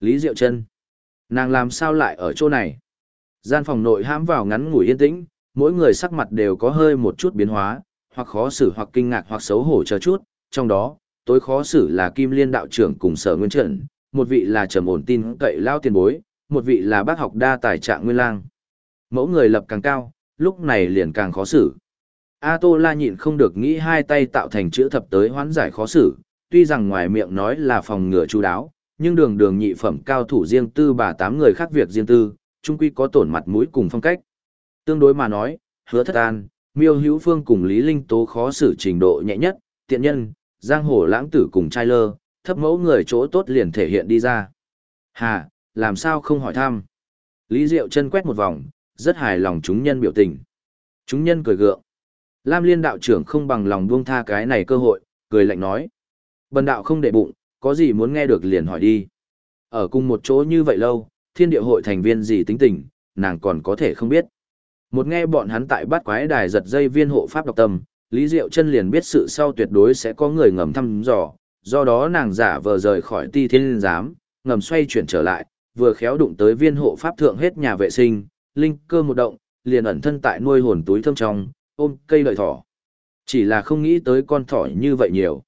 Lý Diệu Trân. Nàng làm sao lại ở chỗ này? Gian phòng nội hãm vào ngắn ngủi yên tĩnh, mỗi người sắc mặt đều có hơi một chút biến hóa, hoặc khó xử hoặc kinh ngạc hoặc xấu hổ chờ chút, trong đó, tối khó xử là Kim Liên đạo trưởng cùng Sở Nguyên Trần, một vị là trầm ổn tin cậy lao tiền bối, một vị là bác học đa tài trạng nguyên lang. Mẫu người lập càng cao, lúc này liền càng khó xử. A Tô La nhịn không được nghĩ hai tay tạo thành chữ thập tới hoán giải khó xử, tuy rằng ngoài miệng nói là phòng ngừa chú đáo, nhưng đường đường nhị phẩm cao thủ riêng tư bà tám người khác việc riêng tư, chung quy có tổn mặt mũi cùng phong cách. Tương đối mà nói, hứa thất an, miêu hữu phương cùng Lý Linh Tố khó xử trình độ nhẹ nhất, tiện nhân, giang hồ lãng tử cùng trai lơ, thấp mẫu người chỗ tốt liền thể hiện đi ra. Hà, làm sao không hỏi thăm? Lý Diệu chân quét một vòng, rất hài lòng chúng nhân biểu tình. Chúng nhân cười gượng. Lam Liên đạo trưởng không bằng lòng buông tha cái này cơ hội, cười lạnh nói. Bần đạo không để bụng, có gì muốn nghe được liền hỏi đi. Ở cùng một chỗ như vậy lâu, thiên địa hội thành viên gì tính tình, nàng còn có thể không biết. Một nghe bọn hắn tại bát quái đài giật dây viên hộ pháp độc tâm, Lý Diệu chân liền biết sự sau tuyệt đối sẽ có người ngầm thăm dò, do đó nàng giả vờ rời khỏi ti thiên giám, ngầm xoay chuyển trở lại, vừa khéo đụng tới viên hộ pháp thượng hết nhà vệ sinh, linh cơ một động, liền ẩn thân tại nuôi hồn túi thơm trong, ôm cây lợi thỏ. Chỉ là không nghĩ tới con thỏ như vậy nhiều.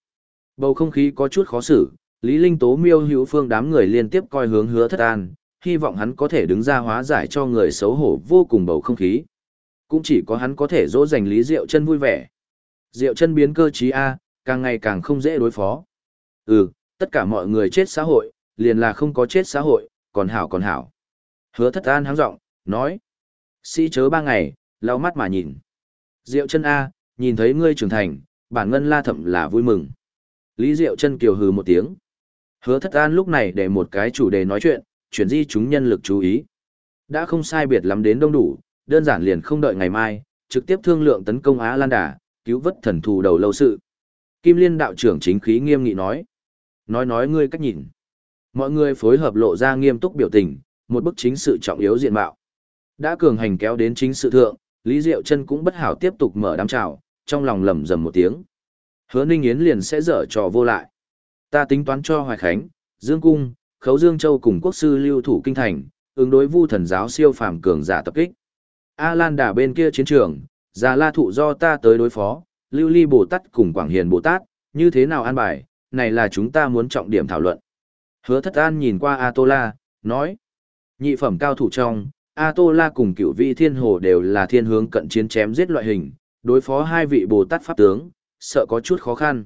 Bầu không khí có chút khó xử, Lý Linh Tố miêu hữu phương đám người liên tiếp coi hướng hứa thất an, hy vọng hắn có thể đứng ra hóa giải cho người xấu hổ vô cùng bầu không khí. Cũng chỉ có hắn có thể dỗ dành Lý Diệu chân vui vẻ. Diệu chân biến cơ trí A, càng ngày càng không dễ đối phó. Ừ, tất cả mọi người chết xã hội, liền là không có chết xã hội, còn hảo còn hảo. Hứa thất an háng giọng nói. Sĩ chớ ba ngày, lau mắt mà nhìn. Diệu chân A, nhìn thấy ngươi trưởng thành, bản ngân la thậm là vui mừng. Lý Diệu chân kiều hừ một tiếng. Hứa thất an lúc này để một cái chủ đề nói chuyện, chuyển di chúng nhân lực chú ý. Đã không sai biệt lắm đến đông đủ, đơn giản liền không đợi ngày mai, trực tiếp thương lượng tấn công Á Lan Đà, cứu vớt thần thù đầu lâu sự. Kim Liên đạo trưởng chính khí nghiêm nghị nói. Nói nói ngươi cách nhìn. Mọi người phối hợp lộ ra nghiêm túc biểu tình, một bức chính sự trọng yếu diện mạo. Đã cường hành kéo đến chính sự thượng, Lý Diệu chân cũng bất hảo tiếp tục mở đám trào, trong lòng lầm rầm một tiếng. Hứa Ninh Yến liền sẽ dở trò vô lại. Ta tính toán cho Hoài Khánh, Dương Cung, Khấu Dương Châu cùng quốc sư lưu thủ kinh thành, ứng đối vu thần giáo siêu phàm cường giả tập kích. A Lan đà bên kia chiến trường, già la thụ do ta tới đối phó, lưu ly Bồ Tát cùng Quảng Hiền Bồ Tát, như thế nào an bài, này là chúng ta muốn trọng điểm thảo luận. Hứa thất an nhìn qua A Tô La, nói, nhị phẩm cao thủ trong, A Tô La cùng cửu vị thiên hồ đều là thiên hướng cận chiến chém giết loại hình, đối phó hai vị Bồ Tát Pháp tướng, sợ có chút khó khăn.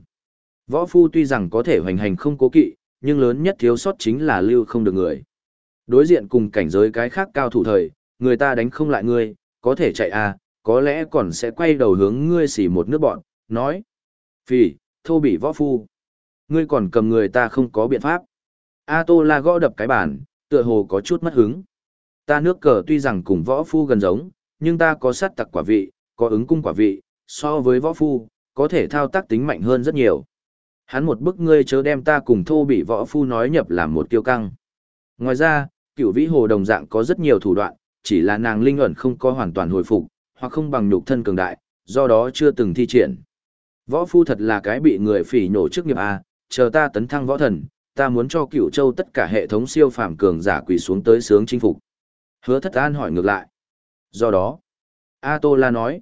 Võ Phu tuy rằng có thể hoành hành không cố kỵ, nhưng lớn nhất thiếu sót chính là lưu không được người. Đối diện cùng cảnh giới cái khác cao thủ thời, người ta đánh không lại ngươi, có thể chạy à, có lẽ còn sẽ quay đầu hướng ngươi xỉ một nước bọn, nói. Phỉ, thô bị võ phu. Ngươi còn cầm người ta không có biện pháp. A Tô La gõ đập cái bàn, tựa hồ có chút mất hứng. Ta nước cờ tuy rằng cùng võ phu gần giống, nhưng ta có sát tặc quả vị, có ứng cung quả vị, so với võ phu, có thể thao tác tính mạnh hơn rất nhiều. Hắn một bức ngươi chớ đem ta cùng thô bị võ phu nói nhập làm một kiêu căng. Ngoài ra, cựu vĩ hồ đồng dạng có rất nhiều thủ đoạn, chỉ là nàng linh ẩn không có hoàn toàn hồi phục, hoặc không bằng nhục thân cường đại, do đó chưa từng thi triển. Võ phu thật là cái bị người phỉ nhổ trước nghiệp A, chờ ta tấn thăng võ thần, ta muốn cho cựu châu tất cả hệ thống siêu phàm cường giả quỳ xuống tới sướng chinh phục. Hứa thất an hỏi ngược lại. Do đó, A Tô La nói,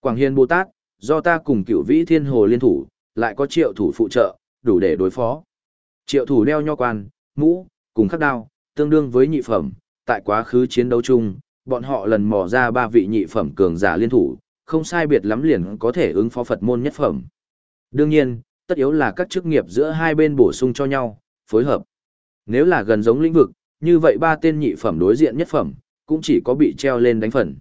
Quảng Hiên Bồ Tát, do ta cùng cựu vĩ thiên hồ liên thủ, lại có triệu thủ phụ trợ, đủ để đối phó. Triệu thủ đeo nho quan, mũ, cùng khắc đao, tương đương với nhị phẩm, tại quá khứ chiến đấu chung, bọn họ lần mò ra ba vị nhị phẩm cường giả liên thủ, không sai biệt lắm liền có thể ứng phó Phật môn nhất phẩm. Đương nhiên, tất yếu là các chức nghiệp giữa hai bên bổ sung cho nhau, phối hợp. Nếu là gần giống lĩnh vực, như vậy ba tên nhị phẩm đối diện nhất phẩm, cũng chỉ có bị treo lên đánh phần.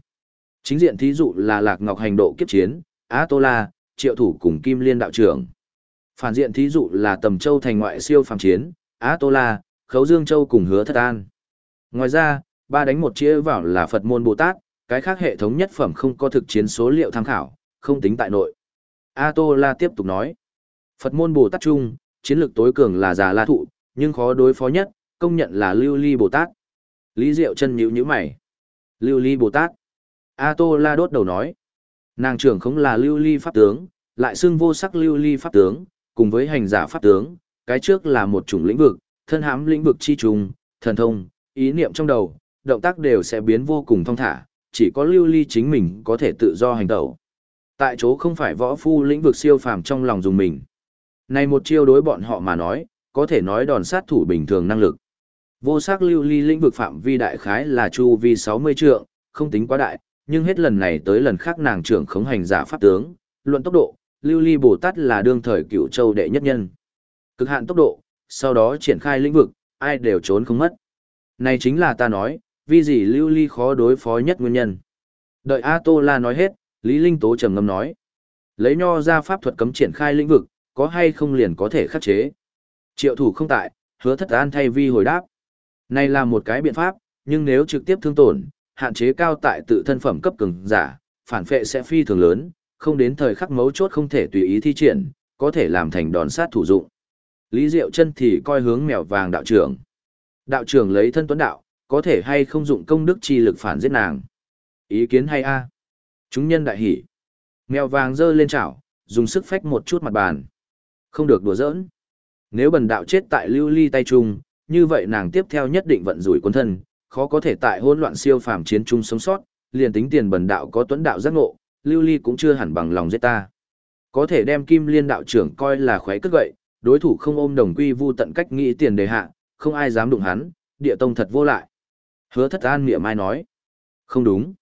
Chính diện thí dụ là Lạc Ngọc hành độ kiếp chiến, Á Tô La, Triệu Thủ cùng Kim Liên đạo trưởng. Phản diện thí dụ là Tầm Châu thành ngoại siêu phàm chiến, Á Tô La, Khấu Dương Châu cùng Hứa Thất An. Ngoài ra, ba đánh một chia vào là Phật môn Bồ Tát, cái khác hệ thống nhất phẩm không có thực chiến số liệu tham khảo, không tính tại nội. A Tô La tiếp tục nói, Phật môn Bồ Tát chung, chiến lược tối cường là già la thụ, nhưng khó đối phó nhất, công nhận là Lưu Ly Bồ Tát. Lý Diệu chân nhíu nhíu mày. Lưu Ly Bồ Tát. A Tô La đốt đầu nói, nàng trưởng không là Lưu Ly Pháp tướng, lại xưng vô sắc Lưu Ly Pháp tướng, cùng với hành giả Pháp tướng, cái trước là một chủng lĩnh vực, thân hãm lĩnh vực chi trùng, Thần thông, ý niệm trong đầu, động tác đều sẽ biến vô cùng thong thả, chỉ có lưu ly chính mình có thể tự do hành động. Tại chỗ không phải võ phu lĩnh vực siêu phàm trong lòng dùng mình. Này một chiêu đối bọn họ mà nói, có thể nói đòn sát thủ bình thường năng lực. Vô sắc lưu ly lĩnh vực phạm vi đại khái là chu vi 60 trượng, không tính quá đại, nhưng hết lần này tới lần khác nàng trưởng khống hành giả pháp tướng, luận tốc độ, lưu ly bồ tát là đương thời cựu châu đệ nhất nhân. Cực hạn tốc độ, sau đó triển khai lĩnh vực, ai đều trốn không mất. Này chính là ta nói, vì gì lưu ly khó đối phó nhất nguyên nhân. Đợi A Tô La nói hết, Lý Linh Tố trầm ngâm nói. Lấy nho ra pháp thuật cấm triển khai lĩnh vực, có hay không liền có thể khắc chế. Triệu thủ không tại, hứa thất an thay vi hồi đáp. Này là một cái biện pháp, nhưng nếu trực tiếp thương tổn, hạn chế cao tại tự thân phẩm cấp cường giả, phản phệ sẽ phi thường lớn, không đến thời khắc mấu chốt không thể tùy ý thi triển, có thể làm thành đòn sát thủ dụng. Lý Diệu chân thì coi hướng mèo vàng đạo trưởng. Đạo trưởng lấy thân tuấn đạo, có thể hay không dụng công đức chi lực phản giết nàng. Ý kiến hay a? Chúng nhân đại hỉ. Mèo vàng giơ lên chảo, dùng sức phách một chút mặt bàn. Không được đùa giỡn. Nếu bần đạo chết tại lưu ly tay trung như vậy nàng tiếp theo nhất định vận rủi quân thân, khó có thể tại hỗn loạn siêu phàm chiến chung sống sót, liền tính tiền bần đạo có tuấn đạo giác ngộ, lưu ly cũng chưa hẳn bằng lòng giết ta. Có thể đem kim liên đạo trưởng coi là khoái cất gậy, đối thủ không ôm đồng quy vu tận cách nghĩ tiền đề hạ, không ai dám đụng hắn, địa tông thật vô lại. Hứa thất an miệng mai nói. Không đúng.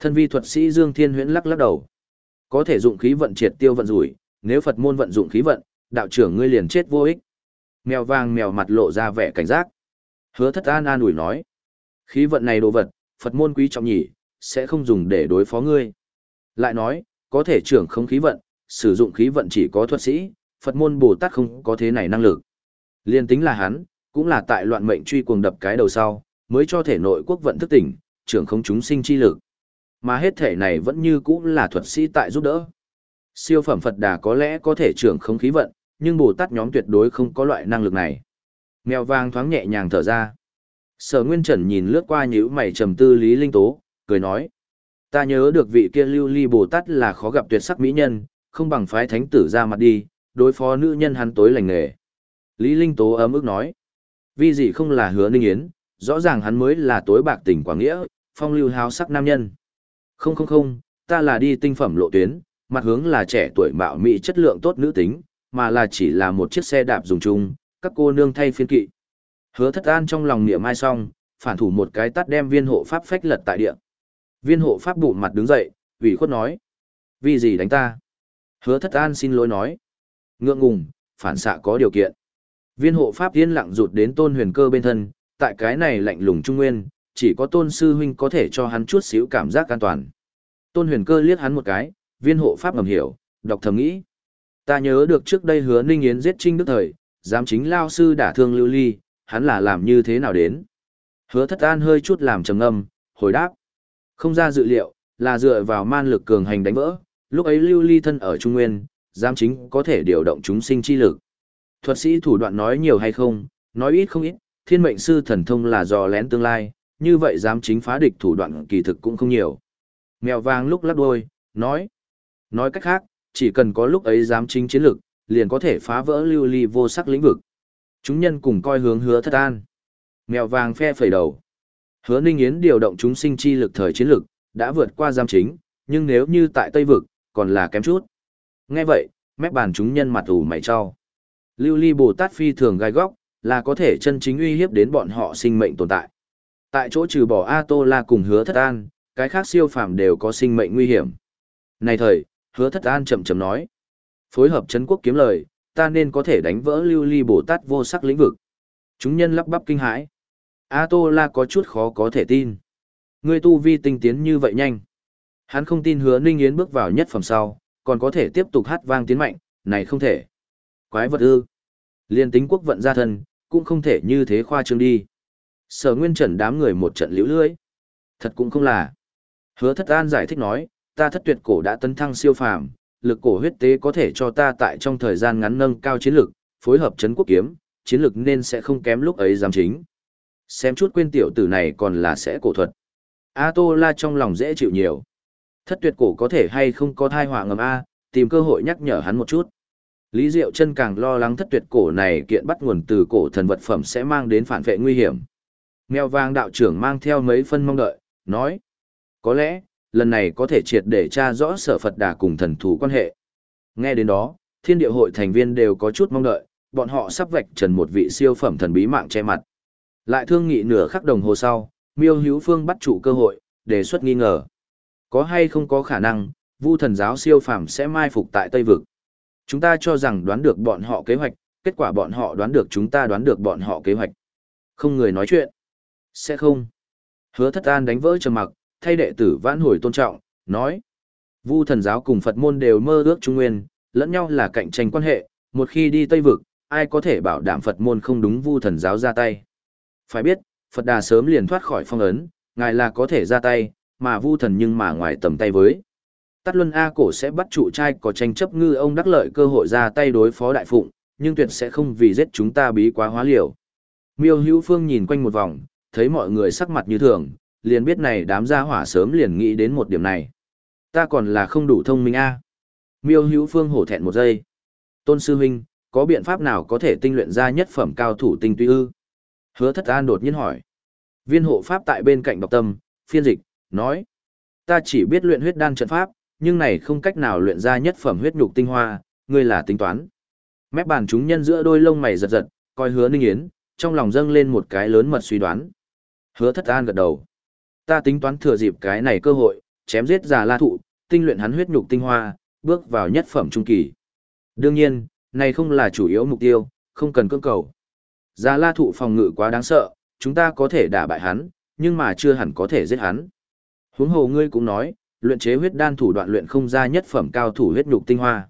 Thân vi thuật sĩ Dương Thiên Huyễn lắc lắc đầu. Có thể dụng khí vận triệt tiêu vận rủi, nếu Phật môn vận dụng khí vận, đạo trưởng ngươi liền chết vô ích. Mèo vàng mèo mặt lộ ra vẻ cảnh giác. Hứa thất an an ủi nói. Khí vận này đồ vật, Phật môn quý trọng nhỉ, sẽ không dùng để đối phó ngươi. Lại nói, có thể trưởng không khí vận, sử dụng khí vận chỉ có thuật sĩ, Phật môn Bồ Tát không có thế này năng lực. Liên tính là hắn, cũng là tại loạn mệnh truy cuồng đập cái đầu sau, mới cho thể nội quốc vận thức tỉnh, trưởng không chúng sinh chi lực. Mà hết thể này vẫn như cũng là thuật sĩ tại giúp đỡ. Siêu phẩm Phật Đà có lẽ có thể trưởng không khí vận, nhưng Bồ Tát nhóm tuyệt đối không có loại năng lực này. Mèo vàng thoáng nhẹ nhàng thở ra. Sở Nguyên Trần nhìn lướt qua nhíu mày trầm tư Lý Linh Tố, cười nói: "Ta nhớ được vị kia Lưu Ly Bồ Tát là khó gặp tuyệt sắc mỹ nhân, không bằng phái thánh tử ra mặt đi, đối phó nữ nhân hắn tối lành nghề." Lý Linh Tố ấm ức nói: "Vì gì không là Hứa Ninh Yến, rõ ràng hắn mới là tối bạc tình quảng nghĩa, phong lưu hào sắc nam nhân." "Không không không, ta là đi tinh phẩm lộ tuyến, mặt hướng là trẻ tuổi mạo mỹ chất lượng tốt nữ tính, mà là chỉ là một chiếc xe đạp dùng chung, các cô nương thay phiên kỵ." Hứa thất an trong lòng niệm mai xong, phản thủ một cái tắt đem viên hộ pháp phách lật tại địa. Viên hộ pháp bụng mặt đứng dậy, ủy khuất nói. Vì gì đánh ta? Hứa thất an xin lỗi nói. Ngượng ngùng, phản xạ có điều kiện. Viên hộ pháp yên lặng rụt đến tôn huyền cơ bên thân, tại cái này lạnh lùng trung nguyên, chỉ có tôn sư huynh có thể cho hắn chút xíu cảm giác an toàn. Tôn huyền cơ liếc hắn một cái, viên hộ pháp ngầm hiểu, đọc thầm nghĩ. Ta nhớ được trước đây hứa ninh yến giết trinh đức thời, giám chính lao sư đả thương lưu ly, hắn là làm như thế nào đến? Hứa thất an hơi chút làm trầm ngâm, hồi đáp. Không ra dự liệu, là dựa vào man lực cường hành đánh vỡ, lúc ấy lưu ly thân ở Trung Nguyên, giám chính có thể điều động chúng sinh chi lực. Thuật sĩ thủ đoạn nói nhiều hay không, nói ít không ít, thiên mệnh sư thần thông là dò lén tương lai, như vậy giám chính phá địch thủ đoạn kỳ thực cũng không nhiều. Mèo vàng lúc lắc đôi, nói. Nói cách khác, chỉ cần có lúc ấy giám chính chiến lực, liền có thể phá vỡ lưu ly vô sắc lĩnh vực. Chúng nhân cùng coi hướng hứa thất an. Mèo vàng phe phẩy đầu. Hứa Ninh Yến điều động chúng sinh chi lực thời chiến lực, đã vượt qua giam chính, nhưng nếu như tại Tây Vực, còn là kém chút. Nghe vậy, mép bàn chúng nhân mặt ủ mày cho. Lưu ly Bồ Tát phi thường gai góc, là có thể chân chính uy hiếp đến bọn họ sinh mệnh tồn tại. Tại chỗ trừ bỏ A Tô La cùng hứa thất an, cái khác siêu phàm đều có sinh mệnh nguy hiểm. Này thời, hứa thất an chậm chậm nói. Phối hợp chấn quốc kiếm lời, ta nên có thể đánh vỡ lưu ly bồ tát vô sắc lĩnh vực. Chúng nhân lắp bắp kinh hãi. A Tô La có chút khó có thể tin. Ngươi tu vi tinh tiến như vậy nhanh. Hắn không tin hứa Ninh Yến bước vào nhất phẩm sau, còn có thể tiếp tục hát vang tiến mạnh, này không thể. Quái vật ư. Liên tính quốc vận gia thân, cũng không thể như thế khoa trương đi. Sở Nguyên Trần đám người một trận liễu lưới. Thật cũng không là. Hứa Thất An giải thích nói, ta thất tuyệt cổ đã tấn thăng siêu phàm, lực cổ huyết tế có thể cho ta tại trong thời gian ngắn nâng cao chiến lực, phối hợp chấn quốc kiếm, chiến lực nên sẽ không kém lúc ấy giám chính. Xem chút quên tiểu tử này còn là sẽ cổ thuật. A Tô La trong lòng dễ chịu nhiều. Thất tuyệt cổ có thể hay không có thai họa ngầm A, tìm cơ hội nhắc nhở hắn một chút. Lý Diệu chân càng lo lắng thất tuyệt cổ này kiện bắt nguồn từ cổ thần vật phẩm sẽ mang đến phản vệ nguy hiểm. Mèo vàng đạo trưởng mang theo mấy phân mong đợi, nói. Có lẽ, lần này có thể triệt để tra rõ sở Phật đà cùng thần thú quan hệ. Nghe đến đó, thiên địa hội thành viên đều có chút mong đợi, bọn họ sắp vạch trần một vị siêu phẩm thần bí mạng che mặt. Lại thương nghị nửa khắc đồng hồ sau, miêu hữu phương bắt chủ cơ hội, đề xuất nghi ngờ. Có hay không có khả năng, vu thần giáo siêu phàm sẽ mai phục tại Tây Vực. Chúng ta cho rằng đoán được bọn họ kế hoạch, kết quả bọn họ đoán được chúng ta đoán được bọn họ kế hoạch. Không người nói chuyện. Sẽ không. Hứa thất an đánh vỡ trầm mặc, thay đệ tử vãn hồi tôn trọng, nói. Vu thần giáo cùng Phật môn đều mơ ước trung nguyên, lẫn nhau là cạnh tranh quan hệ, một khi đi Tây Vực, ai có thể bảo đảm Phật môn không đúng vu thần giáo ra tay. Phải biết, Phật đà sớm liền thoát khỏi phong ấn, ngài là có thể ra tay, mà vu thần nhưng mà ngoài tầm tay với. Tát Luân A cổ sẽ bắt trụ trai có tranh chấp ngư ông đắc lợi cơ hội ra tay đối phó đại phụng, nhưng tuyệt sẽ không vì giết chúng ta bí quá hóa liều. Miêu Hữu Phương nhìn quanh một vòng, thấy mọi người sắc mặt như thường, liền biết này đám gia hỏa sớm liền nghĩ đến một điểm này. Ta còn là không đủ thông minh a. Miêu Hữu Phương hổ thẹn một giây. Tôn sư huynh, có biện pháp nào có thể tinh luyện ra nhất phẩm cao thủ tinh tuy ư? Hứa Thất An đột nhiên hỏi. Viên hộ pháp tại bên cạnh đọc tâm, phiên dịch, nói: "Ta chỉ biết luyện huyết đan trận pháp, nhưng này không cách nào luyện ra nhất phẩm huyết nhục tinh hoa, ngươi là tính toán." Mép bàn chúng nhân giữa đôi lông mày giật giật, coi Hứa Ninh Yến, trong lòng dâng lên một cái lớn mật suy đoán. Hứa Thất An gật đầu. Ta tính toán thừa dịp cái này cơ hội, chém giết già la thụ, tinh luyện hắn huyết nhục tinh hoa, bước vào nhất phẩm trung kỳ. Đương nhiên, này không là chủ yếu mục tiêu, không cần cưỡng cầu. Già la thụ phòng ngự quá đáng sợ, chúng ta có thể đả bại hắn, nhưng mà chưa hẳn có thể giết hắn. Huống hồ ngươi cũng nói, luyện chế huyết đan thủ đoạn luyện không ra nhất phẩm cao thủ huyết nhục tinh hoa.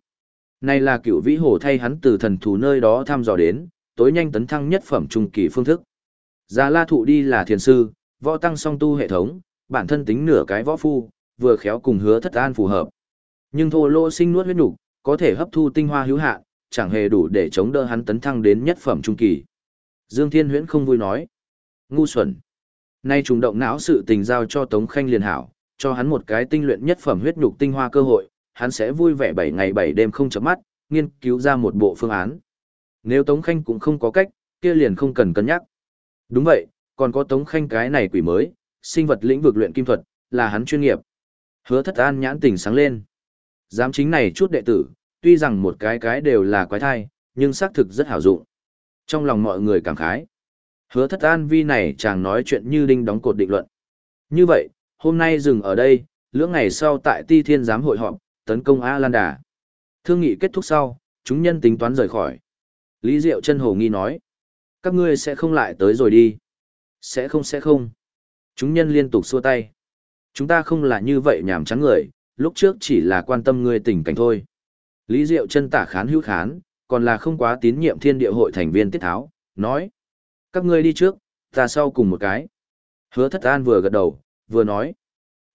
Này là cựu vĩ hồ thay hắn từ thần thú nơi đó thăm dò đến, tối nhanh tấn thăng nhất phẩm trung kỳ phương thức. Già la thụ đi là thiền sư, võ tăng song tu hệ thống, bản thân tính nửa cái võ phu, vừa khéo cùng hứa thất an phù hợp. Nhưng thô lô sinh nuốt huyết nục, có thể hấp thu tinh hoa hữu hạn, chẳng hề đủ để chống đỡ hắn tấn thăng đến nhất phẩm trung kỳ. Dương Thiên Huyễn không vui nói. Ngu xuẩn. Nay trùng động não sự tình giao cho Tống Khanh liền hảo, cho hắn một cái tinh luyện nhất phẩm huyết nhục tinh hoa cơ hội, hắn sẽ vui vẻ 7 ngày 7 đêm không chấm mắt, nghiên cứu ra một bộ phương án. Nếu Tống Khanh cũng không có cách, kia liền không cần cân nhắc. Đúng vậy, còn có Tống Khanh cái này quỷ mới, sinh vật lĩnh vực luyện kim thuật, là hắn chuyên nghiệp. Hứa thất an nhãn tình sáng lên. Giám chính này chút đệ tử, tuy rằng một cái cái đều là quái thai, nhưng xác thực rất hảo dụng. Trong lòng mọi người cảm khái. Hứa thất an vi này chàng nói chuyện như đinh đóng cột định luận. Như vậy, hôm nay dừng ở đây, lưỡng ngày sau tại ti thiên giám hội họp, tấn công A Lan Đà. Thương nghị kết thúc sau, chúng nhân tính toán rời khỏi. Lý Diệu chân hồ nghi nói. Các ngươi sẽ không lại tới rồi đi. Sẽ không sẽ không. Chúng nhân liên tục xua tay. Chúng ta không là như vậy nhảm chán người, lúc trước chỉ là quan tâm ngươi tình cảnh thôi. Lý Diệu chân tả khán hữu khán, còn là không quá tín nhiệm thiên địa hội thành viên tiết tháo, nói. Các ngươi đi trước, ta sau cùng một cái. Hứa thất an vừa gật đầu, vừa nói.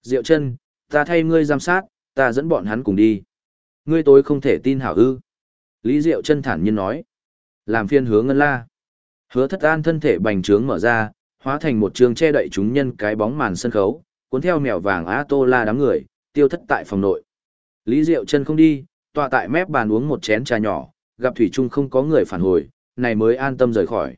Diệu chân, ta thay ngươi giám sát, ta dẫn bọn hắn cùng đi. Ngươi tối không thể tin hảo ư. Lý Diệu chân thản nhiên nói. Làm phiên hứa ngân la. Hứa thất an thân thể bành trướng mở ra, hóa thành một trường che đậy chúng nhân cái bóng màn sân khấu, cuốn theo mèo vàng A Tô La đám người, tiêu thất tại phòng nội. Lý Diệu chân không đi, tọa tại mép bàn uống một chén trà nhỏ, gặp Thủy Trung không có người phản hồi, này mới an tâm rời khỏi.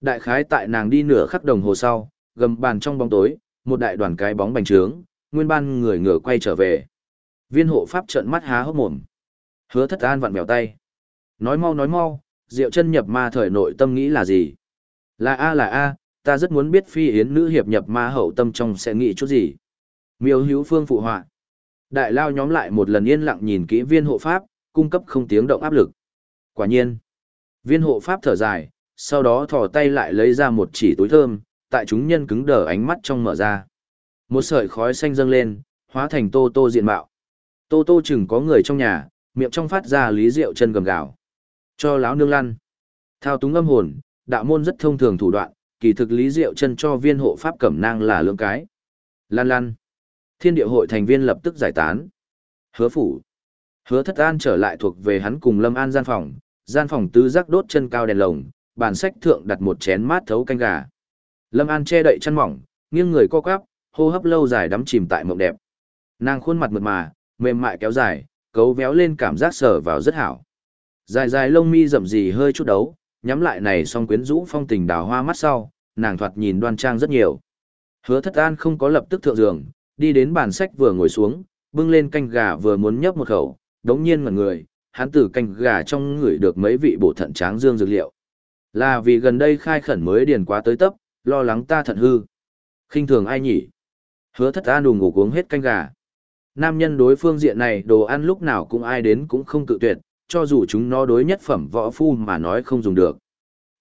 Đại khái tại nàng đi nửa khắc đồng hồ sau, gầm bàn trong bóng tối, một đại đoàn cái bóng bành trướng, nguyên ban người ngửa quay trở về. Viên hộ pháp trợn mắt há hốc mồm. Hứa thất an vặn bèo tay. Nói mau nói mau, Diệu chân nhập ma thời nội tâm nghĩ là gì? Là A là A, ta rất muốn biết phi yến nữ hiệp nhập ma hậu tâm trong sẽ nghĩ chút gì. Miêu hữu phương phụ họa. Đại lao nhóm lại một lần yên lặng nhìn kỹ viên hộ pháp, cung cấp không tiếng động áp lực. Quả nhiên. Viên hộ pháp thở dài, sau đó thò tay lại lấy ra một chỉ túi thơm, tại chúng nhân cứng đờ ánh mắt trong mở ra. Một sợi khói xanh dâng lên, hóa thành tô tô diện mạo. Tô tô chừng có người trong nhà, miệng trong phát ra lý rượu chân gầm gào. Cho láo nương lăn. Thao túng âm hồn, đạo môn rất thông thường thủ đoạn, kỳ thực lý diệu chân cho viên hộ pháp cẩm nang là lương cái. Lan lan. Thiên địa hội thành viên lập tức giải tán. Hứa phủ. Hứa thất an trở lại thuộc về hắn cùng lâm an gian phòng, gian phòng tứ giác đốt chân cao đèn lồng, bàn sách thượng đặt một chén mát thấu canh gà. Lâm an che đậy chân mỏng, nghiêng người co quắp, hô hấp lâu dài đắm chìm tại mộng đẹp. Nàng khuôn mặt mượt mà, mềm mại kéo dài, cấu véo lên cảm giác sờ vào rất hảo. Dài dài lông mi rậm rì hơi chút đấu, nhắm lại này song quyến rũ phong tình đào hoa mắt sau, nàng thoạt nhìn đoan trang rất nhiều. Hứa thất an không có lập tức thượng giường, đi đến bàn sách vừa ngồi xuống, bưng lên canh gà vừa muốn nhấp một khẩu, đống nhiên ngẩn người, hắn từ canh gà trong người được mấy vị bổ thận tráng dương dược liệu. Là vì gần đây khai khẩn mới điền quá tới tấp, lo lắng ta thận hư. khinh thường ai nhỉ? Hứa thất an đùng ngủ uống hết canh gà. Nam nhân đối phương diện này đồ ăn lúc nào cũng ai đến cũng không cự tuyệt, cho dù chúng nó đối nhất phẩm võ phu mà nói không dùng được.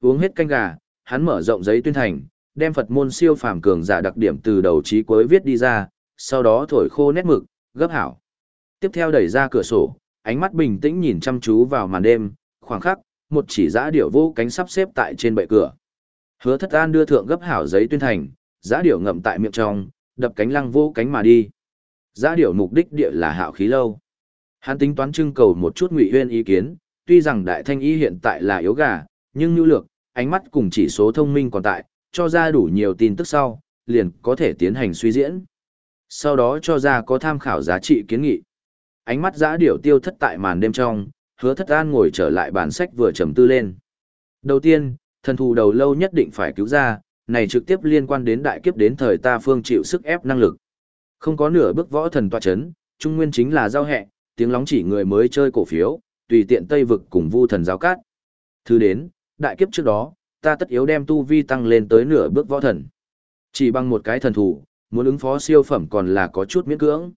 Uống hết canh gà, hắn mở rộng giấy tuyên thành, đem Phật môn siêu phàm cường giả đặc điểm từ đầu chí cuối viết đi ra, sau đó thổi khô nét mực, gấp hảo. Tiếp theo đẩy ra cửa sổ, ánh mắt bình tĩnh nhìn chăm chú vào màn đêm, khoảng khắc, một chỉ giã điểu vô cánh sắp xếp tại trên bệ cửa. Hứa thất an đưa thượng gấp hảo giấy tuyên thành, giã điểu ngậm tại miệng trong, đập cánh lăng vô cánh mà đi. Giã điểu mục đích địa là hạo khí lâu. Hắn tính toán trưng cầu một chút ngụy huyên ý kiến, tuy rằng đại thanh y hiện tại là yếu gà, nhưng nhu lược, ánh mắt cùng chỉ số thông minh còn tại, cho ra đủ nhiều tin tức sau, liền có thể tiến hành suy diễn. Sau đó cho ra có tham khảo giá trị kiến nghị. Ánh mắt giã điểu tiêu thất tại màn đêm trong, hứa thất an ngồi trở lại bản sách vừa trầm tư lên. Đầu tiên, thần thù đầu lâu nhất định phải cứu ra, này trực tiếp liên quan đến đại kiếp đến thời ta phương chịu sức ép năng lực. Không có nửa bước võ thần tọa chấn, trung nguyên chính là giao hẹ, tiếng lóng chỉ người mới chơi cổ phiếu, tùy tiện Tây vực cùng vu thần giáo cát. Thứ đến, đại kiếp trước đó, ta tất yếu đem tu vi tăng lên tới nửa bước võ thần. Chỉ bằng một cái thần thủ, muốn ứng phó siêu phẩm còn là có chút miễn cưỡng.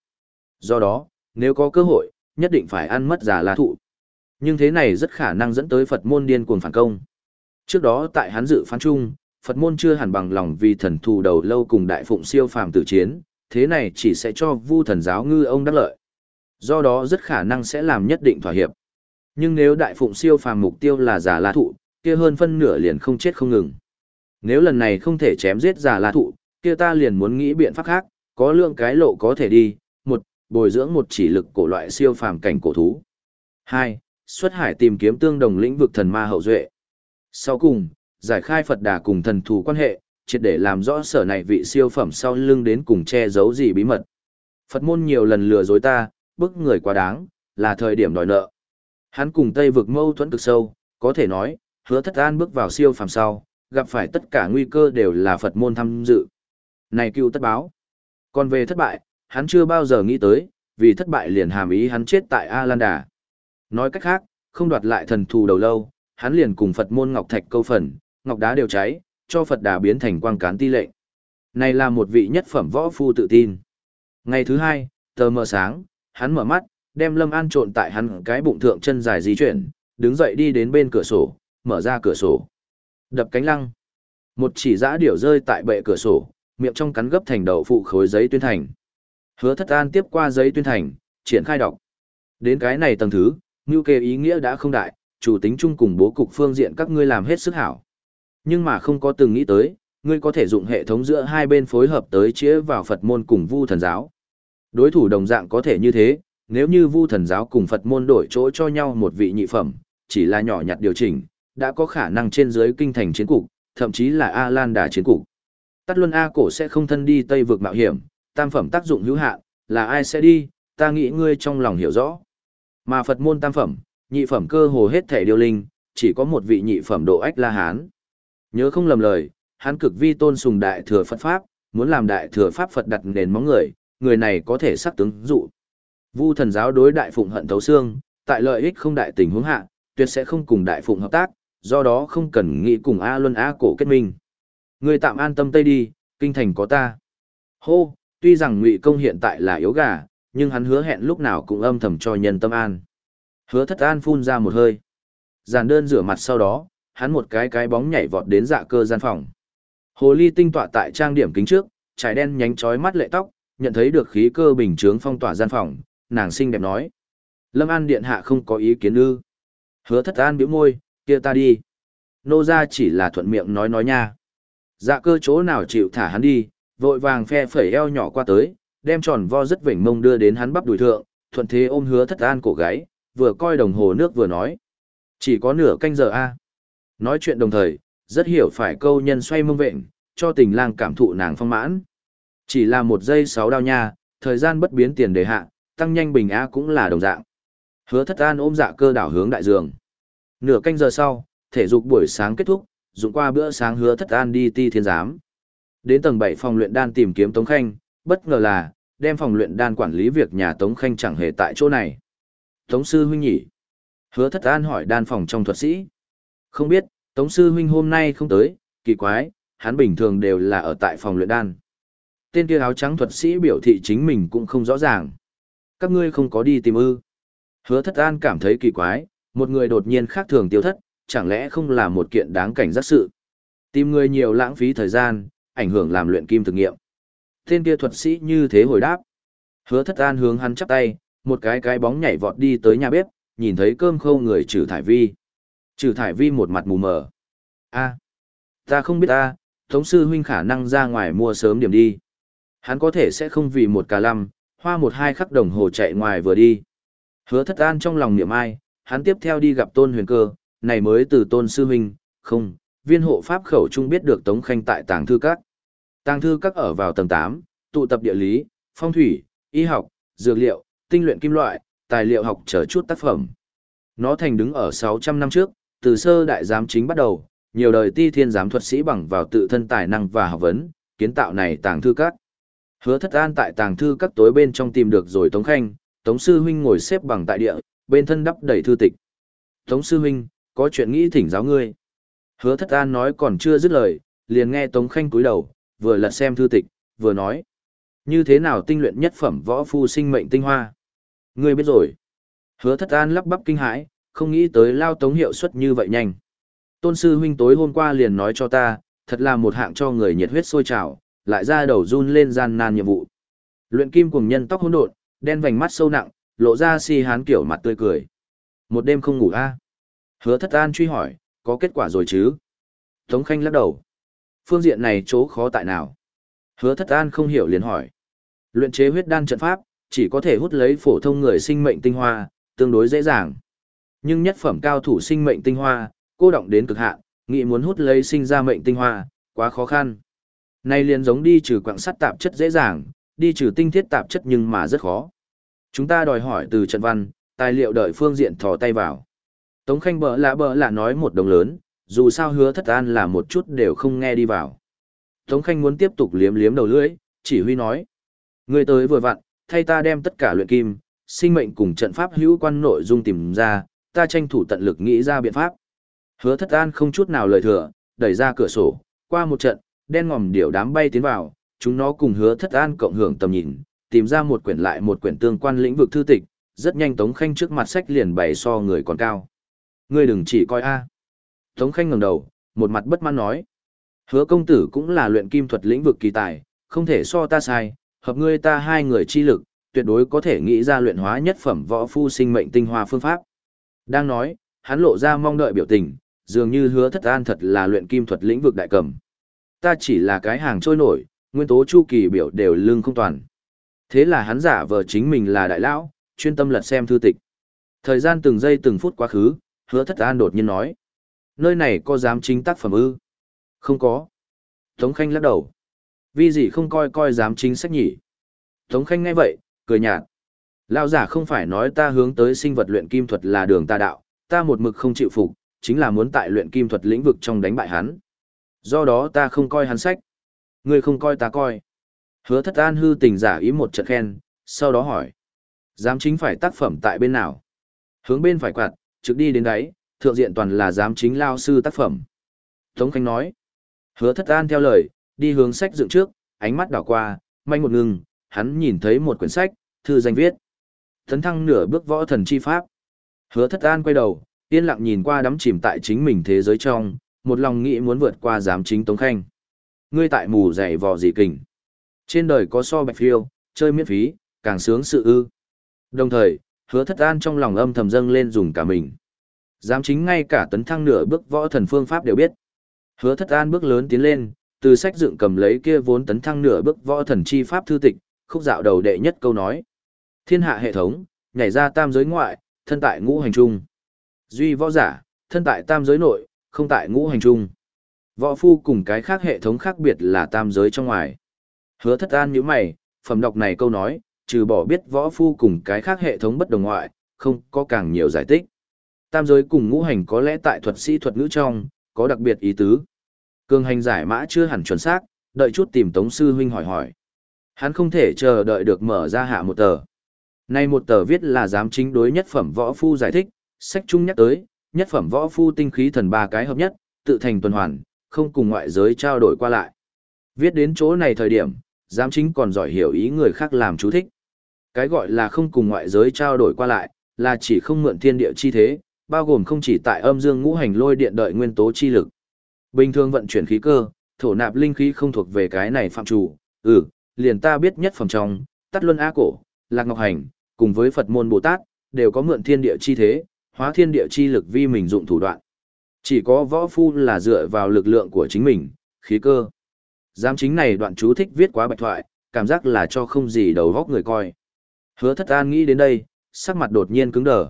Do đó, nếu có cơ hội, nhất định phải ăn mất giả la thụ. Nhưng thế này rất khả năng dẫn tới Phật môn điên cuồng phản công. Trước đó tại hắn dự phán chung, Phật môn chưa hẳn bằng lòng vì thần thù đầu lâu cùng đại phụng siêu phàm tử chiến, thế này chỉ sẽ cho vu thần giáo ngư ông đắc lợi. Do đó rất khả năng sẽ làm nhất định thỏa hiệp. Nhưng nếu đại phụng siêu phàm mục tiêu là giả la thụ, kia hơn phân nửa liền không chết không ngừng. Nếu lần này không thể chém giết giả la thụ, kia ta liền muốn nghĩ biện pháp khác, có lượng cái lộ có thể đi, một, bồi dưỡng một chỉ lực cổ loại siêu phàm cảnh cổ thú. hai, xuất hải tìm kiếm tương đồng lĩnh vực thần ma hậu duệ. Sau cùng, giải khai Phật đà cùng thần thù quan hệ, triệt để làm rõ sở này vị siêu phẩm sau lưng đến cùng che giấu gì bí mật. Phật môn nhiều lần lừa dối ta, bức người quá đáng, là thời điểm đòi nợ. Hắn cùng Tây vực mâu thuẫn cực sâu, có thể nói, hứa thất an bước vào siêu phàm sau, gặp phải tất cả nguy cơ đều là Phật môn tham dự. Này cựu tất báo. Còn về thất bại, hắn chưa bao giờ nghĩ tới, vì thất bại liền hàm ý hắn chết tại A Lan Đà. Nói cách khác, không đoạt lại thần thù đầu lâu, hắn liền cùng Phật môn ngọc thạch câu phần, ngọc đá đều cháy, cho Phật đà biến thành quang cán ti lệnh. Này là một vị nhất phẩm võ phu tự tin. Ngày thứ hai, tờ mờ sáng, hắn mở mắt, đem Lâm An trộn tại hắn cái bụng thượng chân dài di chuyển, đứng dậy đi đến bên cửa sổ, mở ra cửa sổ. Đập cánh lăng. Một chỉ giã điểu rơi tại bệ cửa sổ, miệng trong cắn gấp thành đầu phụ khối giấy tuyên thành. Hứa thất an tiếp qua giấy tuyên thành, triển khai đọc. Đến cái này tầng thứ, ngưu kê ý nghĩa đã không đại, chủ tính chung cùng bố cục phương diện các ngươi làm hết sức hảo. Nhưng mà không có từng nghĩ tới, ngươi có thể dụng hệ thống giữa hai bên phối hợp tới chĩa vào Phật môn cùng vu thần giáo. Đối thủ đồng dạng có thể như thế, nếu như vu thần giáo cùng Phật môn đổi chỗ cho nhau một vị nhị phẩm, chỉ là nhỏ nhặt điều chỉnh, đã có khả năng trên dưới kinh thành chiến cục, thậm chí là A Lan đà chiến cục. Tát luân A cổ sẽ không thân đi Tây vực mạo hiểm, tam phẩm tác dụng hữu hạn, là ai sẽ đi, ta nghĩ ngươi trong lòng hiểu rõ. Mà Phật môn tam phẩm, nhị phẩm cơ hồ hết thể điều linh, chỉ có một vị nhị phẩm độ ách la hán. Nhớ không lầm lời, hắn cực vi tôn sùng đại thừa Phật Pháp, muốn làm đại thừa Pháp Phật đặt nền móng người, người này có thể sắc tướng dụ. Vu thần giáo đối đại phụng hận thấu xương, tại lợi ích không đại tình huống hạ, tuyệt sẽ không cùng đại phụng hợp tác, do đó không cần nghĩ cùng A Luân A cổ kết minh. Người tạm an tâm tây đi, kinh thành có ta. Hô, tuy rằng ngụy công hiện tại là yếu gà, nhưng hắn hứa hẹn lúc nào cũng âm thầm cho nhân tâm an. Hứa thất an phun ra một hơi. Giàn đơn rửa mặt sau đó, hắn một cái cái bóng nhảy vọt đến dạ cơ gian phòng. Hồ ly tinh tọa tại trang điểm kính trước, trải đen nhánh chói mắt lệ tóc, nhận thấy được khí cơ bình chướng phong tỏa gian phòng, nàng xinh đẹp nói. Lâm An Điện Hạ không có ý kiến ư. Hứa thất an biểu môi, kia ta đi. Nô ra chỉ là thuận miệng nói nói nha. Dạ cơ chỗ nào chịu thả hắn đi, vội vàng phe phẩy eo nhỏ qua tới, đem tròn vo rất vểnh mông đưa đến hắn bắp đùi thượng, thuận thế ôm hứa thất an cổ gáy, vừa coi đồng hồ nước vừa nói. Chỉ có nửa canh giờ a Nói chuyện đồng thời, rất hiểu phải câu nhân xoay mông vệnh, cho tình lang cảm thụ nàng phong mãn. Chỉ là một giây sáu đao nha, thời gian bất biến tiền đề hạ, tăng nhanh bình á cũng là đồng dạng. Hứa thất an ôm dạ cơ đảo hướng đại dường. Nửa canh giờ sau, thể dục buổi sáng kết thúc, dùng qua bữa sáng hứa thất an đi ti thiên giám. Đến tầng bảy phòng luyện đan tìm kiếm Tống Khanh, bất ngờ là, đem phòng luyện đan quản lý việc nhà Tống Khanh chẳng hề tại chỗ này. Tống sư huynh nhỉ? Hứa thất an hỏi đan phòng trong thuật sĩ. Không biết, Tống sư huynh hôm nay không tới, kỳ quái, hắn bình thường đều là ở tại phòng luyện đan. Tên kia áo trắng thuật sĩ biểu thị chính mình cũng không rõ ràng. Các ngươi không có đi tìm ư. Hứa thất an cảm thấy kỳ quái, một người đột nhiên khác thường tiêu thất, chẳng lẽ không là một kiện đáng cảnh giác sự. Tìm người nhiều lãng phí thời gian, ảnh hưởng làm luyện kim thực nghiệm. Tên kia thuật sĩ như thế hồi đáp. Hứa thất an hướng hắn chắp tay, một cái cái bóng nhảy vọt đi tới nhà bếp, nhìn thấy cơm khâu người trừ thải vi. Trừ thải vi một mặt mù mờ. a ta không biết ta, thống sư huynh khả năng ra ngoài mua sớm điểm đi. Hắn có thể sẽ không vì một cà lăm, hoa một hai khắc đồng hồ chạy ngoài vừa đi. Hứa thất an trong lòng niệm ai, hắn tiếp theo đi gặp tôn huyền cơ, này mới từ tôn sư huynh, không, viên hộ pháp khẩu trung biết được Tống Khanh tại tàng thư các. Tàng thư các ở vào tầng 8, tụ tập địa lý, phong thủy, y học, dược liệu, tinh luyện kim loại, tài liệu học trở chút tác phẩm. Nó thành đứng ở 600 năm trước, từ sơ đại giám chính bắt đầu, nhiều đời ti thiên giám thuật sĩ bằng vào tự thân tài năng và học vấn, kiến tạo này tàng thư các. Hứa thất an tại tàng thư các tối bên trong tìm được rồi Tống Khanh, Tống Sư Huynh ngồi xếp bằng tại địa, bên thân đắp đầy thư tịch. Tống Sư Huynh, có chuyện nghĩ thỉnh giáo ngươi. Hứa thất an nói còn chưa dứt lời, liền nghe Tống Khanh cúi đầu, vừa lật xem thư tịch, vừa nói. Như thế nào tinh luyện nhất phẩm võ phu sinh mệnh tinh hoa? Ngươi biết rồi. Hứa thất an lắp bắp kinh hãi, không nghĩ tới lao tống hiệu suất như vậy nhanh. Tôn sư huynh tối hôm qua liền nói cho ta, thật là một hạng cho người nhiệt huyết sôi trào, lại ra đầu run lên gian nan nhiệm vụ. Luyện kim cùng nhân tóc hỗn độn, đen vành mắt sâu nặng, lộ ra si hán kiểu mặt tươi cười. Một đêm không ngủ a? Hứa thất an truy hỏi, có kết quả rồi chứ? Tống Khanh lắc đầu. Phương diện này chỗ khó tại nào? Hứa thất an không hiểu liền hỏi. Luyện chế huyết đan trận pháp, chỉ có thể hút lấy phổ thông người sinh mệnh tinh hoa, tương đối dễ dàng. Nhưng nhất phẩm cao thủ sinh mệnh tinh hoa, cô động đến cực hạn, nghĩ muốn hút lấy sinh ra mệnh tinh hoa, quá khó khăn nay liền giống đi trừ quặng sắt tạp chất dễ dàng, đi trừ tinh thiết tạp chất nhưng mà rất khó. Chúng ta đòi hỏi từ trận văn, tài liệu đợi phương diện thò tay vào. Tống Khanh bỡ lạ bỡ lạ nói một đồng lớn, dù sao hứa thất an là một chút đều không nghe đi vào. Tống Khanh muốn tiếp tục liếm liếm đầu lưỡi, chỉ huy nói. Người tới vừa vặn, thay ta đem tất cả luyện kim, sinh mệnh cùng trận pháp hữu quan nội dung tìm ra, ta tranh thủ tận lực nghĩ ra biện pháp. Hứa thất an không chút nào lời thừa, đẩy ra cửa sổ, qua một trận, đen ngòm điểu đám bay tiến vào, chúng nó cùng hứa thất an cộng hưởng tầm nhìn, tìm ra một quyển lại một quyển tương quan lĩnh vực thư tịch, rất nhanh Tống Khanh trước mặt sách liền bày so người còn cao. Ngươi đừng chỉ coi a. Tống Khanh ngẩng đầu, một mặt bất mãn nói. Hứa công tử cũng là luyện kim thuật lĩnh vực kỳ tài, không thể so ta sai, hợp ngươi ta hai người chi lực, tuyệt đối có thể nghĩ ra luyện hóa nhất phẩm võ phu sinh mệnh tinh hoa phương pháp. Đang nói, hắn lộ ra mong đợi biểu tình, dường như hứa thất an thật là luyện kim thuật lĩnh vực đại cầm. Ta chỉ là cái hàng trôi nổi, nguyên tố chu kỳ biểu đều lưng không toàn. Thế là hắn giả vờ chính mình là đại lão, chuyên tâm lật xem thư tịch. Thời gian từng giây từng phút quá khứ, hứa thất an đột nhiên nói. Nơi này có dám chính tác phẩm ư? Không có. Tống Khanh lắc đầu. Vì gì không coi coi dám chính sách nhỉ? Tống Khanh nghe vậy, cười nhạt. Lão giả không phải nói ta hướng tới sinh vật luyện kim thuật là đường ta đạo, ta một mực không chịu phục, chính là muốn tại luyện kim thuật lĩnh vực trong đánh bại hắn. Do đó ta không coi hắn sách. Ngươi không coi ta coi. Hứa thất an hư tình giả ý một trận khen, sau đó hỏi. Giám chính phải tác phẩm tại bên nào? Hướng bên phải quạt, trực đi đến đáy, thượng diện toàn là giám chính lao sư tác phẩm. Tống Khánh nói. Hứa thất an theo lời, đi hướng sách dựng trước, ánh mắt đảo qua, manh một ngừng, hắn nhìn thấy một quyển sách, thư danh viết. Thấn thăng nửa bước võ thần chi pháp. Hứa thất an quay đầu, yên lặng nhìn qua đắm chìm tại chính mình thế giới trong, một lòng nghĩ muốn vượt qua giám chính Tống Khanh. Ngươi tại mù dày vò gì kình. Trên đời có so bạch phiêu, chơi miễn phí, càng sướng sự ư. Đồng thời, hứa thất an trong lòng âm thầm dâng lên dùng cả mình. Giám chính ngay cả tấn thăng nửa bước võ thần phương pháp đều biết. Hứa thất an bước lớn tiến lên, từ sách dựng cầm lấy kia vốn tấn thăng nửa bước võ thần chi pháp thư tịch, khúc dạo đầu đệ nhất câu nói. Thiên hạ hệ thống, nhảy ra tam giới ngoại, thân tại ngũ hành trung. Duy võ giả, thân tại tam giới nội, không tại ngũ hành trung. Võ phu cùng cái khác hệ thống khác biệt là tam giới trong ngoài. Hứa thất an như mày, phẩm đọc này câu nói, trừ bỏ biết võ phu cùng cái khác hệ thống bất đồng ngoại, không có càng nhiều giải thích. Tam giới cùng ngũ hành có lẽ tại thuật sĩ thuật ngữ trong, có đặc biệt ý tứ. Cường hành giải mã chưa hẳn chuẩn xác, đợi chút tìm Tống Sư Huynh hỏi hỏi. Hắn không thể chờ đợi được mở ra hạ một tờ. Nay một tờ viết là giám chính đối nhất phẩm võ phu giải thích, sách chung nhắc tới, nhất phẩm võ phu tinh khí thần ba cái hợp nhất, tự thành tuần hoàn, không cùng ngoại giới trao đổi qua lại. Viết đến chỗ này thời điểm, giám chính còn giỏi hiểu ý người khác làm chú thích. Cái gọi là không cùng ngoại giới trao đổi qua lại, là chỉ không mượn thiên địa chi thế, bao gồm không chỉ tại âm dương ngũ hành lôi điện đợi nguyên tố chi lực. Bình thường vận chuyển khí cơ, thổ nạp linh khí không thuộc về cái này phạm chủ, ừ, liền ta biết nhất phẩm trong, tắt luân á cổ, lạc ngọc hành, cùng với Phật môn Bồ Tát, đều có mượn thiên địa chi thế, hóa thiên địa chi lực vi mình dụng thủ đoạn. Chỉ có võ phu là dựa vào lực lượng của chính mình, khí cơ. Giám chính này đoạn chú thích viết quá bạch thoại, cảm giác là cho không gì đầu góc người coi. Hứa thất an nghĩ đến đây, sắc mặt đột nhiên cứng đờ.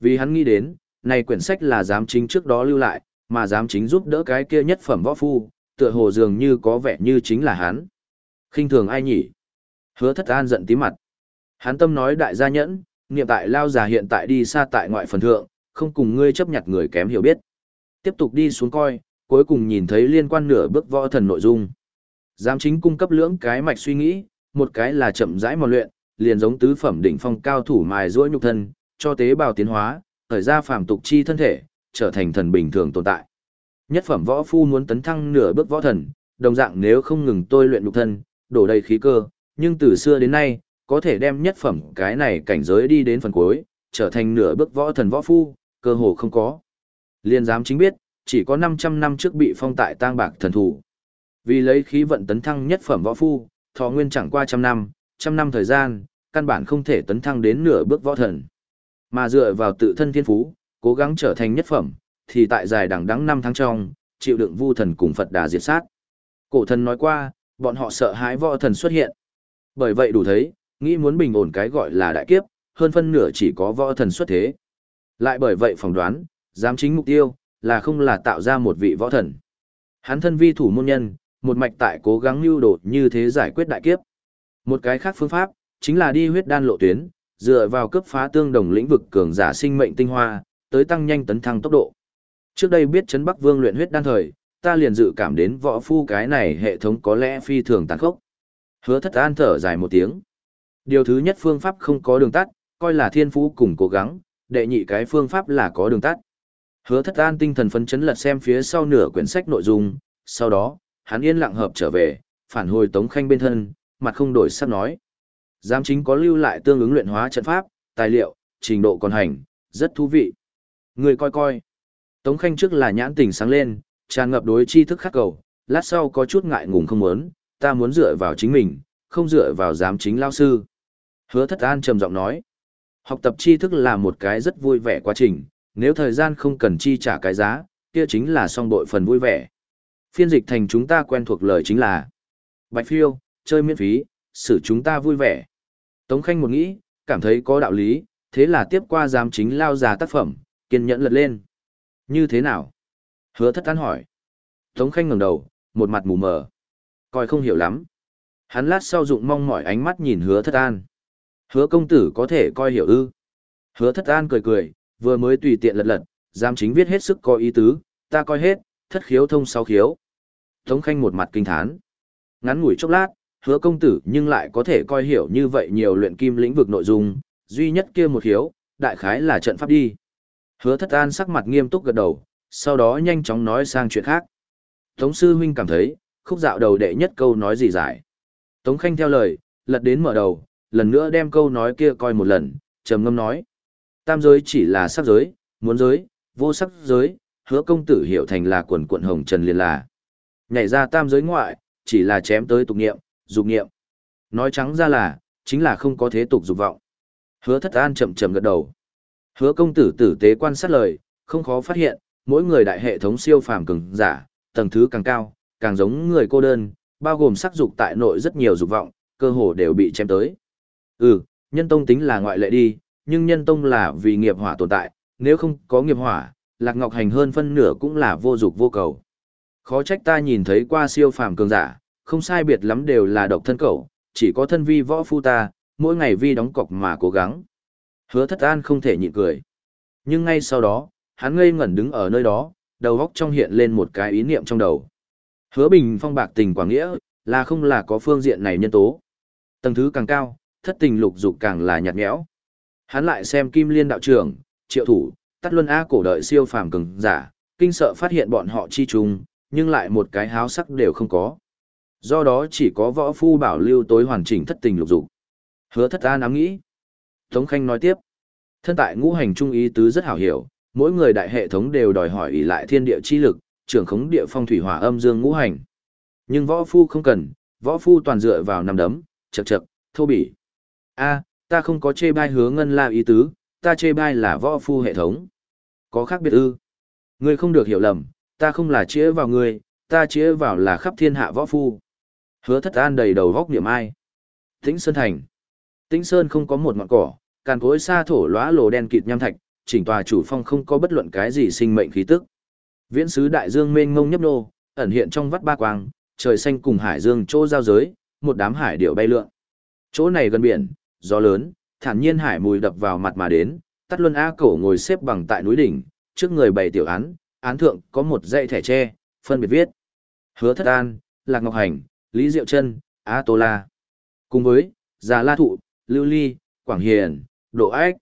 Vì hắn nghĩ đến, này quyển sách là giám chính trước đó lưu lại, mà giám chính giúp đỡ cái kia nhất phẩm võ phu, tựa hồ dường như có vẻ như chính là hắn. khinh thường ai nhỉ? Hứa thất an giận tí mặt. Hắn tâm nói đại gia nhẫn, niệm tại lao già hiện tại đi xa tại ngoại phần thượng, không cùng ngươi chấp nhặt người kém hiểu biết. Tiếp tục đi xuống coi, cuối cùng nhìn thấy liên quan nửa bước võ thần nội dung. Giám chính cung cấp lưỡng cái mạch suy nghĩ, một cái là chậm rãi mòn luyện, liền giống tứ phẩm đỉnh phong cao thủ mài giũa nhục thân, cho tế bào tiến hóa, thời ra phàm tục chi thân thể, trở thành thần bình thường tồn tại. Nhất phẩm võ phu muốn tấn thăng nửa bước võ thần, đồng dạng nếu không ngừng tôi luyện nhục thân, đổ đầy khí cơ, nhưng từ xưa đến nay, có thể đem nhất phẩm cái này cảnh giới đi đến phần cuối, trở thành nửa bước võ thần võ phu, cơ hồ không có. Liên giám chính biết, chỉ có 500 năm trước bị phong tại tang bạc thần thủ. Vì lấy khí vận tấn thăng nhất phẩm võ phu, thọ nguyên chẳng qua trăm năm, trăm năm thời gian, căn bản không thể tấn thăng đến nửa bước võ thần. Mà dựa vào tự thân thiên phú, cố gắng trở thành nhất phẩm, thì tại dài đẳng đắng năm tháng trong, chịu đựng vu thần cùng Phật đà diệt sát. Cổ thần nói qua, bọn họ sợ hãi võ thần xuất hiện. Bởi vậy đủ thấy, nghĩ muốn bình ổn cái gọi là đại kiếp, hơn phân nửa chỉ có võ thần xuất thế. Lại bởi vậy phỏng đoán, giám chính mục tiêu, là không là tạo ra một vị võ thần. Hắn thân vi thủ môn nhân, một mạch tại cố gắng lưu đột như thế giải quyết đại kiếp. Một cái khác phương pháp, chính là đi huyết đan lộ tuyến, dựa vào cấp phá tương đồng lĩnh vực cường giả sinh mệnh tinh hoa, tới tăng nhanh tấn thăng tốc độ. Trước đây biết chấn Bắc Vương luyện huyết đan thời, ta liền dự cảm đến võ phu cái này hệ thống có lẽ phi thường tàn khốc. Hứa thất an thở dài một tiếng. Điều thứ nhất phương pháp không có đường tắt, coi là thiên phú cùng cố gắng, đệ nhị cái phương pháp là có đường tắt. Hứa thất an tinh thần phấn chấn lật xem phía sau nửa quyển sách nội dung, sau đó, hắn yên lặng hợp trở về, phản hồi Tống Khanh bên thân, mặt không đổi sắc nói. Giám chính có lưu lại tương ứng luyện hóa trận pháp, tài liệu, trình độ còn hành, rất thú vị. Người coi coi. Tống Khanh trước là nhãn tình sáng lên, tràn ngập đối tri thức khắc cầu, lát sau có chút ngại ngùng không muốn, ta muốn dựa vào chính mình, không dựa vào giám chính lao sư. Hứa thất an trầm giọng nói. Học tập tri thức là một cái rất vui vẻ quá trình, nếu thời gian không cần chi trả cái giá, kia chính là song bội phần vui vẻ. Phiên dịch thành chúng ta quen thuộc lời chính là Bạch phiêu, chơi miễn phí, xử chúng ta vui vẻ. Tống Khanh một nghĩ, cảm thấy có đạo lý, thế là tiếp qua giám chính lao già tác phẩm, kiên nhẫn lật lên. Như thế nào? Hứa thất tán hỏi. Tống Khanh ngẩng đầu, một mặt mù mờ. Coi không hiểu lắm. Hắn lát sau dụng mong mỏi ánh mắt nhìn hứa thất an. Hứa công tử có thể coi hiểu ư. Hứa thất an cười cười, vừa mới tùy tiện lật lật, giám chính viết hết sức có ý tứ, ta coi hết, thất khiếu thông sáu khiếu. Tống Khanh một mặt kinh thán. Ngắn ngủi chốc lát, hứa công tử nhưng lại có thể coi hiểu như vậy nhiều luyện kim lĩnh vực nội dung, duy nhất kia một khiếu, đại khái là trận pháp đi. Hứa thất an sắc mặt nghiêm túc gật đầu, sau đó nhanh chóng nói sang chuyện khác. Tống sư huynh cảm thấy, khúc dạo đầu đệ nhất câu nói gì giải. Tống khanh theo lời, lật đến mở đầu, lần nữa đem câu nói kia coi một lần, trầm ngâm nói. Tam giới chỉ là sắc giới, muốn giới, vô sắc giới, hứa công tử hiểu thành là quần quận hồng trần liền là. Nhảy ra tam giới ngoại, chỉ là chém tới tục nghiệm, dục nghiệm. Nói trắng ra là, chính là không có thế tục dục vọng. Hứa thất an chậm chậm gật đầu. Hứa công tử tử tế quan sát lời, không khó phát hiện, mỗi người đại hệ thống siêu phàm cường giả, tầng thứ càng cao, càng giống người cô đơn, bao gồm sắc dục tại nội rất nhiều dục vọng, cơ hồ đều bị chém tới. Ừ, nhân tông tính là ngoại lệ đi, nhưng nhân tông là vì nghiệp hỏa tồn tại, nếu không có nghiệp hỏa, Lạc Ngọc Hành hơn phân nửa cũng là vô dục vô cầu. Khó trách ta nhìn thấy qua siêu phàm cường giả, không sai biệt lắm đều là độc thân cậu, chỉ có thân vi võ phu ta, mỗi ngày vi đóng cọc mà cố gắng. Hứa thất an không thể nhịn cười. Nhưng ngay sau đó, hắn ngây ngẩn đứng ở nơi đó, đầu góc trong hiện lên một cái ý niệm trong đầu. Hứa bình phong bạc tình quảng nghĩa, là không là có phương diện này nhân tố. Tầng thứ càng cao, thất tình lục dục càng là nhạt nhẽo. Hắn lại xem Kim Liên đạo trưởng, Triệu thủ, Tát Luân A cổ đợi siêu phàm cường giả, kinh sợ phát hiện bọn họ chi trùng, nhưng lại một cái háo sắc đều không có. Do đó chỉ có võ phu bảo lưu tối hoàn chỉnh thất tình lục dục. Hứa thất a nắm nghĩ. Tống Khanh nói tiếp. Thân tại ngũ hành trung ý tứ rất hảo hiểu, mỗi người đại hệ thống đều đòi hỏi ỷ lại thiên địa chi lực, trưởng khống địa phong thủy hỏa âm dương ngũ hành. Nhưng võ phu không cần, võ phu toàn dựa vào năm đấm, chậc chậc, thô bỉ. A, ta không có chê bai hứa ngân la ý tứ, ta chê bai là võ phu hệ thống. Có khác biệt ư? Ngươi không được hiểu lầm, ta không là chĩa vào ngươi, ta chĩa vào là khắp thiên hạ võ phu. Hứa thất an đầy đầu góc niệm ai. Tĩnh Sơn Thành. Tĩnh Sơn không có một ngọn cỏ, càn cối xa thổ lóa lồ đen kịt nham thạch, chỉnh tòa chủ phong không có bất luận cái gì sinh mệnh khí tức. Viễn sứ đại dương mênh ngông nhấp nô, ẩn hiện trong vắt ba quang, trời xanh cùng hải dương chỗ giao giới, một đám hải điệu bay lượn. Chỗ này gần biển, gió lớn, thản nhiên hải mùi đập vào mặt mà đến, Tắt Luân A Cổ ngồi xếp bằng tại núi đỉnh, trước người bày tiểu án, án thượng có một dãy thẻ tre, phân biệt viết. Hứa Thất An, Lạc Ngọc Hành, Lý Diệu Trân, A Tô La. Cùng với, Già La Thụ, Lưu Ly, Quảng Hiền, Độ Ách.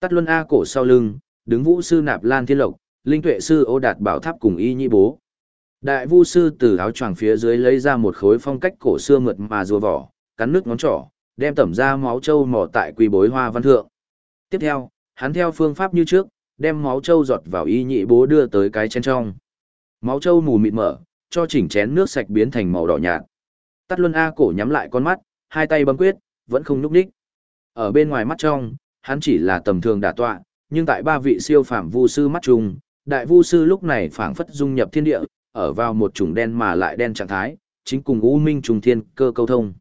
Tắt Luân A Cổ sau lưng, đứng vũ sư Nạp Lan Thiên Lộc, Linh Tuệ Sư Ô Đạt Bảo Tháp cùng Y Nhị Bố. Đại Vu sư từ áo choàng phía dưới lấy ra một khối phong cách cổ xưa mượt mà rùa vỏ, cắn nước ngón trỏ, đem tẩm ra máu trâu mỏ tại quỳ bối hoa văn thượng. Tiếp theo, hắn theo phương pháp như trước, đem máu trâu giọt vào y nhị bố đưa tới cái chén trong. Máu trâu mù mịt mở, cho chỉnh chén nước sạch biến thành màu đỏ nhạt. Tắt Luân A cổ nhắm lại con mắt, hai tay bấm quyết, vẫn không nhúc nhích. Ở bên ngoài mắt trong, hắn chỉ là tầm thường đả tọa, nhưng tại ba vị siêu phàm vu sư mắt trùng, đại vu sư lúc này phảng phất dung nhập thiên địa, ở vào một chủng đen mà lại đen trạng thái, chính cùng U Minh trùng thiên cơ câu thông.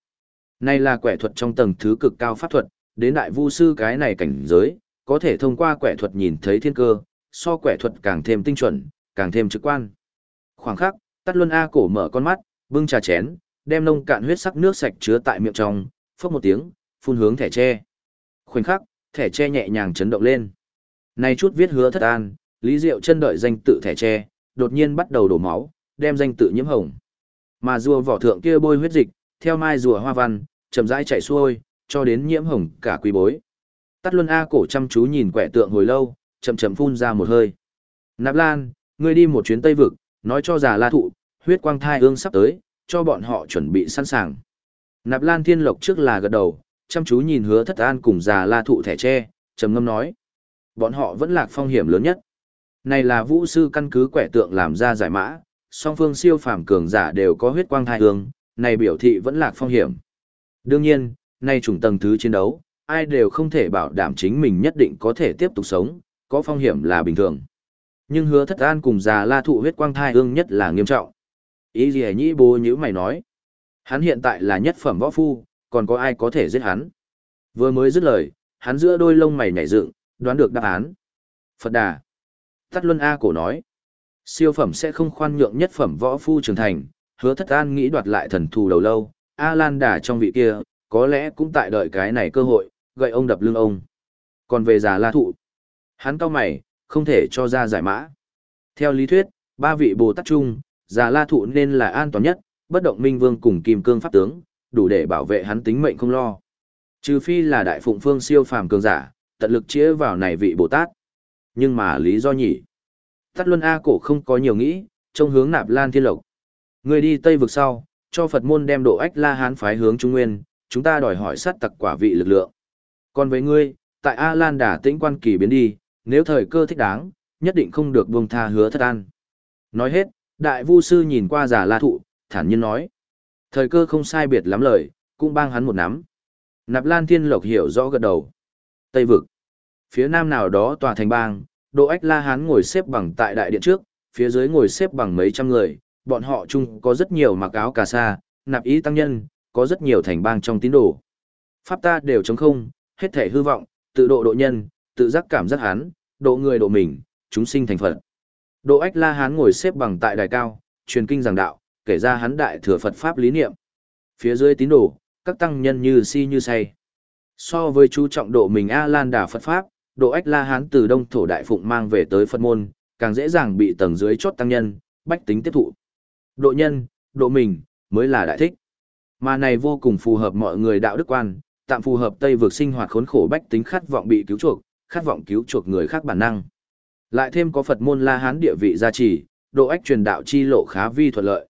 Này là quẻ thuật trong tầng thứ cực cao pháp thuật, đến đại vu sư cái này cảnh giới, có thể thông qua quẻ thuật nhìn thấy thiên cơ, so quẻ thuật càng thêm tinh chuẩn, càng thêm trực quan. Khoảng khắc, Tát Luân A cổ mở con mắt, bưng trà chén, đem nông cạn huyết sắc nước sạch chứa tại miệng trong, phốc một tiếng, phun hướng thẻ tre. Khoảnh khắc, thẻ tre nhẹ nhàng chấn động lên. Này chút viết hứa thất an, Lý Diệu chân đợi danh tự thẻ tre, đột nhiên bắt đầu đổ máu, đem danh tự nhiễm hồng. Mà rùa vỏ thượng kia bôi huyết dịch, theo mai rùa hoa văn, chậm rãi chạy xuôi, cho đến nhiễm hồng cả quý bối. Tắt Luân A cổ chăm chú nhìn quẻ tượng hồi lâu, chậm chậm phun ra một hơi. Nạp Lan, ngươi đi một chuyến Tây Vực, nói cho già la thụ, huyết quang thai ương sắp tới, cho bọn họ chuẩn bị sẵn sàng. Nạp Lan Thiên Lộc trước là gật đầu, chăm chú nhìn hứa thất an cùng già la thụ thẻ tre, trầm ngâm nói. Bọn họ vẫn lạc phong hiểm lớn nhất. Này là vũ sư căn cứ quẻ tượng làm ra giải mã, song phương siêu phàm cường giả đều có huyết quang thai ương, này biểu thị vẫn lạc phong hiểm. Đương nhiên, nay chủng tầng thứ chiến đấu, ai đều không thể bảo đảm chính mình nhất định có thể tiếp tục sống, có phong hiểm là bình thường. Nhưng hứa thất an cùng già la thụ huyết quang thai ương nhất là nghiêm trọng. Ý gì nhĩ bố như mày nói. Hắn hiện tại là nhất phẩm võ phu, còn có ai có thể giết hắn. Vừa mới dứt lời, hắn giữa đôi lông mày nhảy dựng, đoán được đáp án. Phật đà. Tắt Luân A cổ nói. Siêu phẩm sẽ không khoan nhượng nhất phẩm võ phu trưởng thành, hứa thất an nghĩ đoạt lại thần thù đầu lâu, A Lan đà trong vị kia, có lẽ cũng tại đợi cái này cơ hội, gậy ông đập lưng ông. Còn về già la thụ, hắn cao mày, không thể cho ra giải mã. Theo lý thuyết, ba vị Bồ Tát chung, già la thụ nên là an toàn nhất, bất động minh vương cùng kim cương pháp tướng, đủ để bảo vệ hắn tính mệnh không lo. Trừ phi là đại phụng phương siêu phàm cường giả, tận lực chĩa vào này vị Bồ Tát. Nhưng mà lý do nhỉ? Tắt Luân A cổ không có nhiều nghĩ, trông hướng nạp lan thiên lộc. Người đi Tây vực sau, cho Phật môn đem độ ách la hán phái hướng Trung Nguyên, chúng ta đòi hỏi sát tặc quả vị lực lượng. Còn với ngươi, tại A Lan đà tĩnh quan kỳ biến đi, nếu thời cơ thích đáng, nhất định không được buông tha hứa thất an. Nói hết, đại vu sư nhìn qua giả la thụ, thản nhiên nói. Thời cơ không sai biệt lắm lời, cũng bang hắn một nắm. Nạp Lan Thiên Lộc hiểu rõ gật đầu. Tây vực. Phía nam nào đó tòa thành bang, Đỗ Ách La Hán ngồi xếp bằng tại đại điện trước, phía dưới ngồi xếp bằng mấy trăm người, bọn họ chung có rất nhiều mặc áo cà sa, nạp ý tăng nhân, có rất nhiều thành bang trong tín đồ. Pháp ta đều chống không, hết thể hư vọng, tự độ độ nhân, tự giác cảm giác hán, độ người độ mình, chúng sinh thành Phật. Độ ách la hán ngồi xếp bằng tại đài cao, truyền kinh giảng đạo, kể ra hắn đại thừa Phật Pháp lý niệm. Phía dưới tín đồ, các tăng nhân như si như say. So với chú trọng độ mình A-lan đà Phật Pháp, độ ách la hán từ đông thổ đại phụng mang về tới Phật môn, càng dễ dàng bị tầng dưới chốt tăng nhân, bách tính tiếp thụ. Độ nhân, độ mình, mới là đại thích. Mà này vô cùng phù hợp mọi người đạo đức quan, tạm phù hợp Tây vực sinh hoạt khốn khổ bách tính khát vọng bị cứu chuộc, khát vọng cứu chuộc người khác bản năng. Lại thêm có Phật môn La Hán địa vị gia trì, độ ách truyền đạo chi lộ khá vi thuận lợi.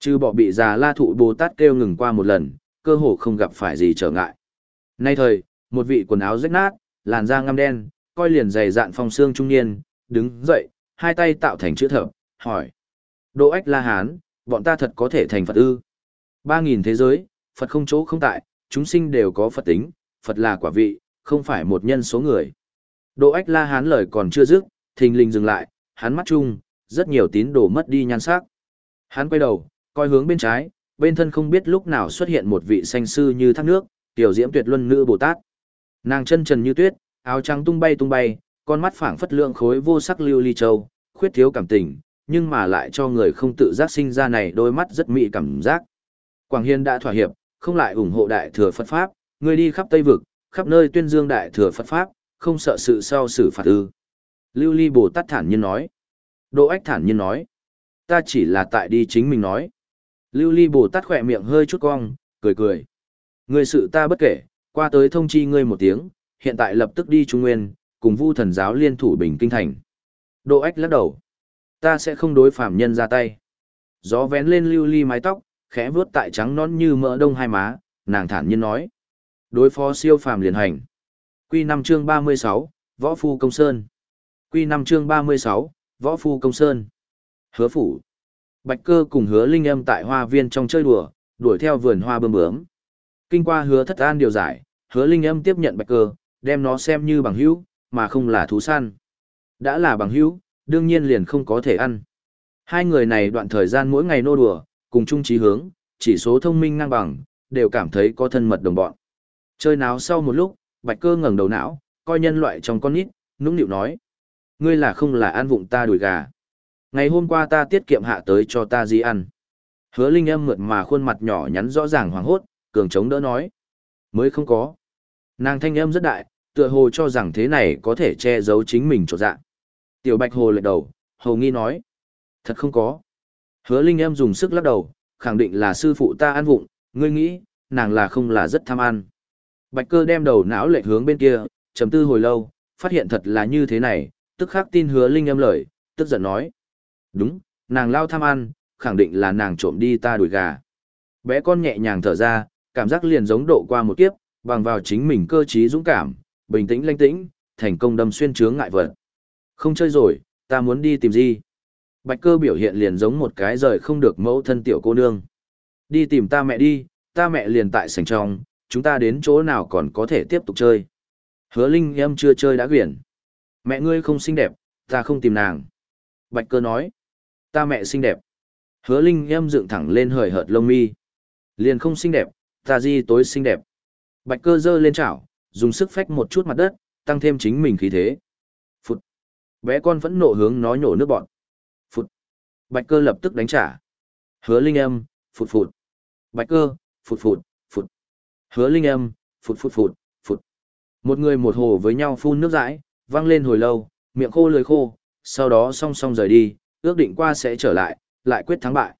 Trừ bỏ bị già La thụ Bồ Tát kêu ngừng qua một lần, cơ hồ không gặp phải gì trở ngại. Nay thời, một vị quần áo rách nát, làn da ngăm đen, coi liền dày dạn phong xương trung niên, đứng dậy, hai tay tạo thành chữ thập, hỏi. Độ ách La Hán, bọn ta thật có thể thành Phật ư. Ba nghìn thế giới, Phật không chỗ không tại, chúng sinh đều có Phật tính, Phật là quả vị, không phải một nhân số người. Độ ách La Hán lời còn chưa dứt, thình lình dừng lại, hắn mắt chung, rất nhiều tín đồ mất đi nhan sắc. Hắn quay đầu, coi hướng bên trái, bên thân không biết lúc nào xuất hiện một vị sanh sư như thác nước, tiểu diễm tuyệt luân nữ Bồ Tát. Nàng chân trần như tuyết, áo trắng tung bay tung bay, con mắt phảng phất lượng khối vô sắc lưu ly châu, khuyết thiếu cảm tình, nhưng mà lại cho người không tự giác sinh ra này đôi mắt rất mị cảm giác. Quảng Hiên đã thỏa hiệp, không lại ủng hộ đại thừa Phật Pháp, người đi khắp Tây Vực, khắp nơi tuyên dương đại thừa Phật Pháp, không sợ sự sau xử phạt ư. Lưu Ly Bồ Tát thản nhiên nói. Đỗ Ách thản nhiên nói. Ta chỉ là tại đi chính mình nói. Lưu Ly Bồ Tát khỏe miệng hơi chút cong, cười cười. Người sự ta bất kể, qua tới thông chi ngươi một tiếng, hiện tại lập tức đi Trung Nguyên, cùng vu thần giáo liên thủ bình kinh thành. Đỗ Ách lắc đầu. Ta sẽ không đối phạm nhân ra tay. Gió vén lên lưu ly mái tóc, khẽ vuốt tại trắng nón như mỡ đông hai má, nàng thản nhiên nói. Đối phó siêu phàm liền hành. Quy 5 chương 36, Võ Phu Công Sơn. Quy 5 chương 36, Võ Phu Công Sơn. Hứa phủ. Bạch cơ cùng hứa linh âm tại hoa viên trong chơi đùa, đuổi theo vườn hoa bơm bướm. Kinh qua hứa thất an điều giải, hứa linh âm tiếp nhận bạch cơ, đem nó xem như bằng hữu, mà không là thú săn. Đã là bằng hữu, đương nhiên liền không có thể ăn. Hai người này đoạn thời gian mỗi ngày nô đùa, cùng chung chí hướng, chỉ số thông minh ngang bằng, đều cảm thấy có thân mật đồng bọn. Chơi náo sau một lúc, bạch cơ ngẩng đầu não, coi nhân loại trong con nít, nũng nịu nói. Ngươi là không là ăn vụng ta đùi gà. Ngày hôm qua ta tiết kiệm hạ tới cho ta gì ăn. Hứa linh âm mượt mà khuôn mặt nhỏ nhắn rõ ràng hoảng hốt, cường chống đỡ nói. Mới không có. Nàng thanh âm rất đại, tựa hồ cho rằng thế này có thể che giấu chính mình chỗ dạ. Tiểu bạch hồ lệch đầu, hồ nghi nói. Thật không có. Hứa linh Em dùng sức lắc đầu, khẳng định là sư phụ ta ăn vụng, ngươi nghĩ, nàng là không là rất tham ăn. Bạch cơ đem đầu não lệch hướng bên kia, trầm tư hồi lâu, phát hiện thật là như thế này, tức khắc tin hứa linh Em lời, tức giận nói. Đúng, nàng lao tham ăn, khẳng định là nàng trộm đi ta đuổi gà. Bé con nhẹ nhàng thở ra, cảm giác liền giống độ qua một kiếp, bằng vào chính mình cơ trí dũng cảm, bình tĩnh lanh tĩnh, thành công đâm xuyên chướng ngại vật. Không chơi rồi, ta muốn đi tìm gì? Bạch cơ biểu hiện liền giống một cái rời không được mẫu thân tiểu cô nương. Đi tìm ta mẹ đi, ta mẹ liền tại sảnh trong, chúng ta đến chỗ nào còn có thể tiếp tục chơi. Hứa Linh em chưa chơi đã quyển. Mẹ ngươi không xinh đẹp, ta không tìm nàng. Bạch cơ nói. Ta mẹ xinh đẹp. Hứa Linh em dựng thẳng lên hời hợt lông mi. Liền không xinh đẹp, ta di tối xinh đẹp. Bạch cơ giơ lên chảo, dùng sức phách một chút mặt đất, tăng thêm chính mình khí thế. Bé con vẫn nộ hướng nó nhổ nước bọn. Phụt. Bạch cơ lập tức đánh trả. Hứa Linh em, phụt phụt. Bạch cơ, phụt phụt, phụt. Hứa Linh em, phụt phụt phụt, phụt. Một người một hồ với nhau phun nước dãi, văng lên hồi lâu, miệng khô lưỡi khô, sau đó song song rời đi, ước định qua sẽ trở lại, lại quyết thắng bại.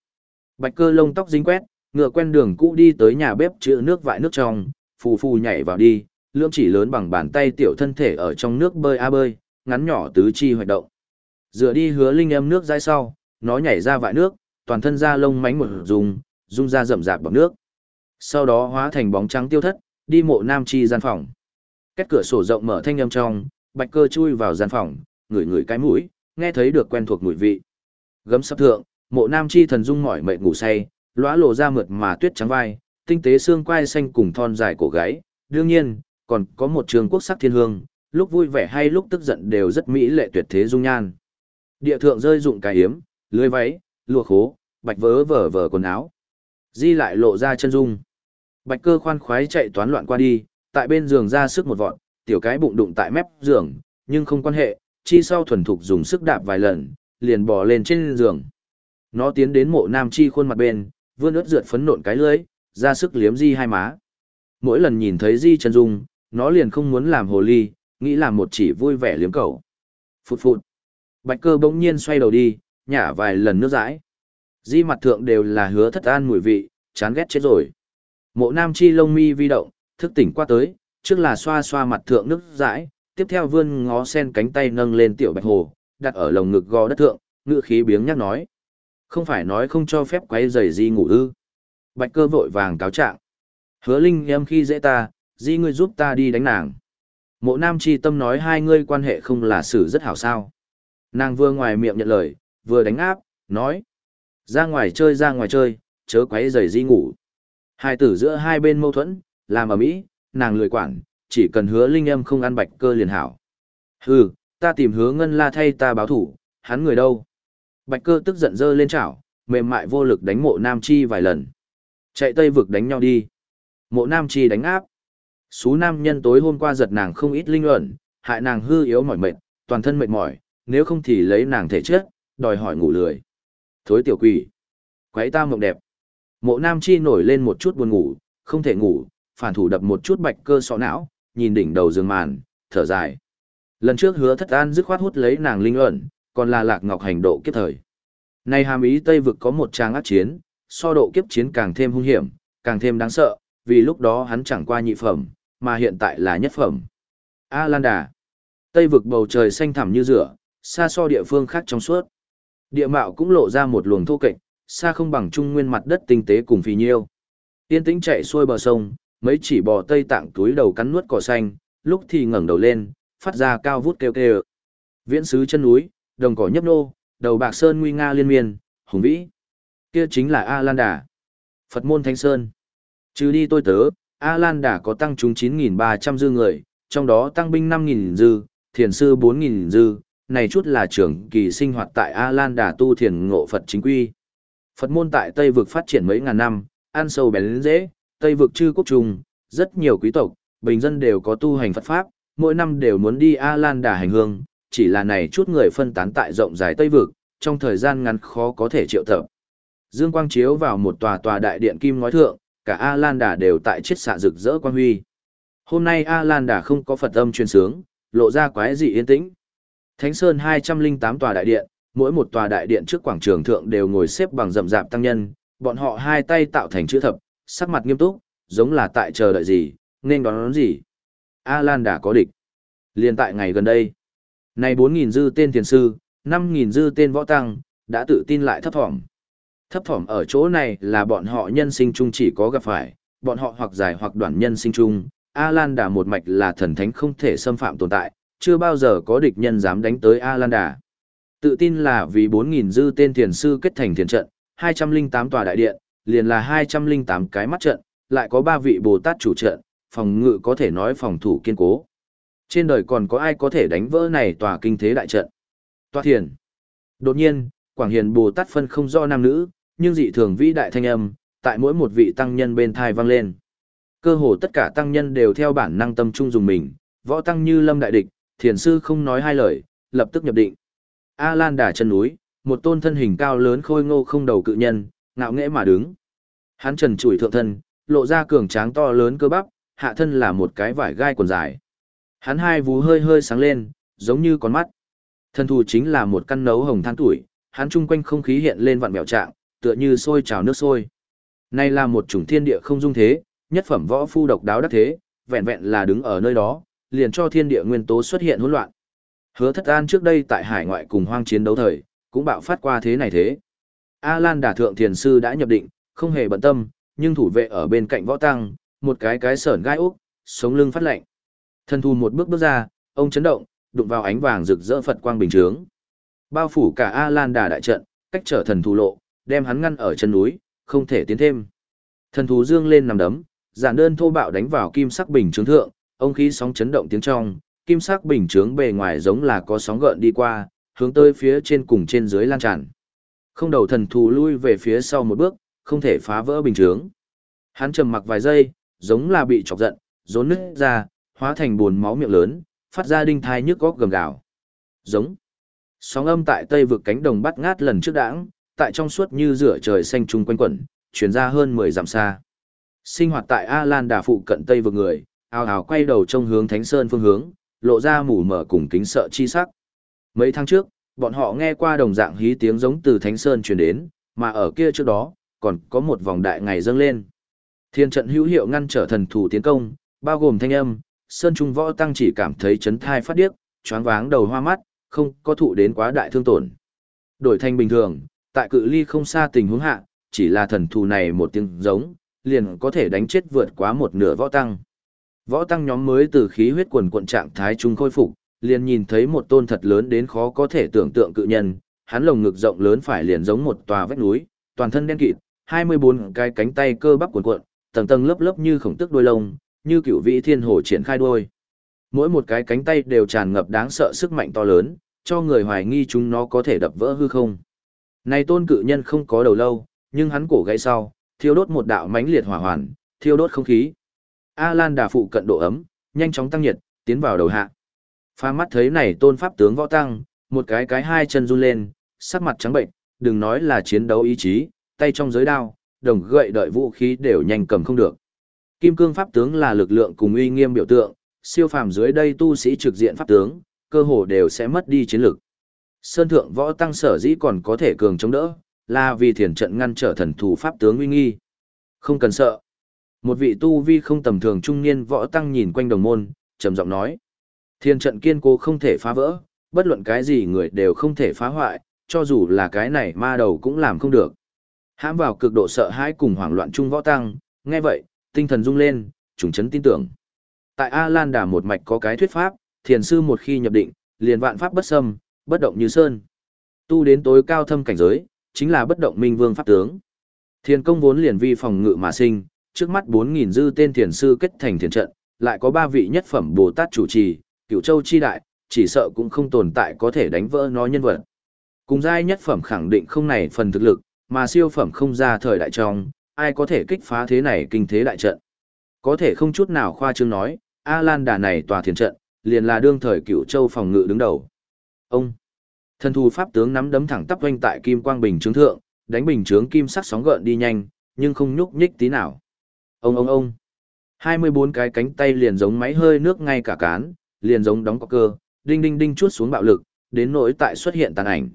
Bạch cơ lông tóc dính quét, ngựa quen đường cũ đi tới nhà bếp chữa nước vại nước trong, phù phù nhảy vào đi, lưỡng chỉ lớn bằng bàn tay tiểu thân thể ở trong nước bơi a bơi, ngắn nhỏ tứ chi hoạt động. Dựa đi hứa linh em nước dãi sau, nó nhảy ra vại nước, toàn thân da lông mánh một dùng, rung ra rậm rạp bằng nước. Sau đó hóa thành bóng trắng tiêu thất, đi mộ nam chi gian phòng. Cách cửa sổ rộng mở thanh âm trong, bạch cơ chui vào gian phòng, ngửi ngửi cái mũi, nghe thấy được quen thuộc mùi vị. Gấm sắp thượng, mộ nam chi thần dung mỏi mệt ngủ say, lóa lộ ra mượt mà tuyết trắng vai, tinh tế xương quai xanh cùng thon dài cổ gáy, đương nhiên, còn có một trường quốc sắc thiên hương, lúc vui vẻ hay lúc tức giận đều rất mỹ lệ tuyệt thế dung nhan. Địa thượng rơi dụng cái hiếm, lưới váy, lụa khố, bạch vớ vở vở quần áo. Di lại lộ ra chân dung. Bạch cơ khoan khoái chạy toán loạn qua đi, tại bên giường ra sức một vọn, tiểu cái bụng đụng tại mép giường, nhưng không quan hệ, chi sau thuần thục dùng sức đạp vài lần, liền bò lên trên giường. Nó tiến đến mộ nam chi khuôn mặt bên, vươn ướt rượt phấn nộn cái lưới ra sức liếm di hai má. Mỗi lần nhìn thấy di chân dung, nó liền không muốn làm hồ ly, nghĩ là một chỉ vui vẻ liếm cầu. Phụt phụt. Bạch cơ bỗng nhiên xoay đầu đi, nhả vài lần nước dãi. Di mặt thượng đều là hứa thất an mùi vị, chán ghét chết rồi. Mộ nam chi lông mi vi động, thức tỉnh qua tới, trước là xoa xoa mặt thượng nước dãi, tiếp theo vươn ngó sen cánh tay nâng lên tiểu bạch hồ, đặt ở lồng ngực gò đất thượng, ngựa khí biếng nhắc nói. Không phải nói không cho phép quấy giày di ngủ ư. Bạch cơ vội vàng cáo trạng. Hứa linh em khi dễ ta, di ngươi giúp ta đi đánh nàng. Mộ nam chi tâm nói hai ngươi quan hệ không là xử rất hảo sao. Nàng vừa ngoài miệng nhận lời, vừa đánh áp, nói. Ra ngoài chơi ra ngoài chơi, chớ quấy giày di ngủ. Hai tử giữa hai bên mâu thuẫn, làm ở mỹ, nàng lười quản, chỉ cần hứa linh âm không ăn bạch cơ liền hảo. Hừ, ta tìm hứa ngân la thay ta báo thủ, hắn người đâu? Bạch cơ tức giận dơ lên chảo, mềm mại vô lực đánh mộ nam chi vài lần. Chạy tây vực đánh nhau đi. Mộ nam chi đánh áp. Sú nam nhân tối hôm qua giật nàng không ít linh ẩn, hại nàng hư yếu mỏi mệt, toàn thân mệt mỏi, nếu không thì lấy nàng thể chết, đòi hỏi ngủ lười. Thối tiểu quỷ. Quấy ta mộng đẹp. Mộ nam chi nổi lên một chút buồn ngủ, không thể ngủ, phản thủ đập một chút bạch cơ sọ não, nhìn đỉnh đầu giường màn, thở dài. Lần trước hứa thất an dứt khoát hút lấy nàng linh ẩn, còn là lạc ngọc hành độ kiếp thời. Nay hàm ý Tây vực có một trang ác chiến, so độ kiếp chiến càng thêm hung hiểm, càng thêm đáng sợ, vì lúc đó hắn chẳng qua nhị phẩm, mà hiện tại là nhất phẩm. A Lan Đà. Tây vực bầu trời xanh thẳm như rửa, xa so địa phương khác trong suốt. Địa mạo cũng lộ ra một luồng thô kệch, xa không bằng trung nguyên mặt đất tinh tế cùng phì nhiêu. Tiên tĩnh chạy xuôi bờ sông, mấy chỉ bò tây tạng túi đầu cắn nuốt cỏ xanh, lúc thì ngẩng đầu lên, phát ra cao vút kêu kêu. Viễn sứ chân núi, đồng cỏ nhấp nô, đầu bạc sơn nguy nga liên miên, hùng vĩ. Kia chính là A Lan Đà. Phật môn Thánh Sơn. Trừ đi tôi tớ, A Lan Đà có tăng chúng 9.300 dư người, trong đó tăng binh 5.000 dư, thiền sư 4.000 dư, này chút là trưởng kỳ sinh hoạt tại A Lan Đà tu thiền ngộ Phật chính quy. Phật môn tại Tây vực phát triển mấy ngàn năm, ăn sâu bén dễ, Tây vực chư quốc trùng, rất nhiều quý tộc, bình dân đều có tu hành Phật Pháp, mỗi năm đều muốn đi A Lan Đà hành hương, chỉ là này chút người phân tán tại rộng rãi Tây vực, trong thời gian ngắn khó có thể triệu tập. Dương quang chiếu vào một tòa tòa đại điện kim ngói thượng, cả A Lan Đà đều tại chiết xạ rực rỡ quan huy. Hôm nay A Lan Đà không có Phật âm truyền sướng, lộ ra quái dị yên tĩnh. Thánh Sơn 208 tòa đại điện, mỗi một tòa đại điện trước quảng trường thượng đều ngồi xếp bằng rậm rạp tăng nhân, bọn họ hai tay tạo thành chữ thập, sắc mặt nghiêm túc, giống là tại chờ đợi gì, nên đón, đón gì. A Lan đà có địch. Liên tại ngày gần đây, nay 4.000 dư tên thiền sư, 5.000 dư tên võ tăng, đã tự tin lại thấp thỏm. Thấp thỏm ở chỗ này là bọn họ nhân sinh chung chỉ có gặp phải, bọn họ hoặc dài hoặc đoạn nhân sinh chung. A Lan Đà một mạch là thần thánh không thể xâm phạm tồn tại, chưa bao giờ có địch nhân dám đánh tới A Lan Đà. Tự tin là vì 4.000 dư tên thiền sư kết thành thiền trận, 208 tòa đại điện, liền là 208 cái mắt trận, lại có 3 vị Bồ Tát chủ trận, phòng ngự có thể nói phòng thủ kiên cố. Trên đời còn có ai có thể đánh vỡ này tòa kinh thế đại trận? Tòa thiền. Đột nhiên, Quảng Hiền Bồ Tát phân không do nam nữ, nhưng dị thường vĩ đại thanh âm, tại mỗi một vị tăng nhân bên thai vang lên. Cơ hồ tất cả tăng nhân đều theo bản năng tâm trung dùng mình, võ tăng như lâm đại địch, thiền sư không nói hai lời, lập tức nhập định. A Lan đà chân núi, một tôn thân hình cao lớn khôi ngô không đầu cự nhân, ngạo nghễ mà đứng. Hắn trần trụi thượng thân, lộ ra cường tráng to lớn cơ bắp, hạ thân là một cái vải gai quần dài. Hắn hai vú hơi hơi sáng lên, giống như con mắt. Thân thù chính là một căn nấu hồng than tuổi, hắn chung quanh không khí hiện lên vặn mèo trạng, tựa như sôi trào nước sôi. Này là một chủng thiên địa không dung thế, nhất phẩm võ phu độc đáo đắc thế, vẹn vẹn là đứng ở nơi đó, liền cho thiên địa nguyên tố xuất hiện hỗn loạn. Hứa thất an trước đây tại hải ngoại cùng hoang chiến đấu thời, cũng bạo phát qua thế này thế. A Lan đà thượng thiền sư đã nhập định, không hề bận tâm, nhưng thủ vệ ở bên cạnh võ tăng, một cái cái sởn gai úc, sống lưng phát lạnh. thần thu một bước bước ra, ông chấn động, đụng vào ánh vàng rực rỡ Phật quang bình trướng. Bao phủ cả A Lan đà đại trận, cách trở thần thù lộ, đem hắn ngăn ở chân núi, không thể tiến thêm. Thần thú dương lên nằm đấm, giản đơn thô bạo đánh vào kim sắc bình trướng thượng, ông khí sóng chấn động tiếng trong, kim sắc bình chướng bề ngoài giống là có sóng gợn đi qua, hướng tới phía trên cùng trên dưới lan tràn. Không đầu thần thú lui về phía sau một bước, không thể phá vỡ bình chướng. Hắn trầm mặc vài giây, giống là bị chọc giận, rốn nứt ra, hóa thành buồn máu miệng lớn, phát ra đinh thai nhức góc gầm gào. Giống. Sóng âm tại tây vực cánh đồng bắt ngát lần trước đãng, tại trong suốt như rửa trời xanh trung quanh quẩn, chuyển ra hơn 10 dặm xa. Sinh hoạt tại A Lan đà phụ cận tây vực người, ào ào quay đầu trông hướng Thánh Sơn phương hướng, lộ ra mù mờ cùng kính sợ chi sắc. Mấy tháng trước, bọn họ nghe qua đồng dạng hí tiếng giống từ Thánh Sơn truyền đến, mà ở kia trước đó, còn có một vòng đại ngày dâng lên. Thiên trận hữu hiệu ngăn trở thần thủ tiến công, bao gồm thanh âm, Sơn Trung Võ Tăng chỉ cảm thấy chấn thai phát điếc, choáng váng đầu hoa mắt, không có thụ đến quá đại thương tổn. Đổi thành bình thường, tại cự ly không xa tình huống hạ, chỉ là thần thù này một tiếng giống, liền có thể đánh chết vượt quá một nửa võ tăng. Võ tăng nhóm mới từ khí huyết quần quận trạng thái trung khôi phục, liền nhìn thấy một tôn thật lớn đến khó có thể tưởng tượng cự nhân, hắn lồng ngực rộng lớn phải liền giống một tòa vách núi, toàn thân đen kịt, 24 cái cánh tay cơ bắp cuộn cuộn, tầng tầng lớp lớp như khổng tức đuôi lông, như cựu vĩ thiên hồ triển khai đuôi. Mỗi một cái cánh tay đều tràn ngập đáng sợ sức mạnh to lớn, cho người hoài nghi chúng nó có thể đập vỡ hư không. Này tôn cự nhân không có đầu lâu, nhưng hắn cổ gãy sau, thiêu đốt một đạo mãnh liệt hỏa hoàn, thiêu đốt không khí. A Lan đà phụ cận độ ấm, nhanh chóng tăng nhiệt, tiến vào đầu hạ. Pha mắt thấy này tôn pháp tướng võ tăng, một cái cái hai chân run lên, sắc mặt trắng bệnh, đừng nói là chiến đấu ý chí, tay trong giới đao, đồng gậy đợi vũ khí đều nhanh cầm không được. Kim cương pháp tướng là lực lượng cùng uy nghiêm biểu tượng, siêu phàm dưới đây tu sĩ trực diện pháp tướng, cơ hồ đều sẽ mất đi chiến lực. Sơn thượng võ tăng sở dĩ còn có thể cường chống đỡ, là vì thiền trận ngăn trở thần thủ pháp tướng uy nghi. Không cần sợ. Một vị tu vi không tầm thường trung niên võ tăng nhìn quanh đồng môn, trầm giọng nói. Thiền trận kiên cố không thể phá vỡ, bất luận cái gì người đều không thể phá hoại, cho dù là cái này ma đầu cũng làm không được. Hãm vào cực độ sợ hãi cùng hoảng loạn trung võ tăng, nghe vậy, tinh thần rung lên, trùng chấn tin tưởng. Tại A Lan Đà một mạch có cái thuyết pháp, thiền sư một khi nhập định, liền vạn pháp bất xâm, bất động như sơn. Tu đến tối cao thâm cảnh giới, chính là bất động minh vương pháp tướng. Thiền công vốn liền vi phòng ngự mà sinh, trước mắt 4.000 dư tên thiền sư kết thành thiền trận, lại có ba vị nhất phẩm Bồ Tát chủ trì, cửu châu chi đại, chỉ sợ cũng không tồn tại có thể đánh vỡ nó nhân vật. Cùng giai nhất phẩm khẳng định không này phần thực lực, mà siêu phẩm không ra thời đại trong, ai có thể kích phá thế này kinh thế đại trận. Có thể không chút nào khoa trương nói, A Lan đà này tòa thiền trận, liền là đương thời cửu châu phòng ngự đứng đầu. Ông, thần thù pháp tướng nắm đấm thẳng tắp quanh tại kim quang bình trướng thượng, đánh bình trướng kim sắc sóng gợn đi nhanh, nhưng không nhúc nhích tí nào. Ông ông ông, 24 cái cánh tay liền giống máy hơi nước ngay cả cán, liền giống đóng có cơ, đinh đinh đinh chuốt xuống bạo lực, đến nỗi tại xuất hiện tàn ảnh.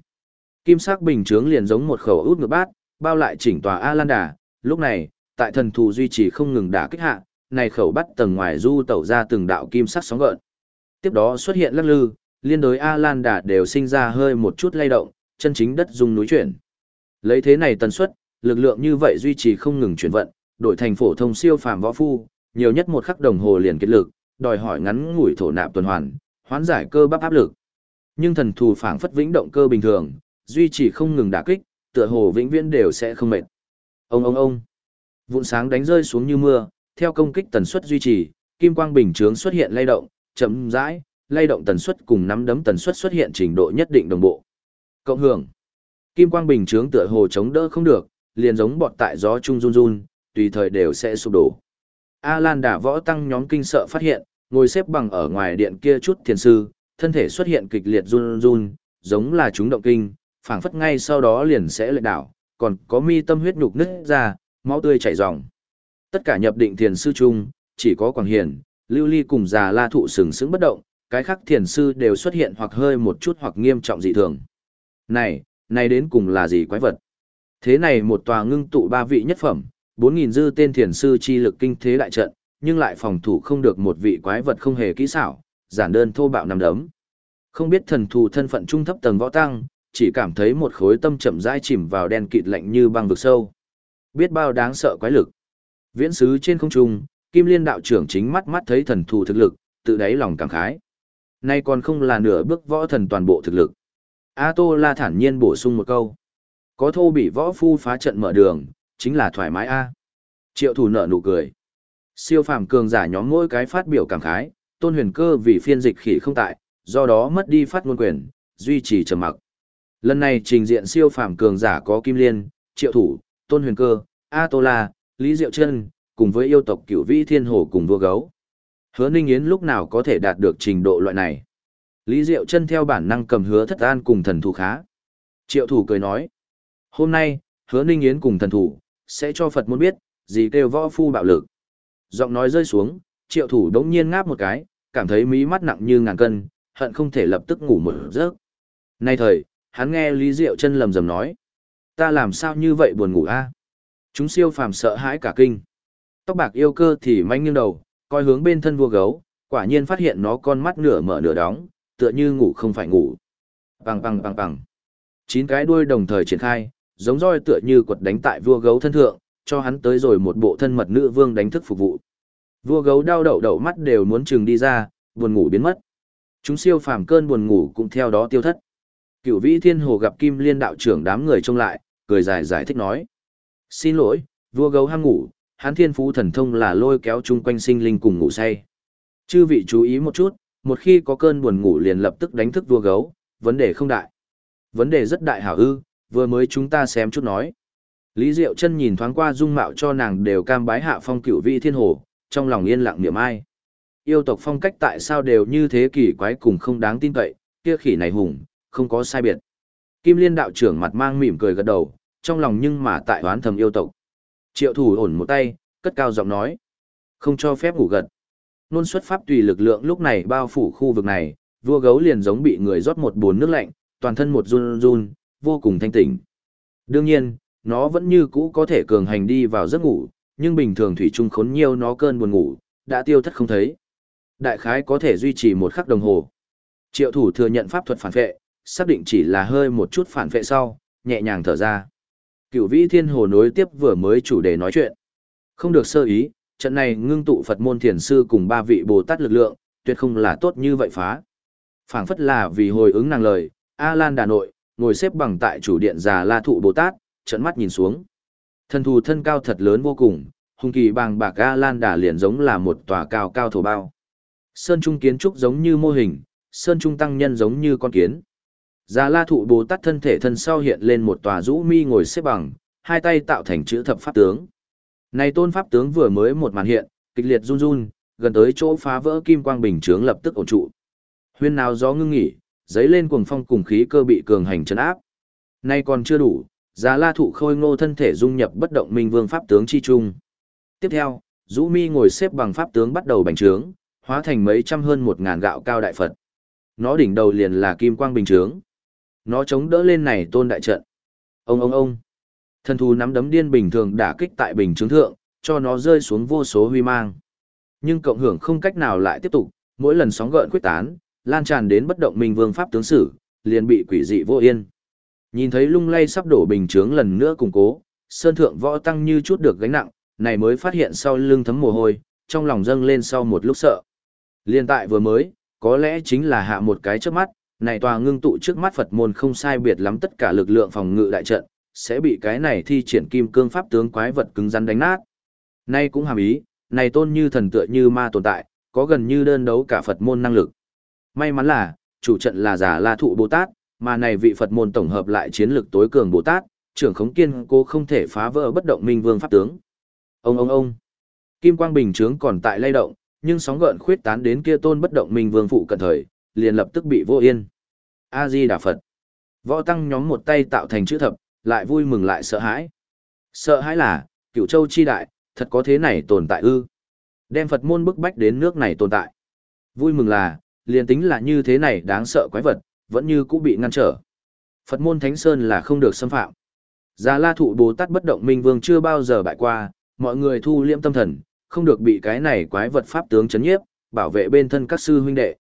Kim sắc bình trướng liền giống một khẩu út ngược bát, bao lại chỉnh tòa A Lan Đà, lúc này, tại thần thù duy trì không ngừng đả kích hạ, này khẩu bắt tầng ngoài du tẩu ra từng đạo kim sắc sóng gợn. Tiếp đó xuất hiện lắc lư, liên đối A Lan Đà đều sinh ra hơi một chút lay động, chân chính đất dung núi chuyển. Lấy thế này tần suất, lực lượng như vậy duy trì không ngừng chuyển vận, đổi thành phổ thông siêu phàm võ phu, nhiều nhất một khắc đồng hồ liền kết lực, đòi hỏi ngắn ngủi thổ nạp tuần hoàn, hoán giải cơ bắp áp lực. Nhưng thần thù phảng phất vĩnh động cơ bình thường, duy trì không ngừng đả kích, tựa hồ vĩnh viễn đều sẽ không mệt. Ông ông ông. Vụn sáng đánh rơi xuống như mưa, theo công kích tần suất duy trì, kim quang bình chướng xuất hiện lay động, chậm rãi, lay động tần suất cùng nắm đấm tần suất xuất hiện trình độ nhất định đồng bộ. Cộng hưởng. Kim quang bình chướng tựa hồ chống đỡ không được, liền giống bọt tại gió trung run run, tùy thời đều sẽ sụp đổ. A Lan đả võ tăng nhóm kinh sợ phát hiện, ngồi xếp bằng ở ngoài điện kia chút thiền sư, thân thể xuất hiện kịch liệt run run, giống là chúng động kinh, phảng phất ngay sau đó liền sẽ lệ đảo, còn có mi tâm huyết nhục nứt ra, máu tươi chảy ròng. Tất cả nhập định thiền sư chung, chỉ có Quảng Hiền, Lưu Ly cùng già La Thụ sừng sững bất động, cái khác thiền sư đều xuất hiện hoặc hơi một chút hoặc nghiêm trọng dị thường. Này, này đến cùng là gì quái vật? Thế này một tòa ngưng tụ ba vị nhất phẩm, 4.000 dư tên thiền sư chi lực kinh thế đại trận, nhưng lại phòng thủ không được một vị quái vật không hề kỹ xảo, giản đơn thô bạo nằm đấm. Không biết thần thù thân phận trung thấp tầng võ tăng, chỉ cảm thấy một khối tâm chậm rãi chìm vào đen kịt lạnh như băng vực sâu. Biết bao đáng sợ quái lực. Viễn sứ trên không trung, Kim Liên đạo trưởng chính mắt mắt thấy thần thù thực lực, tự đáy lòng cảm khái. Nay còn không là nửa bước võ thần toàn bộ thực lực. A Tô La thản nhiên bổ sung một câu. Có thô bị võ phu phá trận mở đường, chính là thoải mái A. Triệu thủ nở nụ cười. Siêu phàm cường giả nhóm mỗi cái phát biểu cảm khái, tôn huyền cơ vì phiên dịch khỉ không tại, do đó mất đi phát ngôn quyền, duy trì trầm mặc. Lần này trình diện siêu phàm cường giả có Kim Liên, Triệu Thủ, Tôn Huyền Cơ, A Tô La, Lý Diệu Trân, cùng với yêu tộc cửu vĩ thiên hồ cùng vua gấu. Hứa Ninh Yến lúc nào có thể đạt được trình độ loại này. Lý Diệu Trân theo bản năng cầm hứa thất an cùng thần thủ khá. Triệu thủ cười nói. Hôm nay, hứa Ninh Yến cùng thần thủ, sẽ cho Phật muốn biết, gì kêu võ phu bạo lực. Giọng nói rơi xuống, triệu thủ đống nhiên ngáp một cái, cảm thấy mí mắt nặng như ngàn cân, hận không thể lập tức ngủ một giấc. Nay thời, hắn nghe Lý Diệu chân lầm rầm nói. Ta làm sao như vậy buồn ngủ a? Chúng siêu phàm sợ hãi cả kinh. Tóc bạc yêu cơ thì manh nghiêng đầu, coi hướng bên thân vua gấu, quả nhiên phát hiện nó con mắt nửa mở nửa đóng, tựa như ngủ không phải ngủ. Bằng bằng bằng bằng. Chín cái đuôi đồng thời triển khai, giống roi tựa như quật đánh tại vua gấu thân thượng, cho hắn tới rồi một bộ thân mật nữ vương đánh thức phục vụ. Vua gấu đau đầu đầu mắt đều muốn chừng đi ra, buồn ngủ biến mất. Chúng siêu phàm cơn buồn ngủ cũng theo đó tiêu thất. Cửu vĩ thiên hồ gặp kim liên đạo trưởng đám người trông lại, cười dài giải thích nói. Xin lỗi, vua gấu ham ngủ, hắn thiên phú thần thông là lôi kéo chung quanh sinh linh cùng ngủ say. Chư vị chú ý một chút, một khi có cơn buồn ngủ liền lập tức đánh thức vua gấu, vấn đề không đại. Vấn đề rất đại hảo ư, vừa mới chúng ta xem chút nói. Lý Diệu chân nhìn thoáng qua dung mạo cho nàng đều cam bái hạ phong cửu vị thiên hồ, trong lòng yên lặng niệm ai. Yêu tộc phong cách tại sao đều như thế kỳ quái cùng không đáng tin cậy, kia khỉ này hùng, không có sai biệt. Kim Liên đạo trưởng mặt mang mỉm cười gật đầu, trong lòng nhưng mà tại oán thầm yêu tộc. Triệu thủ ổn một tay, cất cao giọng nói. Không cho phép ngủ gật. Nôn xuất pháp tùy lực lượng lúc này bao phủ khu vực này, vua gấu liền giống bị người rót một bồn nước lạnh, toàn thân một run run, vô cùng thanh tỉnh. Đương nhiên, nó vẫn như cũ có thể cường hành đi vào giấc ngủ, nhưng bình thường thủy chung khốn nhiều nó cơn buồn ngủ, đã tiêu thất không thấy. Đại khái có thể duy trì một khắc đồng hồ. Triệu thủ thừa nhận pháp thuật phản vệ, xác định chỉ là hơi một chút phản vệ sau, nhẹ nhàng thở ra. Cựu vĩ thiên hồ nối tiếp vừa mới chủ đề nói chuyện. Không được sơ ý, trận này ngưng tụ Phật môn thiền sư cùng ba vị Bồ Tát lực lượng, tuyệt không là tốt như vậy phá. phảng phất là vì hồi ứng nàng lời, A Lan Đà Nội, ngồi xếp bằng tại chủ điện già La Thụ Bồ Tát, trận mắt nhìn xuống. Thân thù thân cao thật lớn vô cùng, hùng kỳ bàng bạc A Lan Đà liền giống là một tòa cao cao thổ bao. Sơn Trung kiến trúc giống như mô hình, Sơn Trung tăng nhân giống như con kiến. Già La Thụ Bồ Tát thân thể thân sau hiện lên một tòa rũ mi ngồi xếp bằng, hai tay tạo thành chữ thập pháp tướng. Này tôn pháp tướng vừa mới một màn hiện, kịch liệt run run, gần tới chỗ phá vỡ kim quang bình chướng lập tức ổn trụ. Huyên nào gió ngưng nghỉ, giấy lên cuồng phong cùng khí cơ bị cường hành chấn áp. Nay còn chưa đủ, Già La Thụ khôi ngô thân thể dung nhập bất động minh vương pháp tướng chi trung. Tiếp theo, rũ Mi ngồi xếp bằng pháp tướng bắt đầu bành trướng, hóa thành mấy trăm hơn một ngàn gạo cao đại Phật. Nó đỉnh đầu liền là kim quang bình trướng. Nó chống đỡ lên này tôn đại trận. Ông ông ông. Thần thú nắm đấm điên bình thường đả kích tại bình chứng thượng, cho nó rơi xuống vô số huy mang. Nhưng cộng hưởng không cách nào lại tiếp tục, mỗi lần sóng gợn quyết tán, lan tràn đến bất động minh vương pháp tướng sử, liền bị quỷ dị vô yên. Nhìn thấy lung lay sắp đổ bình chướng lần nữa củng cố, sơn thượng võ tăng như chút được gánh nặng, này mới phát hiện sau lưng thấm mồ hôi, trong lòng dâng lên sau một lúc sợ. Liên tại vừa mới, có lẽ chính là hạ một cái trước mắt, này tòa ngưng tụ trước mắt Phật môn không sai biệt lắm tất cả lực lượng phòng ngự đại trận, sẽ bị cái này thi triển kim cương pháp tướng quái vật cứng rắn đánh nát. Nay cũng hàm ý, này tôn như thần tựa như ma tồn tại, có gần như đơn đấu cả Phật môn năng lực. May mắn là, chủ trận là giả La Thụ Bồ Tát, mà này vị Phật môn tổng hợp lại chiến lực tối cường Bồ Tát, trưởng khống kiên cố không thể phá vỡ bất động minh vương pháp tướng. Ông ông ông. Kim quang bình trướng còn tại lay động, nhưng sóng gợn khuyết tán đến kia tôn bất động minh vương phụ cận thời, liền lập tức bị vô yên. A Di Đà Phật. Võ tăng nhóm một tay tạo thành chữ thập, lại vui mừng lại sợ hãi. Sợ hãi là, cửu châu chi đại, thật có thế này tồn tại ư. Đem Phật môn bức bách đến nước này tồn tại. Vui mừng là, liền tính là như thế này đáng sợ quái vật, vẫn như cũng bị ngăn trở. Phật môn Thánh Sơn là không được xâm phạm. Già La Thụ Bồ Tát bất động minh vương chưa bao giờ bại qua, mọi người thu liễm tâm thần, không được bị cái này quái vật pháp tướng chấn nhiếp, bảo vệ bên thân các sư huynh đệ.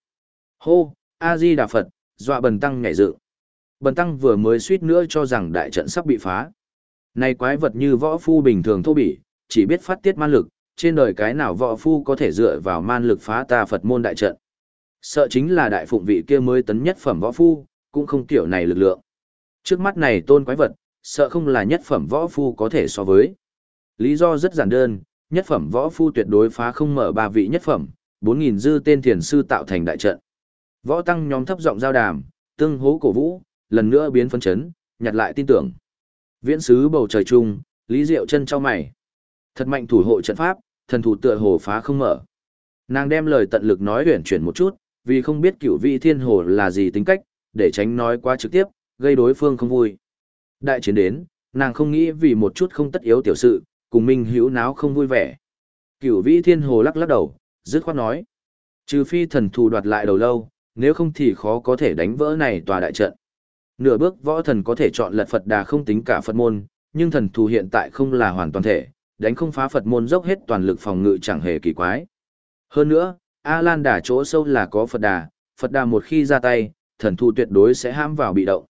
Hô, A Di Đà Phật, dọa Bần tăng nhảy dự. Bần tăng vừa mới suýt nữa cho rằng đại trận sắp bị phá. Này quái vật như võ phu bình thường thô bỉ, chỉ biết phát tiết man lực, trên đời cái nào võ phu có thể dựa vào man lực phá ta Phật môn đại trận. Sợ chính là đại phụng vị kia mới tấn nhất phẩm võ phu, cũng không kiểu này lực lượng. Trước mắt này tôn quái vật, sợ không là nhất phẩm võ phu có thể so với. Lý do rất giản đơn, nhất phẩm võ phu tuyệt đối phá không mở ba vị nhất phẩm, 4.000 dư tên thiền sư tạo thành đại trận. Võ tăng nhóm thấp giọng giao đàm, tương hố cổ vũ, lần nữa biến phân chấn, nhặt lại tin tưởng. Viễn sứ bầu trời chung, Lý Diệu chân cho mày. Thật mạnh thủ hộ trận pháp, thần thủ tựa hồ phá không mở. Nàng đem lời tận lực nói huyền chuyển một chút, vì không biết cửu vị thiên hồ là gì tính cách, để tránh nói quá trực tiếp, gây đối phương không vui. Đại chiến đến, nàng không nghĩ vì một chút không tất yếu tiểu sự, cùng minh hữu náo không vui vẻ. Cửu vị thiên hồ lắc lắc đầu, dứt khoát nói. Trừ phi thần thù đoạt lại đầu lâu, nếu không thì khó có thể đánh vỡ này tòa đại trận. Nửa bước võ thần có thể chọn lật Phật đà không tính cả Phật môn, nhưng thần thù hiện tại không là hoàn toàn thể, đánh không phá Phật môn dốc hết toàn lực phòng ngự chẳng hề kỳ quái. Hơn nữa, A Lan đà chỗ sâu là có Phật đà, Phật đà một khi ra tay, thần thù tuyệt đối sẽ ham vào bị động.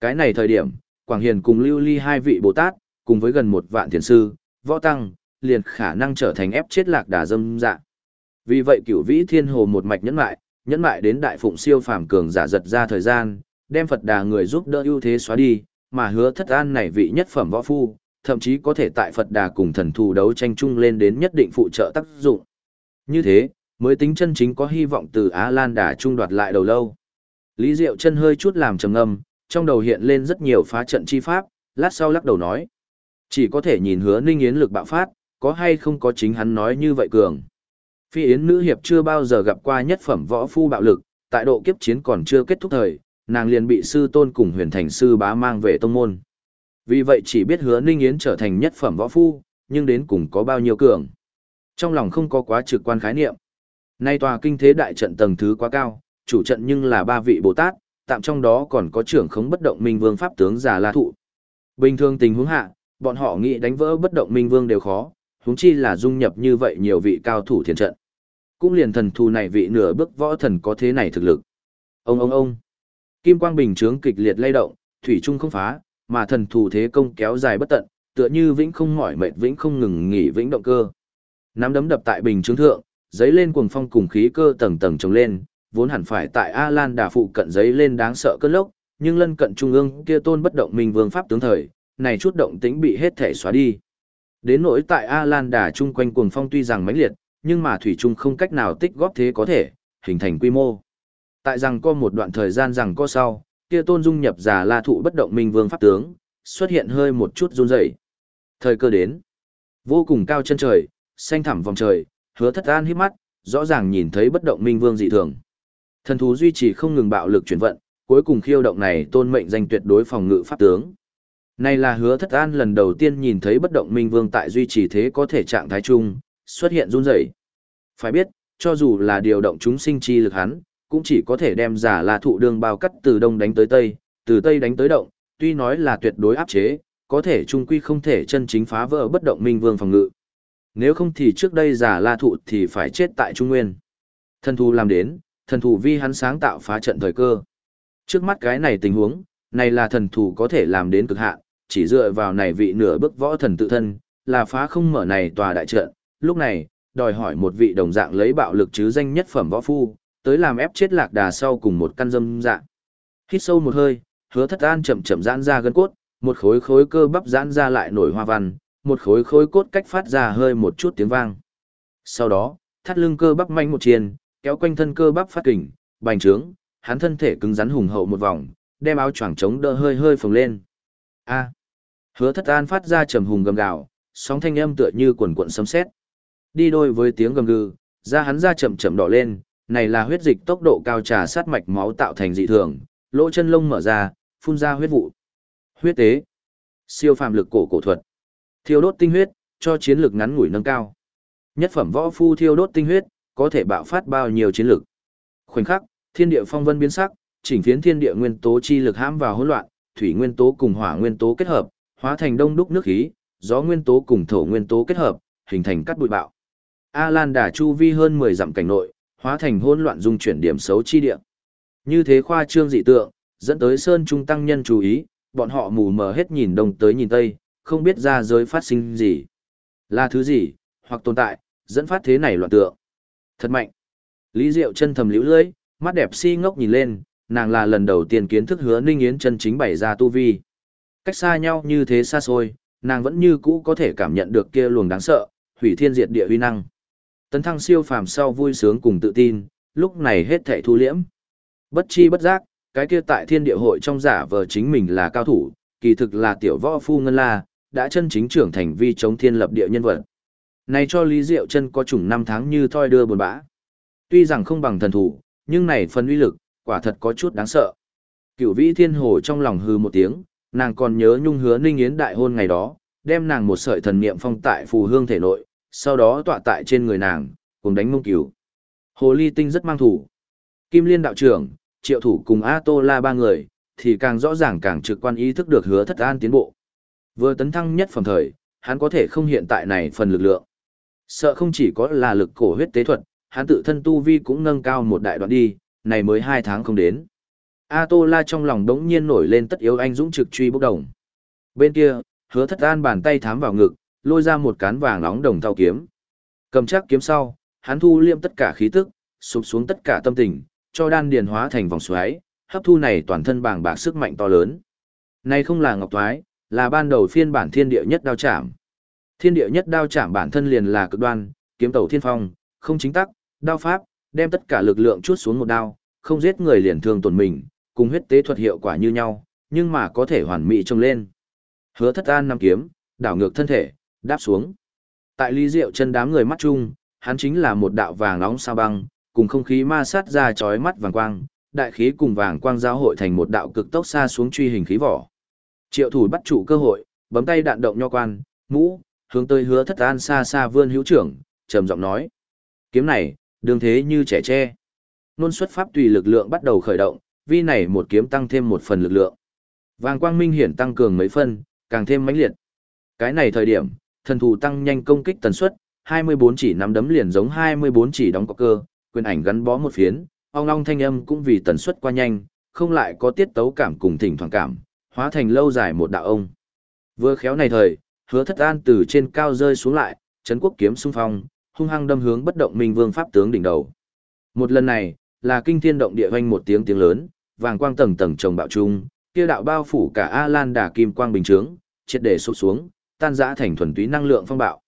Cái này thời điểm, Quảng Hiền cùng Lưu Ly hai vị Bồ Tát, cùng với gần một vạn thiền sư, võ tăng, liền khả năng trở thành ép chết lạc đà dâm dạ. Vì vậy cửu vĩ thiên hồ một mạch nhẫn lại, nhẫn mại đến đại phụng siêu phàm cường giả giật ra thời gian, đem Phật đà người giúp đỡ ưu thế xóa đi, mà hứa thất an này vị nhất phẩm võ phu, thậm chí có thể tại Phật đà cùng thần thù đấu tranh chung lên đến nhất định phụ trợ tác dụng. Như thế, mới tính chân chính có hy vọng từ Á Lan đà trung đoạt lại đầu lâu. Lý Diệu chân hơi chút làm trầm ngâm, trong đầu hiện lên rất nhiều phá trận chi pháp, lát sau lắc đầu nói. Chỉ có thể nhìn hứa ninh yến lực bạo phát, có hay không có chính hắn nói như vậy cường. Phi yến nữ hiệp chưa bao giờ gặp qua nhất phẩm võ phu bạo lực, tại độ kiếp chiến còn chưa kết thúc thời, nàng liền bị sư tôn cùng huyền thành sư bá mang về tông môn. Vì vậy chỉ biết hứa ninh yến trở thành nhất phẩm võ phu, nhưng đến cùng có bao nhiêu cường. Trong lòng không có quá trực quan khái niệm. Nay tòa kinh thế đại trận tầng thứ quá cao, chủ trận nhưng là ba vị Bồ Tát, tạm trong đó còn có trưởng khống bất động minh vương pháp tướng già la thụ. Bình thường tình huống hạ, bọn họ nghĩ đánh vỡ bất động minh vương đều khó, huống chi là dung nhập như vậy nhiều vị cao thủ thiền trận. Cũng liền thần thù này vị nửa bước võ thần có thế này thực lực. Ông ông ông. Kim quang bình chướng kịch liệt lay động, thủy trung không phá, mà thần thù thế công kéo dài bất tận, tựa như vĩnh không mỏi mệt vĩnh không ngừng nghỉ vĩnh động cơ. Nắm đấm đập tại bình chướng thượng, giấy lên cuồng phong cùng khí cơ tầng tầng trồng lên, vốn hẳn phải tại A Lan đà phụ cận giấy lên đáng sợ cơn lốc, nhưng lân cận trung ương kia tôn bất động minh vương pháp tướng thời, này chút động tĩnh bị hết thể xóa đi. Đến nỗi tại A Lan đà chung quanh cuồng phong tuy rằng mãnh liệt, nhưng mà thủy trung không cách nào tích góp thế có thể, hình thành quy mô. Tại rằng có một đoạn thời gian rằng có sau, kia tôn dung nhập giả la thụ bất động minh vương pháp tướng, xuất hiện hơi một chút run rẩy. Thời cơ đến. Vô cùng cao chân trời, xanh thẳm vòng trời, hứa thất an hít mắt, rõ ràng nhìn thấy bất động minh vương dị thường. Thần thú duy trì không ngừng bạo lực chuyển vận, cuối cùng khiêu động này tôn mệnh danh tuyệt đối phòng ngự pháp tướng. Này là hứa thất an lần đầu tiên nhìn thấy bất động minh vương tại duy trì thế có thể trạng thái chung, xuất hiện run rẩy. Phải biết, cho dù là điều động chúng sinh chi lực hắn, cũng chỉ có thể đem giả là thụ đường bao cắt từ đông đánh tới tây, từ tây đánh tới động, tuy nói là tuyệt đối áp chế, có thể trung quy không thể chân chính phá vỡ bất động minh vương phòng ngự. Nếu không thì trước đây giả la thụ thì phải chết tại Trung Nguyên. Thần thù làm đến, thần thù vi hắn sáng tạo phá trận thời cơ. Trước mắt cái này tình huống, này là thần thù có thể làm đến cực hạn, chỉ dựa vào này vị nửa bước võ thần tự thân, là phá không mở này tòa đại trận. Lúc này, đòi hỏi một vị đồng dạng lấy bạo lực chứ danh nhất phẩm võ phu, tới làm ép chết lạc đà sau cùng một căn dâm dạng. Hít sâu một hơi, hứa thất an chậm chậm giãn ra gân cốt, một khối khối cơ bắp giãn ra lại nổi hoa văn, một khối khối cốt cách phát ra hơi một chút tiếng vang. Sau đó, thắt lưng cơ bắp manh một chiền, kéo quanh thân cơ bắp phát kình, bành trướng, hắn thân thể cứng rắn hùng hậu một vòng, đem áo choàng chống đỡ hơi hơi phồng lên. A. Hứa Thất An phát ra trầm hùng gầm gào, sóng thanh âm tựa như quần cuộn sấm sét. Đi đôi với tiếng gầm gừ, da hắn da chậm chậm đỏ lên, này là huyết dịch tốc độ cao trà sát mạch máu tạo thành dị thường, lỗ chân lông mở ra, phun ra huyết vụ. Huyết tế. Siêu phàm lực cổ cổ thuật. Thiêu đốt tinh huyết, cho chiến lực ngắn ngủi nâng cao. Nhất phẩm võ phu thiêu đốt tinh huyết, có thể bạo phát bao nhiêu chiến lực? Khoảnh khắc, thiên địa phong vân biến sắc, chỉnh phiến thiên địa nguyên tố chi lực hãm vào hỗn loạn, thủy nguyên tố cùng hỏa nguyên tố kết hợp, hóa thành đông đúc nước khí, gió nguyên tố cùng thổ nguyên tố kết hợp, hình thành cắt bụi bạo. A Lan đà chu vi hơn 10 dặm cảnh nội, hóa thành hỗn loạn dung chuyển điểm xấu chi địa. Như thế khoa trương dị tượng, dẫn tới sơn trung tăng nhân chú ý, bọn họ mù mờ hết nhìn đông tới nhìn tây, không biết ra giới phát sinh gì. Là thứ gì, hoặc tồn tại, dẫn phát thế này loạn tượng. Thật mạnh. Lý Diệu chân thầm liễu lưỡi, mắt đẹp si ngốc nhìn lên, nàng là lần đầu tiên kiến thức hứa Ninh Yến chân chính bày ra tu vi. Cách xa nhau như thế xa xôi, nàng vẫn như cũ có thể cảm nhận được kia luồng đáng sợ, hủy thiên diệt địa uy năng. Tấn thăng siêu phàm sau vui sướng cùng tự tin, lúc này hết thảy thu liễm. Bất chi bất giác, cái kia tại thiên địa hội trong giả vờ chính mình là cao thủ, kỳ thực là tiểu võ phu ngân la, đã chân chính trưởng thành vi chống thiên lập địa nhân vật. Này cho Lý Diệu chân có chủng năm tháng như thoi đưa buồn bã. Tuy rằng không bằng thần thủ, nhưng này phần uy lực, quả thật có chút đáng sợ. Cửu vĩ thiên hồ trong lòng hư một tiếng, nàng còn nhớ nhung hứa ninh yến đại hôn ngày đó, đem nàng một sợi thần niệm phong tại phù hương thể nội, sau đó tọa tại trên người nàng, cùng đánh mông cửu. Hồ ly tinh rất mang thủ. Kim liên đạo trưởng, triệu thủ cùng A Tô La ba người, thì càng rõ ràng càng trực quan ý thức được hứa thất an tiến bộ. Vừa tấn thăng nhất phẩm thời, hắn có thể không hiện tại này phần lực lượng. Sợ không chỉ có là lực cổ huyết tế thuật, hắn tự thân tu vi cũng nâng cao một đại đoạn đi, này mới hai tháng không đến. A Tô La trong lòng đống nhiên nổi lên tất yếu anh dũng trực truy bốc đồng. Bên kia, hứa thất an bàn tay thám vào ngực, lôi ra một cán vàng nóng đồng thao kiếm. Cầm chắc kiếm sau, hắn thu liêm tất cả khí tức, sụp xuống tất cả tâm tình, cho đan điền hóa thành vòng xoáy, hấp thu này toàn thân bàng bạc sức mạnh to lớn. Này không là ngọc thoái, là ban đầu phiên bản thiên địa nhất đao chạm. Thiên địa nhất đao chạm bản thân liền là cực đoan, kiếm tẩu thiên phong, không chính tắc, đao pháp, đem tất cả lực lượng chút xuống một đao, không giết người liền thương tổn mình, cùng huyết tế thuật hiệu quả như nhau, nhưng mà có thể hoàn mỹ trông lên. Hứa thất an nằm kiếm, đảo ngược thân thể, đáp xuống. Tại ly rượu chân đám người mắt chung, hắn chính là một đạo vàng nóng sao băng, cùng không khí ma sát ra chói mắt vàng quang, đại khí cùng vàng quang giao hội thành một đạo cực tốc xa xuống truy hình khí vỏ. Triệu thủ bắt chủ cơ hội, bấm tay đạn động nho quan, mũ, hướng tới hứa thất an xa xa vươn hữu trưởng, trầm giọng nói. Kiếm này, đường thế như trẻ tre. Nôn xuất pháp tùy lực lượng bắt đầu khởi động, vi này một kiếm tăng thêm một phần lực lượng. Vàng quang minh hiển tăng cường mấy phân, càng thêm mãnh liệt. Cái này thời điểm, thần thù tăng nhanh công kích tần suất, 24 chỉ nắm đấm liền giống 24 chỉ đóng có cơ, quyền ảnh gắn bó một phiến, ong ong thanh âm cũng vì tần suất qua nhanh, không lại có tiết tấu cảm cùng thỉnh thoảng cảm, hóa thành lâu dài một đạo ông. Vừa khéo này thời, hứa thất an từ trên cao rơi xuống lại, chấn quốc kiếm xung phong, hung hăng đâm hướng bất động minh vương pháp tướng đỉnh đầu. Một lần này, là kinh thiên động địa hoanh một tiếng tiếng lớn, vàng quang tầng tầng trồng bạo trung, kia đạo bao phủ cả A Lan đà kim quang bình trướng, triệt để sụp xuống, tan rã thành thuần túy năng lượng phong bạo.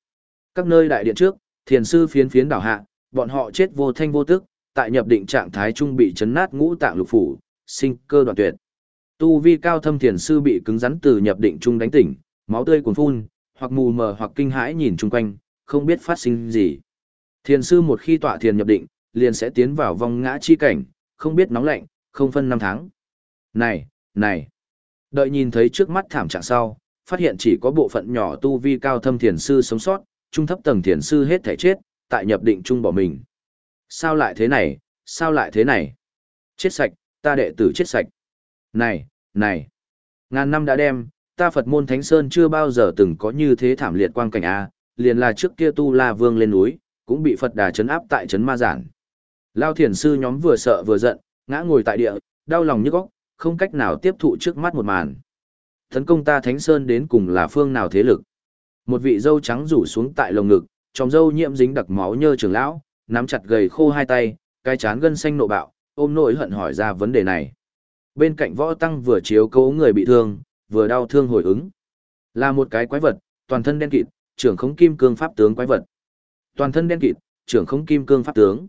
Các nơi đại điện trước, thiền sư phiến phiến đảo hạ, bọn họ chết vô thanh vô tức, tại nhập định trạng thái trung bị chấn nát ngũ tạng lục phủ, sinh cơ đoạn tuyệt. Tu vi cao thâm thiền sư bị cứng rắn từ nhập định trung đánh tỉnh, máu tươi cuồn phun, hoặc mù mờ hoặc kinh hãi nhìn chung quanh, không biết phát sinh gì. Thiền sư một khi tọa thiền nhập định, liền sẽ tiến vào vong ngã chi cảnh, không biết nóng lạnh, không phân năm tháng. Này, này. Đợi nhìn thấy trước mắt thảm trạng sau, phát hiện chỉ có bộ phận nhỏ tu vi cao thâm thiền sư sống sót, trung thấp tầng thiền sư hết thể chết, tại nhập định trung bỏ mình. Sao lại thế này, sao lại thế này? Chết sạch, ta đệ tử chết sạch. Này, này. Ngàn năm đã đem, ta Phật môn Thánh Sơn chưa bao giờ từng có như thế thảm liệt quang cảnh A, liền là trước kia tu la vương lên núi, cũng bị Phật đà chấn áp tại chấn ma giản. Lao thiền sư nhóm vừa sợ vừa giận, ngã ngồi tại địa, đau lòng nhức góc, không cách nào tiếp thụ trước mắt một màn. Tấn công ta Thánh Sơn đến cùng là phương nào thế lực? Một vị dâu trắng rủ xuống tại lồng ngực, trong dâu nhiễm dính đặc máu nhơ trưởng lão, nắm chặt gầy khô hai tay, cái chán gân xanh nộ bạo, ôm nỗi hận hỏi ra vấn đề này. Bên cạnh võ tăng vừa chiếu cố người bị thương, vừa đau thương hồi ứng. Là một cái quái vật, toàn thân đen kịt, trưởng khống kim cương pháp tướng quái vật. Toàn thân đen kịt, trưởng khống kim cương pháp tướng.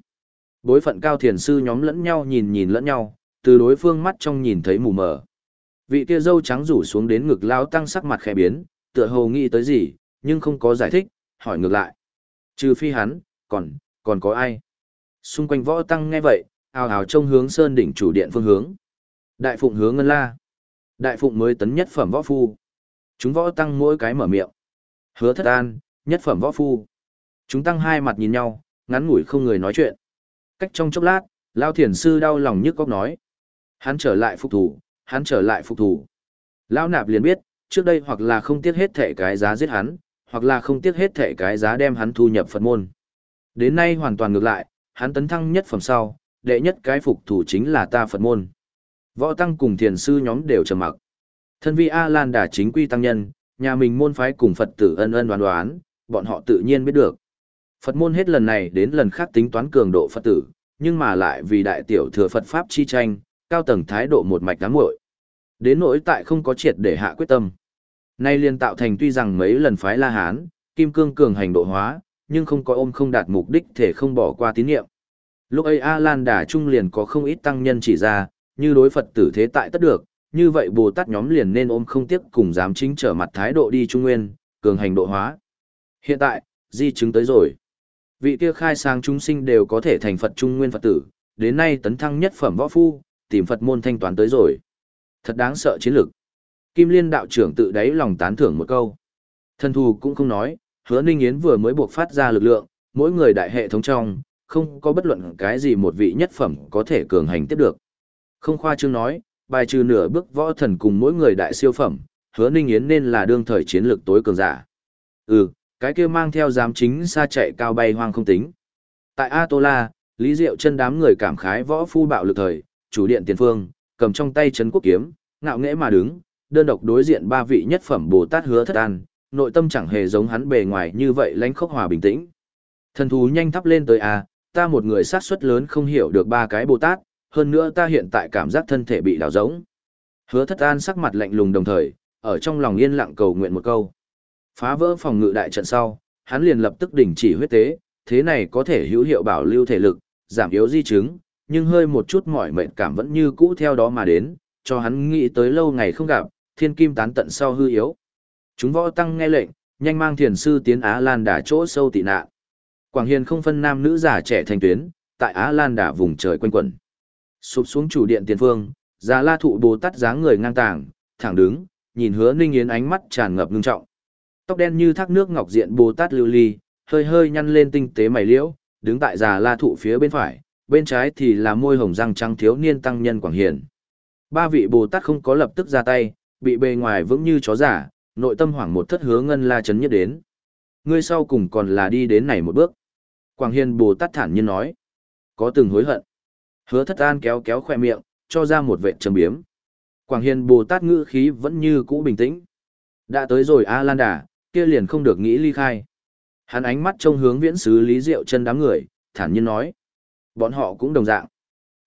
Bối phận cao thiền sư nhóm lẫn nhau nhìn nhìn lẫn nhau, từ đối phương mắt trong nhìn thấy mù mờ. Vị kia dâu trắng rủ xuống đến ngực lao tăng sắc mặt khẽ biến, tựa hồ nghĩ tới gì, nhưng không có giải thích, hỏi ngược lại. Trừ phi hắn, còn, còn có ai? Xung quanh võ tăng nghe vậy, ào ào trông hướng sơn đỉnh chủ điện phương hướng. Đại phụng hướng ngân la. Đại phụng mới tấn nhất phẩm võ phu. Chúng võ tăng mỗi cái mở miệng. Hứa thất an, nhất phẩm võ phu. Chúng tăng hai mặt nhìn nhau, ngắn ngủi không người nói chuyện. Cách trong chốc lát, Lao Thiền Sư đau lòng nhức góc nói. Hắn trở lại phục thủ, hắn trở lại phục thủ. Lao Nạp liền biết, trước đây hoặc là không tiếc hết thể cái giá giết hắn, hoặc là không tiếc hết thể cái giá đem hắn thu nhập Phật môn. Đến nay hoàn toàn ngược lại, hắn tấn thăng nhất phẩm sau, đệ nhất cái phục thủ chính là ta Phật môn. Võ tăng cùng thiền sư nhóm đều trầm mặc. Thân vi A Lan đà chính quy tăng nhân, nhà mình môn phái cùng Phật tử ân ân đoán đoán, bọn họ tự nhiên biết được. Phật môn hết lần này đến lần khác tính toán cường độ Phật tử, nhưng mà lại vì đại tiểu thừa Phật Pháp chi tranh, cao tầng thái độ một mạch đáng ngội. Đến nỗi tại không có triệt để hạ quyết tâm. Nay liên tạo thành tuy rằng mấy lần phái La Hán, kim cương cường hành độ hóa, nhưng không có ôm không đạt mục đích thể không bỏ qua tín nhiệm. Lúc ấy A Lan Đà Trung liền có không ít tăng nhân chỉ ra, như đối Phật tử thế tại tất được, như vậy Bồ Tát nhóm liền nên ôm không tiếc cùng dám chính trở mặt thái độ đi Trung Nguyên, cường hành độ hóa. Hiện tại, di chứng tới rồi. Vị kia khai sáng chúng sinh đều có thể thành Phật Trung Nguyên Phật tử, đến nay tấn thăng nhất phẩm võ phu, tìm Phật môn thanh toán tới rồi. Thật đáng sợ chiến lược. Kim Liên đạo trưởng tự đáy lòng tán thưởng một câu. Thần thù cũng không nói, hứa Ninh Yến vừa mới buộc phát ra lực lượng, mỗi người đại hệ thống trong, không có bất luận cái gì một vị nhất phẩm có thể cường hành tiếp được. Không khoa trương nói, bài trừ nửa bước võ thần cùng mỗi người đại siêu phẩm, hứa Ninh Yến nên là đương thời chiến lược tối cường giả. Ừ, cái kia mang theo giám chính xa chạy cao bay hoang không tính. Tại Atola, Lý Diệu chân đám người cảm khái võ phu bạo lực thời, chủ điện tiền phương, cầm trong tay chấn quốc kiếm, ngạo nghễ mà đứng, đơn độc đối diện ba vị nhất phẩm Bồ Tát hứa thất an, nội tâm chẳng hề giống hắn bề ngoài như vậy lãnh khốc hòa bình tĩnh. Thần thú nhanh thắp lên tới a, ta một người sát suất lớn không hiểu được ba cái Bồ Tát, hơn nữa ta hiện tại cảm giác thân thể bị đảo giống. Hứa thất an sắc mặt lạnh lùng đồng thời, ở trong lòng yên lặng cầu nguyện một câu. Phá vỡ phòng ngự đại trận sau, hắn liền lập tức đình chỉ huyết tế, thế này có thể hữu hiệu bảo lưu thể lực, giảm yếu di chứng, nhưng hơi một chút mỏi mệt cảm vẫn như cũ theo đó mà đến, cho hắn nghĩ tới lâu ngày không gặp, thiên kim tán tận sau hư yếu. Chúng võ tăng nghe lệnh, nhanh mang thiền sư tiến Á Lan đà chỗ sâu tị nạn. Quảng Hiền không phân nam nữ già trẻ thành tuyến, tại Á Lan đà vùng trời quanh quẩn. Sụp xuống chủ điện tiền phương, Già La thụ Bồ Tát dáng người ngang tàng, thẳng đứng, nhìn Hứa Ninh Yến ánh mắt tràn ngập ngưng trọng. Tóc đen như thác nước ngọc diện Bồ Tát lưu ly, hơi hơi nhăn lên tinh tế mày liễu, đứng tại Già La thụ phía bên phải, bên trái thì là môi hồng răng trắng thiếu niên tăng nhân Quảng Hiền. Ba vị Bồ Tát không có lập tức ra tay, bị bề ngoài vững như chó giả, nội tâm hoảng một thất hứa ngân la chấn nhất đến. Ngươi sau cùng còn là đi đến này một bước. Quảng Hiền Bồ Tát thản nhiên nói. Có từng hối hận. Hứa thất an kéo kéo khoe miệng, cho ra một vệ trầm biếm. Quảng Hiền Bồ Tát ngữ khí vẫn như cũ bình tĩnh. Đã tới rồi A Lan Đà, kia liền không được nghĩ ly khai. Hắn ánh mắt trông hướng viễn sứ Lý Diệu chân đám người, thản nhiên nói. Bọn họ cũng đồng dạng.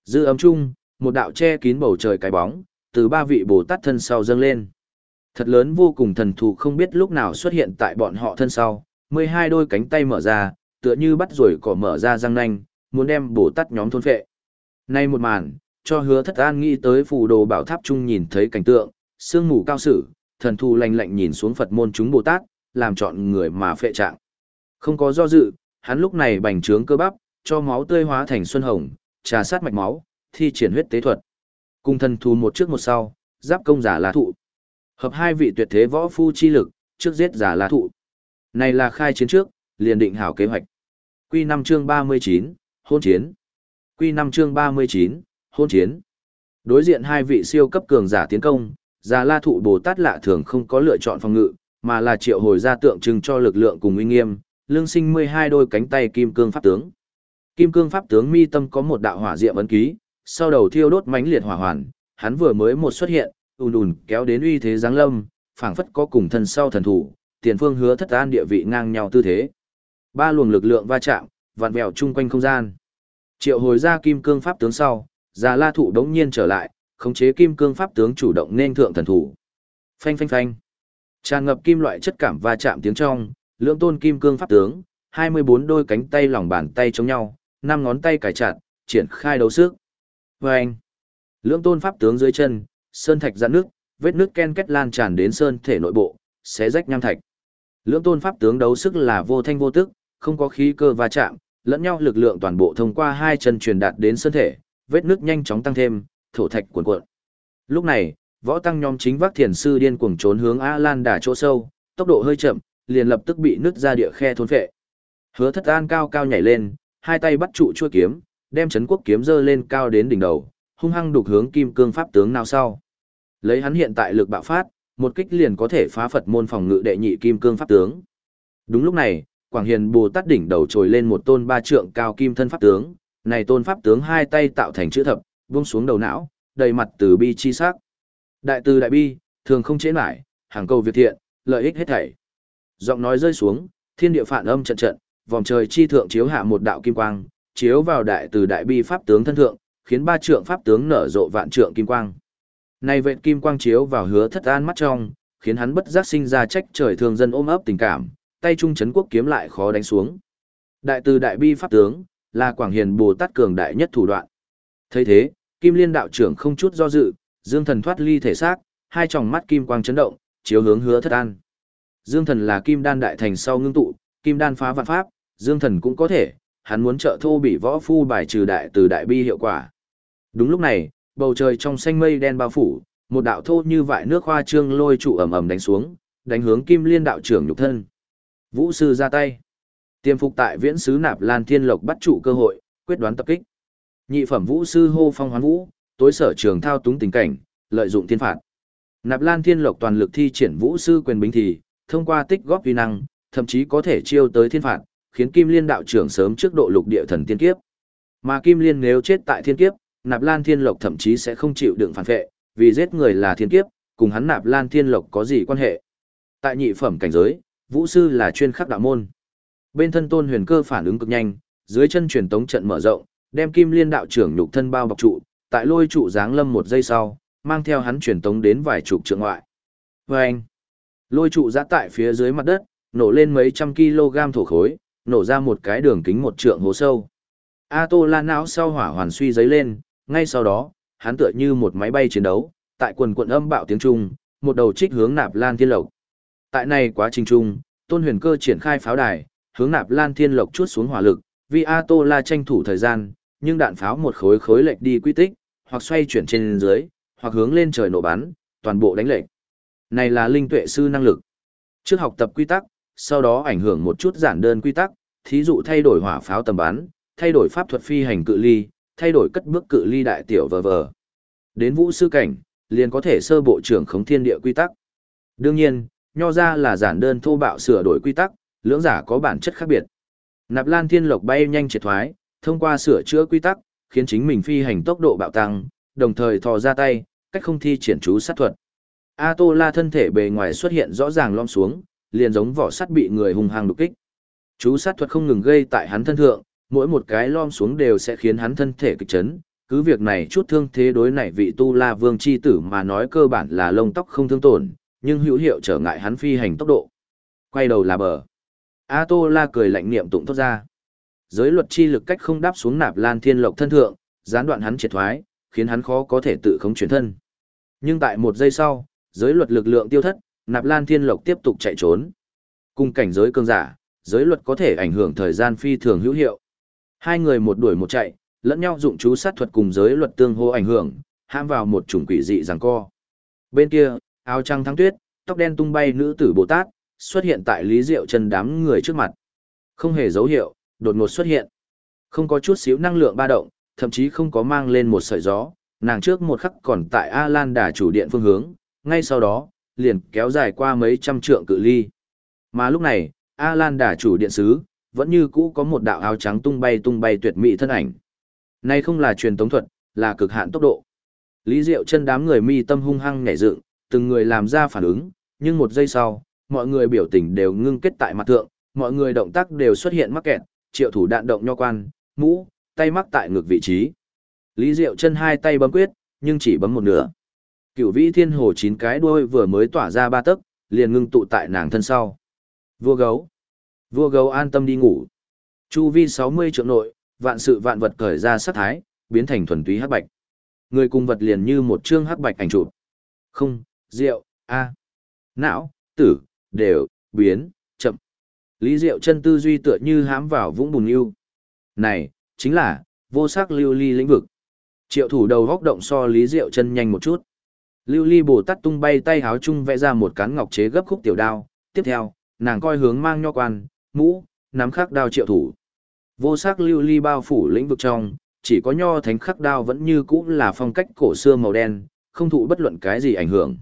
Dư ấm chung, một đạo che kín bầu trời cái bóng, từ ba vị Bồ Tát thân sau dâng lên. Thật lớn vô cùng thần thù không biết lúc nào xuất hiện tại bọn họ thân sau, mười hai đôi cánh tay mở ra, tựa như bắt rồi cỏ mở ra răng nanh, muốn đem Bồ Tát nhóm thôn phệ. Nay một màn, cho hứa thất an nghĩ tới phù đồ bảo tháp trung nhìn thấy cảnh tượng, sương mù cao sử, thần thù lạnh lạnh nhìn xuống Phật môn chúng Bồ Tát, làm chọn người mà phệ trạng. Không có do dự, hắn lúc này bành trướng cơ bắp, cho máu tươi hóa thành xuân hồng, trà sát mạch máu, thi triển huyết tế thuật. Cùng thần thú một trước một sau, giáp công giả lá thụ. Hợp hai vị tuyệt thế võ phu chi lực, trước giết giả lá thụ. Này là khai chiến trước, liền định hảo kế hoạch. Quy 5 chương 39, hôn chiến. Quy 5 chương 39, hôn chiến. Đối diện hai vị siêu cấp cường giả tiến công, giả La Thụ Bồ Tát lạ thường không có lựa chọn phòng ngự, mà là triệu hồi ra tượng trưng cho lực lượng cùng uy nghiêm, lương sinh 12 đôi cánh tay kim cương pháp tướng. Kim cương pháp tướng mi tâm có một đạo hỏa diệm ấn ký, sau đầu thiêu đốt mãnh liệt hỏa hoàn, hắn vừa mới một xuất hiện, ùn ùn kéo đến uy thế giáng lâm, phảng phất có cùng thân sau thần thủ, tiền phương hứa thất an địa vị ngang nhau tư thế. Ba luồng lực lượng va chạm, vặn vẹo chung quanh không gian. Triệu hồi ra kim cương pháp tướng sau, Già La Thụ đống nhiên trở lại, khống chế kim cương pháp tướng chủ động nên thượng thần thủ. Phanh phanh phanh. Tràn ngập kim loại chất cảm va chạm tiếng trong, lưỡng tôn kim cương pháp tướng, 24 đôi cánh tay lòng bàn tay chống nhau, năm ngón tay cài chặt, triển khai đấu sức. Vâng! Lưỡng tôn pháp tướng dưới chân, sơn thạch giãn nước, vết nước ken kết lan tràn đến sơn thể nội bộ, xé rách nham thạch. Lưỡng tôn pháp tướng đấu sức là vô thanh vô tức, không có khí cơ va chạm, lẫn nhau lực lượng toàn bộ thông qua hai chân truyền đạt đến sơn thể, vết nước nhanh chóng tăng thêm, thổ thạch cuộn cuộn. Lúc này, võ tăng nhóm chính vác thiền sư điên cuồng trốn hướng A Lan đả chỗ sâu, tốc độ hơi chậm, liền lập tức bị nứt ra địa khe thôn phệ. Hứa Thất An cao cao nhảy lên, hai tay bắt trụ chuôi kiếm, đem chấn quốc kiếm giơ lên cao đến đỉnh đầu, hung hăng đục hướng kim cương pháp tướng nào sau. Lấy hắn hiện tại lực bạo phát, một kích liền có thể phá Phật môn phòng ngự đệ nhị kim cương pháp tướng. Đúng lúc này, Quảng Hiền Bồ Tát đỉnh đầu trồi lên một tôn ba trượng cao kim thân pháp tướng, này tôn pháp tướng hai tay tạo thành chữ thập, buông xuống đầu não, đầy mặt từ bi chi sắc. Đại từ đại bi, thường không chế lại, hàng cầu việc thiện, lợi ích hết thảy. Giọng nói rơi xuống, thiên địa phản âm trận trận, vòng trời chi thượng chiếu hạ một đạo kim quang, chiếu vào đại từ đại bi pháp tướng thân thượng, khiến ba trượng pháp tướng nở rộ vạn trượng kim quang. Nay vệt kim quang chiếu vào hứa thất an mắt trong, khiến hắn bất giác sinh ra trách trời thường dân ôm ấp tình cảm, tay trung chấn quốc kiếm lại khó đánh xuống. Đại từ đại bi pháp tướng, là Quảng Hiền Bồ Tát cường đại nhất thủ đoạn. thấy thế, Kim Liên đạo trưởng không chút do dự, Dương Thần thoát ly thể xác, hai tròng mắt kim quang chấn động, chiếu hướng hứa thất an. Dương Thần là Kim Đan đại thành sau ngưng tụ, Kim Đan phá vạn pháp, Dương Thần cũng có thể, hắn muốn trợ thô bị võ phu bài trừ đại từ đại bi hiệu quả. Đúng lúc này, bầu trời trong xanh mây đen bao phủ, một đạo thô như vại nước hoa trương lôi trụ ầm ầm đánh xuống, đánh hướng Kim Liên đạo trưởng nhục thân. Vũ sư ra tay. Tiêm phục tại viễn sứ nạp lan thiên lộc bắt trụ cơ hội, quyết đoán tập kích. Nhị phẩm vũ sư hô phong hoán vũ, tối sở trường thao túng tình cảnh, lợi dụng thiên phạt. Nạp Lan Thiên Lộc toàn lực thi triển vũ sư quyền bính thì, thông qua tích góp uy năng, thậm chí có thể chiêu tới thiên phạt, khiến Kim Liên đạo trưởng sớm trước độ lục địa thần tiên kiếp. Mà Kim Liên nếu chết tại thiên kiếp, Nạp Lan Thiên Lộc thậm chí sẽ không chịu đựng phản vệ, vì giết người là thiên kiếp, cùng hắn Nạp Lan Thiên Lộc có gì quan hệ. Tại nhị phẩm cảnh giới, vũ sư là chuyên khắc đạo môn. Bên thân Tôn Huyền Cơ phản ứng cực nhanh, dưới chân truyền tống trận mở rộng, đem Kim Liên đạo trưởng nhục thân bao bọc trụ, tại lôi trụ giáng lâm một giây sau, mang theo hắn truyền tống đến vài chục trượng ngoại. Và anh, lôi trụ giã tại phía dưới mặt đất, nổ lên mấy trăm kg thổ khối, nổ ra một cái đường kính một trượng hố sâu. A Tô La não sau hỏa hoàn suy giấy lên, ngay sau đó, hắn tựa như một máy bay chiến đấu, tại quần quận âm bạo tiếng trung, một đầu trích hướng Nạp Lan Thiên Lộc. Tại này quá trình trung, Tôn Huyền Cơ triển khai pháo đài, hướng Nạp Lan Thiên Lộc chút xuống hỏa lực, vì A Tô La tranh thủ thời gian, nhưng đạn pháo một khối khối lệch đi quy tích, hoặc xoay chuyển trên dưới, hoặc hướng lên trời nổ bắn, toàn bộ đánh lệch. Này là linh tuệ sư năng lực. Trước học tập quy tắc, sau đó ảnh hưởng một chút giản đơn quy tắc, thí dụ thay đổi hỏa pháo tầm bắn, thay đổi pháp thuật phi hành cự ly, thay đổi cất bước cự ly đại tiểu vờ vờ. Đến vũ sư cảnh, liền có thể sơ bộ trưởng khống thiên địa quy tắc. Đương nhiên, nho ra là giản đơn thô bạo sửa đổi quy tắc, lưỡng giả có bản chất khác biệt. Nạp Lan Thiên Lộc bay nhanh triệt thoái, thông qua sửa chữa quy tắc, khiến chính mình phi hành tốc độ bạo tăng, đồng thời thò ra tay, cách không thi triển chú sát thuật. A Tô La thân thể bề ngoài xuất hiện rõ ràng lom xuống, liền giống vỏ sắt bị người hung hăng đục kích. Chú sát thuật không ngừng gây tại hắn thân thượng, mỗi một cái lom xuống đều sẽ khiến hắn thân thể kịch chấn. Cứ việc này chút thương thế đối này vị tu la vương chi tử mà nói cơ bản là lông tóc không thương tổn, nhưng hữu hiệu trở ngại hắn phi hành tốc độ. Quay đầu là bờ. A Tô La cười lạnh niệm tụng thoát ra. Giới luật chi lực cách không đáp xuống nạp lan thiên lộc thân thượng, gián đoạn hắn triệt thoái, khiến hắn khó có thể tự khống chuyển thân. Nhưng tại một giây sau, giới luật lực lượng tiêu thất, nạp lan thiên lộc tiếp tục chạy trốn. Cùng cảnh giới cương giả, giới luật có thể ảnh hưởng thời gian phi thường hữu hiệu. Hai người một đuổi một chạy, lẫn nhau dụng chú sát thuật cùng giới luật tương hô ảnh hưởng, ham vào một chủng quỷ dị giằng co. Bên kia, áo trắng thắng tuyết, tóc đen tung bay nữ tử Bồ Tát, xuất hiện tại Lý Diệu chân đám người trước mặt. Không hề dấu hiệu, đột ngột xuất hiện. Không có chút xíu năng lượng ba động, thậm chí không có mang lên một sợi gió, nàng trước một khắc còn tại A Lan đà chủ điện phương hướng, ngay sau đó, liền kéo dài qua mấy trăm trượng cự ly. Mà lúc này, A Lan đà chủ điện sứ, vẫn như cũ có một đạo áo trắng tung bay tung bay tuyệt mỹ thân ảnh. Này không là truyền tống thuật, là cực hạn tốc độ. Lý Diệu chân đám người mi tâm hung hăng nhảy dựng, từng người làm ra phản ứng, nhưng một giây sau, mọi người biểu tình đều ngưng kết tại mặt thượng, mọi người động tác đều xuất hiện mắc kẹt, triệu thủ đạn động nho quan, mũ, tay mắc tại ngực vị trí. Lý Diệu chân hai tay bấm quyết, nhưng chỉ bấm một nửa. Cửu vĩ thiên hồ chín cái đuôi vừa mới tỏa ra ba tấc, liền ngưng tụ tại nàng thân sau. Vua gấu. Vua gấu an tâm đi ngủ. Chu vi 60 trượng nội, vạn sự vạn vật cởi ra sát thái, biến thành thuần túy hắc bạch. Người cùng vật liền như một chương hắc bạch ảnh chụp. Không, rượu, a, não, tử, đều, biến. Lý Diệu chân tư duy tựa như hám vào vũng bùn yêu. Này, chính là, vô sắc lưu ly lĩnh vực. Triệu thủ đầu góc động so Lý Diệu chân nhanh một chút. Lưu ly bồ tát tung bay tay háo chung vẽ ra một cán ngọc chế gấp khúc tiểu đao. Tiếp theo, nàng coi hướng mang nho quan, mũ, nắm khắc đao triệu thủ. Vô sắc lưu ly bao phủ lĩnh vực trong, chỉ có nho thánh khắc đao vẫn như cũ là phong cách cổ xưa màu đen, không thụ bất luận cái gì ảnh hưởng.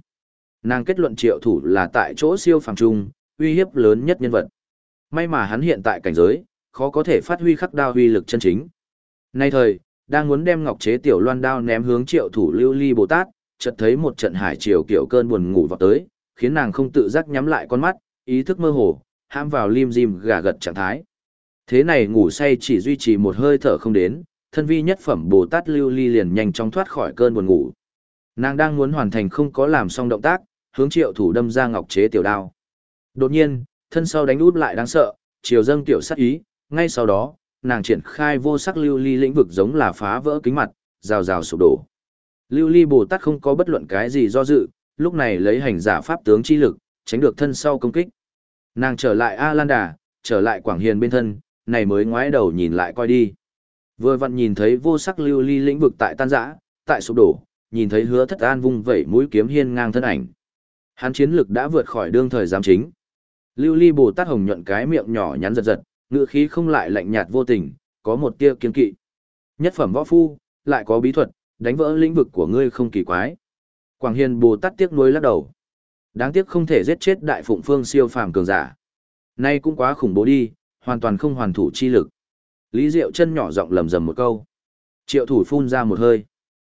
Nàng kết luận triệu thủ là tại chỗ siêu phàm trung, uy hiếp lớn nhất nhân vật. May mà hắn hiện tại cảnh giới, khó có thể phát huy khắc đao uy lực chân chính. Nay thời, đang muốn đem ngọc chế tiểu loan đao ném hướng triệu thủ lưu ly Bồ Tát, chợt thấy một trận hải triều kiểu cơn buồn ngủ vào tới, khiến nàng không tự giác nhắm lại con mắt, ý thức mơ hồ, ham vào lim dim gà gật trạng thái. Thế này ngủ say chỉ duy trì một hơi thở không đến, thân vi nhất phẩm Bồ Tát lưu ly liền nhanh chóng thoát khỏi cơn buồn ngủ. Nàng đang muốn hoàn thành không có làm xong động tác, hướng triệu thủ đâm ra ngọc chế tiểu đao. Đột nhiên, thân sau đánh út lại đáng sợ, chiều dâng tiểu sát ý, ngay sau đó, nàng triển khai vô sắc lưu ly lĩnh vực giống là phá vỡ kính mặt, rào rào sụp đổ. Lưu ly Bồ Tát không có bất luận cái gì do dự, lúc này lấy hành giả pháp tướng chi lực, tránh được thân sau công kích. Nàng trở lại A Lan Đà, trở lại Quảng Hiền bên thân, này mới ngoái đầu nhìn lại coi đi. Vừa vặn nhìn thấy vô sắc lưu ly lĩnh vực tại tan rã, tại sụp đổ, nhìn thấy hứa thất an vung vẩy mũi kiếm hiên ngang thân ảnh. Hắn chiến lực đã vượt khỏi đương thời giám chính. Lưu ly Bồ Tát hồng nhuận cái miệng nhỏ nhắn giật giật, ngữ khí không lại lạnh nhạt vô tình, có một tia kiên kỵ. Nhất phẩm võ phu, lại có bí thuật, đánh vỡ lĩnh vực của ngươi không kỳ quái. Quảng Hiền Bồ Tát tiếc nuối lắc đầu. Đáng tiếc không thể giết chết đại phụng phương siêu phàm cường giả. Nay cũng quá khủng bố đi, hoàn toàn không hoàn thủ chi lực. Lý Diệu chân nhỏ giọng lầm rầm một câu. Triệu thủ phun ra một hơi.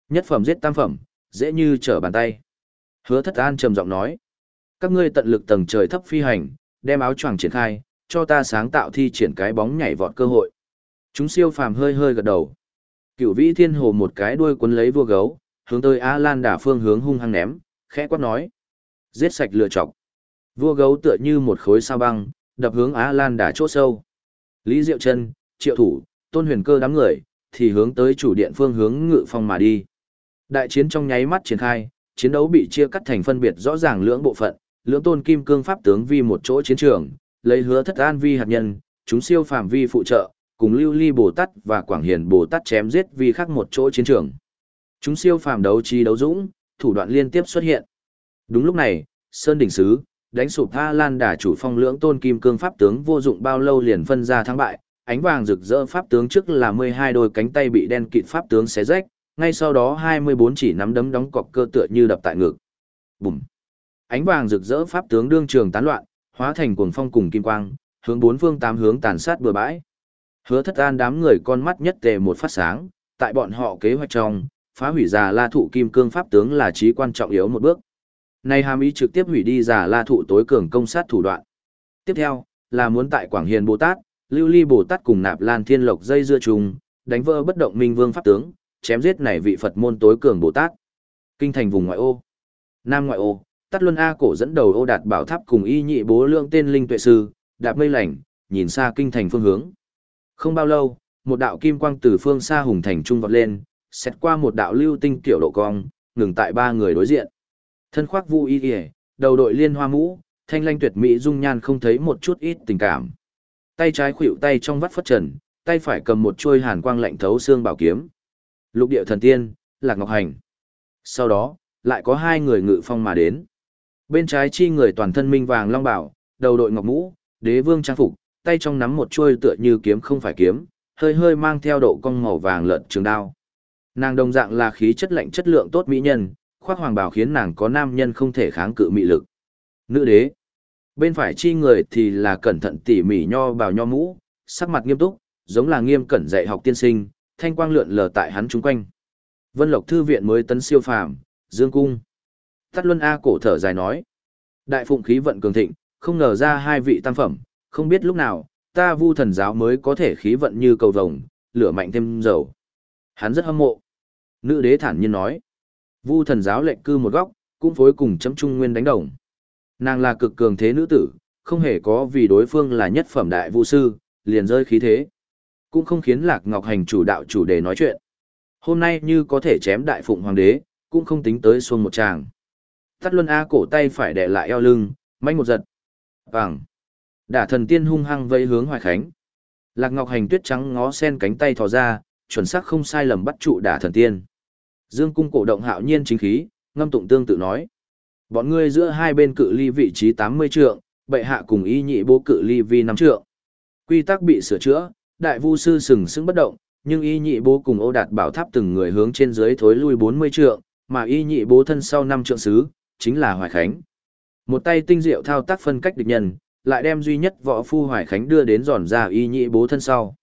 Nhất phẩm giết tam phẩm, dễ như trở bàn tay. Hứa thất an trầm giọng nói. Các ngươi tận lực tầng trời thấp phi hành, đem áo choàng triển khai, cho ta sáng tạo thi triển cái bóng nhảy vọt cơ hội. Chúng siêu phàm hơi hơi gật đầu. Cửu vĩ thiên hồ một cái đuôi cuốn lấy vua gấu, hướng tới A Lan đả phương hướng hung hăng ném, khẽ quát nói. Giết sạch lựa chọc. Vua gấu tựa như một khối sao băng, đập hướng A Lan đả chỗ sâu. Lý Diệu Trân, Triệu Thủ, Tôn Huyền Cơ đám người, thì hướng tới chủ điện phương hướng ngự phong mà đi. Đại chiến trong nháy mắt triển khai, chiến đấu bị chia cắt thành phân biệt rõ ràng lưỡng bộ phận, lưỡng tôn kim cương pháp tướng vi một chỗ chiến trường, lấy hứa thất an vi hạt nhân, chúng siêu phàm vi phụ trợ, cùng lưu ly Bồ Tát và Quảng Hiền Bồ Tát chém giết vi khác một chỗ chiến trường. Chúng siêu phàm đấu trí đấu dũng, thủ đoạn liên tiếp xuất hiện. Đúng lúc này, Sơn Đỉnh Sứ, đánh sụp A Lan đả chủ phong lưỡng tôn kim cương pháp tướng vô dụng bao lâu liền phân ra thắng bại, ánh vàng rực rỡ pháp tướng trước là 12 đôi cánh tay bị đen kịt pháp tướng xé rách, ngay sau đó 24 chỉ nắm đấm đóng cọc cơ tựa như đập tại ngực. Bùm. Ánh vàng rực rỡ pháp tướng đương trường tán loạn, hóa thành cuồng phong cùng kim quang, hướng bốn phương tám hướng tàn sát bừa bãi. Hứa Thất An đám người con mắt nhất tề một phát sáng, tại bọn họ kế hoạch trong, phá hủy già La thụ kim cương pháp tướng là chí quan trọng yếu một bước. Này hàm ý trực tiếp hủy đi già La thụ tối cường công sát thủ đoạn. Tiếp theo, là muốn tại Quảng Hiền Bồ Tát, Lưu Ly Bồ Tát cùng Nạp Lan Thiên Lộc dây dưa trùng, đánh vỡ bất động minh vương pháp tướng, chém giết này vị Phật môn tối cường Bồ Tát. Kinh thành vùng ngoại ô. Nam ngoại ô, Tát Luân A cổ dẫn đầu ô đạt bảo tháp cùng y nhị bố lượng tên linh tuệ sư, đạp mây lành, nhìn xa kinh thành phương hướng. Không bao lâu, một đạo kim quang từ phương xa hùng thành trung vọt lên, xét qua một đạo lưu tinh kiểu độ cong, ngừng tại ba người đối diện. Thân khoác vu y y, đầu đội liên hoa mũ, thanh lanh tuyệt mỹ dung nhan không thấy một chút ít tình cảm. Tay trái khuỵu tay trong vắt phất trần, tay phải cầm một chuôi hàn quang lạnh thấu xương bảo kiếm. Lục địa thần tiên, Lạc Ngọc Hành. Sau đó, lại có hai người ngự phong mà đến. Bên trái chi người toàn thân minh vàng long bảo, đầu đội ngọc mũ, đế vương trang phục, tay trong nắm một chuôi tựa như kiếm không phải kiếm, hơi hơi mang theo độ cong màu vàng lợn trường đao. Nàng đồng dạng là khí chất lạnh chất lượng tốt mỹ nhân, khoác hoàng bào khiến nàng có nam nhân không thể kháng cự mị lực. Nữ đế. Bên phải chi người thì là cẩn thận tỉ mỉ nho bào nho mũ, sắc mặt nghiêm túc, giống là nghiêm cẩn dạy học tiên sinh, thanh quang lượn lờ tại hắn chúng quanh. Vân Lộc thư viện mới tấn siêu phàm, Dương cung. Tắt Luân A cổ thở dài nói. Đại phụng khí vận cường thịnh, không ngờ ra hai vị tam phẩm, không biết lúc nào, ta vu thần giáo mới có thể khí vận như cầu vồng, lửa mạnh thêm dầu. Hắn rất hâm mộ. Nữ đế thản nhiên nói. Vu thần giáo lệnh cư một góc, cũng phối cùng chấm trung nguyên đánh đồng. Nàng là cực cường thế nữ tử, không hề có vì đối phương là nhất phẩm đại vu sư, liền rơi khí thế. Cũng không khiến Lạc Ngọc Hành chủ đạo chủ đề nói chuyện. Hôm nay như có thể chém đại phụng hoàng đế, cũng không tính tới xuân một tràng. Tắt luân A cổ tay phải đè lại eo lưng, mạnh một giật. Vàng. Đả thần tiên hung hăng vây hướng hoài khánh. Lạc Ngọc Hành tuyết trắng ngó sen cánh tay thò ra, chuẩn xác không sai lầm bắt trụ đả thần tiên. Dương cung cổ động hạo nhiên chính khí, ngâm tụng tương tự nói. Bọn ngươi giữa hai bên cự ly vị trí 80 trượng, bệ hạ cùng y nhị bố cự ly vi 5 trượng. Quy tắc bị sửa chữa, đại vu sư sừng sững bất động, nhưng y nhị bố cùng ô đạt bảo tháp từng người hướng trên dưới thối lui 40 trượng, mà y nhị bố thân sau 5 trượng xứ, chính là Hoài Khánh. Một tay tinh diệu thao tác phân cách địch nhân, lại đem duy nhất võ phu Hoài Khánh đưa đến giòn ra y nhị bố thân sau.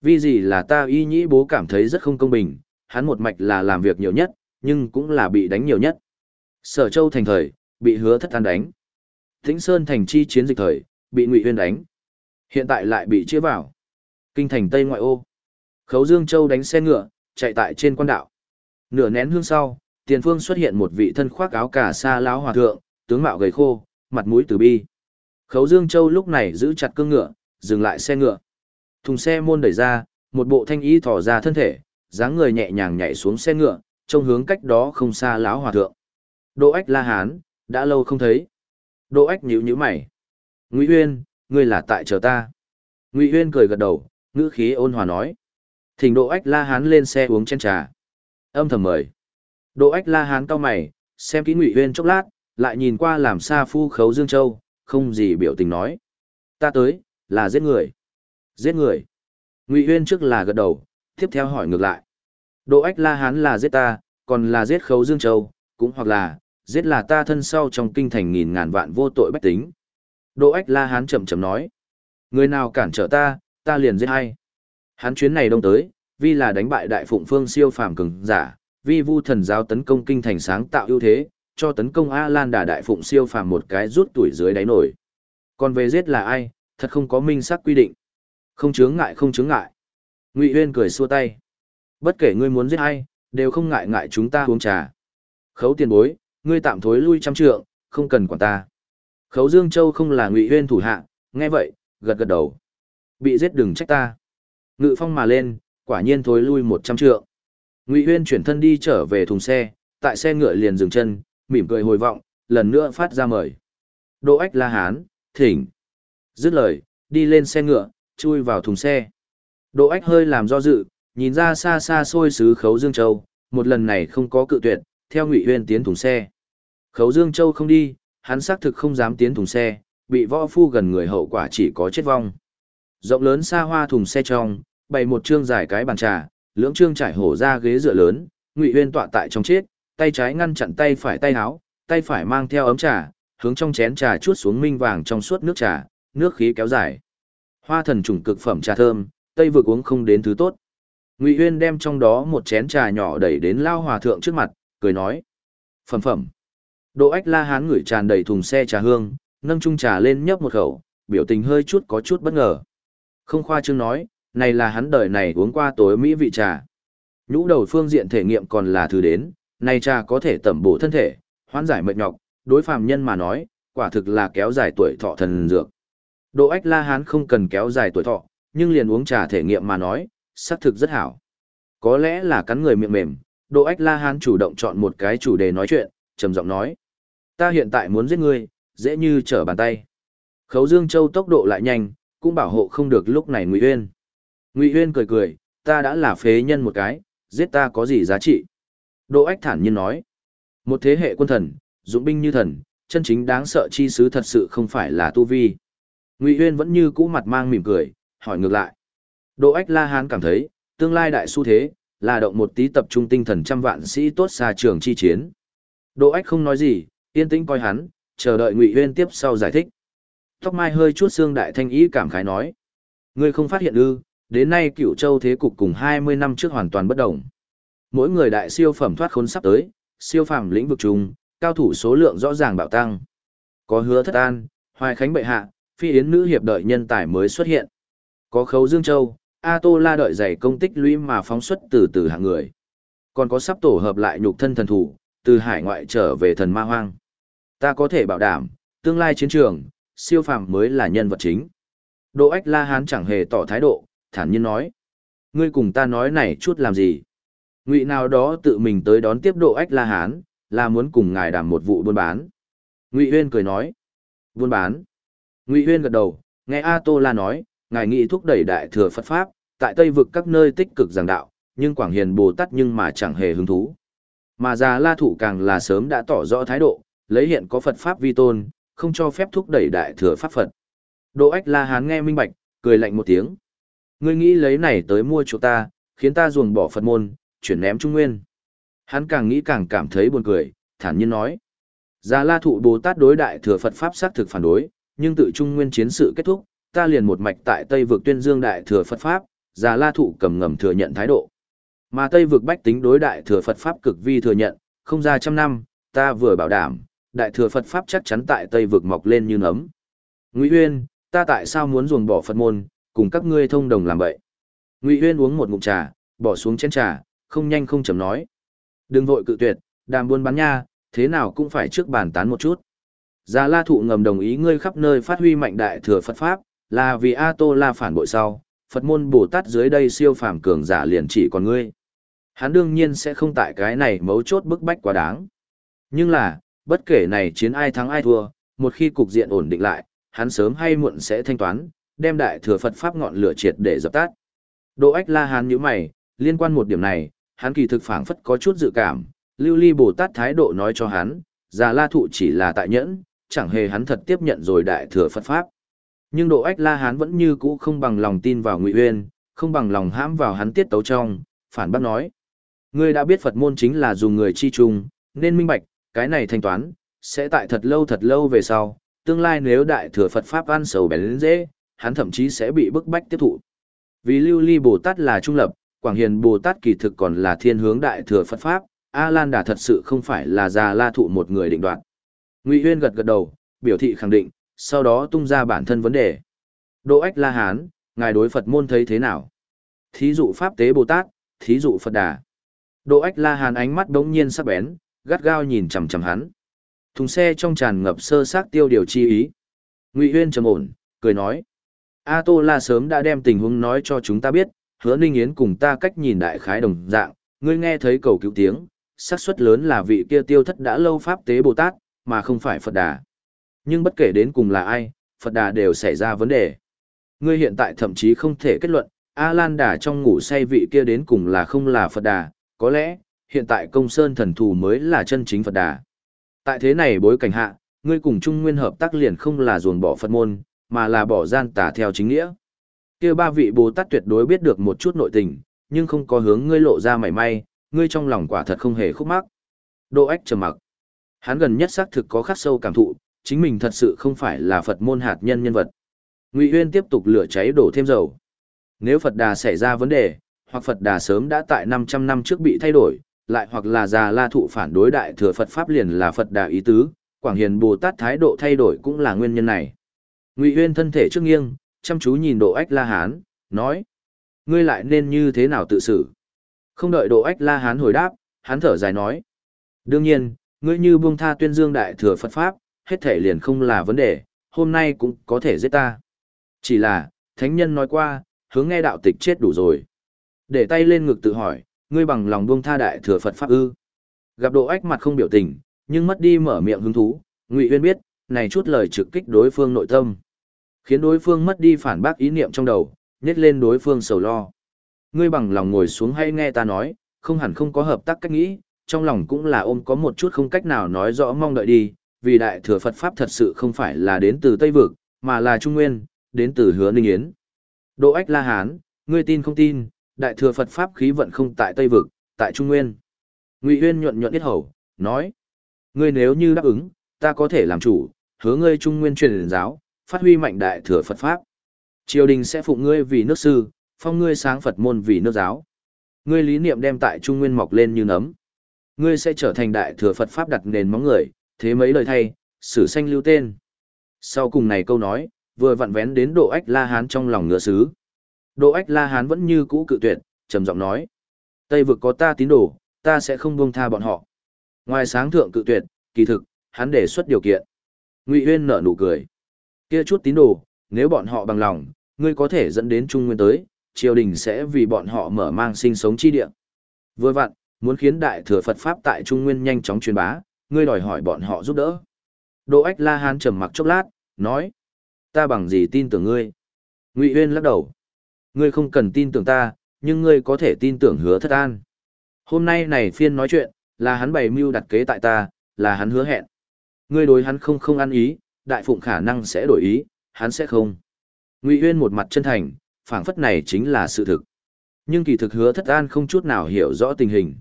Vì gì là ta y nhị bố cảm thấy rất không công bình, hắn một mạch là làm việc nhiều nhất, nhưng cũng là bị đánh nhiều nhất. Sở Châu thành thời, bị hứa thất an đánh. Tĩnh Sơn thành chi chiến dịch thời, bị Ngụy Huyên đánh. Hiện tại lại bị chia vào. Kinh thành Tây ngoại ô. Khấu Dương Châu đánh xe ngựa, chạy tại trên quan đạo. Nửa nén hương sau, tiền phương xuất hiện một vị thân khoác áo cà sa lão hòa thượng, tướng mạo gầy khô, mặt mũi từ bi. Khấu Dương Châu lúc này giữ chặt cương ngựa, dừng lại xe ngựa. Thùng xe môn đẩy ra, một bộ thanh y thỏ ra thân thể, dáng người nhẹ nhàng nhảy xuống xe ngựa, trông hướng cách đó không xa lão hòa thượng. Đỗ Ách La Hán, đã lâu không thấy. Đỗ Ách nhíu nhíu mày. Ngụy Uyên, ngươi là tại chờ ta. Ngụy Uyên cười gật đầu, ngữ khí ôn hòa nói. Thỉnh Đỗ Ách La Hán lên xe uống chén trà. Âm thầm mời. Đỗ Ách La Hán cao mày, xem kỹ Ngụy Uyên chốc lát, lại nhìn qua làm xa phu khấu Dương Châu, không gì biểu tình nói. Ta tới, là giết người. Giết người. Ngụy Uyên trước là gật đầu, tiếp theo hỏi ngược lại. Đỗ Ách La Hán là giết ta, còn là giết khấu Dương Châu, cũng hoặc là, giết là ta thân sau trong kinh thành nghìn ngàn vạn vô tội bách tính. Đỗ Ách La Hán chậm chậm nói, người nào cản trở ta, ta liền giết hay. Hắn chuyến này đông tới, vì là đánh bại đại phụng phương siêu phàm cường giả, Vi vu thần giáo tấn công kinh thành sáng tạo ưu thế, cho tấn công A Lan đà đại phụng siêu phàm một cái rút tuổi dưới đáy nổi. Còn về giết là ai, thật không có minh xác quy định. Không chướng ngại không chướng ngại. Ngụy Uyên cười xua tay. Bất kể ngươi muốn giết ai, đều không ngại ngại chúng ta uống trà. Khấu tiền bối, ngươi tạm thối lui trăm trượng, không cần quản ta. Khấu Dương Châu không là Ngụy Uyên thủ hạ, nghe vậy, gật gật đầu. Bị giết đừng trách ta. Ngự phong mà lên, quả nhiên thối lui một trăm trượng. Ngụy Huyên chuyển thân đi trở về thùng xe, tại xe ngựa liền dừng chân, mỉm cười hồi vọng, lần nữa phát ra mời. Đỗ Ách La Hán, thỉnh. Dứt lời, đi lên xe ngựa, chui vào thùng xe. Đỗ Ách hơi làm do dự, nhìn ra xa xa xôi xứ Khấu Dương Châu, một lần này không có cự tuyệt, theo Ngụy Huyên tiến thùng xe. Khấu Dương Châu không đi, hắn xác thực không dám tiến thùng xe, bị võ phu gần người hậu quả chỉ có chết vong. Rộng lớn xa hoa thùng xe trong, bày một trương dài cái bàn trà, lưỡng trương trải hổ ra ghế dựa lớn, Ngụy Uyên tọa tại trong chết, tay trái ngăn chặn tay phải tay áo, tay phải mang theo ấm trà, hướng trong chén trà chuốt xuống minh vàng trong suốt nước trà, nước khí kéo dài. Hoa thần trùng cực phẩm trà thơm, tây vực uống không đến thứ tốt. Ngụy Uyên đem trong đó một chén trà nhỏ đẩy đến lao hòa thượng trước mặt, cười nói: "Phẩm phẩm." độ Ách La Hán ngửi tràn đầy thùng xe trà hương, nâng chung trà lên nhấp một khẩu, biểu tình hơi chút có chút bất ngờ. Không khoa trương nói, này là hắn đời này uống qua tối mỹ vị trà. Nhũ đầu phương diện thể nghiệm còn là thứ đến, này trà có thể tẩm bổ thân thể, hoán giải mệt nhọc, đối phàm nhân mà nói, quả thực là kéo dài tuổi thọ thần dược. Độ ách la hán không cần kéo dài tuổi thọ, nhưng liền uống trà thể nghiệm mà nói, xác thực rất hảo. Có lẽ là cắn người miệng mềm, Độ ách la hán chủ động chọn một cái chủ đề nói chuyện, trầm giọng nói. Ta hiện tại muốn giết ngươi, dễ như trở bàn tay. Khấu Dương Châu tốc độ lại nhanh, cũng bảo hộ không được lúc này Ngụy Uyên. Ngụy Uyên cười cười, ta đã là phế nhân một cái, giết ta có gì giá trị? Đỗ Ách thản nhiên nói, một thế hệ quân thần, dũng binh như thần, chân chính đáng sợ chi sứ thật sự không phải là tu vi. Ngụy Uyên vẫn như cũ mặt mang mỉm cười, hỏi ngược lại. Đỗ Ách La Hán cảm thấy, tương lai đại xu thế, là động một tí tập trung tinh thần trăm vạn sĩ tốt xa trường chi chiến. Đỗ Ách không nói gì, yên tĩnh coi hắn, chờ đợi Ngụy Uyên tiếp sau giải thích. Tóc mai hơi chút xương đại thanh ý cảm khái nói. Ngươi không phát hiện ư, đến nay cựu châu thế cục cùng 20 năm trước hoàn toàn bất động. Mỗi người đại siêu phẩm thoát khốn sắp tới, siêu phàm lĩnh vực chung, cao thủ số lượng rõ ràng bạo tăng. Có hứa thất an, hoài khánh bệ hạ, phi yến nữ hiệp đợi nhân tài mới xuất hiện. Có khấu dương châu, A Tô La đợi dày công tích lũy mà phóng xuất từ từ hạng người. Còn có sắp tổ hợp lại nhục thân thần thủ, từ hải ngoại trở về thần ma hoang. Ta có thể bảo đảm, tương lai chiến trường, siêu phàm mới là nhân vật chính. Đỗ Ách La Hán chẳng hề tỏ thái độ, thản nhiên nói. Ngươi cùng ta nói này chút làm gì? Ngụy nào đó tự mình tới đón tiếp Đỗ Ách La Hán, là muốn cùng ngài đảm một vụ buôn bán. Ngụy Huyên cười nói. Buôn bán. Ngụy Huyên gật đầu, nghe A Tô La nói, ngài nghị thúc đẩy đại thừa Phật Pháp, tại Tây vực các nơi tích cực giảng đạo, nhưng Quảng Hiền Bồ Tát nhưng mà chẳng hề hứng thú. Mà già La Thủ càng là sớm đã tỏ rõ thái độ, lấy hiện có Phật Pháp vi tôn, không cho phép thúc đẩy đại thừa Pháp Phật. Đỗ Ách La Hán nghe minh bạch, cười lạnh một tiếng. Ngươi nghĩ lấy này tới mua chỗ ta, khiến ta ruồng bỏ Phật môn, chuyển ném Trung Nguyên. Hắn càng nghĩ càng cảm thấy buồn cười, thản nhiên nói. Già La Thụ Bồ Tát đối đại thừa Phật Pháp xác thực phản đối, nhưng tự Trung Nguyên chiến sự kết thúc, ta liền một mạch tại Tây vực tuyên dương đại thừa Phật Pháp, Già La Thụ cầm ngầm thừa nhận thái độ. Mà Tây vực bách tính đối đại thừa Phật Pháp cực vi thừa nhận, không ra trăm năm, ta vừa bảo đảm, đại thừa Phật Pháp chắc chắn tại Tây vực mọc lên như nấm. Ngụy Uyên, ta tại sao muốn ruồng bỏ Phật môn, cùng các ngươi thông đồng làm vậy? Ngụy Uyên uống một ngụm trà, bỏ xuống chén trà, không nhanh không chậm nói. Đừng vội cự tuyệt, đàm buôn bán nha, thế nào cũng phải trước bàn tán một chút. Già La Thụ ngầm đồng ý ngươi khắp nơi phát huy mạnh đại thừa Phật Pháp, là vì A Tô La phản bội sau, Phật môn Bồ Tát dưới đây siêu phàm cường giả liền chỉ còn ngươi. Hắn đương nhiên sẽ không tại cái này mấu chốt bức bách quá đáng. Nhưng là, bất kể này chiến ai thắng ai thua, một khi cục diện ổn định lại, hắn sớm hay muộn sẽ thanh toán, đem đại thừa Phật Pháp ngọn lửa triệt để dập tắt. Đỗ ách la hán nhíu mày, liên quan một điểm này, hắn kỳ thực phảng phất có chút dự cảm, lưu ly Bồ Tát thái độ nói cho hắn, già la thụ chỉ là tại nhẫn, chẳng hề hắn thật tiếp nhận rồi đại thừa Phật Pháp. Nhưng độ ách la hán vẫn như cũ không bằng lòng tin vào ngụy uyên, không bằng lòng hãm vào hắn tiết tấu trong, phản bác nói. Ngươi đã biết Phật môn chính là dùng người chi trùng, Nên minh bạch, cái này thanh toán, sẽ tại thật lâu thật lâu về sau, tương lai nếu đại thừa Phật Pháp ăn sầu bén dễ, hắn thậm chí sẽ bị bức bách tiếp thụ. Vì Lưu Ly Bồ Tát là trung lập, Quảng Hiền Bồ Tát kỳ thực còn là thiên hướng đại thừa Phật Pháp, A Lan Đà thật sự không phải là già la thụ một người định đoạt. Ngụy Huyên gật gật đầu, biểu thị khẳng định, sau đó tung ra bản thân vấn đề. Đỗ Ách La Hán, ngài đối Phật môn thấy thế nào? Thí dụ Pháp Tế Bồ Tát, thí dụ Phật Đà. Đỗ Ách La Hán ánh mắt đống nhiên sắc bén, gắt gao nhìn chằm chằm hắn. Thùng xe trong tràn ngập sơ xác tiêu điều chi ý. Ngụy Huyên trầm ổn, cười nói: "A Tô La sớm đã đem tình huống nói cho chúng ta biết, Hứa Ninh Yến cùng ta cách nhìn đại khái đồng dạng, ngươi nghe thấy cầu cứu tiếng, xác suất lớn là vị kia tiêu thất đã lâu pháp tế Bồ Tát, mà không phải Phật Đà. Nhưng bất kể đến cùng là ai, Phật Đà đều xảy ra vấn đề. Ngươi hiện tại thậm chí không thể kết luận, A Lan Đà trong ngủ say vị kia đến cùng là không là Phật Đà, có lẽ, hiện tại công sơn thần thù mới là chân chính Phật Đà. Tại thế này bối cảnh hạ, ngươi cùng Trung Nguyên hợp tác liền không là dồn bỏ Phật môn, mà là bỏ gian tà theo chính nghĩa. Kia ba vị Bồ Tát tuyệt đối biết được một chút nội tình, nhưng không có hướng ngươi lộ ra mảy may, ngươi trong lòng quả thật không hề khúc mắc. Đỗ Ách trầm mặc. Hắn gần nhất xác thực có khắc sâu cảm thụ, chính mình thật sự không phải là Phật môn hạt nhân nhân vật. Ngụy Uyên tiếp tục lửa cháy đổ thêm dầu. Nếu Phật Đà xảy ra vấn đề, hoặc Phật Đà sớm đã tại 500 năm trước bị thay đổi, lại hoặc là già la thụ phản đối đại thừa Phật Pháp liền là Phật Đà ý tứ, Quảng Hiền Bồ Tát thái độ thay đổi cũng là nguyên nhân này. Ngụy Uyên thân thể trước nghiêng, chăm chú nhìn Độ Ách La Hán, nói: "Ngươi lại nên như thế nào tự xử?" Không đợi Độ Ách La Hán hồi đáp, hắn thở dài nói: "Đương nhiên, ngươi như buông tha tuyên dương đại thừa Phật Pháp, hết thể liền không là vấn đề, hôm nay cũng có thể giết ta. Chỉ là, thánh nhân nói qua, hướng nghe đạo tịch chết đủ rồi. Để tay lên ngực tự hỏi, ngươi bằng lòng buông tha đại thừa Phật Pháp ư. Gặp độ ách mặt không biểu tình, nhưng mất đi mở miệng hứng thú, Ngụy Uyên biết, này chút lời trực kích đối phương nội tâm. Khiến đối phương mất đi phản bác ý niệm trong đầu, nhét lên đối phương sầu lo. Ngươi bằng lòng ngồi xuống hay nghe ta nói, không hẳn không có hợp tác cách nghĩ, trong lòng cũng là ôm có một chút không cách nào nói rõ mong đợi đi, vì đại thừa Phật Pháp thật sự không phải là đến từ Tây Vực, mà là Trung Nguyên, đến từ hứa Ninh Yến. Độ ách La Hán, ngươi tin không tin, đại thừa Phật Pháp khí vận không tại Tây Vực, tại Trung Nguyên. Ngụy Huyên nhuận nhuận biết hầu, nói, ngươi nếu như đáp ứng, ta có thể làm chủ, hứa ngươi Trung Nguyên truyền giáo, phát huy mạnh đại thừa Phật Pháp. Triều đình sẽ phụng ngươi vì nước sư, phong ngươi sáng Phật môn vì nước giáo. Ngươi lý niệm đem tại Trung Nguyên mọc lên như nấm. Ngươi sẽ trở thành đại thừa Phật Pháp đặt nền móng người, thế mấy lời thay, sử sanh lưu tên. Sau cùng này câu nói, vừa vặn vén đến độ ách la hán trong lòng ngựa sứ. Độ ách la hán vẫn như cũ cự tuyệt, trầm giọng nói. Tây vực có ta tín đồ, ta sẽ không buông tha bọn họ. Ngoài sáng thượng cự tuyệt, kỳ thực, hắn đề xuất điều kiện. Ngụy Uyên nở nụ cười. Kia chút tín đồ, nếu bọn họ bằng lòng, ngươi có thể dẫn đến Trung Nguyên tới, triều đình sẽ vì bọn họ mở mang sinh sống chi địa. Vừa vặn, muốn khiến đại thừa Phật Pháp tại Trung Nguyên nhanh chóng truyền bá, ngươi đòi hỏi bọn họ giúp đỡ. Đỗ Ách La Hán trầm mặc chốc lát, nói, ta bằng gì tin tưởng ngươi? Ngụy Uyên lắc đầu, ngươi không cần tin tưởng ta, nhưng ngươi có thể tin tưởng hứa thất an. Hôm nay này phiên nói chuyện, là hắn bày mưu đặt kế tại ta, là hắn hứa hẹn. Ngươi đối hắn không không ăn ý, đại phụng khả năng sẽ đổi ý, hắn sẽ không. Ngụy Uyên một mặt chân thành, phảng phất này chính là sự thực. Nhưng kỳ thực hứa thất an không chút nào hiểu rõ tình hình.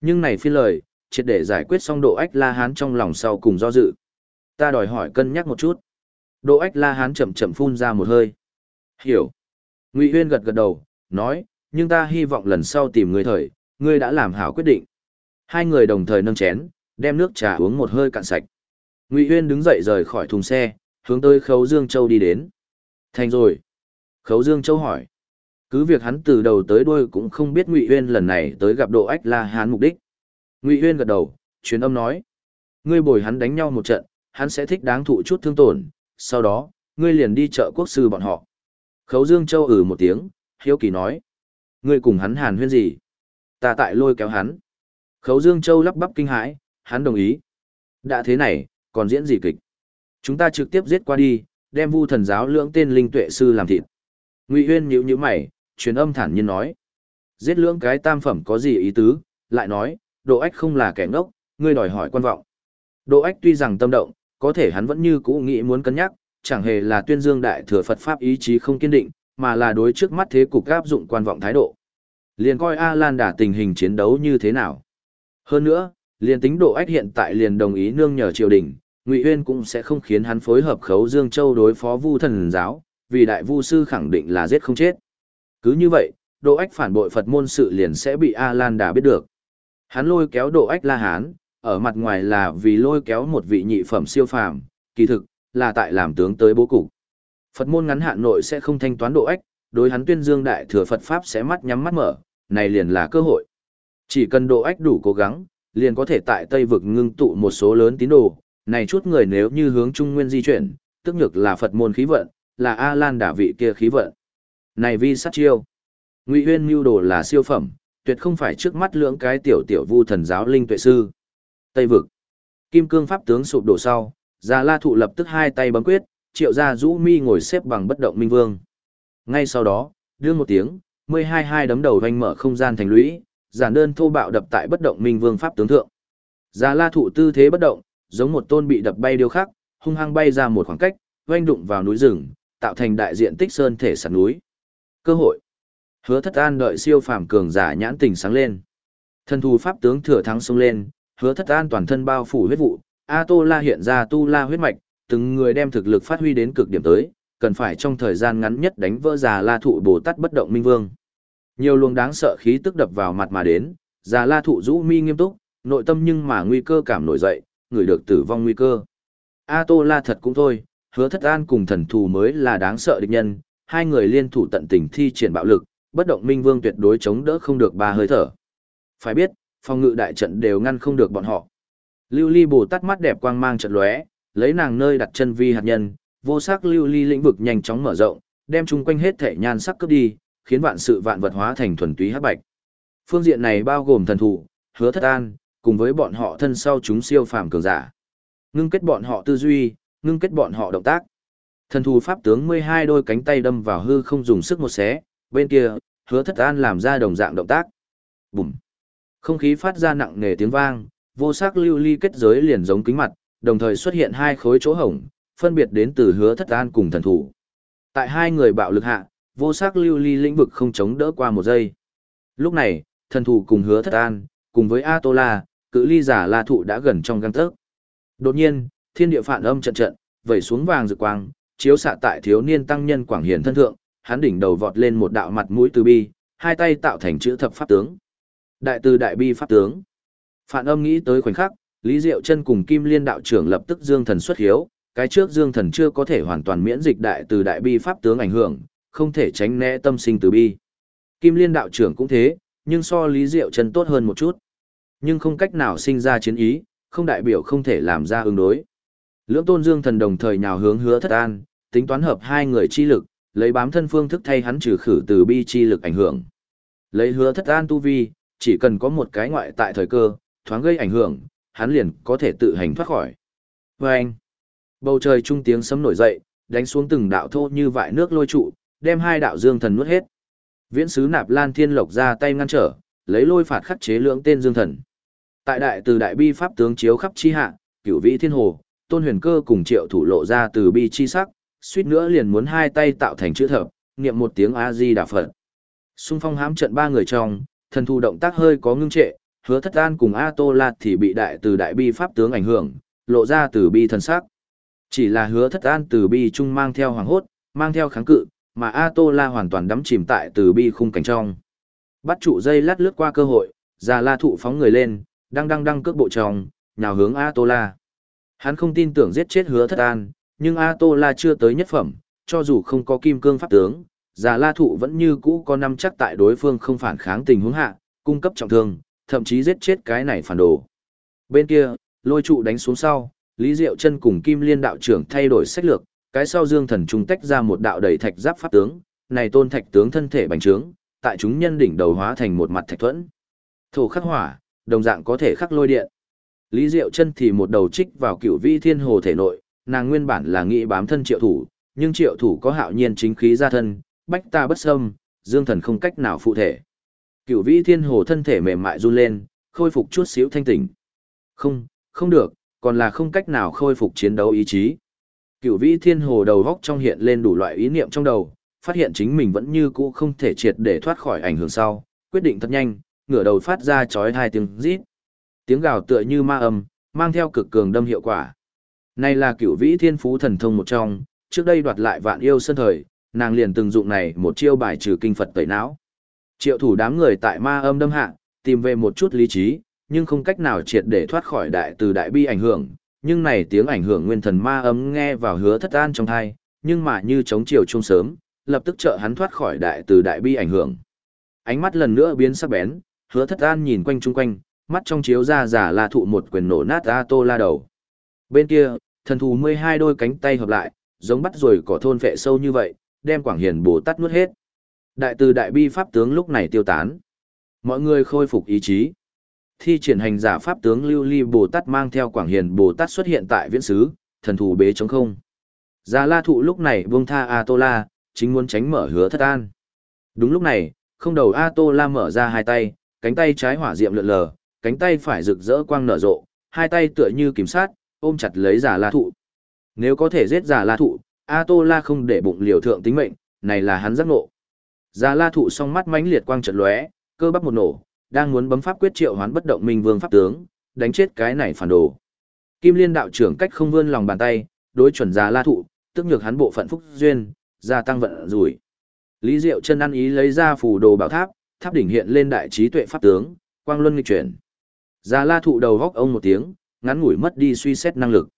Nhưng này phi lời, triệt để giải quyết xong độ ách la hán trong lòng sau cùng do dự. Ta đòi hỏi cân nhắc một chút. Độ ách la hán chậm chậm phun ra một hơi. Hiểu. Ngụy Huyên gật gật đầu, nói, nhưng ta hy vọng lần sau tìm người thời, ngươi đã làm hảo quyết định. Hai người đồng thời nâng chén, đem nước trà uống một hơi cạn sạch. Ngụy Huyên đứng dậy rời khỏi thùng xe, hướng tới Khấu Dương Châu đi đến. Thành rồi. Khấu Dương Châu hỏi. Cứ việc hắn từ đầu tới đuôi cũng không biết Ngụy Huyên lần này tới gặp Độ Ách La Hán mục đích. Ngụy Huyên gật đầu, truyền âm nói. Ngươi bồi hắn đánh nhau một trận, hắn sẽ thích đáng thụ chút thương tổn, sau đó, ngươi liền đi chợ quốc sư bọn họ. Khấu Dương Châu ử ừ một tiếng, hiếu kỳ nói. Ngươi cùng hắn hàn huyên gì? Ta tại lôi kéo hắn. Khấu Dương Châu lắp bắp kinh hãi, hắn đồng ý. Đã thế này, còn diễn gì kịch? Chúng ta trực tiếp giết qua đi, đem vu thần giáo lưỡng tên linh tuệ sư làm thịt. Ngụy Huyên nhữ nhữ mày, truyền âm thản nhiên nói. Giết lưỡng cái tam phẩm có gì ý tứ, lại nói, Độ Ách không là kẻ ngốc, ngươi đòi hỏi quan vọng. Độ Ách tuy rằng tâm động, có thể hắn vẫn như cũ nghĩ muốn cân nhắc, chẳng hề là tuyên dương đại thừa Phật pháp ý chí không kiên định, mà là đối trước mắt thế cục áp dụng quan vọng thái độ. Liền coi A Lan đả tình hình chiến đấu như thế nào. Hơn nữa, liền tính độ ách hiện tại liền đồng ý nương nhờ triều đình, Ngụy Uyên cũng sẽ không khiến hắn phối hợp khấu Dương Châu đối phó Vu thần giáo, vì đại vu sư khẳng định là giết không chết. Cứ như vậy, độ ách phản bội Phật môn sự liền sẽ bị A Lan Đà biết được. Hắn lôi kéo độ ách La Hán, ở mặt ngoài là vì lôi kéo một vị nhị phẩm siêu phàm, kỳ thực, là tại làm tướng tới bố cục. Phật môn ngắn hạn nội sẽ không thanh toán độ ách, đối hắn tuyên dương đại thừa Phật Pháp sẽ mắt nhắm mắt mở, này liền là cơ hội. Chỉ cần độ ách đủ cố gắng, liền có thể tại Tây vực ngưng tụ một số lớn tín đồ, này chút người nếu như hướng Trung Nguyên di chuyển, tức nhược là Phật môn khí vận, là A-Lan đả vị kia khí vận. Này vi sát chiêu. Ngụy uyên mưu đồ là siêu phẩm, tuyệt không phải trước mắt lưỡng cái tiểu tiểu vu thần giáo linh tuệ sư. Tây vực. Kim cương pháp tướng sụp đổ sau, Già La thụ lập tức hai tay bấm quyết, Triệu Gia Dũ Mi ngồi xếp bằng bất động minh vương. Ngay sau đó, đưa một tiếng, mười hai hai đấm đầu vành mở không gian thành lũy, giản đơn thô bạo đập tại bất động minh vương pháp tướng thượng. Già La thụ tư thế bất động, giống một tôn bị đập bay điêu khắc, hung hăng bay ra một khoảng cách, oanh đụng vào núi rừng, tạo thành đại diện tích sơn thể sạt núi. Cơ hội. Hứa Thất An đợi siêu phàm cường giả nhãn tình sáng lên. Thân thù pháp tướng thừa thắng xông lên, Hứa Thất An toàn thân bao phủ huyết vụ, A Tô La hiện ra tu la huyết mạch, từng người đem thực lực phát huy đến cực điểm tới, cần phải trong thời gian ngắn nhất đánh vỡ già La thụ Bồ Tát bất động minh vương. Nhiều luồng đáng sợ khí tức đập vào mặt mà đến, già La thụ rũ mi nghiêm túc, nội tâm nhưng mà nguy cơ cảm nổi dậy, người được tử vong nguy cơ. A Tô La thật cũng thôi, hứa thất an cùng thần thù mới là đáng sợ địch nhân, hai người liên thủ tận tình thi triển bạo lực, bất động minh vương tuyệt đối chống đỡ không được ba hơi thở. Phải biết, phòng ngự đại trận đều ngăn không được bọn họ. Lưu ly bồ tát mắt đẹp quang mang trận lóe, lấy nàng nơi đặt chân vi hạt nhân, vô sắc lưu ly lĩnh vực nhanh chóng mở rộng, đem chung quanh hết thể nhan sắc cướp đi, khiến vạn sự vạn vật hóa thành thuần túy hắc bạch. Phương diện này bao gồm thần thù, hứa thất an, cùng với bọn họ thân sau chúng siêu phàm cường giả. Ngưng kết bọn họ tư duy, ngưng kết bọn họ động tác. Thần thù pháp tướng 12 đôi cánh tay đâm vào hư không dùng sức một xé, bên kia, hứa thất an làm ra đồng dạng động tác. Bùm. Không khí phát ra nặng nề tiếng vang, vô sắc lưu ly kết giới liền giống kính mặt, đồng thời xuất hiện hai khối chỗ hổng, phân biệt đến từ hứa thất an cùng thần thủ. Tại hai người bạo lực hạ, vô sắc lưu ly lĩnh vực không chống đỡ qua một giây. Lúc này, thần thủ cùng hứa thất an, cùng với A-tô-la, cự ly giả la thụ đã gần trong găng tấc. Đột nhiên, thiên địa phản âm trận trận, vẩy xuống vàng rực quang, chiếu xạ tại thiếu niên tăng nhân quảng hiển thân thượng, hắn đỉnh đầu vọt lên một đạo mặt mũi từ bi, hai tay tạo thành chữ thập pháp tướng. Đại từ đại bi pháp tướng. Phản âm nghĩ tới khoảnh khắc, Lý Diệu chân cùng Kim Liên đạo trưởng lập tức dương thần xuất hiếu, cái trước dương thần chưa có thể hoàn toàn miễn dịch đại từ đại bi pháp tướng ảnh hưởng, không thể tránh né tâm sinh từ bi. Kim Liên đạo trưởng cũng thế, nhưng so Lý Diệu chân tốt hơn một chút. Nhưng không cách nào sinh ra chiến ý, không đại biểu không thể làm ra ứng đối. Lưỡng tôn dương thần đồng thời nhào hướng hứa thất an, tính toán hợp hai người chi lực, lấy bám thân phương thức thay hắn trừ khử từ bi chi lực ảnh hưởng. Lấy hứa thất an tu vi, chỉ cần có một cái ngoại tại thời cơ, thoáng gây ảnh hưởng, hắn liền có thể tự hành thoát khỏi. Và anh, bầu trời trung tiếng sấm nổi dậy, đánh xuống từng đạo thô như vại nước lôi trụ, đem hai đạo dương thần nuốt hết. Viễn sứ nạp lan thiên lộc ra tay ngăn trở, lấy lôi phạt khắc chế lưỡng tên dương thần. Tại đại từ đại bi pháp tướng chiếu khắp chi hạ, cửu vĩ thiên hồ, tôn huyền cơ cùng triệu thủ lộ ra từ bi chi sắc, suýt nữa liền muốn hai tay tạo thành chữ thập, niệm một tiếng A-di đà Phật. Xung phong hám trận ba người trong, thần thu động tác hơi có ngưng trệ, hứa thất an cùng A Tô La thì bị đại từ đại bi pháp tướng ảnh hưởng, lộ ra từ bi thần sắc. Chỉ là hứa thất an từ bi trung mang theo hoàng hốt, mang theo kháng cự, mà A Tô La hoàn toàn đắm chìm tại từ bi khung cảnh trong. Bắt trụ dây lát lướt qua cơ hội, già la thụ phóng người lên, đang đang đang cước bộ tròng, nhào hướng A Tô La. Hắn không tin tưởng giết chết hứa thất an, nhưng A Tô La chưa tới nhất phẩm, cho dù không có kim cương pháp tướng, già la thụ vẫn như cũ có năm chắc tại đối phương không phản kháng tình huống hạ, cung cấp trọng thương, thậm chí giết chết cái này phản đồ. Bên kia, lôi trụ đánh xuống sau, Lý Diệu chân cùng Kim Liên đạo trưởng thay đổi sách lược, cái sau Dương Thần trung tách ra một đạo đầy thạch giáp pháp tướng, này tôn thạch tướng thân thể bành trướng, tại chúng nhân đỉnh đầu hóa thành một mặt thạch thuẫn. Thổ khắc hỏa, đồng dạng có thể khắc lôi điện. Lý Diệu chân thì một đầu trích vào cửu vi thiên hồ thể nội, nàng nguyên bản là nghĩ bám thân triệu thủ, nhưng triệu thủ có hạo nhiên chính khí ra thân, bách ta bất xâm, dương thần không cách nào phụ thể. cửu vĩ thiên hồ thân thể mềm mại run lên, khôi phục chút xíu thanh tỉnh. Không, không được, còn là không cách nào khôi phục chiến đấu ý chí. cửu vĩ thiên hồ đầu góc trong hiện lên đủ loại ý niệm trong đầu, phát hiện chính mình vẫn như cũ không thể triệt để thoát khỏi ảnh hưởng sau, quyết định thật nhanh, ngửa đầu phát ra chói hai tiếng rít. Tiếng gào tựa như ma âm, mang theo cực cường đâm hiệu quả. Này là cửu vĩ thiên phú thần thông một trong, trước đây đoạt lại vạn yêu sân thời, nàng liền từng dụng này một chiêu bài trừ kinh Phật tẩy não. Triệu thủ đám người tại ma âm đâm hạ, tìm về một chút lý trí, nhưng không cách nào triệt để thoát khỏi đại từ đại bi ảnh hưởng, nhưng này tiếng ảnh hưởng nguyên thần ma âm nghe vào hứa thất an trong thai, nhưng mà như chống chiều trung sớm, lập tức trợ hắn thoát khỏi đại từ đại bi ảnh hưởng. Ánh mắt lần nữa biến sắc bén, hứa thất an nhìn quanh chung quanh, mắt trong chiếu ra giả là thụ một quyền nổ nát A Tô La đầu. Bên kia, thần thù 12 đôi cánh tay hợp lại, giống bắt rồi cỏ thôn vệ sâu như vậy, đem Quảng Hiền Bồ Tát nuốt hết. Đại từ đại bi pháp tướng lúc này tiêu tán. Mọi người khôi phục ý chí. Thi triển hành giả pháp tướng Lưu Ly Bồ Tát mang theo Quảng Hiền Bồ Tát xuất hiện tại viễn xứ, thần thù bế trống không. Già La thụ lúc này buông tha A Tô La, chính muốn tránh mở hứa thất an. Đúng lúc này, không đầu A Tô La mở ra hai tay, cánh tay trái hỏa diệm lượn lờ, cánh tay phải rực rỡ quang nở rộ, hai tay tựa như kiểm sát, ôm chặt lấy giả la thụ. Nếu có thể giết giả la thụ, A Tô La không để bụng liều thượng tính mệnh, này là hắn giác ngộ. Giả la thụ song mắt mãnh liệt quang chợt lóe, cơ bắp một nổ, đang muốn bấm pháp quyết triệu hoán bất động minh vương pháp tướng, đánh chết cái này phản đồ. Kim Liên đạo trưởng cách không vươn lòng bàn tay, đối chuẩn giả la thụ, tức nhược hắn bộ phận phúc duyên, gia tăng vận rủi. Lý Diệu chân ăn ý lấy ra phù đồ bảo tháp, tháp đỉnh hiện lên đại trí tuệ pháp tướng, quang luân nghịch chuyển. Già La thụ đầu góc ông một tiếng, ngắn ngủi mất đi suy xét năng lực.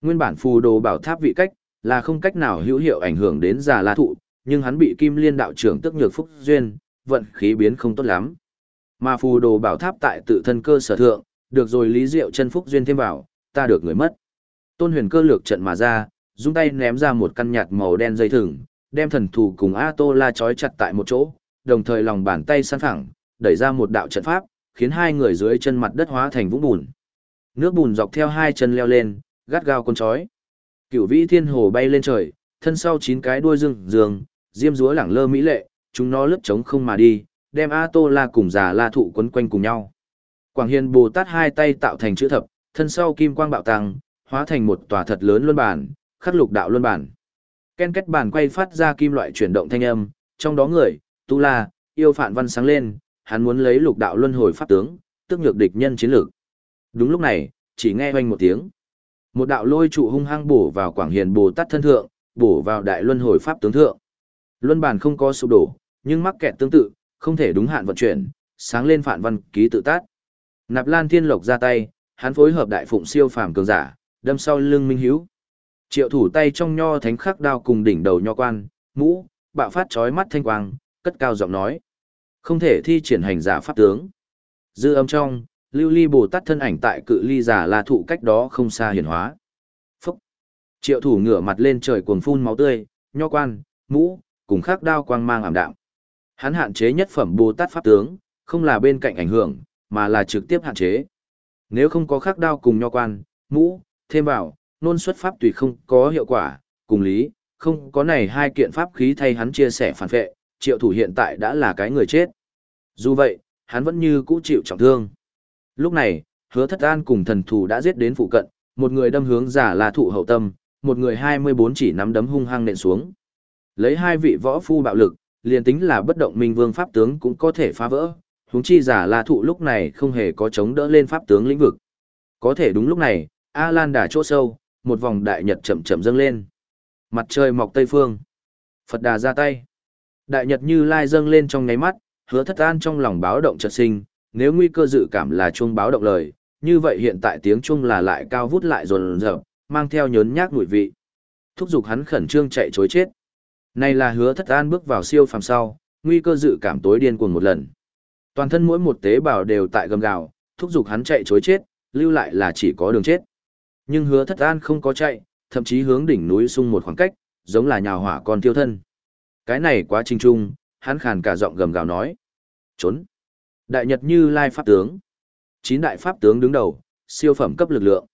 Nguyên bản phù đồ bảo tháp vị cách là không cách nào hữu hiệu ảnh hưởng đến Già La thụ, nhưng hắn bị Kim Liên đạo trưởng tức nhược phúc duyên, vận khí biến không tốt lắm. Mà phù đồ bảo tháp tại tự thân cơ sở thượng, được rồi lý diệu chân phúc duyên thêm vào, ta được người mất. Tôn Huyền cơ lược trận mà ra, Dung tay ném ra một căn nhạt màu đen dây thừng, đem thần thủ cùng A Tô La trói chặt tại một chỗ, đồng thời lòng bàn tay săn thẳng, đẩy ra một đạo trận pháp, khiến hai người dưới chân mặt đất hóa thành vũng bùn. Nước bùn dọc theo hai chân leo lên, gắt gao con chói. Cửu vĩ thiên hồ bay lên trời, thân sau chín cái đuôi dương dương, diêm rúa lẳng lơ mỹ lệ, chúng nó lướt trống không mà đi, đem A Tô La cùng già La thụ quấn quanh cùng nhau. Quảng Hiền Bồ Tát hai tay tạo thành chữ thập, thân sau kim quang bạo tăng, hóa thành một tòa thật lớn luân bản, khắc lục đạo luân bản. Ken kết bản quay phát ra kim loại chuyển động thanh âm, trong đó người, Tu La, yêu phản văn sáng lên, hắn muốn lấy lục đạo luân hồi pháp tướng, tức nhược địch nhân chiến lược. Đúng lúc này, chỉ nghe oanh một tiếng. Một đạo lôi trụ hung hăng bổ vào Quảng Hiền Bồ Tát thân thượng, bổ vào đại luân hồi pháp tướng thượng. Luân bản không có sụp đổ, nhưng mắc kẹt tương tự, không thể đúng hạn vận chuyển, sáng lên phản văn ký tự tát. Nạp Lan Thiên Lộc ra tay, hắn phối hợp đại phụng siêu phàm cường giả, đâm sau lưng Minh Hiếu. Triệu thủ tay trong nho thánh khắc đao cùng đỉnh đầu nho quan, mũ, bạo phát chói mắt thanh quang, cất cao giọng nói. Không thể thi triển hành giả pháp tướng. Dư âm trong, lưu ly bồ tát thân ảnh tại cự ly giả là thụ cách đó không xa hiển hóa. Phúc! Triệu thủ ngửa mặt lên trời cuồng phun máu tươi, nho quan, mũ, cùng khắc đao quang mang ảm đạm. Hắn hạn chế nhất phẩm bồ tát pháp tướng, không là bên cạnh ảnh hưởng, mà là trực tiếp hạn chế. Nếu không có khắc đao cùng nho quan, mũ, thêm vào, nôn xuất pháp tùy không có hiệu quả, cùng lý, không có này hai kiện pháp khí thay hắn chia sẻ phản vệ, triệu thủ hiện tại đã là cái người chết. Dù vậy, hắn vẫn như cũ chịu trọng thương. Lúc này, hứa thất an cùng thần thủ đã giết đến phụ cận, một người đâm hướng giả là thụ hậu tâm, một người 24 chỉ nắm đấm hung hăng nện xuống. Lấy hai vị võ phu bạo lực, liền tính là bất động minh vương pháp tướng cũng có thể phá vỡ, huống chi giả là thụ lúc này không hề có chống đỡ lên pháp tướng lĩnh vực. Có thể đúng lúc này, A Lan đả chỗ sâu, một vòng đại nhật chậm chậm dâng lên. Mặt trời mọc tây phương. Phật đà ra tay. Đại nhật như lai dâng lên trong ngáy mắt, hứa thất an trong lòng báo động chợt sinh, nếu nguy cơ dự cảm là chuông báo động lời, như vậy hiện tại tiếng chuông là lại cao vút lại rồn rợp, mang theo nhớn nhác mùi vị. Thúc giục hắn khẩn trương chạy chối chết. Này là hứa thất an bước vào siêu phàm sau, nguy cơ dự cảm tối điên cuồng một lần. Toàn thân mỗi một tế bào đều tại gầm gào, thúc giục hắn chạy chối chết, lưu lại là chỉ có đường chết. Nhưng hứa thất an không có chạy, thậm chí hướng đỉnh núi sung một khoảng cách, giống là nhào hỏa con tiêu thân. Cái này quá trình trung, hắn khàn cả giọng gầm gào nói. Trốn. Đại Nhật Như Lai Pháp Tướng. Chín đại Pháp Tướng đứng đầu, siêu phẩm cấp lực lượng.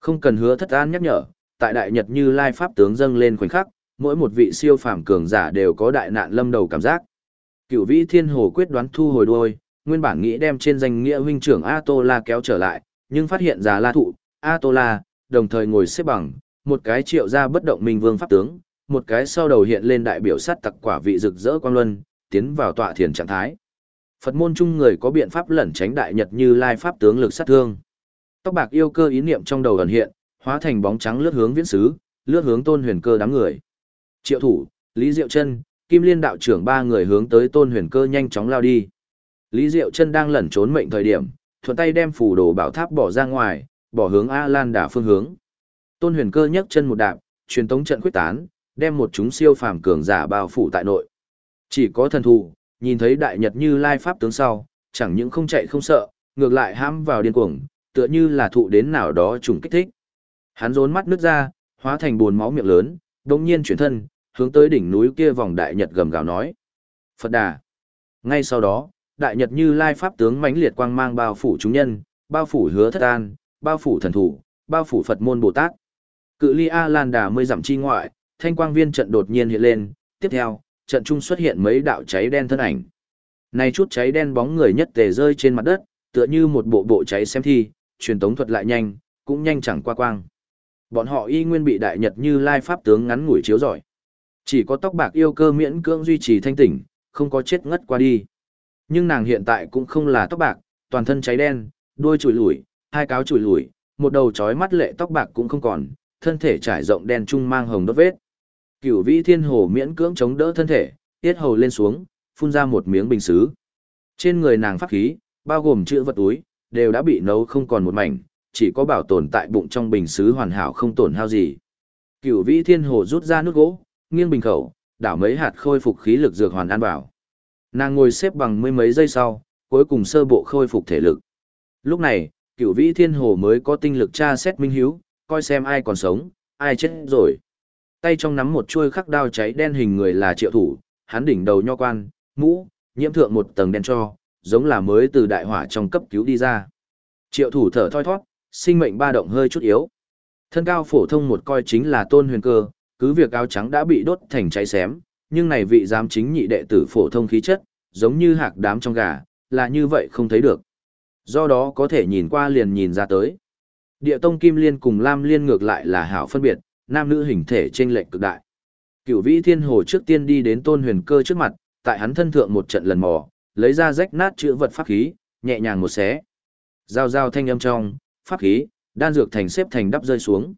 Không cần hứa thất an nhắc nhở, tại Đại Nhật Như Lai Pháp Tướng dâng lên khoảnh khắc, mỗi một vị siêu phàm cường giả đều có đại nạn lâm đầu cảm giác. Cửu vĩ thiên hồ quyết đoán thu hồi đuôi, nguyên bản nghĩ đem trên danh nghĩa huynh trưởng A Tô La kéo trở lại, nhưng phát hiện già La Thụ, A Tô La, đồng thời ngồi xếp bằng, một cái triệu ra bất động minh vương pháp tướng, một cái sau đầu hiện lên đại biểu sát tặc quả vị rực rỡ quang luân, tiến vào tọa thiền trạng thái. Phật môn chung người có biện pháp lẩn tránh đại nhật như lai pháp tướng lực sát thương. Tóc bạc yêu cơ ý niệm trong đầu ẩn hiện, hóa thành bóng trắng lướt hướng viễn sứ, lướt hướng tôn huyền cơ đám người. Triệu thủ, Lý Diệu Trân, Kim Liên đạo trưởng ba người hướng tới tôn huyền cơ nhanh chóng lao đi. Lý Diệu Trân đang lẩn trốn mệnh thời điểm, thuận tay đem phủ đồ bảo tháp bỏ ra ngoài, bỏ hướng A Lan đả phương hướng. Tôn huyền cơ nhấc chân một đạp, truyền tống trận quyết tán, đem một chúng siêu phàm cường giả bao phủ tại nội. Chỉ có thần thù, nhìn thấy đại nhật như lai pháp tướng sau, chẳng những không chạy không sợ, ngược lại ham vào điên cuồng, tựa như là thụ đến nào đó trùng kích thích. Hắn rốn mắt nước ra, hóa thành buồn máu miệng lớn, đồng nhiên chuyển thân, hướng tới đỉnh núi kia vòng đại nhật gầm gào nói. Phật đà. Ngay sau đó, đại nhật như lai pháp tướng mãnh liệt quang mang bao phủ chúng nhân, bao phủ hứa thất an, bao phủ thần thủ, bao phủ Phật môn Bồ Tát. Cự ly A Lan đà mươi dặm chi ngoại, thanh quang viên trận đột nhiên hiện lên, tiếp theo, trận trung xuất hiện mấy đạo cháy đen thân ảnh. Này chút cháy đen bóng người nhất tề rơi trên mặt đất, tựa như một bộ bộ cháy xem thi, truyền tống thuật lại nhanh, cũng nhanh chẳng qua quang. Bọn họ y nguyên bị đại nhật như lai pháp tướng ngắn ngủi chiếu giỏi. Chỉ có tóc bạc yêu cơ miễn cưỡng duy trì thanh tỉnh, không có chết ngất qua đi. Nhưng nàng hiện tại cũng không là tóc bạc, toàn thân cháy đen, đuôi chùi lủi, hai cáo chùi lùi một đầu chói mắt lệ tóc bạc cũng không còn, thân thể trải rộng đen trung mang hồng đốt vết. Cửu vĩ thiên hồ miễn cưỡng chống đỡ thân thể, tiết hầu lên xuống, phun ra một miếng bình sứ Trên người nàng pháp khí, bao gồm chữ vật túi, đều đã bị nấu không còn một mảnh, chỉ có bảo tồn tại bụng trong bình sứ hoàn hảo không tổn hao gì. Cửu vĩ thiên hồ rút ra nước gỗ, nghiêng bình khẩu, đảo mấy hạt khôi phục khí lực dược hoàn an bảo Nàng ngồi xếp bằng mấy mấy giây sau, cuối cùng sơ bộ khôi phục thể lực. Lúc này, cửu vĩ thiên hồ mới có tinh lực tra xét minh hiếu, coi xem ai còn sống, ai chết rồi. Tay trong nắm một chuôi khắc đao cháy đen hình người là triệu thủ, hắn đỉnh đầu nho quan, mũ, nhiễm thượng một tầng đen cho, giống là mới từ đại hỏa trong cấp cứu đi ra. Triệu thủ thở thoi thoát, sinh mệnh ba động hơi chút yếu. Thân cao phổ thông một coi chính là tôn huyền cơ, cứ việc áo trắng đã bị đốt thành cháy xém, nhưng này vị giám chính nhị đệ tử phổ thông khí chất, giống như hạc đám trong gà, là như vậy không thấy được. Do đó có thể nhìn qua liền nhìn ra tới. Địa tông kim liên cùng lam liên ngược lại là hảo phân biệt, nam nữ hình thể trên lệch cực đại. Cửu vĩ thiên hồ trước tiên đi đến tôn huyền cơ trước mặt, tại hắn thân thượng một trận lần mò, lấy ra rách nát chữ vật pháp khí, nhẹ nhàng một xé. Giao giao thanh âm trong, pháp khí, đan dược thành xếp thành đắp rơi xuống.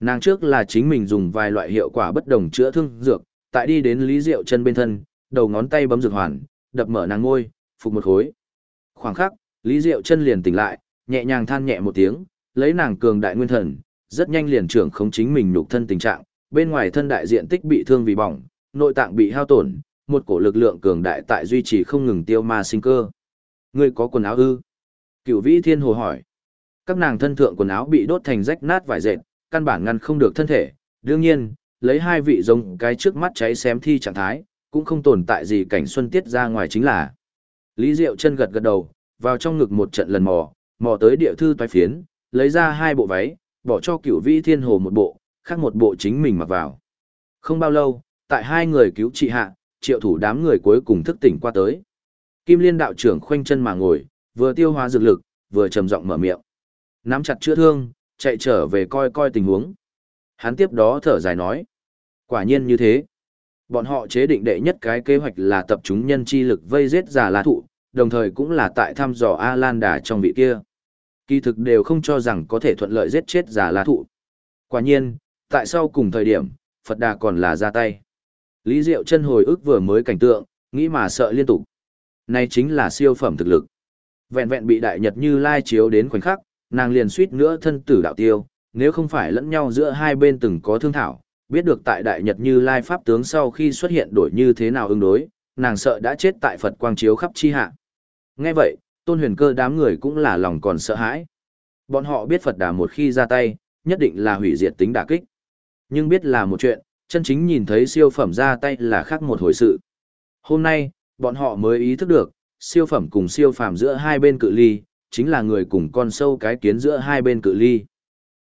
Nàng trước là chính mình dùng vài loại hiệu quả bất đồng chữa thương dược, tại đi đến Lý Diệu chân bên thân, đầu ngón tay bấm dược hoàn, đập mở nàng ngôi, phục một khối. Khoảng khắc, Lý Diệu chân liền tỉnh lại, nhẹ nhàng than nhẹ một tiếng, lấy nàng cường đại nguyên thần, rất nhanh liền trưởng khống chính mình nhục thân tình trạng, bên ngoài thân đại diện tích bị thương vì bỏng, nội tạng bị hao tổn, một cổ lực lượng cường đại tại duy trì không ngừng tiêu ma sinh cơ. Ngươi có quần áo ư? Cửu Vĩ Thiên Hồ hỏi. Các nàng thân thượng quần áo bị đốt thành rách nát vải dệt, căn bản ngăn không được thân thể. Đương nhiên, lấy hai vị giống cái trước mắt cháy xém thi trạng thái, cũng không tồn tại gì cảnh xuân tiết ra ngoài chính là. Lý Diệu chân gật gật đầu, vào trong ngực một trận lần mò, mò tới địa thư toái phiến, lấy ra hai bộ váy, bỏ cho cửu vĩ thiên hồ một bộ, khác một bộ chính mình mặc vào. Không bao lâu, tại hai người cứu trị hạ, triệu thủ đám người cuối cùng thức tỉnh qua tới. Kim liên đạo trưởng khoanh chân mà ngồi, vừa tiêu hóa dược lực, vừa trầm giọng mở miệng. Nắm chặt chữa thương, chạy trở về coi coi tình huống. Hắn tiếp đó thở dài nói. Quả nhiên như thế. Bọn họ chế định đệ nhất cái kế hoạch là tập trung nhân chi lực vây giết giả lá thụ, đồng thời cũng là tại thăm dò A-Lan Đà trong vị kia. Kỳ thực đều không cho rằng có thể thuận lợi giết chết giả lá thụ. Quả nhiên, tại sau cùng thời điểm, Phật Đà còn là ra tay. Lý Diệu chân hồi ức vừa mới cảnh tượng, nghĩ mà sợ liên tục. Này chính là siêu phẩm thực lực. Vẹn vẹn bị đại nhật như lai chiếu đến khoảnh khắc, nàng liền suýt nữa thân tử đạo tiêu, nếu không phải lẫn nhau giữa hai bên từng có thương thảo, biết được tại đại nhật như lai pháp tướng sau khi xuất hiện đổi như thế nào ứng đối, nàng sợ đã chết tại Phật quang chiếu khắp chi hạ. Nghe vậy, tôn huyền cơ đám người cũng là lòng còn sợ hãi. Bọn họ biết Phật đà một khi ra tay, nhất định là hủy diệt tính đả kích. Nhưng biết là một chuyện, chân chính nhìn thấy siêu phẩm ra tay là khác một hồi sự. Hôm nay, bọn họ mới ý thức được, siêu phẩm cùng siêu phàm giữa hai bên cự ly, chính là người cùng con sâu cái kiến giữa hai bên cự ly.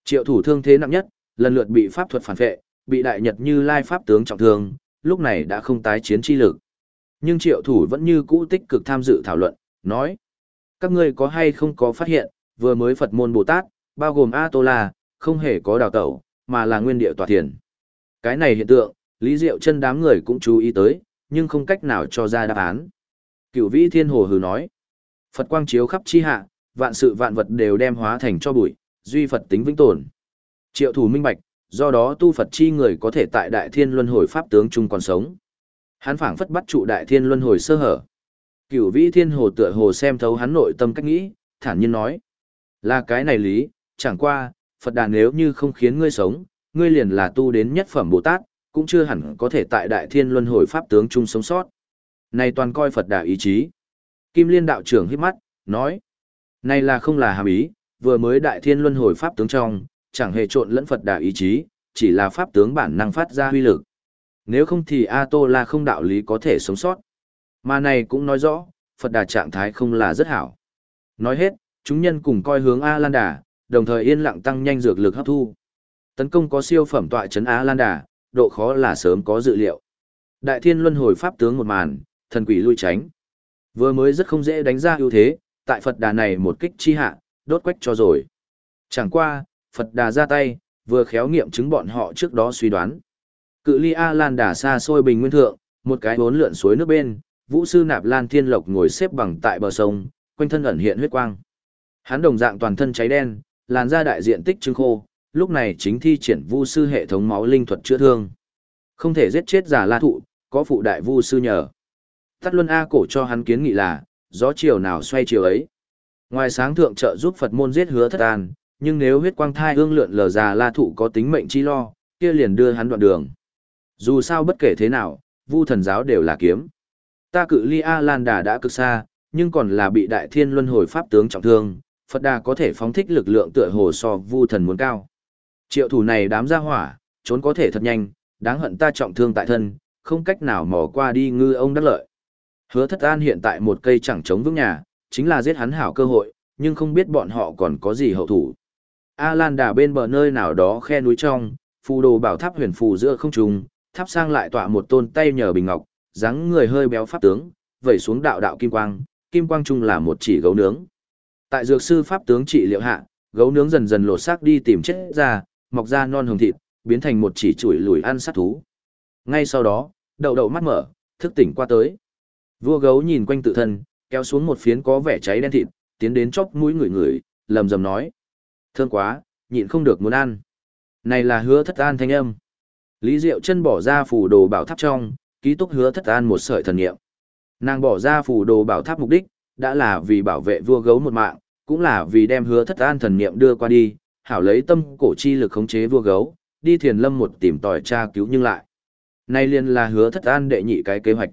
Triệu thủ thương thế nặng nhất, lần lượt bị pháp thuật phản vệ, bị đại nhật như lai pháp tướng trọng thương, lúc này đã không tái chiến chi lực. Nhưng triệu thủ vẫn như cũ tích cực tham dự thảo luận, nói. Các ngươi có hay không có phát hiện, vừa mới Phật môn Bồ Tát, bao gồm A-tô-la, không hề có đào tẩu, mà là nguyên địa tòa thiền. Cái này hiện tượng, Lý Diệu chân đám người cũng chú ý tới, nhưng không cách nào cho ra đáp án. Cửu vĩ thiên hồ hừ nói. Phật quang chiếu khắp chi hạ, vạn sự vạn vật đều đem hóa thành cho bụi, duy Phật tính vĩnh tồn. Triệu thủ minh bạch, do đó tu Phật chi người có thể tại đại thiên luân hồi pháp tướng chung còn sống. Hắn phảng phất bắt trụ đại thiên luân hồi sơ hở. Cửu vĩ thiên hồ tựa hồ xem thấu hắn nội tâm cách nghĩ, thản nhiên nói. Là cái này lý, chẳng qua, Phật đàn nếu như không khiến ngươi sống, ngươi liền là tu đến nhất phẩm Bồ Tát, cũng chưa hẳn có thể tại đại thiên luân hồi pháp tướng chung sống sót. Này toàn coi Phật đà ý chí. Kim Liên đạo trưởng hít mắt, nói. Này là không là hàm ý, vừa mới đại thiên luân hồi pháp tướng trong, chẳng hề trộn lẫn Phật đà ý chí, chỉ là pháp tướng bản năng phát ra huy lực. Nếu không thì A-tô-la không đạo lý có thể sống sót. Mà này cũng nói rõ, Phật đà trạng thái không là rất hảo. Nói hết, chúng nhân cùng coi hướng A-lan đà, đồng thời yên lặng tăng nhanh dược lực hấp thu. Tấn công có siêu phẩm tọa chấn A-lan đà, độ khó là sớm có dự liệu. Đại thiên luân hồi pháp tướng một màn, thần quỷ lui tránh. Vừa mới rất không dễ đánh ra ưu thế, tại Phật đà này một kích chi hạ, đốt quách cho rồi. Chẳng qua, Phật đà ra tay, vừa khéo nghiệm chứng bọn họ trước đó suy đoán. Cự ly A Lan đà xa xôi bình nguyên thượng, một cái bốn lượn suối nước bên, vũ sư nạp Lan Thiên Lộc ngồi xếp bằng tại bờ sông, quanh thân ẩn hiện huyết quang. Hắn đồng dạng toàn thân cháy đen, làn da đại diện tích trứng khô, lúc này chính thi triển vu sư hệ thống máu linh thuật chữa thương. Không thể giết chết giả la thụ, có phụ đại vu sư nhờ. Tắt luân A cổ cho hắn kiến nghị là, gió chiều nào xoay chiều ấy. Ngoài sáng thượng trợ giúp Phật môn giết hứa thất an, nhưng nếu huyết quang thai hương lượn lờ già la thụ có tính mệnh chi lo, kia liền đưa hắn đoạn đường. Dù sao bất kể thế nào, vu thần giáo đều là kiếm. Ta cự ly A Lan Đà đã cực xa, nhưng còn là bị đại thiên luân hồi pháp tướng trọng thương, Phật Đà có thể phóng thích lực lượng tựa hồ so vu thần muốn cao. Triệu thủ này đám ra hỏa, trốn có thể thật nhanh, đáng hận ta trọng thương tại thân, không cách nào mò qua đi ngư ông đắc lợi. Hứa thất an hiện tại một cây chẳng chống vững nhà, chính là giết hắn hảo cơ hội, nhưng không biết bọn họ còn có gì hậu thủ. A Lan đà bên bờ nơi nào đó khe núi trong, phù đồ bảo tháp huyền phù giữa không trung, tháp sang lại tọa một tôn tay nhờ bình ngọc, dáng người hơi béo pháp tướng, vẩy xuống đạo đạo kim quang, kim quang trung là một chỉ gấu nướng. Tại dược sư pháp tướng trị liệu hạ, gấu nướng dần dần lột xác đi tìm chết ra, mọc ra non hồng thịt, biến thành một chỉ chuỗi lùi ăn sát thú. Ngay sau đó, đậu đậu mắt mở, thức tỉnh qua tới. Vua gấu nhìn quanh tự thân, kéo xuống một phiến có vẻ cháy đen thịt, tiến đến chóp mũi người người, lầm rầm nói. Thương quá, nhịn không được muốn ăn. Này là hứa thất an thanh âm. Lý Diệu chân bỏ ra phủ đồ bảo tháp trong, ký túc hứa thất an một sợi thần niệm. Nàng bỏ ra phủ đồ bảo tháp mục đích, đã là vì bảo vệ vua gấu một mạng, cũng là vì đem hứa thất an thần niệm đưa qua đi, hảo lấy tâm cổ chi lực khống chế vua gấu, đi thiền lâm một tìm tòi tra cứu nhưng lại. Nay liền là hứa thất an đệ nhị cái kế hoạch.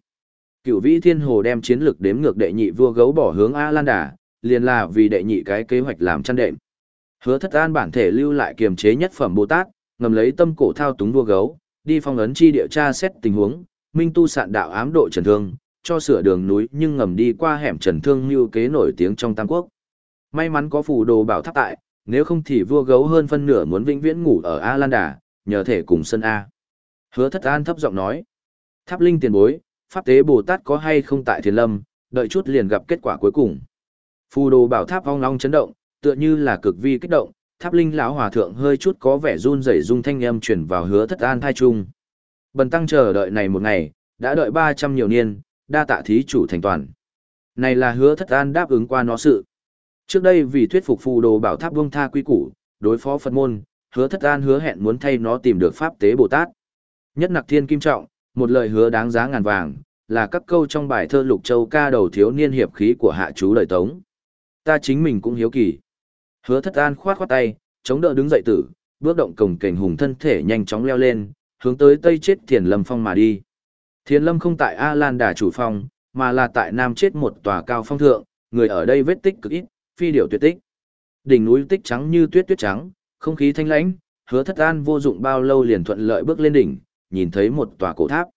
Cửu vĩ thiên hồ đem chiến lược đếm ngược đệ nhị vua gấu bỏ hướng A Lan Đà, liền là vì đệ nhị cái kế hoạch làm chăn đệm. Hứa thất an bản thể lưu lại kiềm chế nhất phẩm Bồ Tát, ngầm lấy tâm cổ thao túng vua gấu, đi phong ấn chi địa tra xét tình huống, minh tu sạn đạo ám độ trần thương, cho sửa đường núi nhưng ngầm đi qua hẻm trần thương như kế nổi tiếng trong Tam Quốc. May mắn có phù đồ bảo tháp tại, nếu không thì vua gấu hơn phân nửa muốn vĩnh viễn ngủ ở A Lan Đà, nhờ thể cùng sân A. Hứa thất an thấp giọng nói, tháp linh tiền bối, pháp tế Bồ Tát có hay không tại thiền lâm, đợi chút liền gặp kết quả cuối cùng. Phù đồ bảo tháp ong long chấn động, tựa như là cực vi kích động, tháp linh lão hòa thượng hơi chút có vẻ run rẩy rung thanh âm chuyển vào hứa thất an thai trung. Bần tăng chờ đợi này một ngày, đã đợi 300 nhiều niên, đa tạ thí chủ thành toàn. Này là hứa thất an đáp ứng qua nó sự. Trước đây vì thuyết phục phù đồ bảo tháp vương tha quy củ, đối phó Phật môn, hứa thất an hứa hẹn muốn thay nó tìm được pháp tế Bồ Tát. Nhất nặc thiên kim trọng, một lời hứa đáng giá ngàn vàng, là các câu trong bài thơ Lục Châu ca đầu thiếu niên hiệp khí của hạ chú lời tống. Ta chính mình cũng hiếu kỳ. Hứa thất an khoát khoát tay, chống đỡ đứng dậy tử, bước động cổng kềnh hùng thân thể nhanh chóng leo lên, hướng tới tây chết thiền lâm phong mà đi. Thiền lâm không tại A Lan đà chủ phong, mà là tại nam chết một tòa cao phong thượng, người ở đây vết tích cực ít, phi điểu tuyệt tích. Đỉnh núi tích trắng như tuyết tuyết trắng, không khí thanh lãnh, hứa thất an vô dụng bao lâu liền thuận lợi bước lên đỉnh, nhìn thấy một tòa cổ tháp.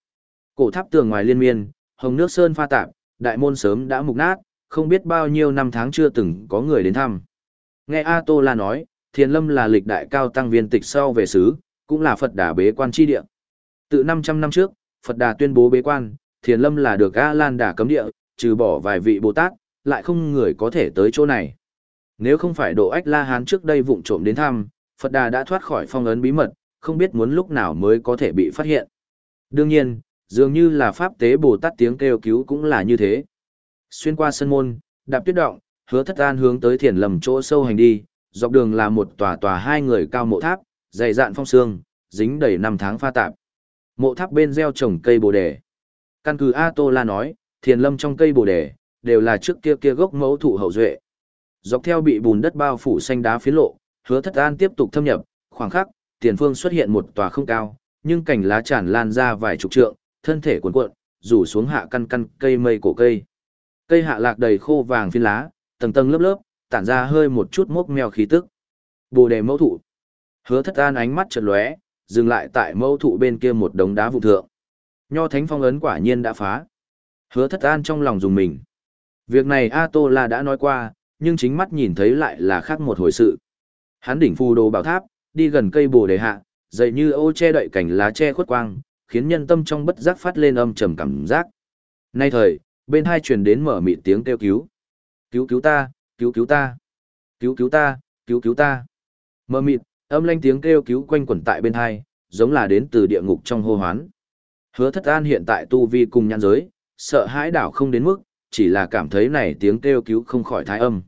Cổ tháp tường ngoài liên miên, hồng nước sơn pha tạp, đại môn sớm đã mục nát, không biết bao nhiêu năm tháng chưa từng có người đến thăm. Nghe A Tô La nói, Thiền Lâm là lịch đại cao tăng viên tịch sau về xứ, cũng là Phật Đà bế quan chi địa. Từ 500 năm trước, Phật Đà tuyên bố bế quan, Thiền Lâm là được A Lan Đà cấm địa, trừ bỏ vài vị Bồ Tát, lại không người có thể tới chỗ này. Nếu không phải độ ách La Hán trước đây vụng trộm đến thăm, Phật Đà đã thoát khỏi phong ấn bí mật, không biết muốn lúc nào mới có thể bị phát hiện. Đương nhiên, dường như là Pháp tế Bồ Tát tiếng kêu cứu cũng là như thế. Xuyên qua sân môn, đạp tuyết động, hứa thất an hướng tới thiền lầm chỗ sâu hành đi, dọc đường là một tòa tòa hai người cao mộ tháp, dày dạn phong xương, dính đầy năm tháng pha tạp. Mộ tháp bên gieo trồng cây bồ đề. Căn cứ A Tô La nói, thiền lâm trong cây bồ đề, đều là trước kia kia gốc mẫu thụ hậu duệ. Dọc theo bị bùn đất bao phủ xanh đá phiến lộ, hứa thất an tiếp tục thâm nhập, khoảng khắc, tiền phương xuất hiện một tòa không cao, nhưng cành lá tràn lan ra vài chục trượng, thân thể cuộn cuộn, rủ xuống hạ căn căn cây mây cổ cây. Cây hạ lạc đầy khô vàng phiến lá, tầng tầng lớp lớp, tản ra hơi một chút mốc mèo khí tức. Bồ đề mẫu thụ. Hứa thất an ánh mắt chợt lóe, dừng lại tại mẫu thụ bên kia một đống đá vụ thượng. Nho thánh phong ấn quả nhiên đã phá. Hứa thất an trong lòng dùng mình. Việc này A Tô La đã nói qua, nhưng chính mắt nhìn thấy lại là khác một hồi sự. Hắn đỉnh phù đồ bảo tháp, đi gần cây bồ đề hạ, dậy như ô che đậy cảnh lá che khuất quang, khiến nhân tâm trong bất giác phát lên âm trầm cảm giác. Nay thời, bên hai truyền đến mở mịt tiếng kêu cứu. Cứu cứu ta, cứu cứu ta, cứu cứu ta, cứu cứu ta. mơ mịt, âm lanh tiếng kêu cứu quanh quẩn tại bên hai, giống là đến từ địa ngục trong hô hoán. Hứa thất an hiện tại tu vi cùng nhãn giới, sợ hãi đảo không đến mức, chỉ là cảm thấy này tiếng kêu cứu không khỏi thái âm.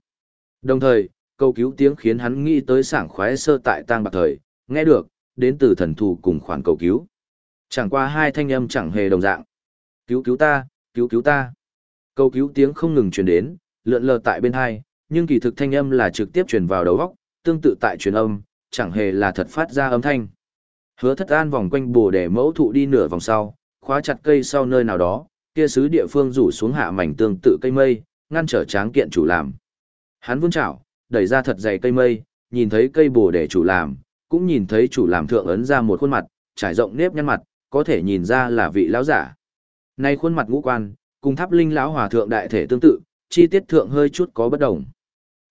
Đồng thời, câu cứu tiếng khiến hắn nghĩ tới sảng khoái sơ tại tang bạc thời, nghe được, đến từ thần thù cùng khoản cầu cứu. Chẳng qua hai thanh âm chẳng hề đồng dạng. Cứu cứu ta, cứu cứu ta. Câu cứu tiếng không ngừng truyền đến, lượn lờ tại bên hai, nhưng kỳ thực thanh âm là trực tiếp truyền vào đầu óc, tương tự tại truyền âm, chẳng hề là thật phát ra âm thanh. Hứa thất an vòng quanh bồ để mẫu thụ đi nửa vòng sau, khóa chặt cây sau nơi nào đó, kia sứ địa phương rủ xuống hạ mảnh tương tự cây mây, ngăn trở tráng kiện chủ làm. Hắn vươn chảo, đẩy ra thật dày cây mây, nhìn thấy cây bồ để chủ làm, cũng nhìn thấy chủ làm thượng ấn ra một khuôn mặt, trải rộng nếp nhăn mặt, có thể nhìn ra là vị lão giả. Nay khuôn mặt ngũ quan, cùng tháp linh lão hòa thượng đại thể tương tự, chi tiết thượng hơi chút có bất đồng.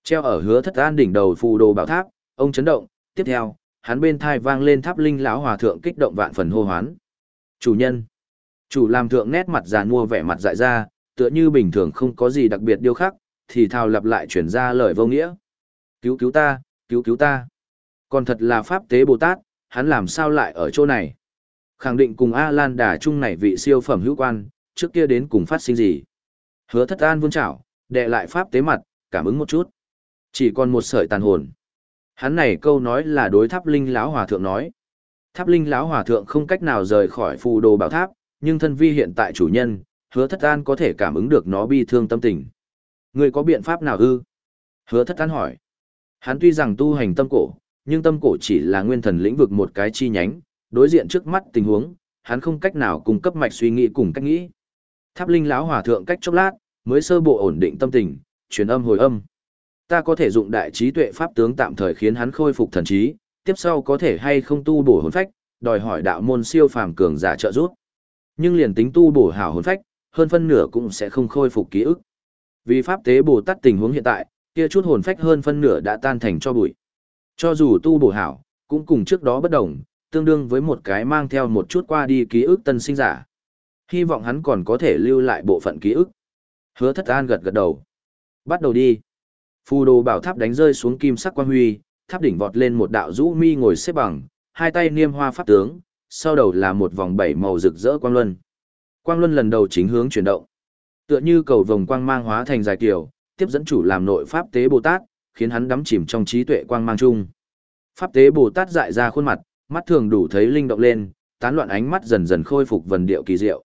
Treo ở hứa thất an đỉnh đầu phù đồ bảo tháp, ông chấn động, tiếp theo, hắn bên thai vang lên tháp linh lão hòa thượng kích động vạn phần hô hoán. Chủ nhân. Chủ làm thượng nét mặt già mua vẻ mặt dại ra, tựa như bình thường không có gì đặc biệt điêu khắc, thì thào lặp lại chuyển ra lời vô nghĩa. Cứu cứu ta, cứu cứu ta. Còn thật là Pháp tế Bồ Tát, hắn làm sao lại ở chỗ này? Khẳng định cùng A-Lan đà chung này vị siêu phẩm hữu quan, trước kia đến cùng phát sinh gì? Hứa thất an vươn chảo, đệ lại Pháp tế mặt, cảm ứng một chút. Chỉ còn một sợi tàn hồn. Hắn này câu nói là đối tháp linh lão hòa thượng nói. Tháp linh lão hòa thượng không cách nào rời khỏi phù đồ bảo tháp, nhưng thân vi hiện tại chủ nhân, hứa thất an có thể cảm ứng được nó bi thương tâm tình. Người có biện pháp nào ư? Hứa thất an hỏi. Hắn tuy rằng tu hành tâm cổ, nhưng tâm cổ chỉ là nguyên thần lĩnh vực một cái chi nhánh, đối diện trước mắt tình huống, hắn không cách nào cung cấp mạch suy nghĩ cùng cách nghĩ. Tháp linh lão hòa thượng cách chốc lát, mới sơ bộ ổn định tâm tình, truyền âm hồi âm. Ta có thể dụng đại trí tuệ pháp tướng tạm thời khiến hắn khôi phục thần trí, tiếp sau có thể hay không tu bổ hồn phách, đòi hỏi đạo môn siêu phàm cường giả trợ giúp. Nhưng liền tính tu bổ hảo hồn phách, hơn phân nửa cũng sẽ không khôi phục ký ức. Vì pháp tế Bồ Tát tình huống hiện tại, kia chút hồn phách hơn phân nửa đã tan thành cho bụi. Cho dù tu bổ hảo, cũng cùng trước đó bất đồng, tương đương với một cái mang theo một chút qua đi ký ức tân sinh giả. Hy vọng hắn còn có thể lưu lại bộ phận ký ức. Hứa thất an gật gật đầu. Bắt đầu đi. Phù đồ bảo tháp đánh rơi xuống kim sắc quang huy, tháp đỉnh vọt lên một đạo rũ mi ngồi xếp bằng, hai tay niêm hoa pháp tướng, sau đầu là một vòng bảy màu rực rỡ quang luân. Quang luân lần đầu chính hướng chuyển động. Tựa như cầu vồng quang mang hóa thành dài kiều, tiếp dẫn chủ làm nội pháp tế Bồ Tát, khiến hắn đắm chìm trong trí tuệ quang mang chung. Pháp tế Bồ Tát dại ra khuôn mặt, mắt thường đủ thấy linh động lên, tán loạn ánh mắt dần dần khôi phục vần điệu kỳ diệu.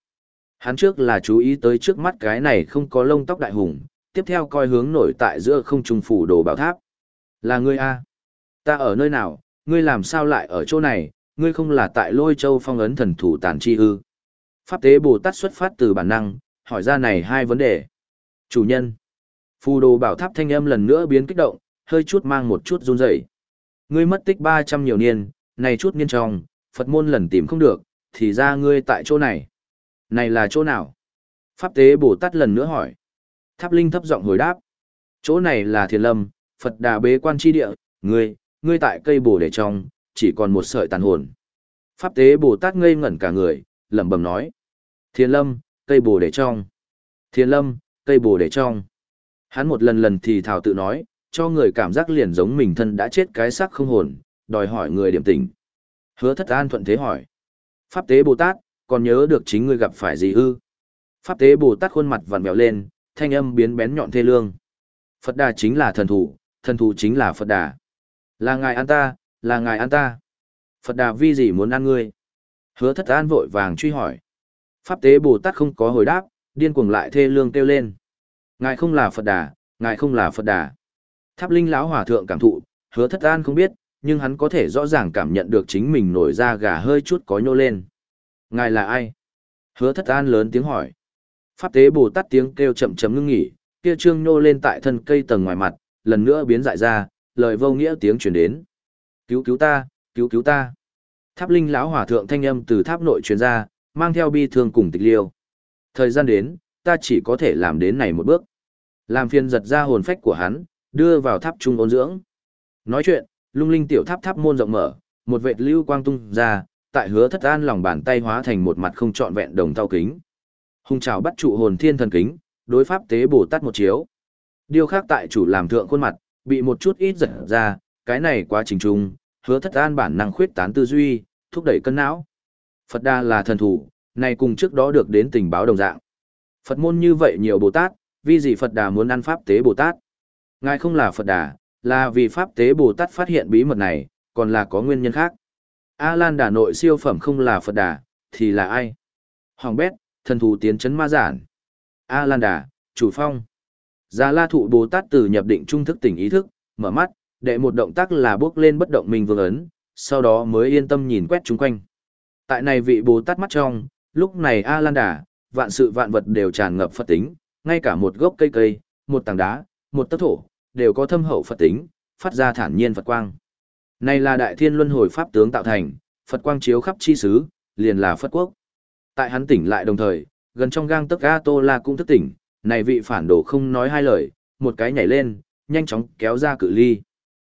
Hắn trước là chú ý tới trước mắt cái này không có lông tóc đại hùng, tiếp theo coi hướng nổi tại giữa không trung phủ đồ bảo tháp. Là ngươi a? Ta ở nơi nào, ngươi làm sao lại ở chỗ này, ngươi không là tại lôi châu phong ấn thần thủ tàn chi ư? Pháp tế Bồ Tát xuất phát từ bản năng, hỏi ra này hai vấn đề. Chủ nhân. Phù đồ bảo tháp thanh âm lần nữa biến kích động, hơi chút mang một chút run rẩy. Ngươi mất tích 300 nhiều niên, này chút niên trong, Phật môn lần tìm không được, thì ra ngươi tại chỗ này. Này là chỗ nào? Pháp tế Bồ Tát lần nữa hỏi. Tháp Linh thấp giọng hồi đáp. Chỗ này là thiền lâm, Phật đà bế quan tri địa, ngươi, ngươi tại cây bồ đề trong, chỉ còn một sợi tàn hồn. Pháp tế Bồ Tát ngây ngẩn cả người, lẩm bẩm nói. Thiền lâm, cây bồ đề trong. Thiền lâm, cây bồ đề trong. Hắn một lần lần thì thảo tự nói, cho người cảm giác liền giống mình thân đã chết cái xác không hồn, đòi hỏi người điểm tình. Hứa thất an thuận thế hỏi. Pháp tế Bồ Tát, còn nhớ được chính ngươi gặp phải gì ư? Pháp tế Bồ Tát khuôn mặt vặn vẹo lên, thanh âm biến bén nhọn thê lương. Phật Đà chính là thần thủ, thần thủ chính là Phật Đà. Là ngài ăn ta, là ngài ăn ta. Phật Đà vì gì muốn ăn ngươi? Hứa thất an vội vàng truy hỏi. Pháp tế Bồ Tát không có hồi đáp, điên cuồng lại thê lương kêu lên. Ngài không là Phật Đà, ngài không là Phật Đà. Tháp Linh lão hòa thượng cảm thụ, Hứa Thất An không biết, nhưng hắn có thể rõ ràng cảm nhận được chính mình nổi da gà hơi chút có nhô lên. Ngài là ai? Hứa Thất An lớn tiếng hỏi. Pháp tế Bồ Tát tiếng kêu chậm chấm ngưng nghỉ, kia trương nhô lên tại thân cây tầng ngoài mặt, lần nữa biến dại ra, lời vô nghĩa tiếng truyền đến. Cứu cứu ta, cứu cứu ta. Tháp Linh lão hòa thượng thanh âm từ tháp nội truyền ra, mang theo bi thương cùng tịch liêu. Thời gian đến, ta chỉ có thể làm đến này một bước. Làm phiền giật ra hồn phách của hắn, đưa vào tháp trung ôn dưỡng. Nói chuyện, lung linh tiểu tháp tháp môn rộng mở, một vệt lưu quang tung ra, tại hứa thất an lòng bàn tay hóa thành một mặt không trọn vẹn đồng thau kính. Hung trào bắt trụ hồn thiên thần kính, đối pháp tế bồ tát một chiếu. Điều khác tại chủ làm thượng khuôn mặt, bị một chút ít giật ra, cái này quá trình trung, hứa thất an bản năng khuyết tán tư duy, thúc đẩy cân não. Phật đa là thần thủ, này cùng trước đó được đến tình báo đồng dạng. Phật môn như vậy nhiều Bồ Tát, vì gì Phật Đà muốn ăn Pháp tế Bồ Tát? Ngài không là Phật Đà, là vì Pháp tế Bồ Tát phát hiện bí mật này, còn là có nguyên nhân khác. A-Lan Đà nội siêu phẩm không là Phật Đà, thì là ai? Hoàng Bét, thần thù tiến chấn ma giản. A-Lan Đà, chủ phong. Già La Thụ Bồ Tát từ nhập định trung thức tỉnh ý thức, mở mắt, đệ một động tác là bước lên bất động mình vương ấn, sau đó mới yên tâm nhìn quét chung quanh. Tại này vị Bồ Tát mắt trong, lúc này A Lan Đà, vạn sự vạn vật đều tràn ngập Phật tính, ngay cả một gốc cây cây, một tảng đá, một tấc thổ, đều có thâm hậu Phật tính, phát ra thản nhiên Phật quang. Này là đại thiên luân hồi pháp tướng tạo thành, Phật quang chiếu khắp chi xứ, liền là Phật quốc. Tại hắn tỉnh lại đồng thời, gần trong gang tấc A Tô La cũng thức tỉnh, này vị phản đồ không nói hai lời, một cái nhảy lên, nhanh chóng kéo ra cự ly.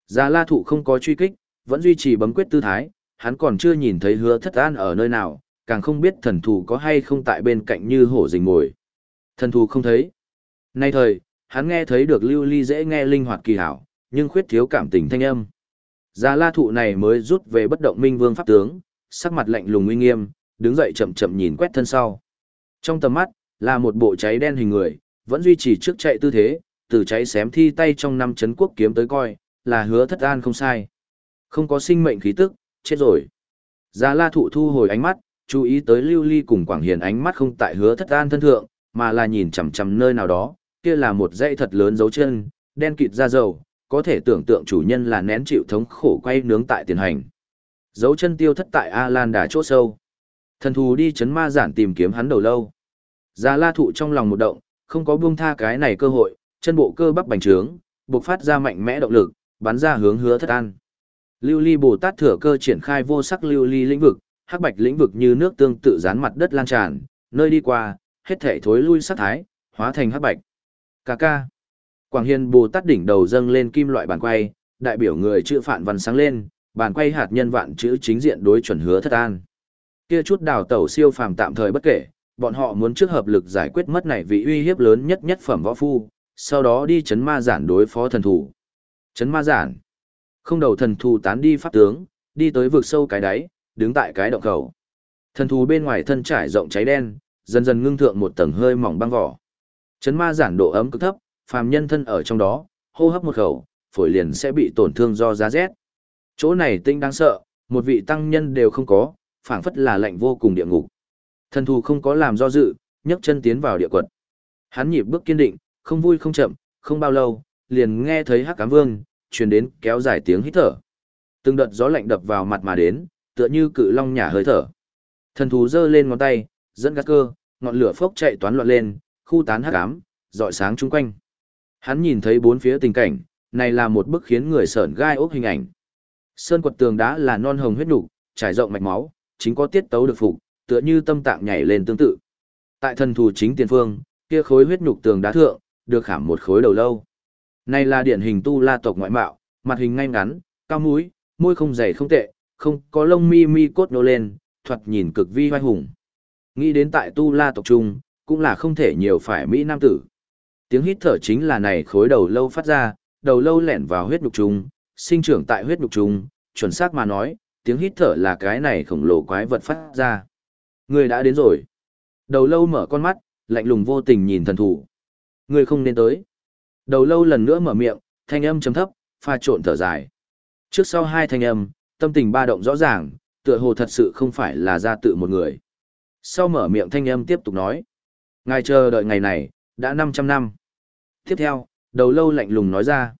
Già La Thụ không có truy kích, vẫn duy trì bấm quyết tư thái, hắn còn chưa nhìn thấy hứa thất an ở nơi nào, càng không biết thần thù có hay không tại bên cạnh như hổ rình mồi. Thần thù không thấy. Nay thời, hắn nghe thấy được lưu ly dễ nghe linh hoạt kỳ hảo, nhưng khuyết thiếu cảm tình thanh âm. Già la thụ này mới rút về bất động minh vương pháp tướng, sắc mặt lạnh lùng uy nghiêm, đứng dậy chậm chậm nhìn quét thân sau. Trong tầm mắt, là một bộ cháy đen hình người, vẫn duy trì trước chạy tư thế, từ cháy xém thi tay trong năm chấn quốc kiếm tới coi, là hứa thất an không sai. Không có sinh mệnh khí tức, chết rồi. Già la thụ thu hồi ánh mắt, chú ý tới lưu ly cùng quảng hiền ánh mắt không tại hứa thất an thân thượng, mà là nhìn chằm chằm nơi nào đó, kia là một dãy thật lớn dấu chân, đen kịt ra dầu, có thể tưởng tượng chủ nhân là nén chịu thống khổ quay nướng tại tiền hành. Dấu chân tiêu thất tại A Lan đà chỗ sâu. Thần thù đi chấn ma giản tìm kiếm hắn đầu lâu. Già la thụ trong lòng một động, không có buông tha cái này cơ hội, chân bộ cơ bắp bành trướng, bộc phát ra mạnh mẽ động lực, bắn ra hướng hứa thất an. Lưu ly Bồ Tát thừa cơ triển khai vô sắc lưu ly lĩnh vực, hắc bạch lĩnh vực như nước tương tự dán mặt đất lan tràn, nơi đi qua, hết thể thối lui sát thái, hóa thành hắc bạch. Cà ca. Quảng Hiên Bồ Tát đỉnh đầu dâng lên kim loại bàn quay, đại biểu người chữ phạn văn sáng lên, bàn quay hạt nhân vạn chữ chính diện đối chuẩn hứa thất an. Kia chút đào tẩu siêu phàm tạm thời bất kể, bọn họ muốn trước hợp lực giải quyết mất này vị uy hiếp lớn nhất nhất phẩm võ phu, sau đó đi chấn ma giản đối phó thần thủ. Chấn ma giản. Không đầu thần thù tán đi pháp tướng, đi tới vực sâu cái đáy, đứng tại cái động khẩu. Thần thù bên ngoài thân trải rộng cháy đen, dần dần ngưng thượng một tầng hơi mỏng băng vỏ. Chấn ma giản độ ấm cực thấp, phàm nhân thân ở trong đó, hô hấp một khẩu, phổi liền sẽ bị tổn thương do giá rét. Chỗ này tinh đáng sợ, một vị tăng nhân đều không có, phảng phất là lạnh vô cùng địa ngục. Thần thù không có làm do dự, nhấc chân tiến vào địa quật. Hắn nhịp bước kiên định, không vui không chậm, không bao lâu, liền nghe thấy Hắc Cám Vương truyền đến kéo dài tiếng hít thở. Từng đợt gió lạnh đập vào mặt mà đến, tựa như cự long nhả hơi thở. Thần thú giơ lên ngón tay, dẫn gắt cơ, ngọn lửa phốc chạy toán loạn lên, khu tán hắc ám, rọi sáng chung quanh. Hắn nhìn thấy bốn phía tình cảnh, này là một bức khiến người sởn gai ốc hình ảnh. Sơn quật tường đá là non hồng huyết nục, trải rộng mạch máu, chính có tiết tấu được phục, tựa như tâm tạng nhảy lên tương tự. Tại thần thù chính tiền phương, kia khối huyết nhục tường đá thượng, được khảm một khối đầu lâu. Này là điển hình tu la tộc ngoại mạo, mặt hình ngay ngắn, cao mũi, môi không dày không tệ, không có lông mi mi cốt nô lên, thoạt nhìn cực vi hoai hùng. Nghĩ đến tại tu la tộc trung, cũng là không thể nhiều phải Mỹ Nam tử. Tiếng hít thở chính là này khối đầu lâu phát ra, đầu lâu lẻn vào huyết nhục trùng sinh trưởng tại huyết nhục trùng chuẩn xác mà nói, tiếng hít thở là cái này khổng lồ quái vật phát ra. Người đã đến rồi. Đầu lâu mở con mắt, lạnh lùng vô tình nhìn thần thủ. người không nên tới. Đầu lâu lần nữa mở miệng, thanh âm chấm thấp, pha trộn thở dài. Trước sau hai thanh âm, tâm tình ba động rõ ràng, tựa hồ thật sự không phải là ra tự một người. Sau mở miệng thanh âm tiếp tục nói. Ngài chờ đợi ngày này, đã 500 năm. Tiếp theo, đầu lâu lạnh lùng nói ra.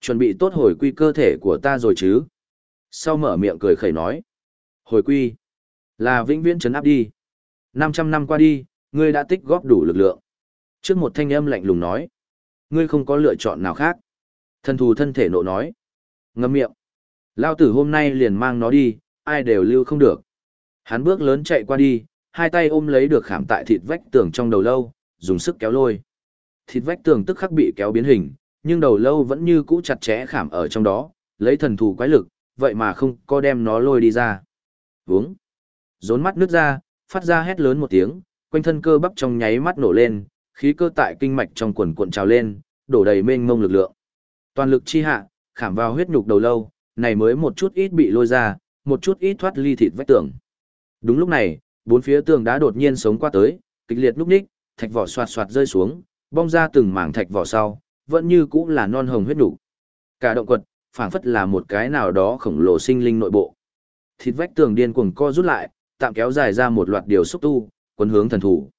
Chuẩn bị tốt hồi quy cơ thể của ta rồi chứ? Sau mở miệng cười khẩy nói. Hồi quy. Là vĩnh viễn trấn áp đi. 500 năm qua đi, ngươi đã tích góp đủ lực lượng. Trước một thanh âm lạnh lùng nói. Ngươi không có lựa chọn nào khác. Thần thù thân thể nộ nói. Ngâm miệng. Lao tử hôm nay liền mang nó đi, ai đều lưu không được. Hắn bước lớn chạy qua đi, hai tay ôm lấy được khảm tại thịt vách tường trong đầu lâu, dùng sức kéo lôi. Thịt vách tường tức khắc bị kéo biến hình, nhưng đầu lâu vẫn như cũ chặt chẽ khảm ở trong đó, lấy thần thù quái lực, vậy mà không có đem nó lôi đi ra. Vướng. Rốn mắt nước ra, phát ra hét lớn một tiếng, quanh thân cơ bắp trong nháy mắt nổ lên, khí cơ tại kinh mạch trong quần cuộn trào lên, đổ đầy mênh mông lực lượng. Toàn lực chi hạ, khảm vào huyết nhục đầu lâu, này mới một chút ít bị lôi ra, một chút ít thoát ly thịt vách tường. Đúng lúc này, bốn phía tường đá đột nhiên sống qua tới, kịch liệt lúc ních, thạch vỏ xoạt xoạt rơi xuống, bong ra từng mảng thạch vỏ sau, vẫn như cũng là non hồng huyết đủ Cả động quật, phảng phất là một cái nào đó khổng lồ sinh linh nội bộ. Thịt vách tường điên cuồng co rút lại, tạm kéo dài ra một loạt điều xúc tu, quân hướng thần thủ.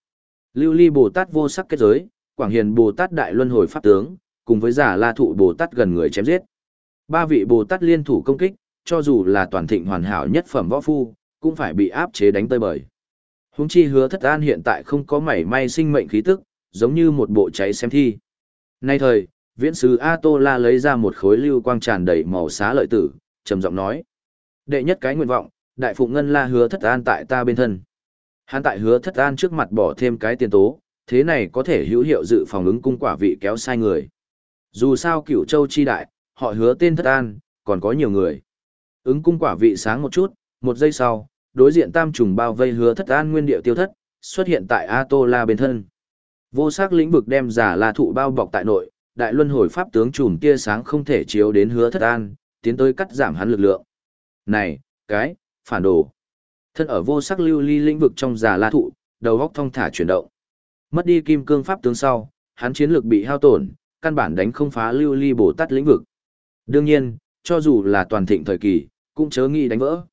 Lưu Ly Bồ Tát vô sắc kết giới, Quảng Hiền Bồ Tát đại luân hồi pháp tướng, cùng với giả La thụ Bồ Tát gần người chém giết. Ba vị Bồ Tát liên thủ công kích, cho dù là toàn thịnh hoàn hảo nhất phẩm võ phu, cũng phải bị áp chế đánh tơi bời. Huống chi hứa thất an hiện tại không có mảy may sinh mệnh khí tức, giống như một bộ cháy xem thi. Nay thời, viễn sứ A Tô La lấy ra một khối lưu quang tràn đầy màu xá lợi tử, trầm giọng nói. Đệ nhất cái nguyện vọng, đại phụng ngân la hứa thất an tại ta bên thân. Hắn tại hứa thất an trước mặt bỏ thêm cái tiền tố, thế này có thể hữu hiệu dự phòng ứng cung quả vị kéo sai người. Dù sao cửu châu chi đại, họ hứa tên thất an, còn có nhiều người. Ứng cung quả vị sáng một chút, một giây sau, đối diện tam trùng bao vây hứa thất an nguyên điệu tiêu thất, xuất hiện tại A Tô La bên thân. Vô sắc lĩnh vực đem giả la thụ bao bọc tại nội, đại luân hồi pháp tướng trùm tia sáng không thể chiếu đến hứa thất an, tiến tới cắt giảm hắn lực lượng. Này, cái, phản đồ. Thân ở vô sắc lưu ly lĩnh vực trong giả la thụ, đầu góc thong thả chuyển động. Mất đi kim cương pháp tướng sau, hắn chiến lược bị hao tổn, căn bản đánh không phá lưu ly bổ tát lĩnh vực. Đương nhiên, cho dù là toàn thịnh thời kỳ, cũng chớ nghĩ đánh vỡ.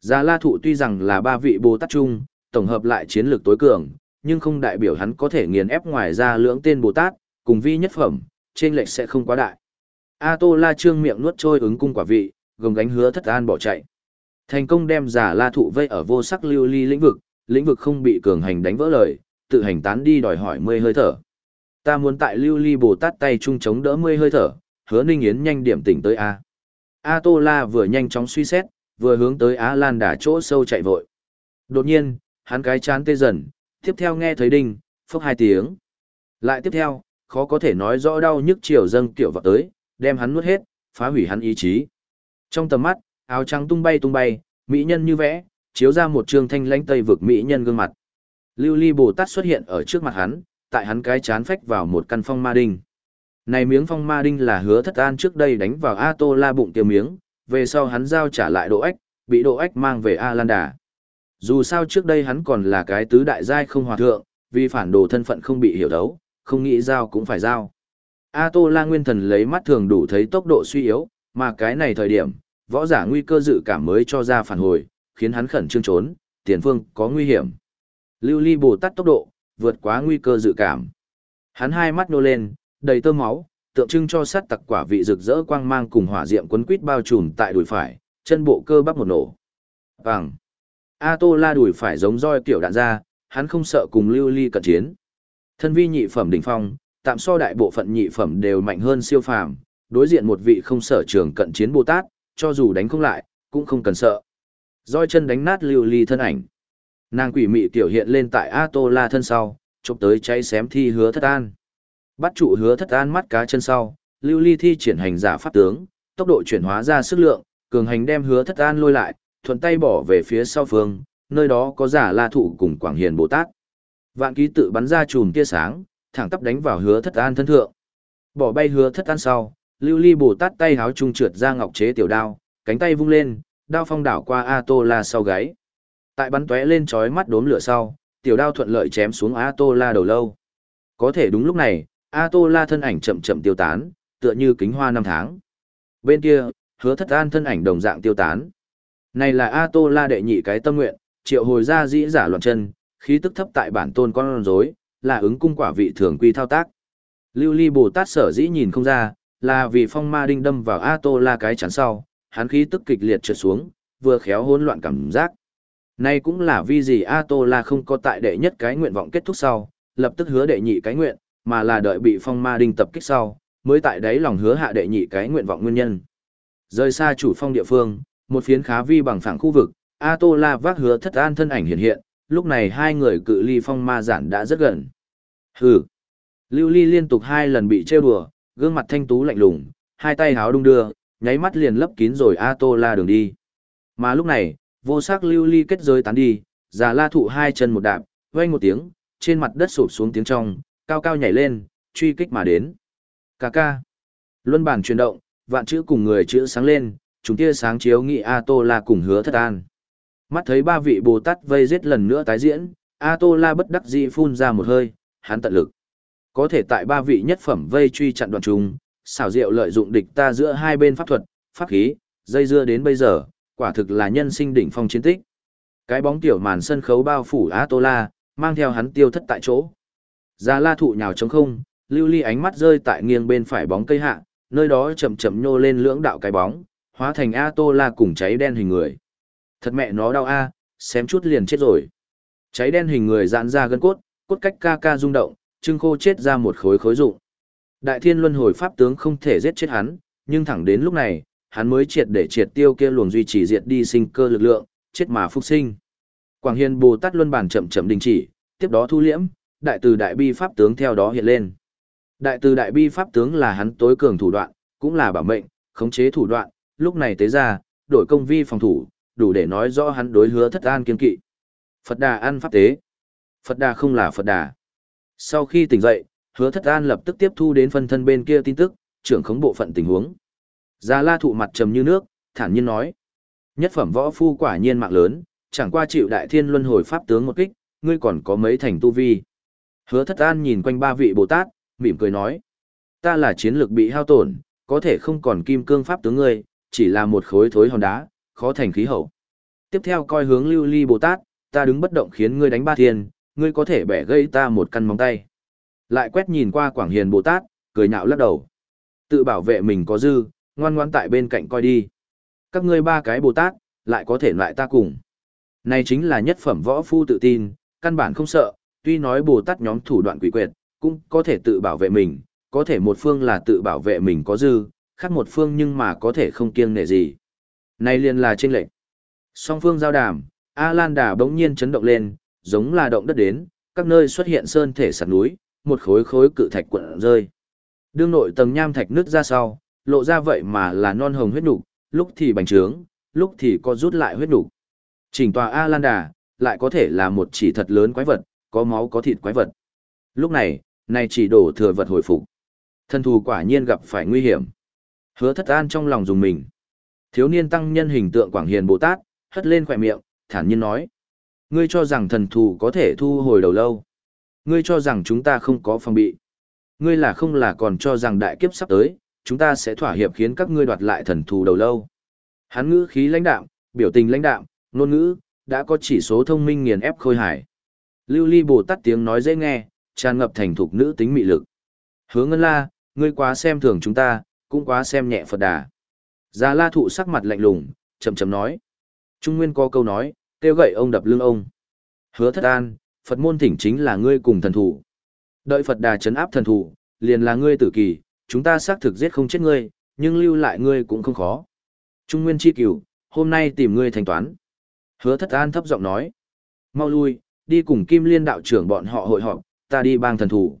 Giả la thụ tuy rằng là ba vị bồ tát chung, tổng hợp lại chiến lược tối cường, nhưng không đại biểu hắn có thể nghiền ép ngoài ra lưỡng tên bồ tát, cùng vi nhất phẩm, trên lệch sẽ không quá đại. A Tô La trương miệng nuốt trôi ứng cung quả vị, gồng gánh hứa thất an bỏ chạy. Thành công đem giả la thụ vây ở vô sắc lưu ly lĩnh vực, lĩnh vực không bị cường hành đánh vỡ lời, tự hành tán đi đòi hỏi mươi hơi thở. Ta muốn tại lưu ly bồ tát tay chung chống đỡ mươi hơi thở, hứa ninh yến nhanh điểm tỉnh tới A. A Tô La vừa nhanh chóng suy xét, vừa hướng tới Á Lan đà chỗ sâu chạy vội. Đột nhiên, hắn cái chán tê dần, tiếp theo nghe thấy đinh, phốc hai tiếng. Lại tiếp theo, khó có thể nói rõ đau nhức chiều dâng tiểu vào tới, đem hắn nuốt hết, phá hủy hắn ý chí. Trong tầm mắt, áo trắng tung bay tung bay, mỹ nhân như vẽ, chiếu ra một trương thanh lãnh tây vực mỹ nhân gương mặt. Lưu Ly Bồ Tát xuất hiện ở trước mặt hắn, tại hắn cái chán phách vào một căn phong ma đinh. Này miếng phong ma đinh là hứa thất an trước đây đánh vào A Tô La bụng tiêu miếng, về sau hắn giao trả lại độ ách, bị độ ách mang về A Lan Đà. Dù sao trước đây hắn còn là cái tứ đại giai không hòa thượng, vì phản đồ thân phận không bị hiểu đấu, không nghĩ giao cũng phải giao. A Tô La Nguyên Thần lấy mắt thường đủ thấy tốc độ suy yếu, mà cái này thời điểm, võ giả nguy cơ dự cảm mới cho ra phản hồi, khiến hắn khẩn trương trốn, tiền phương có nguy hiểm. Lưu Ly Bồ Tát tốc độ, vượt quá nguy cơ dự cảm. Hắn hai mắt nô lên, đầy tơ máu, tượng trưng cho sát tặc quả vị rực rỡ quang mang cùng hỏa diệm quấn quít bao trùm tại đùi phải, chân bộ cơ bắp một nổ. Vàng. A Tô La đuổi phải giống roi tiểu đạn ra, hắn không sợ cùng Lưu Ly cận chiến. Thân vi nhị phẩm đỉnh phong, tạm so đại bộ phận nhị phẩm đều mạnh hơn siêu phàm, đối diện một vị không sở trường cận chiến Bồ Tát, cho dù đánh không lại, cũng không cần sợ. Roi chân đánh nát Lưu Ly thân ảnh. Nàng quỷ mị tiểu hiện lên tại A Tô La thân sau, chụp tới cháy xém thi hứa thất an. Bắt trụ hứa thất an mắt cá chân sau, Lưu Ly thi triển hành giả pháp tướng, tốc độ chuyển hóa ra sức lượng, cường hành đem hứa thất an lôi lại, thuận tay bỏ về phía sau phương, nơi đó có giả la thụ cùng Quảng Hiền Bồ Tát. Vạn ký tự bắn ra chùm tia sáng, thẳng tắp đánh vào hứa thất an thân thượng. Bỏ bay hứa thất an sau, lưu ly bồ tát tay háo trung trượt ra ngọc chế tiểu đao, cánh tay vung lên, đao phong đảo qua A Tô La sau gáy. Tại bắn tóe lên chói mắt đốm lửa sau, tiểu đao thuận lợi chém xuống A Tô La đầu lâu. Có thể đúng lúc này, A Tô La thân ảnh chậm chậm tiêu tán, tựa như kính hoa năm tháng. Bên kia, hứa thất an thân ảnh đồng dạng tiêu tán. Này là A Tô La đệ nhị cái tâm nguyện, triệu hồi ra dĩ giả loạn chân, khí tức thấp tại bản tôn con rối, là ứng cung quả vị thường quy thao tác. Lưu Ly Bồ Tát sở dĩ nhìn không ra, là vì phong ma đinh đâm vào A Tô La cái chắn sau, hắn khí tức kịch liệt trượt xuống, vừa khéo hỗn loạn cảm giác. Này cũng là vì gì A Tô La không có tại đệ nhất cái nguyện vọng kết thúc sau, lập tức hứa đệ nhị cái nguyện, mà là đợi bị phong ma đinh tập kích sau, mới tại đấy lòng hứa hạ đệ nhị cái nguyện vọng nguyên nhân. Rời xa chủ phong địa phương, một phiến khá vi bằng phẳng khu vực, A Tô La vác hứa thất an thân ảnh hiện hiện, lúc này hai người cự ly phong ma giản đã rất gần. Hừ. Lưu Ly liên tục hai lần bị trêu đùa, gương mặt thanh tú lạnh lùng, hai tay háo đung đưa, nháy mắt liền lấp kín rồi A Tô La đường đi. Mà lúc này, vô sắc Lưu Ly kết giới tán đi, già la thụ hai chân một đạp, vang một tiếng, trên mặt đất sụp xuống tiếng trong, cao cao nhảy lên, truy kích mà đến. Cà ca. Luân bản chuyển động, vạn chữ cùng người chữ sáng lên, chúng tia sáng chiếu nghị A Tô La cùng hứa thất an. Mắt thấy ba vị Bồ Tát vây giết lần nữa tái diễn, A Tô La bất đắc dĩ phun ra một hơi, hắn tận lực. Có thể tại ba vị nhất phẩm vây truy chặn đoạn chúng, xảo diệu lợi dụng địch ta giữa hai bên pháp thuật, pháp khí, dây dưa đến bây giờ, quả thực là nhân sinh đỉnh phong chiến tích. Cái bóng tiểu màn sân khấu bao phủ A Tô La, mang theo hắn tiêu thất tại chỗ. Già la thụ nhào trống không, lưu ly ánh mắt rơi tại nghiêng bên phải bóng cây hạ, nơi đó chậm chậm nhô lên lưỡng đạo cái bóng, hóa thành A Tô La cùng cháy đen hình người. Thật mẹ nó đau A, xém chút liền chết rồi. Cháy đen hình người giãn ra gân cốt, cốt cách ca ca rung động, trưng khô chết ra một khối khối dụng. Đại thiên luân hồi pháp tướng không thể giết chết hắn, nhưng thẳng đến lúc này, hắn mới triệt để triệt tiêu kia luồng duy trì diệt đi sinh cơ lực lượng, chết mà phục sinh. Quảng Hiền Bồ Tát luân bản chậm chậm đình chỉ, tiếp đó thu liễm, đại từ đại bi pháp tướng theo đó hiện lên. Đại từ đại bi pháp tướng là hắn tối cường thủ đoạn, cũng là bảo mệnh, khống chế thủ đoạn, lúc này tế ra, đổi công vi phòng thủ, đủ để nói rõ hắn đối hứa thất an kiên kỵ. Phật đà ăn pháp tế. Phật đà không là Phật đà. Sau khi tỉnh dậy, hứa thất an lập tức tiếp thu đến phân thân bên kia tin tức, trưởng khống bộ phận tình huống. gia la thụ mặt trầm như nước, thản nhiên nói. Nhất phẩm võ phu quả nhiên mạng lớn, chẳng qua chịu đại thiên luân hồi pháp tướng một kích, ngươi còn có mấy thành tu vi. Hứa thất an nhìn quanh ba vị Bồ Tát, mỉm cười nói. Ta là chiến lược bị hao tổn, có thể không còn kim cương pháp tướng ngươi, chỉ là một khối thối hòn đá, khó thành khí hậu. Tiếp theo coi hướng lưu ly Bồ Tát, ta đứng bất động khiến ngươi đánh ba thiên, ngươi có thể bẻ gây ta một căn móng tay. Lại quét nhìn qua Quảng Hiền Bồ Tát, cười nhạo lắc đầu. Tự bảo vệ mình có dư, ngoan ngoan tại bên cạnh coi đi. Các ngươi ba cái Bồ Tát, lại có thể loại ta cùng. Này chính là nhất phẩm võ phu tự tin, căn bản không sợ, tuy nói Bồ Tát nhóm thủ đoạn quỷ quyệt, cũng có thể tự bảo vệ mình, có thể một phương là tự bảo vệ mình có dư, khác một phương nhưng mà có thể không kiêng nể gì. Này liền là trên lệnh. Song phương giao đàm, A Lan Đà bỗng nhiên chấn động lên, giống là động đất đến, các nơi xuất hiện sơn thể sạt núi, một khối khối cự thạch quận rơi. Đương nội tầng nham thạch nứt ra sau, lộ ra vậy mà là non hồng huyết nục, lúc thì bành trướng, lúc thì có rút lại huyết nục. Chỉnh tòa A Lan Đà, lại có thể là một chỉ thật lớn quái vật, có máu có thịt quái vật. Lúc này, này chỉ đổ thừa vật hồi phục. Thân thù quả nhiên gặp phải nguy hiểm. Hứa thất an trong lòng dùng mình. Thiếu niên tăng nhân hình tượng Quảng Hiền Bồ Tát, hất lên khỏe miệng, thản nhiên nói. Ngươi cho rằng thần thù có thể thu hồi đầu lâu. Ngươi cho rằng chúng ta không có phòng bị. Ngươi là không là còn cho rằng đại kiếp sắp tới, chúng ta sẽ thỏa hiệp khiến các ngươi đoạt lại thần thù đầu lâu. Hắn ngữ khí lãnh đạm, biểu tình lãnh đạm, ngôn ngữ, đã có chỉ số thông minh nghiền ép khôi hải. Lưu ly bồ tát tiếng nói dễ nghe, tràn ngập thành thục nữ tính mị lực. Hứa ngân la, ngươi quá xem thường chúng ta, cũng quá xem nhẹ Phật đà. Già la thụ sắc mặt lạnh lùng, chầm chầm nói. Trung Nguyên có câu nói, kêu gậy ông đập lưng ông. Hứa thất an, Phật môn thỉnh chính là ngươi cùng thần thủ. Đợi Phật đà chấn áp thần thủ, liền là ngươi tử kỳ, chúng ta xác thực giết không chết ngươi, nhưng lưu lại ngươi cũng không khó. Trung Nguyên chi cửu, hôm nay tìm ngươi thanh toán. Hứa thất an thấp giọng nói. Mau lui, đi cùng Kim Liên đạo trưởng bọn họ hội họp, ta đi bang thần thủ.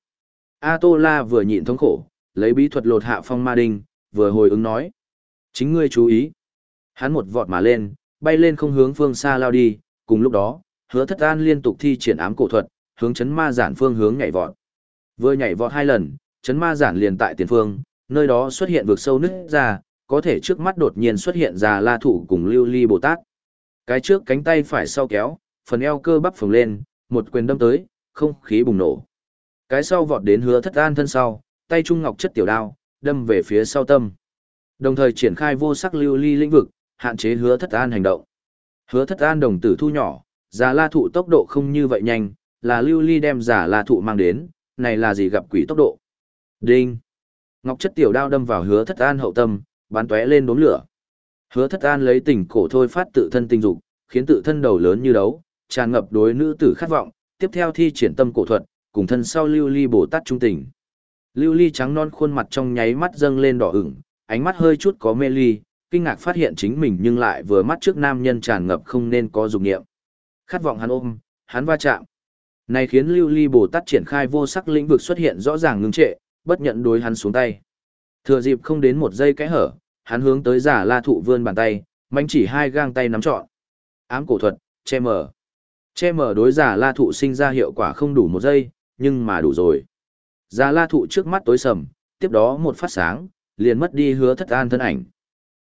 A Tô La vừa nhịn thống khổ, lấy bí thuật lột hạ phong ma đinh, vừa hồi ứng nói. Chính ngươi chú ý. Hắn một vọt mà lên, bay lên không hướng phương xa lao đi, cùng lúc đó, hứa thất an liên tục thi triển ám cổ thuật, hướng chấn ma giản phương hướng nhảy vọt. Vừa nhảy vọt hai lần, chấn ma giản liền tại tiền phương, nơi đó xuất hiện vực sâu nứt ra, có thể trước mắt đột nhiên xuất hiện ra la thủ cùng lưu ly bồ tát. Cái trước cánh tay phải sau kéo, phần eo cơ bắp phồng lên, một quyền đâm tới, không khí bùng nổ. cái sau vọt đến hứa thất an thân sau, tay trung ngọc chất tiểu đao, đâm về phía sau tâm. Đồng thời triển khai vô sắc lưu ly lĩnh vực, hạn chế hứa thất an hành động. Hứa thất an đồng tử thu nhỏ, giả la thụ tốc độ không như vậy nhanh, là lưu ly đem giả la thụ mang đến, này là gì gặp quỷ tốc độ. Đinh! Ngọc chất tiểu đao đâm vào hứa thất an hậu tâm, bắn tóe lên đốm lửa. Hứa thất an lấy tỉnh cổ thôi phát tự thân tình dục, khiến tự thân đầu lớn như đấu, tràn ngập đối nữ tử khát vọng, tiếp theo thi triển tâm cổ thuật, cùng thân sau lưu ly bồ tát trung tình. Lưu ly trắng non khuôn mặt trong nháy mắt dâng lên đỏ ửng, ánh mắt hơi chút có mê ly, kinh ngạc phát hiện chính mình nhưng lại vừa mắt trước nam nhân tràn ngập không nên có dục nghiệm. Khát vọng hắn ôm, hắn va chạm. Này khiến Lưu Ly Bồ Tát triển khai vô sắc lĩnh vực xuất hiện rõ ràng ngưng trệ, bất nhận đối hắn xuống tay. Thừa dịp không đến một giây kẽ hở, hắn hướng tới giả la thụ vươn bàn tay, manh chỉ hai gang tay nắm trọn. Ám cổ thuật, che mở. Che mở đối giả la thụ sinh ra hiệu quả không đủ một giây, nhưng mà đủ rồi. Già la thụ trước mắt tối sầm, tiếp đó một phát sáng, liền mất đi hứa thất an thân ảnh.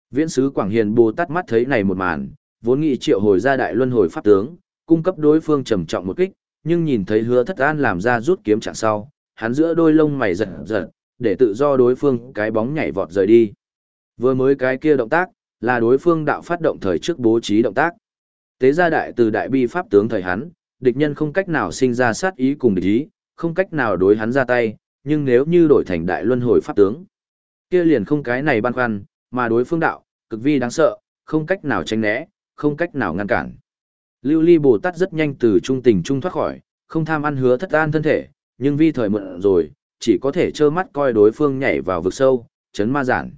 Viễn sứ Quảng Hiền Bồ Tát mắt thấy này một màn, vốn nghĩ triệu hồi ra đại luân hồi pháp tướng, cung cấp đối phương trầm trọng một kích, nhưng nhìn thấy hứa thất an làm ra rút kiếm chặn sau, hắn giữa đôi lông mày giật giật, để tự do đối phương cái bóng nhảy vọt rời đi. Vừa mới cái kia động tác, là đối phương đạo phát động thời trước bố trí động tác. Tế gia đại từ đại bi pháp tướng thời hắn, địch nhân không cách nào sinh ra sát ý cùng địch ý, không cách nào đối hắn ra tay, nhưng nếu như đổi thành đại luân hồi pháp tướng, kia liền không cái này băn khoăn, mà đối phương đạo, cực vi đáng sợ, không cách nào tránh né, không cách nào ngăn cản. Lưu Ly Bồ Tát rất nhanh từ trung tình trung thoát khỏi, không tham ăn hứa thất an thân thể, nhưng vi thời mượn rồi, chỉ có thể trơ mắt coi đối phương nhảy vào vực sâu, chấn ma giản.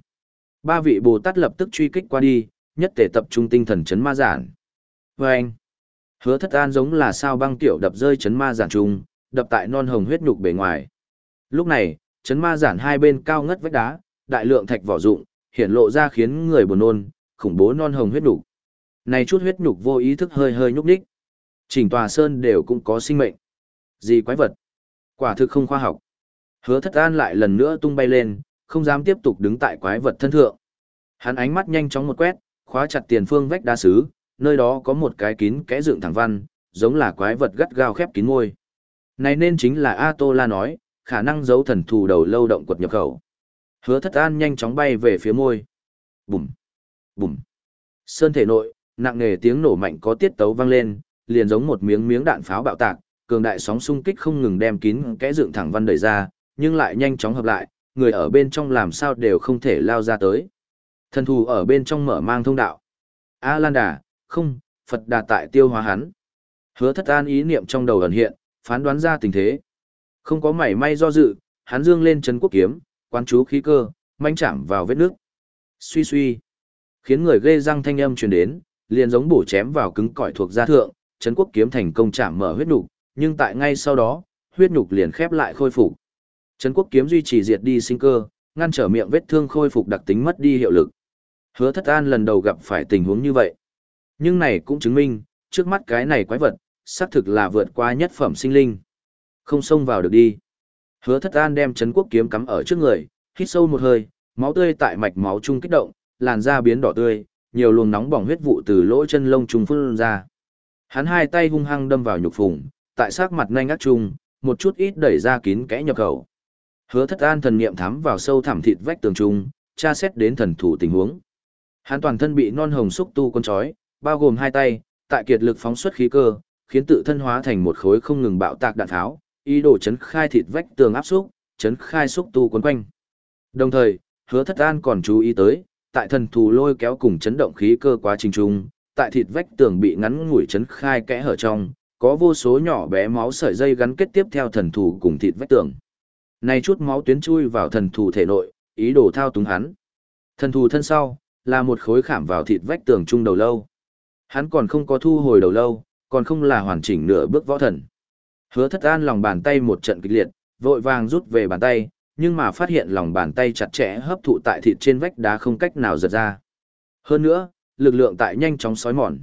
Ba vị Bồ Tát lập tức truy kích qua đi, nhất thể tập trung tinh thần chấn ma giản. Và anh, hứa thất an giống là sao băng tiểu đập rơi chấn ma giản trung, đập tại non hồng huyết nhục bề ngoài. Lúc này, chấn ma giản hai bên cao ngất vách đá, đại lượng thạch vỏ dụng, hiện lộ ra khiến người buồn nôn, khủng bố non hồng huyết nhục. Này chút huyết nhục vô ý thức hơi hơi nhúc nhích. Chỉnh tòa sơn đều cũng có sinh mệnh. Gì quái vật? Quả thực không khoa học. Hứa thất an lại lần nữa tung bay lên, không dám tiếp tục đứng tại quái vật thân thượng. Hắn ánh mắt nhanh chóng một quét, khóa chặt tiền phương vách đá sứ, nơi đó có một cái kín kẽ dựng thẳng văn, giống là quái vật gắt gao khép kín môi. Này nên chính là A Tô La nói, khả năng giấu thần thù đầu lâu động quật nhập khẩu. Hứa thất an nhanh chóng bay về phía môi. Bùm, bùm. Sơn thể nội, nặng nề tiếng nổ mạnh có tiết tấu vang lên, liền giống một miếng miếng đạn pháo bạo tạc, cường đại sóng xung kích không ngừng đem kín kẽ dựng thẳng văn đẩy ra, nhưng lại nhanh chóng hợp lại, người ở bên trong làm sao đều không thể lao ra tới. Thần thù ở bên trong mở mang thông đạo. A Lan Đà, không, Phật Đà tại tiêu hóa hắn. Hứa thất an ý niệm trong đầu ẩn hiện, phán đoán ra tình thế. Không có mảy may do dự, hắn dương lên chấn quốc kiếm, quán chú khí cơ, manh chạm vào vết nước. Suy suy, khiến người ghê răng thanh âm truyền đến, liền giống bổ chém vào cứng cỏi thuộc gia thượng, chấn Quốc kiếm thành công chạm mở huyết nhục, nhưng tại ngay sau đó, huyết nhục liền khép lại khôi phục. Chấn Quốc kiếm duy trì diệt đi sinh cơ, ngăn trở miệng vết thương khôi phục đặc tính mất đi hiệu lực. Hứa Thất An lần đầu gặp phải tình huống như vậy. Nhưng này cũng chứng minh, trước mắt cái này quái vật, xác thực là vượt qua nhất phẩm sinh linh. Không xông vào được đi. Hứa Thất An đem Trấn Quốc kiếm cắm ở trước người, hít sâu một hơi, máu tươi tại mạch máu trung kích động, làn da biến đỏ tươi, nhiều luồng nóng bỏng huyết vụ từ lỗ chân lông trùng phun ra. Hắn hai tay hung hăng đâm vào nhục phùng, tại sát mặt nhanh ác trùng, một chút ít đẩy ra kín kẽ nhập khẩu. Hứa Thất An thần niệm thắm vào sâu thẳm thịt vách tường trung, tra xét đến thần thủ tình huống. Hắn toàn thân bị non hồng xúc tu con chói, bao gồm hai tay, tại kiệt lực phóng xuất khí cơ, khiến tự thân hóa thành một khối không ngừng bạo tạc đạn tháo, ý đồ chấn khai thịt vách tường áp xúc, chấn khai xúc tu quấn quanh. Đồng thời, Hứa Thất An còn chú ý tới, tại thần thù lôi kéo cùng chấn động khí cơ quá trình trung, tại thịt vách tường bị ngắn ngủi chấn khai kẽ hở trong, có vô số nhỏ bé máu sợi dây gắn kết tiếp theo thần thù cùng thịt vách tường. Này chút máu tuyến chui vào thần thù thể nội, ý đồ thao túng hắn. Thần thù thân sau, là một khối khảm vào thịt vách tường trung đầu lâu. Hắn còn không có thu hồi đầu lâu, còn không là hoàn chỉnh nửa bước võ thần. Hứa thất an lòng bàn tay một trận kịch liệt, vội vàng rút về bàn tay, nhưng mà phát hiện lòng bàn tay chặt chẽ hấp thụ tại thịt trên vách đá không cách nào giật ra. Hơn nữa, lực lượng tại nhanh chóng sói mòn.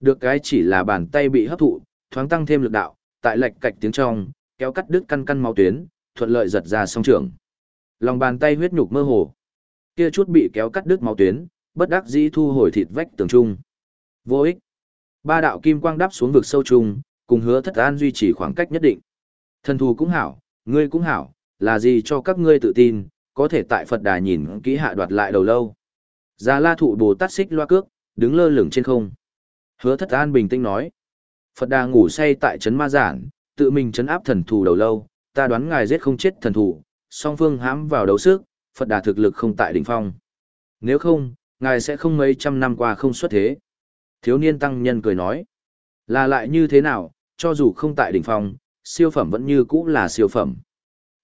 Được cái chỉ là bàn tay bị hấp thụ, thoáng tăng thêm lực đạo, tại lệch cạch tiếng trong, kéo cắt đứt căn căn máu tuyến, thuận lợi giật ra song trường. Lòng bàn tay huyết nhục mơ hồ. Kia chút bị kéo cắt đứt máu tuyến, bất đắc dĩ thu hồi thịt vách tường trung. Vô ích. Ba đạo kim quang đắp xuống vực sâu trung, cùng hứa thất an duy trì khoảng cách nhất định. Thần thù cũng hảo, Ngươi cũng hảo, là gì cho các ngươi tự tin, có thể tại Phật đà nhìn kỹ hạ đoạt lại đầu lâu. Già la thụ Bồ Tát xích loa cước, đứng lơ lửng trên không. Hứa thất an bình tĩnh nói. Phật đà ngủ say tại trấn ma giản, tự mình trấn áp thần thù đầu lâu, ta đoán ngài giết không chết thần thù, song phương hãm vào đấu sức, Phật đà thực lực không tại đỉnh phong. Nếu không, ngài sẽ không mấy trăm năm qua không xuất thế. Thiếu niên tăng nhân cười nói. Là lại như thế nào, cho dù không tại đỉnh phong, siêu phẩm vẫn như cũ là siêu phẩm.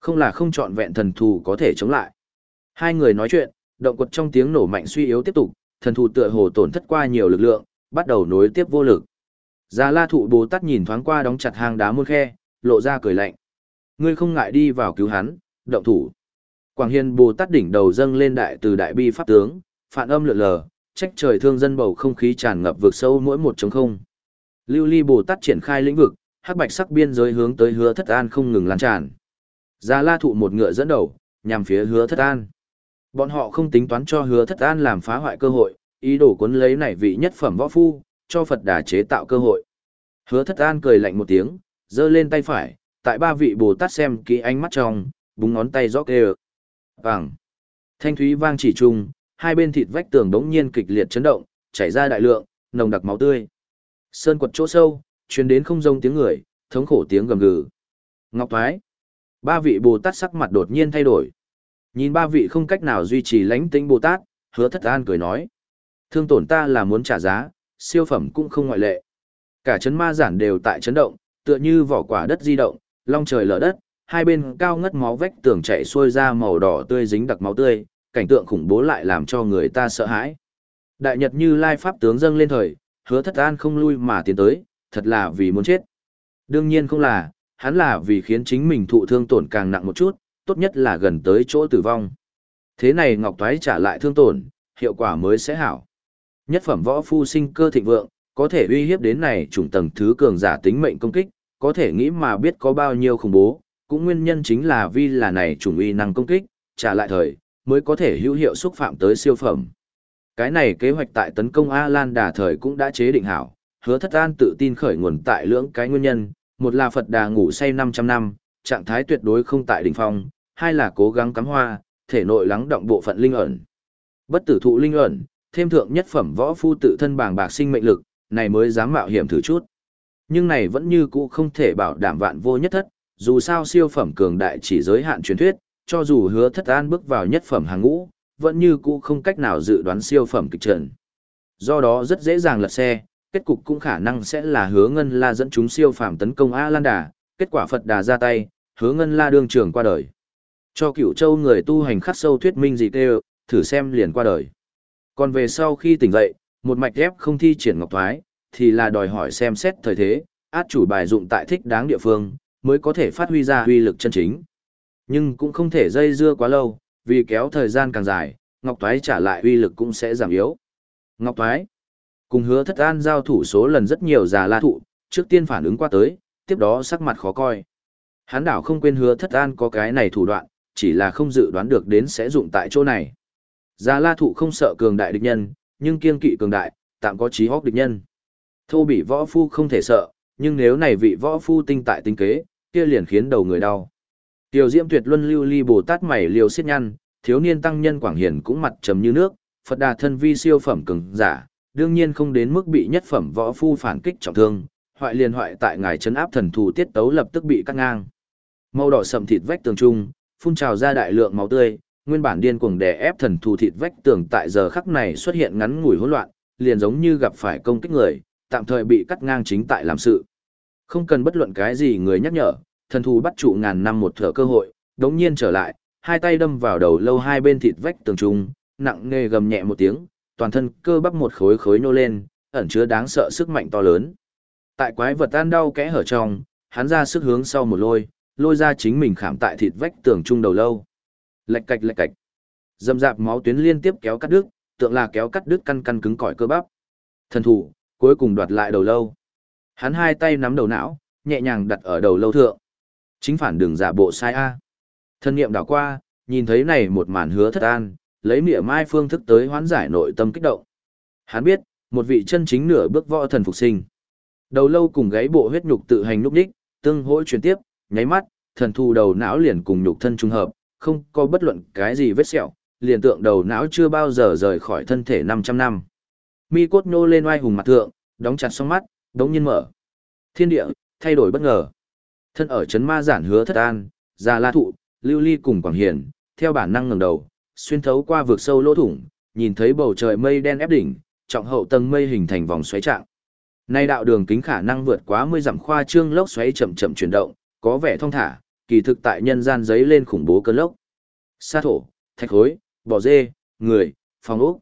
Không là không chọn vẹn thần thù có thể chống lại. Hai người nói chuyện, động quật trong tiếng nổ mạnh suy yếu tiếp tục, thần thù tựa hồ tổn thất qua nhiều lực lượng, bắt đầu nối tiếp vô lực. Già La thụ Bồ Tát nhìn thoáng qua đóng chặt hang đá môn khe, lộ ra cười lạnh. Ngươi không ngại đi vào cứu hắn, động thủ. Quảng Hiền Bồ Tát đỉnh đầu dâng lên đại từ đại bi pháp tướng, phản âm lượn lờ, trách trời thương dân bầu không khí tràn ngập vực sâu mỗi một trống không. Lưu Ly Bồ Tát triển khai lĩnh vực, hắc bạch sắc biên giới hướng tới Hứa Thất An không ngừng lan tràn. Già La thụ một ngựa dẫn đầu, nhằm phía Hứa Thất An. Bọn họ không tính toán cho Hứa Thất An làm phá hoại cơ hội, ý đồ cuốn lấy này vị nhất phẩm võ phu, cho Phật Đà chế tạo cơ hội. Hứa Thất An cười lạnh một tiếng, giơ lên tay phải, tại ba vị Bồ Tát xem kỹ ánh mắt trong, búng ngón tay rõ kêu. Vàng. Thanh thúy vang chỉ trùng, hai bên thịt vách tường đống nhiên kịch liệt chấn động, chảy ra đại lượng, nồng đặc máu tươi. Sơn quật chỗ sâu, truyền đến không rông tiếng người, thống khổ tiếng gầm gừ. Ngọc Thoái. Ba vị Bồ Tát sắc mặt đột nhiên thay đổi. Nhìn ba vị không cách nào duy trì lãnh tĩnh Bồ Tát, hứa thất an cười nói. Thương tổn ta là muốn trả giá, siêu phẩm cũng không ngoại lệ. Cả chấn ma giản đều tại chấn động, tựa như vỏ quả đất di động, long trời lở đất, hai bên cao ngất máu vách tường chạy xuôi ra màu đỏ tươi dính đặc máu tươi, cảnh tượng khủng bố lại làm cho người ta sợ hãi. Đại Nhật như lai pháp tướng dâng lên thời, hứa thất an không lui mà tiến tới, thật là vì muốn chết. Đương nhiên không là, hắn là vì khiến chính mình thụ thương tổn càng nặng một chút, tốt nhất là gần tới chỗ tử vong. Thế này Ngọc Toái trả lại thương tổn, hiệu quả mới sẽ hảo. Nhất phẩm võ phu sinh cơ thịnh vượng, có thể uy hiếp đến này chủng tầng thứ cường giả tính mệnh công kích, có thể nghĩ mà biết có bao nhiêu khủng bố, cũng nguyên nhân chính là vì là này chủng uy năng công kích, trả lại thời, mới có thể hữu hiệu xúc phạm tới siêu phẩm. Cái này kế hoạch tại tấn công A-Lan đà thời cũng đã chế định hảo, hứa thất an tự tin khởi nguồn tại lưỡng cái nguyên nhân, một là Phật đà ngủ say 500 năm, trạng thái tuyệt đối không tại đỉnh phong, hai là cố gắng cắm hoa, thể nội lắng động bộ phận linh ẩn. Bất tử thụ linh ẩn, thêm thượng nhất phẩm võ phu tự thân bàng bạc sinh mệnh lực, này mới dám mạo hiểm thử chút. Nhưng này vẫn như cũ không thể bảo đảm vạn vô nhất thất, dù sao siêu phẩm cường đại chỉ giới hạn truyền thuyết, cho dù hứa thất an bước vào nhất phẩm hàng ngũ, vẫn như cũ không cách nào dự đoán siêu phẩm kịch trận. Do đó rất dễ dàng lật xe, kết cục cũng khả năng sẽ là hứa ngân la dẫn chúng siêu phẩm tấn công A Lan Đà, kết quả Phật Đà ra tay, hứa ngân la đương trường qua đời. Cho cựu châu người tu hành khắc sâu thuyết minh gì kêu, thử xem liền qua đời. Còn về sau khi tỉnh dậy, một mạch ép không thi triển ngọc thoái, thì là đòi hỏi xem xét thời thế, át chủ bài dụng tại thích đáng địa phương, mới có thể phát huy ra huy lực chân chính. Nhưng cũng không thể dây dưa quá lâu, vì kéo thời gian càng dài, ngọc Toái trả lại uy lực cũng sẽ giảm yếu. Ngọc Toái cùng hứa thất an giao thủ số lần rất nhiều già la thụ, trước tiên phản ứng qua tới, tiếp đó sắc mặt khó coi. Hán đảo không quên hứa thất an có cái này thủ đoạn, chỉ là không dự đoán được đến sẽ dụng tại chỗ này. Già la thụ không sợ cường đại địch nhân, nhưng kiên kỵ cường đại, tạm có trí hóc địch nhân. Thô bị võ phu không thể sợ, nhưng nếu này vị võ phu tinh tại tinh kế, kia liền khiến đầu người đau. Tiểu Diễm Tuyệt Luân lưu ly Bồ Tát mày liều xiết nhăn, thiếu niên tăng nhân Quảng Hiển cũng mặt trầm như nước, Phật Đà thân vi siêu phẩm cường giả, đương nhiên không đến mức bị nhất phẩm võ phu phản kích trọng thương, hoại liền hoại tại ngài trấn áp thần thù tiết tấu lập tức bị cắt ngang. Màu đỏ sầm thịt vách tường trung, phun trào ra đại lượng máu tươi, nguyên bản điên cuồng đè ép thần thù thịt vách tường tại giờ khắc này xuất hiện ngắn ngủi hỗn loạn, liền giống như gặp phải công kích người, tạm thời bị cắt ngang chính tại làm sự. Không cần bất luận cái gì người nhắc nhở, thần thù bắt trụ ngàn năm một thở cơ hội, đống nhiên trở lại, hai tay đâm vào đầu lâu hai bên thịt vách tường trung, nặng nề gầm nhẹ một tiếng, toàn thân cơ bắp một khối khối nô lên, ẩn chứa đáng sợ sức mạnh to lớn. Tại quái vật tan đau kẽ hở trong, hắn ra sức hướng sau một lôi, lôi ra chính mình khảm tại thịt vách tường trung đầu lâu. Lạch cạch lạch cạch. Dầm dạp máu tuyến liên tiếp kéo cắt đứt, tượng là kéo cắt đứt căn căn cứng cỏi cơ bắp. Thần thủ, cuối cùng đoạt lại đầu lâu. Hắn hai tay nắm đầu não, nhẹ nhàng đặt ở đầu lâu thượng. Chính phản đường giả bộ sai A. Thân nghiệm đảo qua, nhìn thấy này một màn hứa thất an, lấy mỉa mai phương thức tới hoán giải nội tâm kích động. Hắn biết, một vị chân chính nửa bước võ thần phục sinh. Đầu lâu cùng gáy bộ huyết nhục tự hành lúc đích, tương hỗ chuyển tiếp, nháy mắt, thần thù đầu não liền cùng nhục thân trung hợp, không có bất luận cái gì vết sẹo, liền tượng đầu não chưa bao giờ rời khỏi thân thể 500 năm. Mi cốt nô lên oai hùng mặt thượng, đóng chặt song mắt, đống nhiên mở. Thiên địa, thay đổi bất ngờ. Thân ở chấn ma giản hứa thất an, già la thụ, lưu ly cùng quảng hiền, theo bản năng ngẩng đầu, xuyên thấu qua vực sâu lỗ thủng, nhìn thấy bầu trời mây đen ép đỉnh, trọng hậu tầng mây hình thành vòng xoáy trạng. Nay đạo đường kính khả năng vượt quá 10 dặm khoa trương lốc xoáy chậm chậm chuyển động, có vẻ thông thả, kỳ thực tại nhân gian giấy lên khủng bố cơn lốc. Sa thổ, thạch hối, bò dê, người, phòng ốc.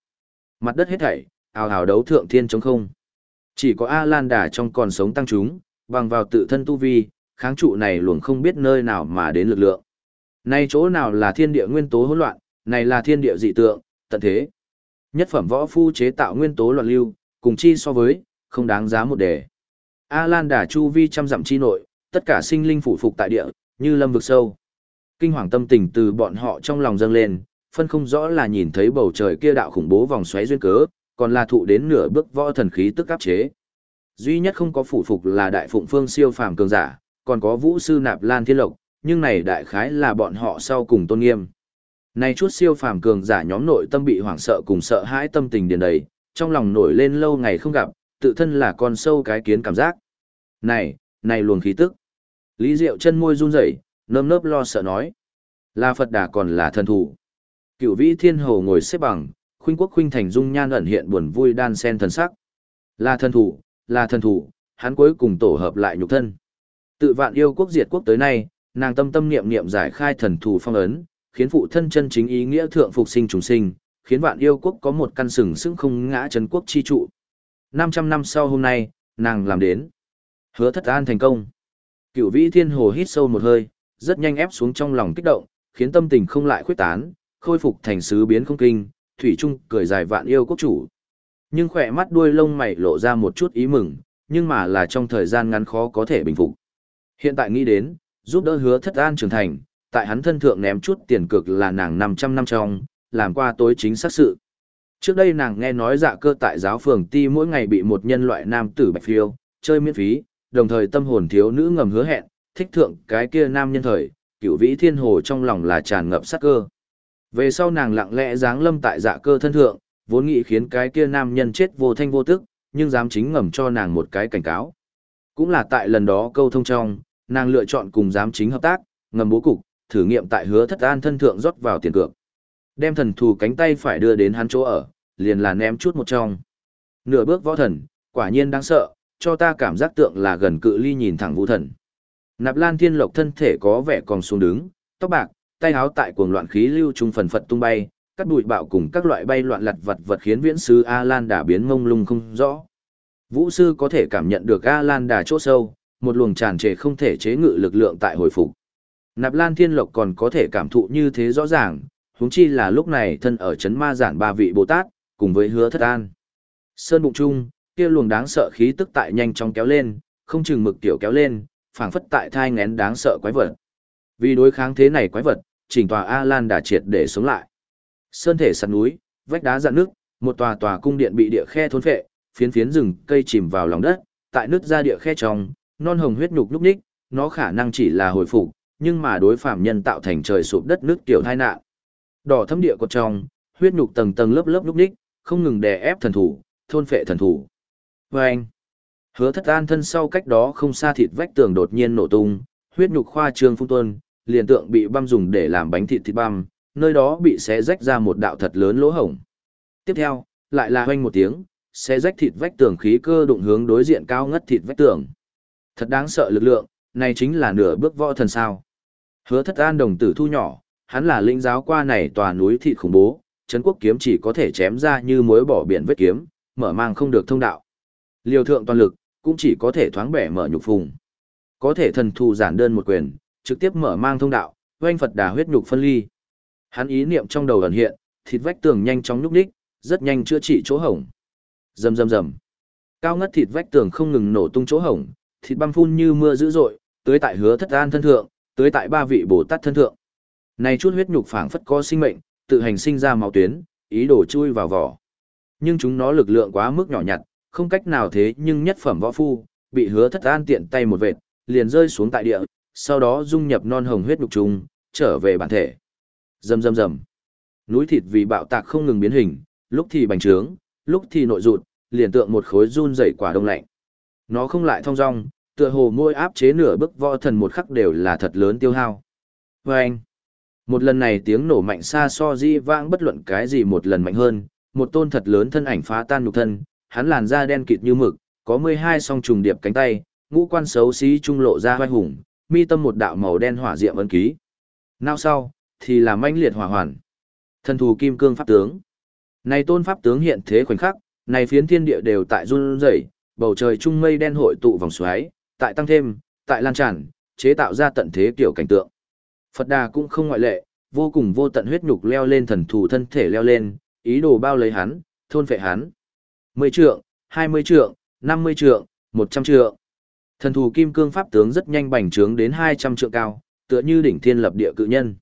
Mặt đất hết thảy, ào ào đấu thượng thiên chống không. Chỉ có A-Lan Đà trong còn sống tăng chúng, bằng vào tự thân tu vi, kháng trụ này luồng không biết nơi nào mà đến lực lượng. Này chỗ nào là thiên địa nguyên tố hỗn loạn, này là thiên địa dị tượng, tận thế. Nhất phẩm võ phu chế tạo nguyên tố loạn lưu, cùng chi so với, không đáng giá một đề. A-Lan Đà chu vi trăm dặm chi nội, tất cả sinh linh phụ phục tại địa, như lâm vực sâu. Kinh hoàng tâm tình từ bọn họ trong lòng dâng lên, phân không rõ là nhìn thấy bầu trời kia đạo khủng bố vòng xoáy duyên cớ, còn là thụ đến nửa bước võ thần khí tức áp chế. Duy nhất không có phụ phục là đại phụng phương siêu phàm cường giả, còn có vũ sư nạp lan thiên lộc, nhưng này đại khái là bọn họ sau cùng tôn nghiêm. Này chút siêu phàm cường giả nhóm nội tâm bị hoảng sợ cùng sợ hãi tâm tình điền đầy, trong lòng nổi lên lâu ngày không gặp, tự thân là con sâu cái kiến cảm giác. Này, này luồng khí tức. Lý Diệu chân môi run rẩy, nơm nớp lo sợ nói. Là Phật đà còn là thần thủ. Cựu vĩ thiên hồ ngồi xếp bằng, khuynh quốc khuynh thành dung nhan ẩn hiện buồn vui đan sen thần sắc. Là thần thủ, là thần thủ, hắn cuối cùng tổ hợp lại nhục thân. Tự vạn yêu quốc diệt quốc tới nay, nàng tâm tâm niệm niệm giải khai thần thủ phong ấn, khiến phụ thân chân chính ý nghĩa thượng phục sinh trùng sinh, khiến vạn yêu quốc có một căn sừng sững không ngã chân quốc chi trụ. 500 năm sau hôm nay, nàng làm đến. Hứa thất an thành công. Cửu vĩ thiên hồ hít sâu một hơi, rất nhanh ép xuống trong lòng kích động, khiến tâm tình không lại khuyết tán, khôi phục thành sứ biến không kinh, thủy trung cười dài vạn yêu quốc chủ. Nhưng khỏe mắt đuôi lông mày lộ ra một chút ý mừng, nhưng mà là trong thời gian ngắn khó có thể bình phục. Hiện tại nghĩ đến, giúp đỡ hứa thất an trưởng thành, tại hắn thân thượng ném chút tiền cực là nàng 500 năm trong, làm qua tối chính xác sự. Trước đây nàng nghe nói dạ cơ tại giáo phường ti mỗi ngày bị một nhân loại nam tử bạch phiêu, chơi miễn phí, đồng thời tâm hồn thiếu nữ ngầm hứa hẹn, thích thượng cái kia nam nhân thời, cửu vĩ thiên hồ trong lòng là tràn ngập sát cơ. Về sau nàng lặng lẽ dáng lâm tại dạ cơ thân thượng, vốn nghĩ khiến cái kia nam nhân chết vô thanh vô tức, nhưng dám chính ngầm cho nàng một cái cảnh cáo. Cũng là tại lần đó câu thông trong, nàng lựa chọn cùng giám chính hợp tác, ngầm bố cục, thử nghiệm tại hứa thất an thân thượng rót vào tiền cược. Đem thần thù cánh tay phải đưa đến hắn chỗ ở, liền là ném chút một trong. Nửa bước võ thần, quả nhiên đáng sợ, cho ta cảm giác tượng là gần cự ly nhìn thẳng vũ thần. Nạp Lan Thiên Lộc thân thể có vẻ còn xuống đứng, tóc bạc, tay áo tại cuồng loạn khí lưu trung phần phật tung bay, các bụi bạo cùng các loại bay loạn lật vật vật khiến viễn sư A Lan đà biến ngông lung không rõ. Vũ sư có thể cảm nhận được A Lan đà chỗ sâu, một luồng tràn trề không thể chế ngự lực lượng tại hồi phục. Nạp Lan Thiên Lộc còn có thể cảm thụ như thế rõ ràng, huống chi là lúc này thân ở chấn ma giản ba vị Bồ Tát, cùng với hứa thất an. Sơn bụng trung, kia luồng đáng sợ khí tức tại nhanh chóng kéo lên, không chừng mực tiểu kéo lên, phảng phất tại thai ngén đáng sợ quái vật. Vì đối kháng thế này quái vật, chỉnh tòa A Lan đã triệt để sống lại. Sơn thể sạt núi, vách đá dạn nước, một tòa tòa cung điện bị địa khe thôn phệ, phiến phiến rừng cây chìm vào lòng đất, tại nước ra địa khe trong, non hồng huyết nhục lúc ních, nó khả năng chỉ là hồi phục, nhưng mà đối phạm nhân tạo thành trời sụp đất nước tiểu thai nạn. Đỏ thâm địa cột trong, huyết nhục tầng tầng lớp lớp lúc ních, không ngừng đè ép thần thủ, thôn phệ thần thủ. Và hứa thất an thân sau cách đó không xa thịt vách tường đột nhiên nổ tung, huyết nhục khoa trương phung tuân, liền tượng bị băm dùng để làm bánh thịt thịt băm, nơi đó bị xé rách ra một đạo thật lớn lỗ hổng. Tiếp theo, lại là hoanh một tiếng, xé rách thịt vách tường khí cơ đụng hướng đối diện cao ngất thịt vách tường. Thật đáng sợ lực lượng, này chính là nửa bước võ thần sao. Hứa thất an đồng tử thu nhỏ, hắn là lĩnh giáo qua này tòa núi thịt khủng bố, Trấn quốc kiếm chỉ có thể chém ra như mối bỏ biển vết kiếm, mở mang không được thông đạo. Liều thượng toàn lực, cũng chỉ có thể thoáng bẻ mở nhục phùng. Có thể thần thù giản đơn một quyền, trực tiếp mở mang thông đạo, oanh Phật đà huyết nhục phân ly. Hắn ý niệm trong đầu ẩn hiện, thịt vách tường nhanh chóng nhúc nhích, rất nhanh chữa trị chỗ hổng. Rầm rầm rầm. Cao ngất thịt vách tường không ngừng nổ tung chỗ hổng, thịt băm phun như mưa dữ dội, tưới tại hứa thất an thân thượng, tưới tại ba vị Bồ Tát thân thượng. Này chút huyết nhục phảng phất có sinh mệnh, tự hành sinh ra máu tuyến, ý đồ chui vào vỏ. Nhưng chúng nó lực lượng quá mức nhỏ nhặt, không cách nào thế nhưng nhất phẩm võ phu, bị hứa thất an tiện tay một vệt, liền rơi xuống tại địa, sau đó dung nhập non hồng huyết nhục trùng, trở về bản thể. Rầm rầm rầm. Núi thịt vì bạo tạc không ngừng biến hình, lúc thì bành trướng, lúc thì nội rụt, liền tượng một khối run rẩy quả đông lạnh. Nó không lại thong dong, tựa hồ môi áp chế nửa bức võ thần một khắc đều là thật lớn tiêu hao. Và anh, một lần này tiếng nổ mạnh xa so di vãng bất luận cái gì một lần mạnh hơn, một tôn thật lớn thân ảnh phá tan nhục thân, hắn làn da đen kịt như mực, có 12 song trùng điệp cánh tay, ngũ quan xấu xí trung lộ ra vai hùng, mi tâm một đạo màu đen hỏa diệm ấn ký. Nào sau, thì là manh liệt hỏa hoàn. Thần thù kim cương pháp tướng. Này tôn pháp tướng hiện thế khoảnh khắc, này phiến thiên địa đều tại run rẩy, bầu trời trung mây đen hội tụ vòng xoáy, tại tăng thêm, tại lan tràn, chế tạo ra tận thế kiểu cảnh tượng. Phật Đà cũng không ngoại lệ, vô cùng vô tận huyết nhục leo lên thần thù thân thể leo lên, ý đồ bao lấy hắn, thôn phệ hắn. 10 trượng, 20 trượng, 50 trượng, 100 trượng. Thần thù kim cương pháp tướng rất nhanh bành trướng đến 200 trượng cao, tựa như đỉnh thiên lập địa cự nhân.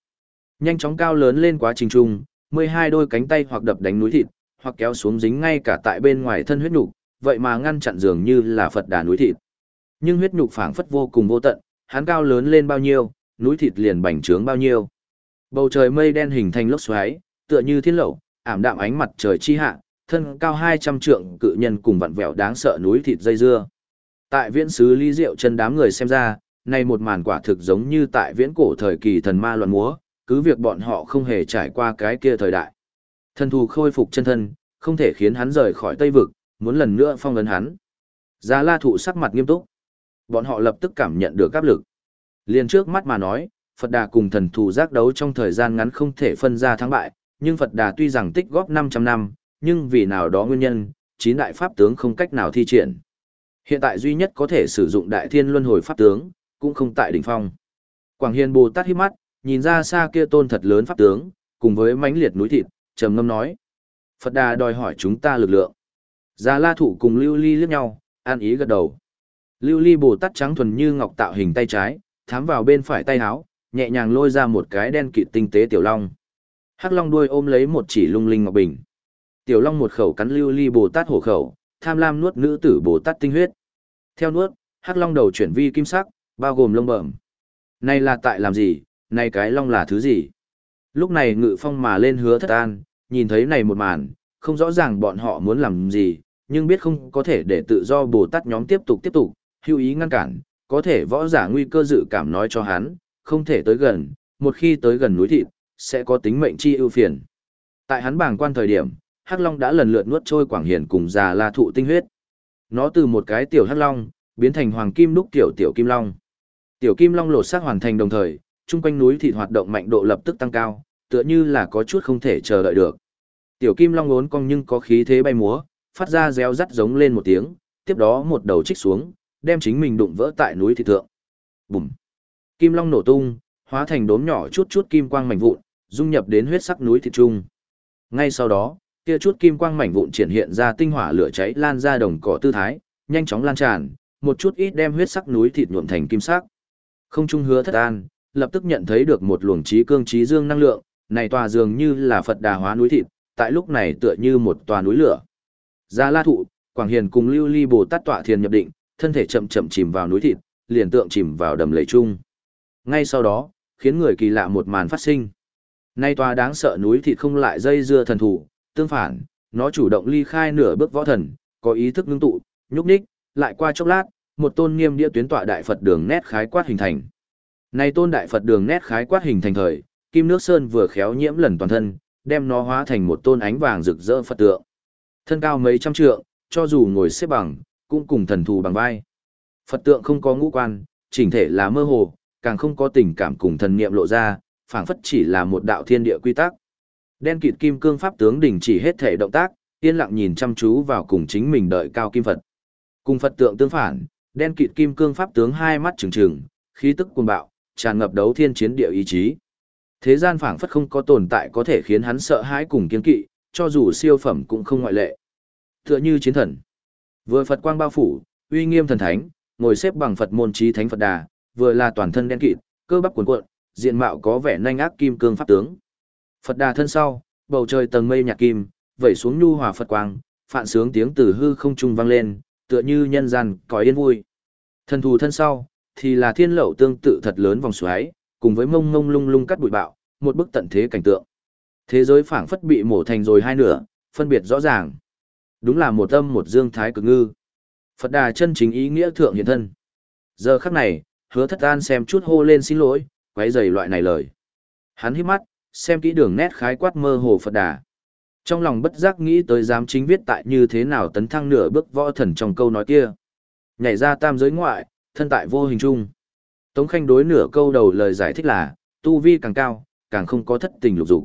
Nhanh chóng cao lớn lên quá trình trung, 12 đôi cánh tay hoặc đập đánh núi thịt, hoặc kéo xuống dính ngay cả tại bên ngoài thân huyết nhục, vậy mà ngăn chặn dường như là Phật đà núi thịt. Nhưng huyết nhục phảng phất vô cùng vô tận, hắn cao lớn lên bao nhiêu, núi thịt liền bành trướng bao nhiêu. Bầu trời mây đen hình thành lốc xoáy, tựa như thiên lậu, ảm đạm ánh mặt trời chi hạ, thân cao 200 trượng cự nhân cùng vặn vẹo đáng sợ núi thịt dây dưa. Tại viễn sứ ly diệu chân đám người xem ra, này một màn quả thực giống như tại viễn cổ thời kỳ thần ma loạn múa, cứ việc bọn họ không hề trải qua cái kia thời đại. Thần thù khôi phục chân thân, không thể khiến hắn rời khỏi Tây Vực, muốn lần nữa phong ấn hắn. gia la thụ sắc mặt nghiêm túc. Bọn họ lập tức cảm nhận được áp lực. liền trước mắt mà nói, Phật Đà cùng thần thù giác đấu trong thời gian ngắn không thể phân ra thắng bại, nhưng Phật Đà tuy rằng tích góp 500 năm, nhưng vì nào đó nguyên nhân, chín đại pháp tướng không cách nào thi triển. Hiện tại duy nhất có thể sử dụng đại thiên luân hồi pháp tướng, cũng không tại đỉnh phong. Quảng Hiền Bồ Tát hít mắt, nhìn ra xa kia tôn thật lớn pháp tướng, cùng với mãnh liệt núi thịt, trầm ngâm nói: "Phật Đà đòi hỏi chúng ta lực lượng." Già La thủ cùng Lưu Ly liếc nhau, an ý gật đầu. Lưu Ly Bồ Tát trắng thuần như ngọc tạo hình tay trái, thám vào bên phải tay áo, nhẹ nhàng lôi ra một cái đen kịt tinh tế tiểu long. Hắc long đuôi ôm lấy một chỉ lung linh ngọc bình. Tiểu long một khẩu cắn Lưu Ly Bồ Tát hổ khẩu, tham lam nuốt nữ tử Bồ Tát tinh huyết. Theo nuốt, Hắc long đầu chuyển vi kim sắc, bao gồm lông bẩm. Này là tại làm gì, này cái long là thứ gì? Lúc này ngự phong mà lên hứa thất an, nhìn thấy này một màn, không rõ ràng bọn họ muốn làm gì, nhưng biết không có thể để tự do Bồ Tát nhóm tiếp tục tiếp tục, hưu ý ngăn cản, có thể võ giả nguy cơ dự cảm nói cho hắn, không thể tới gần, một khi tới gần núi thịt, sẽ có tính mệnh chi ưu phiền. Tại hắn bảng quan thời điểm, Hắc Long đã lần lượt nuốt trôi Quảng Hiền cùng già La thụ tinh huyết. Nó từ một cái tiểu Hắc Long, biến thành hoàng kim đúc tiểu tiểu kim long. Tiểu kim long lột xác hoàn thành đồng thời, chung quanh núi thịt hoạt động mạnh độ lập tức tăng cao, tựa như là có chút không thể chờ đợi được. Tiểu kim long uốn cong nhưng có khí thế bay múa, phát ra reo rắt giống lên một tiếng, tiếp đó một đầu trích xuống, đem chính mình đụng vỡ tại núi thị thượng. Bùm! Kim long nổ tung, hóa thành đốm nhỏ chút chút kim quang mảnh vụn, dung nhập đến huyết sắc núi thịt trung. Ngay sau đó, kia chút kim quang mảnh vụn triển hiện ra tinh hỏa lửa cháy lan ra đồng cỏ tư thái, nhanh chóng lan tràn, một chút ít đem huyết sắc núi thịt nhuộm thành kim sắc. Không trung hứa thất an, lập tức nhận thấy được một luồng trí cương trí dương năng lượng, này tòa dường như là Phật đà hóa núi thịt, tại lúc này tựa như một tòa núi lửa. Gia La Thụ, Quảng Hiền cùng Lưu Ly Bồ Tát tọa thiền nhập định, thân thể chậm chậm chìm vào núi thịt, liền tượng chìm vào đầm lầy chung. Ngay sau đó, khiến người kỳ lạ một màn phát sinh. Nay tòa đáng sợ núi thịt không lại dây dưa thần thủ, tương phản, nó chủ động ly khai nửa bước võ thần, có ý thức ngưng tụ, nhúc nhích, lại qua chốc lát, một tôn nghiêm địa tuyến tọa đại Phật đường nét khái quát hình thành. Này tôn đại Phật đường nét khái quát hình thành thời, kim nước sơn vừa khéo nhiễm lần toàn thân, đem nó hóa thành một tôn ánh vàng rực rỡ Phật tượng. Thân cao mấy trăm trượng, cho dù ngồi xếp bằng, cũng cùng thần thù bằng vai. Phật tượng không có ngũ quan, chỉnh thể là mơ hồ, càng không có tình cảm cùng thần niệm lộ ra, phảng phất chỉ là một đạo thiên địa quy tắc. Đen kịt kim cương pháp tướng đình chỉ hết thể động tác, yên lặng nhìn chăm chú vào cùng chính mình đợi cao kim Phật. Cùng Phật tượng tương phản, đen kịt kim cương pháp tướng hai mắt trừng trừng, khí tức cuồng bạo, tràn ngập đấu thiên chiến địa ý chí. Thế gian phảng phất không có tồn tại có thể khiến hắn sợ hãi cùng kiên kỵ, cho dù siêu phẩm cũng không ngoại lệ. Tựa như chiến thần. Vừa Phật quang bao phủ, uy nghiêm thần thánh, ngồi xếp bằng Phật môn trí thánh Phật đà, vừa là toàn thân đen kịt, cơ bắp cuồn cuộn, diện mạo có vẻ nhanh ác kim cương pháp tướng. Phật đà thân sau, bầu trời tầng mây nhạt kim, vẩy xuống nhu hòa Phật quang, phạn sướng tiếng từ hư không trung vang lên, tựa như nhân gian có yên vui. Thần thù thân sau, thì là thiên lậu tương tự thật lớn vòng xoáy, cùng với mông mông lung lung cắt bụi bạo, một bức tận thế cảnh tượng. Thế giới phảng phất bị mổ thành rồi hai nửa, phân biệt rõ ràng. Đúng là một âm một dương thái cực ngư. Phật đà chân chính ý nghĩa thượng hiện thân. Giờ khắc này, hứa thất an xem chút hô lên xin lỗi, quấy giày loại này lời. Hắn hít mắt, xem kỹ đường nét khái quát mơ hồ Phật đà. Trong lòng bất giác nghĩ tới dám chính viết tại như thế nào tấn thăng nửa bước võ thần trong câu nói kia. Nhảy ra tam giới ngoại, thân tại vô hình chung. Tống Khanh đối nửa câu đầu lời giải thích là, tu vi càng cao, càng không có thất tình lục dục.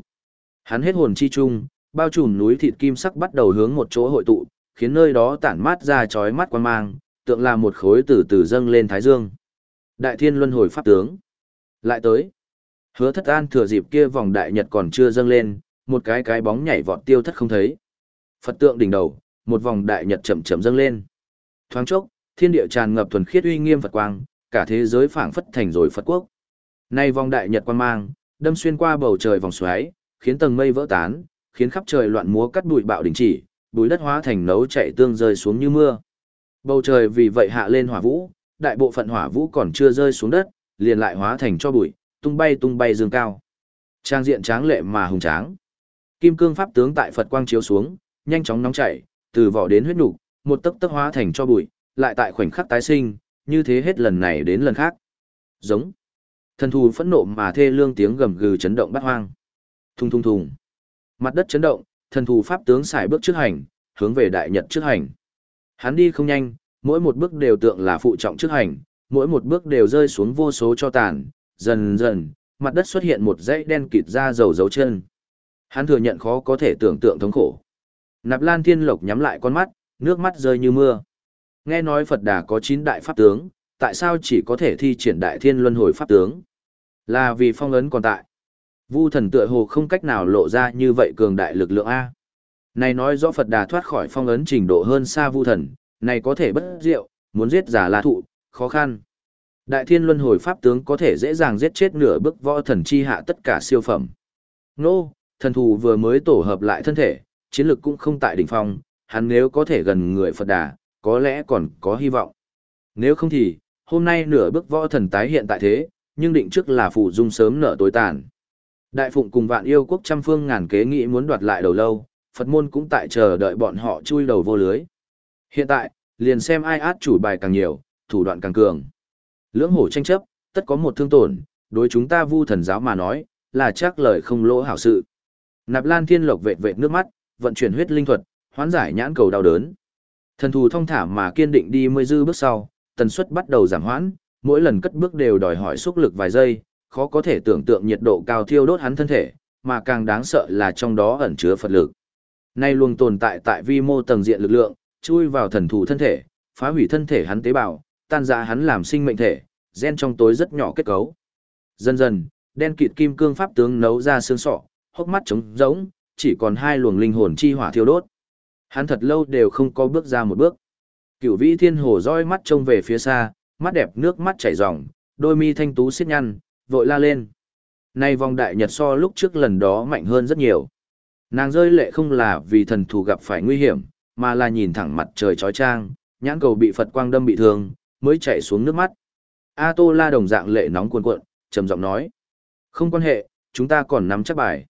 Hắn hết hồn chi chung, bao trùm núi thịt kim sắc bắt đầu hướng một chỗ hội tụ, khiến nơi đó tản mát ra chói mắt quan mang, tượng là một khối từ từ dâng lên thái dương. Đại thiên luân hồi pháp tướng. Lại tới. Hứa thất an thừa dịp kia vòng đại nhật còn chưa dâng lên, một cái cái bóng nhảy vọt tiêu thất không thấy. Phật tượng đỉnh đầu, một vòng đại nhật chậm chậm dâng lên. Thoáng chốc, thiên địa tràn ngập thuần khiết uy nghiêm Phật quang, cả thế giới phảng phất thành rồi Phật quốc. Nay vòng đại nhật quang mang, đâm xuyên qua bầu trời vòng xoáy, khiến tầng mây vỡ tán, khiến khắp trời loạn múa cắt bụi bạo đình chỉ, bụi đất hóa thành nấu chảy tương rơi xuống như mưa. Bầu trời vì vậy hạ lên hỏa vũ, đại bộ phận hỏa vũ còn chưa rơi xuống đất, liền lại hóa thành cho bụi, tung bay tung bay dương cao. Trang diện tráng lệ mà hùng tráng. Kim cương pháp tướng tại Phật quang chiếu xuống, nhanh chóng nóng chảy, từ vỏ đến huyết nục, một tấc tấc hóa thành cho bụi, lại tại khoảnh khắc tái sinh, như thế hết lần này đến lần khác. Giống. Thần thù phẫn nộ mà thê lương tiếng gầm gừ chấn động bát hoang. Thùng thùng thùng. Mặt đất chấn động, thần thù pháp tướng xài bước trước hành, hướng về đại nhật trước hành. Hắn đi không nhanh, mỗi một bước đều tượng là phụ trọng trước hành, mỗi một bước đều rơi xuống vô số cho tàn, dần dần, mặt đất xuất hiện một dãy đen kịt ra dầu dấu chân. Hắn thừa nhận khó có thể tưởng tượng thống khổ. Nạp Lan Thiên Lộc nhắm lại con mắt, nước mắt rơi như mưa. Nghe nói Phật Đà có 9 đại pháp tướng, tại sao chỉ có thể thi triển đại thiên luân hồi pháp tướng? Là vì phong ấn còn tại. Vu thần tựa hồ không cách nào lộ ra như vậy cường đại lực lượng A. Này nói rõ Phật Đà thoát khỏi phong ấn trình độ hơn xa vu thần, này có thể bất diệu, muốn giết giả là thụ, khó khăn. Đại thiên luân hồi pháp tướng có thể dễ dàng giết chết nửa bức võ thần chi hạ tất cả siêu phẩm. Nô, thần thù vừa mới tổ hợp lại thân thể, chiến lực cũng không tại đỉnh phong, hắn nếu có thể gần người Phật Đà, có lẽ còn có hy vọng. Nếu không thì, hôm nay nửa bước võ thần tái hiện tại thế, nhưng định trước là phụ dung sớm nở tối tàn. Đại phụng cùng vạn yêu quốc trăm phương ngàn kế nghĩ muốn đoạt lại đầu lâu, Phật môn cũng tại chờ đợi bọn họ chui đầu vô lưới. Hiện tại, liền xem ai át chủ bài càng nhiều, thủ đoạn càng cường. Lưỡng hổ tranh chấp, tất có một thương tổn, đối chúng ta vu thần giáo mà nói, là chắc lời không lỗ hảo sự. Nạp Lan Thiên Lộc vệt vệt nước mắt, vận chuyển huyết linh thuật, hoán giải nhãn cầu đau đớn. Thần thù thông thả mà kiên định đi mươi dư bước sau, tần suất bắt đầu giảm hoãn, mỗi lần cất bước đều đòi hỏi xúc lực vài giây, khó có thể tưởng tượng nhiệt độ cao thiêu đốt hắn thân thể, mà càng đáng sợ là trong đó ẩn chứa Phật lực. Nay luôn tồn tại tại vi mô tầng diện lực lượng, chui vào thần thù thân thể, phá hủy thân thể hắn tế bào, tan ra hắn làm sinh mệnh thể, gen trong tối rất nhỏ kết cấu. Dần dần, đen kịt kim cương pháp tướng nấu ra xương sọ, hốc mắt trống rỗng, chỉ còn hai luồng linh hồn chi hỏa thiêu đốt. Hắn thật lâu đều không có bước ra một bước. Cửu vĩ thiên hồ roi mắt trông về phía xa, mắt đẹp nước mắt chảy ròng, đôi mi thanh tú xiết nhăn, vội la lên. Nay vòng đại nhật so lúc trước lần đó mạnh hơn rất nhiều. Nàng rơi lệ không là vì thần thù gặp phải nguy hiểm, mà là nhìn thẳng mặt trời chói trang, nhãn cầu bị Phật quang đâm bị thương, mới chạy xuống nước mắt. A Tô La đồng dạng lệ nóng cuồn cuộn, trầm giọng nói: "Không quan hệ, chúng ta còn nắm chắc bài."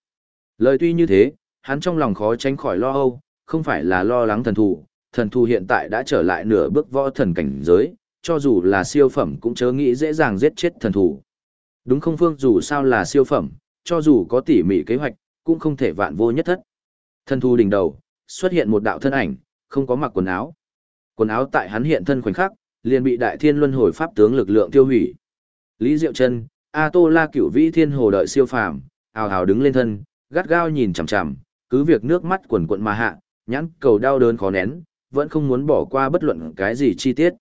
Lời tuy như thế, hắn trong lòng khó tránh khỏi lo âu, không phải là lo lắng thần thù, thần thù hiện tại đã trở lại nửa bước võ thần cảnh giới, cho dù là siêu phẩm cũng chớ nghĩ dễ dàng giết chết thần thù. Đúng không phương dù sao là siêu phẩm, cho dù có tỉ mỉ kế hoạch, cũng không thể vạn vô nhất thất. thân thu đỉnh đầu, xuất hiện một đạo thân ảnh, không có mặc quần áo. Quần áo tại hắn hiện thân khoảnh khắc, liền bị đại thiên luân hồi pháp tướng lực lượng tiêu hủy. Lý Diệu Chân, A Tô La Cửu Vĩ Thiên Hồ đợi siêu phàm, ào ào đứng lên thân, gắt gao nhìn chằm chằm, cứ việc nước mắt quần quận mà hạ, nhãn cầu đau đớn khó nén, vẫn không muốn bỏ qua bất luận cái gì chi tiết.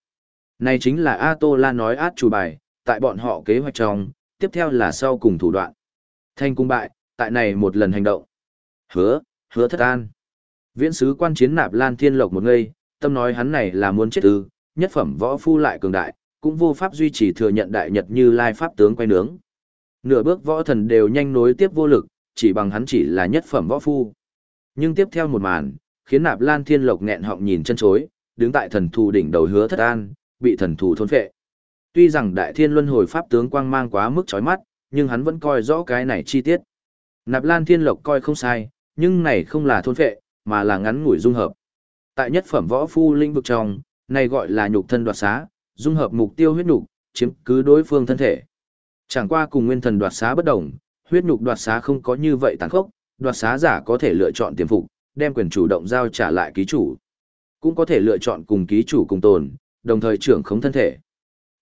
Này chính là A Tô La nói át chủ bài, tại bọn họ kế hoạch trong, tiếp theo là sau cùng thủ đoạn. Thanh cung bại, tại này một lần hành động. Hứa, hứa thất an. Viễn sứ quan chiến nạp Lan Thiên Lộc một ngây, tâm nói hắn này là muốn chết ư, nhất phẩm võ phu lại cường đại, cũng vô pháp duy trì thừa nhận đại nhật như lai pháp tướng quay nướng. Nửa bước võ thần đều nhanh nối tiếp vô lực, chỉ bằng hắn chỉ là nhất phẩm võ phu. Nhưng tiếp theo một màn, khiến nạp lan thiên lộc nghẹn họng nhìn chân chối, đứng tại thần thù đỉnh đầu hứa thất an, bị thần thù thôn phệ. Tuy rằng đại thiên luân hồi pháp tướng quang mang quá mức chói mắt, nhưng hắn vẫn coi rõ cái này chi tiết. Nạp Lan Thiên Lộc coi không sai, nhưng này không là thôn phệ, mà là ngắn ngủi dung hợp. Tại nhất phẩm võ phu linh vực trong, này gọi là nhục thân đoạt xá, dung hợp mục tiêu huyết nhục, chiếm cứ đối phương thân thể. Chẳng qua cùng nguyên thần đoạt xá bất đồng, huyết nhục đoạt xá không có như vậy tàn khốc, đoạt xá giả có thể lựa chọn tiềm phục, đem quyền chủ động giao trả lại ký chủ. Cũng có thể lựa chọn cùng ký chủ cùng tồn, đồng thời trưởng khống thân thể.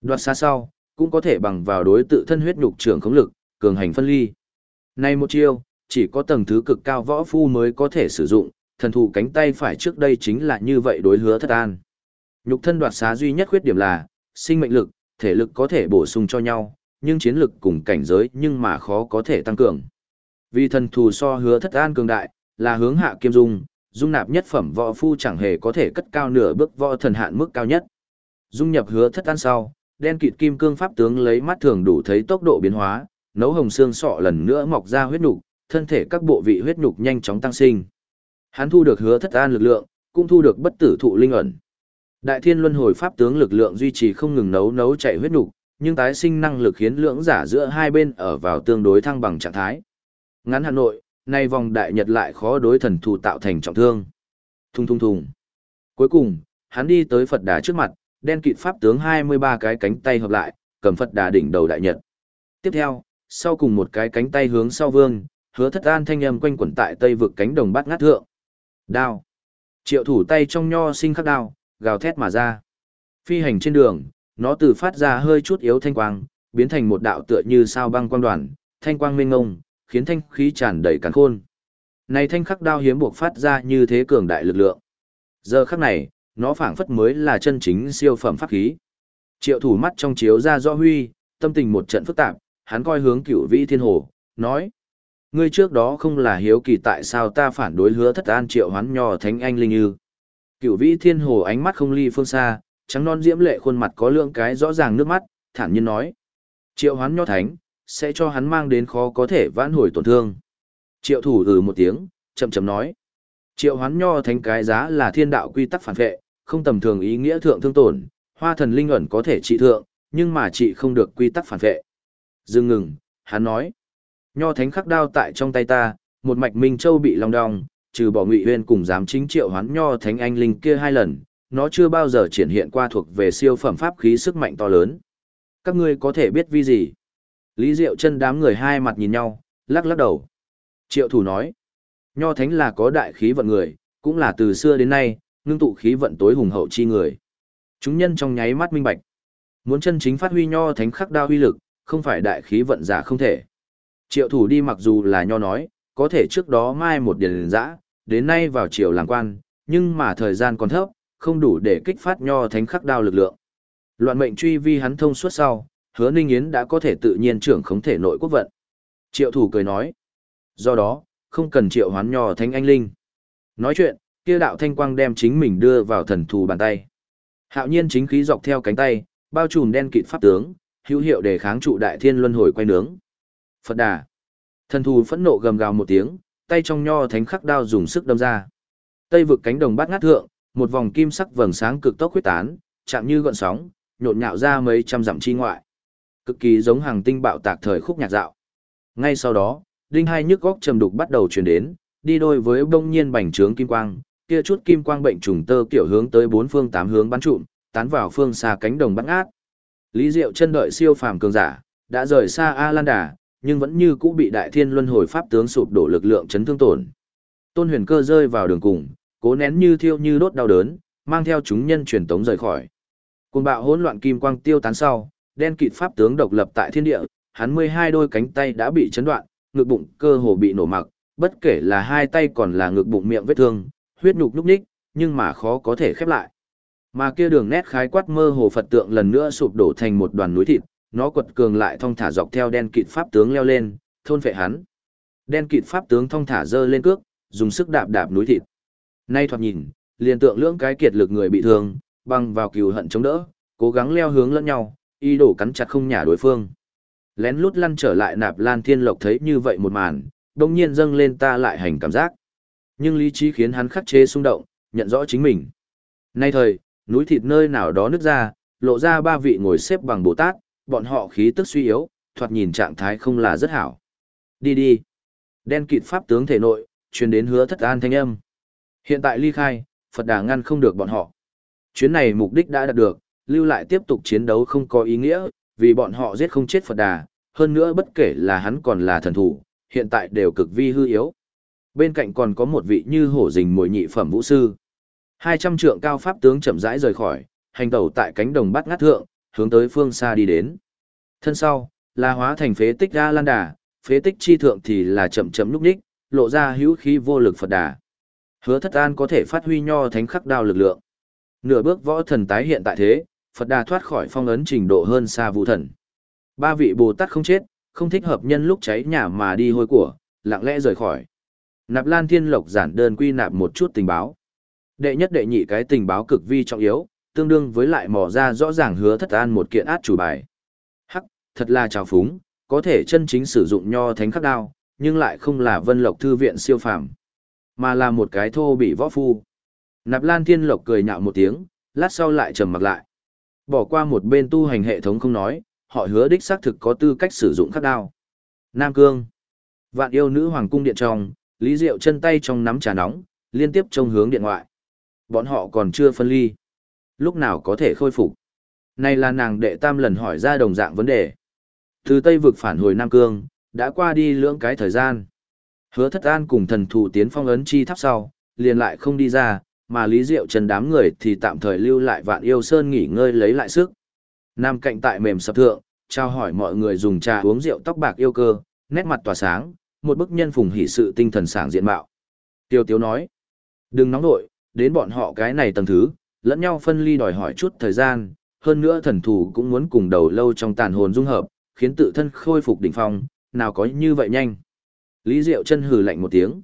Đoạt xa sau, cũng có thể bằng vào đối tự thân huyết nhục trưởng khống lực, cường hành phân ly. Nay một chiêu, chỉ có tầng thứ cực cao võ phu mới có thể sử dụng, thần thù cánh tay phải trước đây chính là như vậy đối hứa thất an. Nhục thân đoạt xá duy nhất khuyết điểm là, sinh mệnh lực, thể lực có thể bổ sung cho nhau, nhưng chiến lực cùng cảnh giới nhưng mà khó có thể tăng cường. Vì thần thù so hứa thất an cường đại, là hướng hạ kiêm dung, dung nạp nhất phẩm võ phu chẳng hề có thể cất cao nửa bước võ thần hạn mức cao nhất. Dung nhập hứa thất an sau, đen kịt kim cương pháp tướng lấy mắt thường đủ thấy tốc độ biến hóa, nấu hồng xương sọ lần nữa mọc ra huyết nục, thân thể các bộ vị huyết nục nhanh chóng tăng sinh. Hắn thu được hứa thất an lực lượng, cũng thu được bất tử thụ linh ẩn. Đại thiên luân hồi pháp tướng lực lượng duy trì không ngừng nấu nấu chạy huyết nục, nhưng tái sinh năng lực khiến lưỡng giả giữa hai bên ở vào tương đối thăng bằng trạng thái. Ngắn Hà Nội, nay vòng đại nhật lại khó đối thần thù tạo thành trọng thương. Thùng thùng thùng. Cuối cùng, hắn đi tới Phật đà trước mặt, đen kịt pháp tướng 23 cái cánh tay hợp lại, cầm Phật đà đỉnh đầu đại nhật. Tiếp theo, sau cùng một cái cánh tay hướng sau vương, hứa thất an thanh âm quanh quẩn tại tây vực cánh đồng bát ngát thượng. Đao. Triệu thủ tay trong nho sinh khắc đao, gào thét mà ra. Phi hành trên đường, nó từ phát ra hơi chút yếu thanh quang, biến thành một đạo tựa như sao băng quang đoàn, thanh quang mênh ngông, khiến thanh khí tràn đầy càn khôn. Này thanh khắc đao hiếm buộc phát ra như thế cường đại lực lượng. Giờ khắc này, nó phảng phất mới là chân chính siêu phẩm pháp khí. Triệu thủ mắt trong chiếu ra rõ huy, tâm tình một trận phức tạp, hắn coi hướng cửu vĩ thiên hồ, nói. Ngươi trước đó không là hiếu kỳ tại sao ta phản đối hứa thất an triệu hoán nho thánh anh linh ư. Cửu vĩ thiên hồ ánh mắt không ly phương xa, trắng non diễm lệ khuôn mặt có lượng cái rõ ràng nước mắt, thản nhiên nói. Triệu hoán nho thánh, sẽ cho hắn mang đến khó có thể vãn hồi tổn thương. Triệu thủ ừ một tiếng, chậm chậm nói. Triệu hoán nho thánh cái giá là thiên đạo quy tắc phản vệ, không tầm thường ý nghĩa thượng thương tổn, hoa thần linh ẩn có thể trị thượng, nhưng mà trị không được quy tắc phản vệ. Dừng ngừng, hắn nói. Nho thánh khắc đao tại trong tay ta, một mạch minh châu bị long đong, trừ bỏ ngụy huyên cùng dám chính triệu hoán nho thánh anh linh kia hai lần, nó chưa bao giờ triển hiện qua thuộc về siêu phẩm pháp khí sức mạnh to lớn. Các ngươi có thể biết vì gì? Lý Diệu chân đám người hai mặt nhìn nhau, lắc lắc đầu. Triệu thủ nói, nho thánh là có đại khí vận người, cũng là từ xưa đến nay, ngưng tụ khí vận tối hùng hậu chi người. Chúng nhân trong nháy mắt minh bạch. Muốn chân chính phát huy nho thánh khắc đao huy lực, không phải đại khí vận giả không thể. Triệu thủ đi mặc dù là nho nói, có thể trước đó mai một điền dã, đến nay vào triều làm quan, nhưng mà thời gian còn thấp, không đủ để kích phát nho thánh khắc đao lực lượng. Loạn mệnh truy vi hắn thông suốt sau, hứa ninh yến đã có thể tự nhiên trưởng khống thể nội quốc vận. Triệu thủ cười nói. Do đó, không cần triệu hoán nho thánh anh linh. Nói chuyện, kia đạo thanh quang đem chính mình đưa vào thần thù bàn tay. Hạo nhiên chính khí dọc theo cánh tay, bao trùm đen kịt pháp tướng, hữu hiệu để kháng trụ đại thiên luân hồi quay nướng. Phật đà. Thần thù phẫn nộ gầm gào một tiếng, tay trong nho thánh khắc đao dùng sức đâm ra. Tây vực cánh đồng bát ngát thượng, một vòng kim sắc vầng sáng cực tốc huyết tán, chạm như gợn sóng, nhộn nhạo ra mấy trăm dặm chi ngoại. Cực kỳ giống hàng tinh bạo tạc thời khúc nhạc dạo. Ngay sau đó, đinh hai nhức góc trầm đục bắt đầu truyền đến, đi đôi với bông nhiên bành trướng kim quang, kia chút kim quang bệnh trùng tơ kiểu hướng tới bốn phương tám hướng bắn trụm, tán vào phương xa cánh đồng bắn ác. Lý Diệu chân đợi siêu phàm cường giả, đã rời xa A Lan Đà, nhưng vẫn như cũ bị Đại Thiên Luân Hồi pháp tướng sụp đổ lực lượng chấn thương tổn. Tôn Huyền Cơ rơi vào đường cùng, cố nén như thiêu như đốt đau đớn, mang theo chúng nhân truyền tống rời khỏi. Cùng bạo hỗn loạn kim quang tiêu tán sau, đen kịt pháp tướng độc lập tại thiên địa, hắn 12 đôi cánh tay đã bị chấn đoạn, ngực bụng cơ hồ bị nổ mặc, bất kể là hai tay còn là ngực bụng miệng vết thương, huyết nhục lúc ních, nhưng mà khó có thể khép lại. Mà kia đường nét khái quát mơ hồ Phật tượng lần nữa sụp đổ thành một đoàn núi thịt, nó quật cường lại thong thả dọc theo đen kịt pháp tướng leo lên, thôn phệ hắn. Đen kịt pháp tướng thong thả dơ lên cước, dùng sức đạp đạp núi thịt. Nay thoạt nhìn, liền tượng lưỡng cái kiệt lực người bị thương, băng vào cừu hận chống đỡ, cố gắng leo hướng lẫn nhau, y đổ cắn chặt không nhả đối phương. Lén lút lăn trở lại nạp lan thiên lộc thấy như vậy một màn, đông nhiên dâng lên ta lại hành cảm giác. Nhưng lý trí khiến hắn khắc chế xung động, nhận rõ chính mình. Nay thời, núi thịt nơi nào đó nứt ra, lộ ra ba vị ngồi xếp bằng Bồ Tát, bọn họ khí tức suy yếu, thoạt nhìn trạng thái không là rất hảo. Đi đi. Đen kịt pháp tướng thể nội, truyền đến hứa thất an thanh âm. Hiện tại ly khai, Phật Đà ngăn không được bọn họ. Chuyến này mục đích đã đạt được, lưu lại tiếp tục chiến đấu không có ý nghĩa, vì bọn họ giết không chết Phật Đà, hơn nữa bất kể là hắn còn là thần thủ, hiện tại đều cực vi hư yếu. Bên cạnh còn có một vị như hổ rình mồi nhị phẩm vũ sư. 200 trượng cao pháp tướng chậm rãi rời khỏi, hành tẩu tại cánh đồng bát ngát thượng, hướng tới phương xa đi đến. Thân sau, là hóa thành phế tích Ga Lan Đà, phế tích chi thượng thì là chậm chậm lúc ních, lộ ra hữu khí vô lực Phật Đà. Hứa thất an có thể phát huy nho thánh khắc đao lực lượng. Nửa bước võ thần tái hiện tại thế, Phật Đà thoát khỏi phong ấn trình độ hơn xa vũ thần. Ba vị Bồ Tát không chết, không thích hợp nhân lúc cháy nhà mà đi hôi của, lặng lẽ rời khỏi. Nạp Lan Thiên Lộc giản đơn quy nạp một chút tình báo. Đệ nhất đệ nhị cái tình báo cực vi trọng yếu, tương đương với lại mò ra rõ ràng hứa thất an một kiện át chủ bài. Hắc, thật là trào phúng, có thể chân chính sử dụng nho thánh khắc đao, nhưng lại không là vân lộc thư viện siêu phàm, mà là một cái thô bị võ phu. Nạp Lan Thiên Lộc cười nhạo một tiếng, lát sau lại trầm mặc lại. Bỏ qua một bên tu hành hệ thống không nói, họ hứa đích xác thực có tư cách sử dụng khắc đao. Nam Cương. Vạn yêu nữ hoàng cung điện trong, Lý Diệu chân tay trong nắm trà nóng, liên tiếp trông hướng điện ngoại. Bọn họ còn chưa phân ly. Lúc nào có thể khôi phục? Này là nàng đệ tam lần hỏi ra đồng dạng vấn đề. Từ Tây vực phản hồi Nam Cương, đã qua đi lưỡng cái thời gian. Hứa thất an cùng thần thủ tiến phong ấn chi tháp sau, liền lại không đi ra, mà Lý Diệu Trần đám người thì tạm thời lưu lại vạn yêu sơn nghỉ ngơi lấy lại sức. Nam cạnh tại mềm sập thượng, trao hỏi mọi người dùng trà uống rượu tóc bạc yêu cơ, nét mặt tỏa sáng, một bức nhân phùng hỷ sự tinh thần sảng diện mạo. Tiêu Tiếu nói, đừng nóng nội, đến bọn họ cái này tầng thứ, lẫn nhau phân ly đòi hỏi chút thời gian, hơn nữa thần thủ cũng muốn cùng đầu lâu trong tàn hồn dung hợp, khiến tự thân khôi phục đỉnh phong, nào có như vậy nhanh. Lý Diệu chân hừ lạnh một tiếng.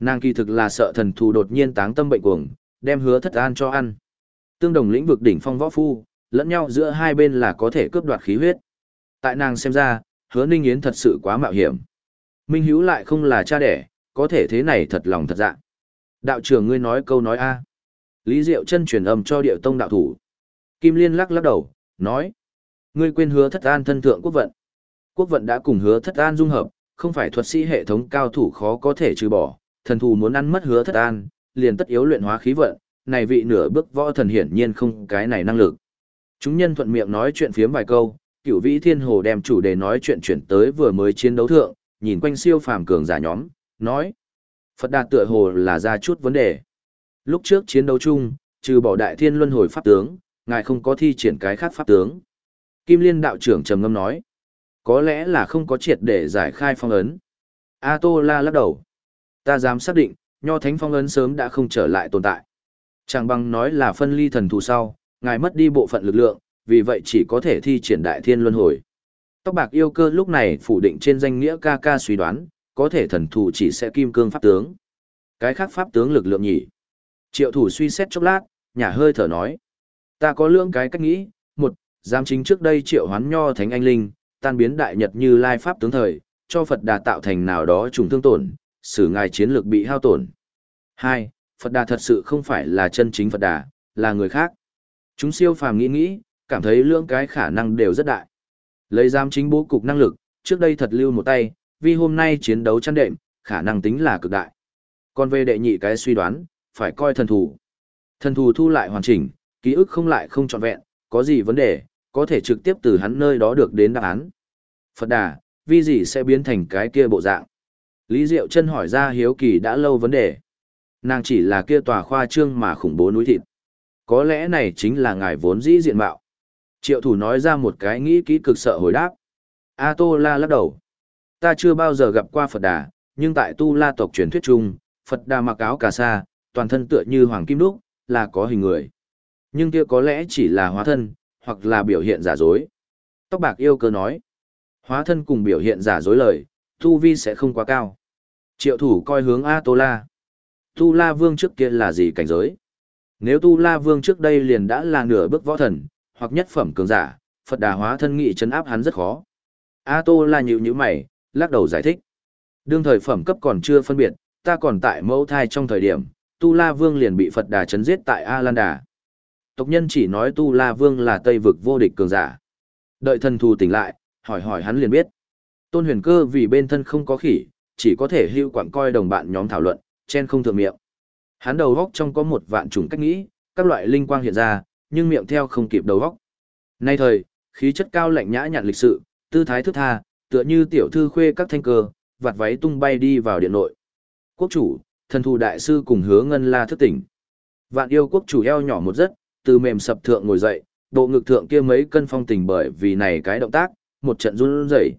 Nàng kỳ thực là sợ thần thù đột nhiên táng tâm bệnh cuồng, đem hứa thất an cho ăn. Tương đồng lĩnh vực đỉnh phong võ phu, lẫn nhau giữa hai bên là có thể cướp đoạt khí huyết. Tại nàng xem ra, hứa ninh yến thật sự quá mạo hiểm. Minh Hiếu lại không là cha đẻ, có thể thế này thật lòng thật dạ. Đạo trưởng ngươi nói câu nói A. Lý Diệu chân truyền âm cho điệu tông đạo thủ. Kim Liên lắc lắc đầu, nói. Ngươi quên hứa thất an thân thượng quốc vận. Quốc vận đã cùng hứa thất an dung hợp, không phải thuật sĩ hệ thống cao thủ khó có thể trừ bỏ, thần thù muốn ăn mất hứa thất an, liền tất yếu luyện hóa khí vận, này vị nửa bước võ thần hiển nhiên không cái này năng lực. Chúng nhân thuận miệng nói chuyện phiếm vài câu, cửu vĩ thiên hồ đem chủ đề nói chuyện chuyển tới vừa mới chiến đấu thượng, nhìn quanh siêu phàm cường giả nhóm, nói. Phật đạt tựa hồ là ra chút vấn đề. Lúc trước chiến đấu chung, trừ bỏ đại thiên luân hồi pháp tướng, ngài không có thi triển cái khác pháp tướng. Kim Liên đạo trưởng trầm ngâm nói. Có lẽ là không có triệt để giải khai phong ấn. A Tô La lắc đầu. Ta dám xác định, nho thánh phong ấn sớm đã không trở lại tồn tại. Chẳng bằng nói là phân ly thần thù sau, ngài mất đi bộ phận lực lượng, vì vậy chỉ có thể thi triển đại thiên luân hồi. Tóc bạc yêu cơ lúc này phủ định trên danh nghĩa ca ca suy đoán, có thể thần thủ chỉ sẽ kim cương pháp tướng. Cái khác pháp tướng lực lượng nhỉ. Triệu thủ suy xét chốc lát, nhà hơi thở nói. Ta có lương cái cách nghĩ, một, giám chính trước đây triệu hoán nho thánh anh linh, tan biến đại nhật như lai pháp tướng thời, cho Phật đà tạo thành nào đó trùng thương tổn, xử ngài chiến lược bị hao tổn. Hai, Phật đà thật sự không phải là chân chính Phật đà, là người khác. Chúng siêu phàm nghĩ nghĩ, cảm thấy lưỡng cái khả năng đều rất đại. Lấy giam chính bố cục năng lực, trước đây thật lưu một tay, vì hôm nay chiến đấu chăn đệm, khả năng tính là cực đại. Còn về đệ nhị cái suy đoán, phải coi thần thủ. Thần thủ thu lại hoàn chỉnh, ký ức không lại không trọn vẹn, có gì vấn đề, có thể trực tiếp từ hắn nơi đó được đến đáp án. Phật đà, vì gì sẽ biến thành cái kia bộ dạng? Lý Diệu chân hỏi ra hiếu kỳ đã lâu vấn đề. Nàng chỉ là kia tòa khoa trương mà khủng bố núi thịt. Có lẽ này chính là ngài vốn dĩ diện mạo. Triệu thủ nói ra một cái nghĩ kỹ cực sợ hồi đáp. A Tô La lắc đầu. Ta chưa bao giờ gặp qua Phật Đà, nhưng tại Tu La tộc truyền thuyết chung, Phật Đà mặc áo cà sa, toàn thân tựa như hoàng kim đúc, là có hình người. Nhưng kia có lẽ chỉ là hóa thân, hoặc là biểu hiện giả dối. Tóc bạc yêu cơ nói. Hóa thân cùng biểu hiện giả dối lời, tu vi sẽ không quá cao. Triệu thủ coi hướng A Tô La. Tu La Vương trước kia là gì cảnh giới? Nếu Tu La Vương trước đây liền đã là nửa bước võ thần, hoặc nhất phẩm cường giả, Phật đà hóa thân nghị chấn áp hắn rất khó. A Tô La nhịu như mày, lắc đầu giải thích. Đương thời phẩm cấp còn chưa phân biệt, ta còn tại mẫu thai trong thời điểm, Tu La Vương liền bị Phật đà chấn giết tại A Lan Đà. tộc nhân chỉ nói Tu La Vương là Tây vực vô địch cường giả. Đợi thần thù tỉnh lại, hỏi hỏi hắn liền biết. Tôn huyền cơ vì bên thân không có khỉ, chỉ có thể hưu quặng coi đồng bạn nhóm thảo luận, chen không thượng miệng. Hắn đầu góc trong có một vạn chủng cách nghĩ, các loại linh quang hiện ra, nhưng miệng theo không kịp đầu góc. Nay thời, khí chất cao lạnh nhã nhặn lịch sự, tư thái thức tha, tựa như tiểu thư khuê các thanh cơ, vạt váy tung bay đi vào điện nội. Quốc chủ, thần thù đại sư cùng hứa ngân la thức tỉnh. Vạn yêu quốc chủ eo nhỏ một giấc, từ mềm sập thượng ngồi dậy, bộ ngực thượng kia mấy cân phong tình bởi vì này cái động tác, một trận run rẩy.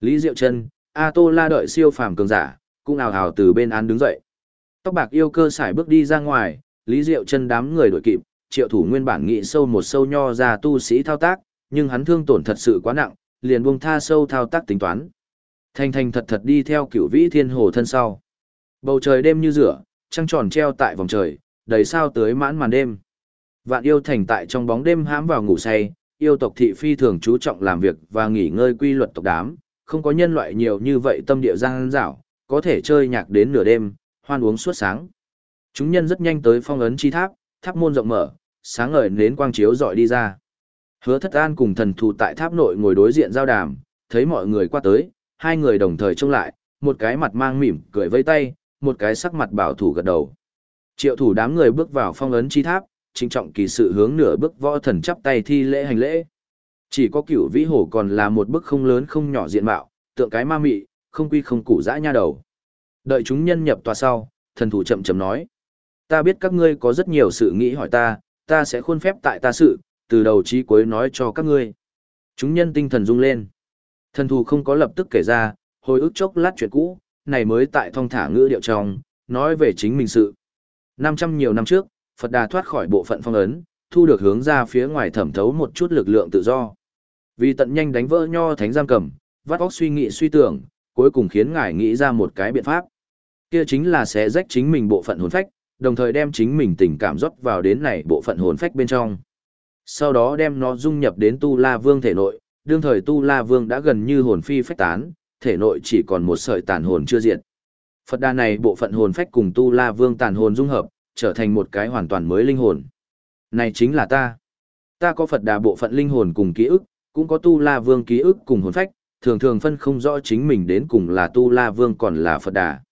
Lý Diệu Chân, A Tô La đợi siêu phàm cường giả, cũng ào ào từ bên án đứng dậy. Tóc bạc yêu cơ xài bước đi ra ngoài, Lý Diệu Chân đám người đuổi kịp, triệu thủ nguyên bản nghị sâu một sâu nho ra tu sĩ thao tác, nhưng hắn thương tổn thật sự quá nặng, liền buông tha sâu thao tác tính toán. Thanh thanh thật thật đi theo cửu vĩ thiên hồ thân sau. Bầu trời đêm như rửa, trăng tròn treo tại vòng trời, đầy sao tới mãn màn đêm. Vạn yêu thành tại trong bóng đêm hãm vào ngủ say, yêu tộc thị phi thường chú trọng làm việc và nghỉ ngơi quy luật tộc đám, không có nhân loại nhiều như vậy tâm địa giang dảo, có thể chơi nhạc đến nửa đêm, hoan uống suốt sáng. Chúng nhân rất nhanh tới phong ấn chi tháp, tháp môn rộng mở, sáng ngời nến quang chiếu dọi đi ra. Hứa thất an cùng thần thù tại tháp nội ngồi đối diện giao đàm, thấy mọi người qua tới, hai người đồng thời trông lại, một cái mặt mang mỉm, cười vây tay, một cái sắc mặt bảo thủ gật đầu. Triệu thủ đám người bước vào phong ấn chi tháp, trinh trọng kỳ sự hướng nửa bước võ thần chắp tay thi lễ hành lễ. Chỉ có cửu vĩ hổ còn là một bức không lớn không nhỏ diện mạo, tượng cái ma mị, không quy không củ dã nha đầu. Đợi chúng nhân nhập tòa sau, thần thủ chậm chậm nói. Ta biết các ngươi có rất nhiều sự nghĩ hỏi ta, ta sẽ khuôn phép tại ta sự, từ đầu chí cuối nói cho các ngươi. Chúng nhân tinh thần rung lên. Thần thù không có lập tức kể ra, hồi ức chốc lát chuyện cũ, này mới tại thong thả ngữ điệu trong, nói về chính mình sự. 500 nhiều năm trước, Phật Đà thoát khỏi bộ phận phong ấn, thu được hướng ra phía ngoài thẩm thấu một chút lực lượng tự do. Vì tận nhanh đánh vỡ nho thánh giam cầm, vắt óc suy nghĩ suy tưởng, cuối cùng khiến ngài nghĩ ra một cái biện pháp. Kia chính là sẽ rách chính mình bộ phận hồn phách, đồng thời đem chính mình tình cảm rót vào đến này bộ phận hồn phách bên trong. Sau đó đem nó dung nhập đến Tu La Vương thể nội, đương thời Tu La Vương đã gần như hồn phi phách tán, thể nội chỉ còn một sợi tàn hồn chưa diệt. Phật đà này bộ phận hồn phách cùng Tu La Vương tàn hồn dung hợp, trở thành một cái hoàn toàn mới linh hồn. Này chính là ta. Ta có Phật đà bộ phận linh hồn cùng ký ức, cũng có Tu La Vương ký ức cùng hồn phách, thường thường phân không rõ chính mình đến cùng là Tu La Vương còn là Phật đà.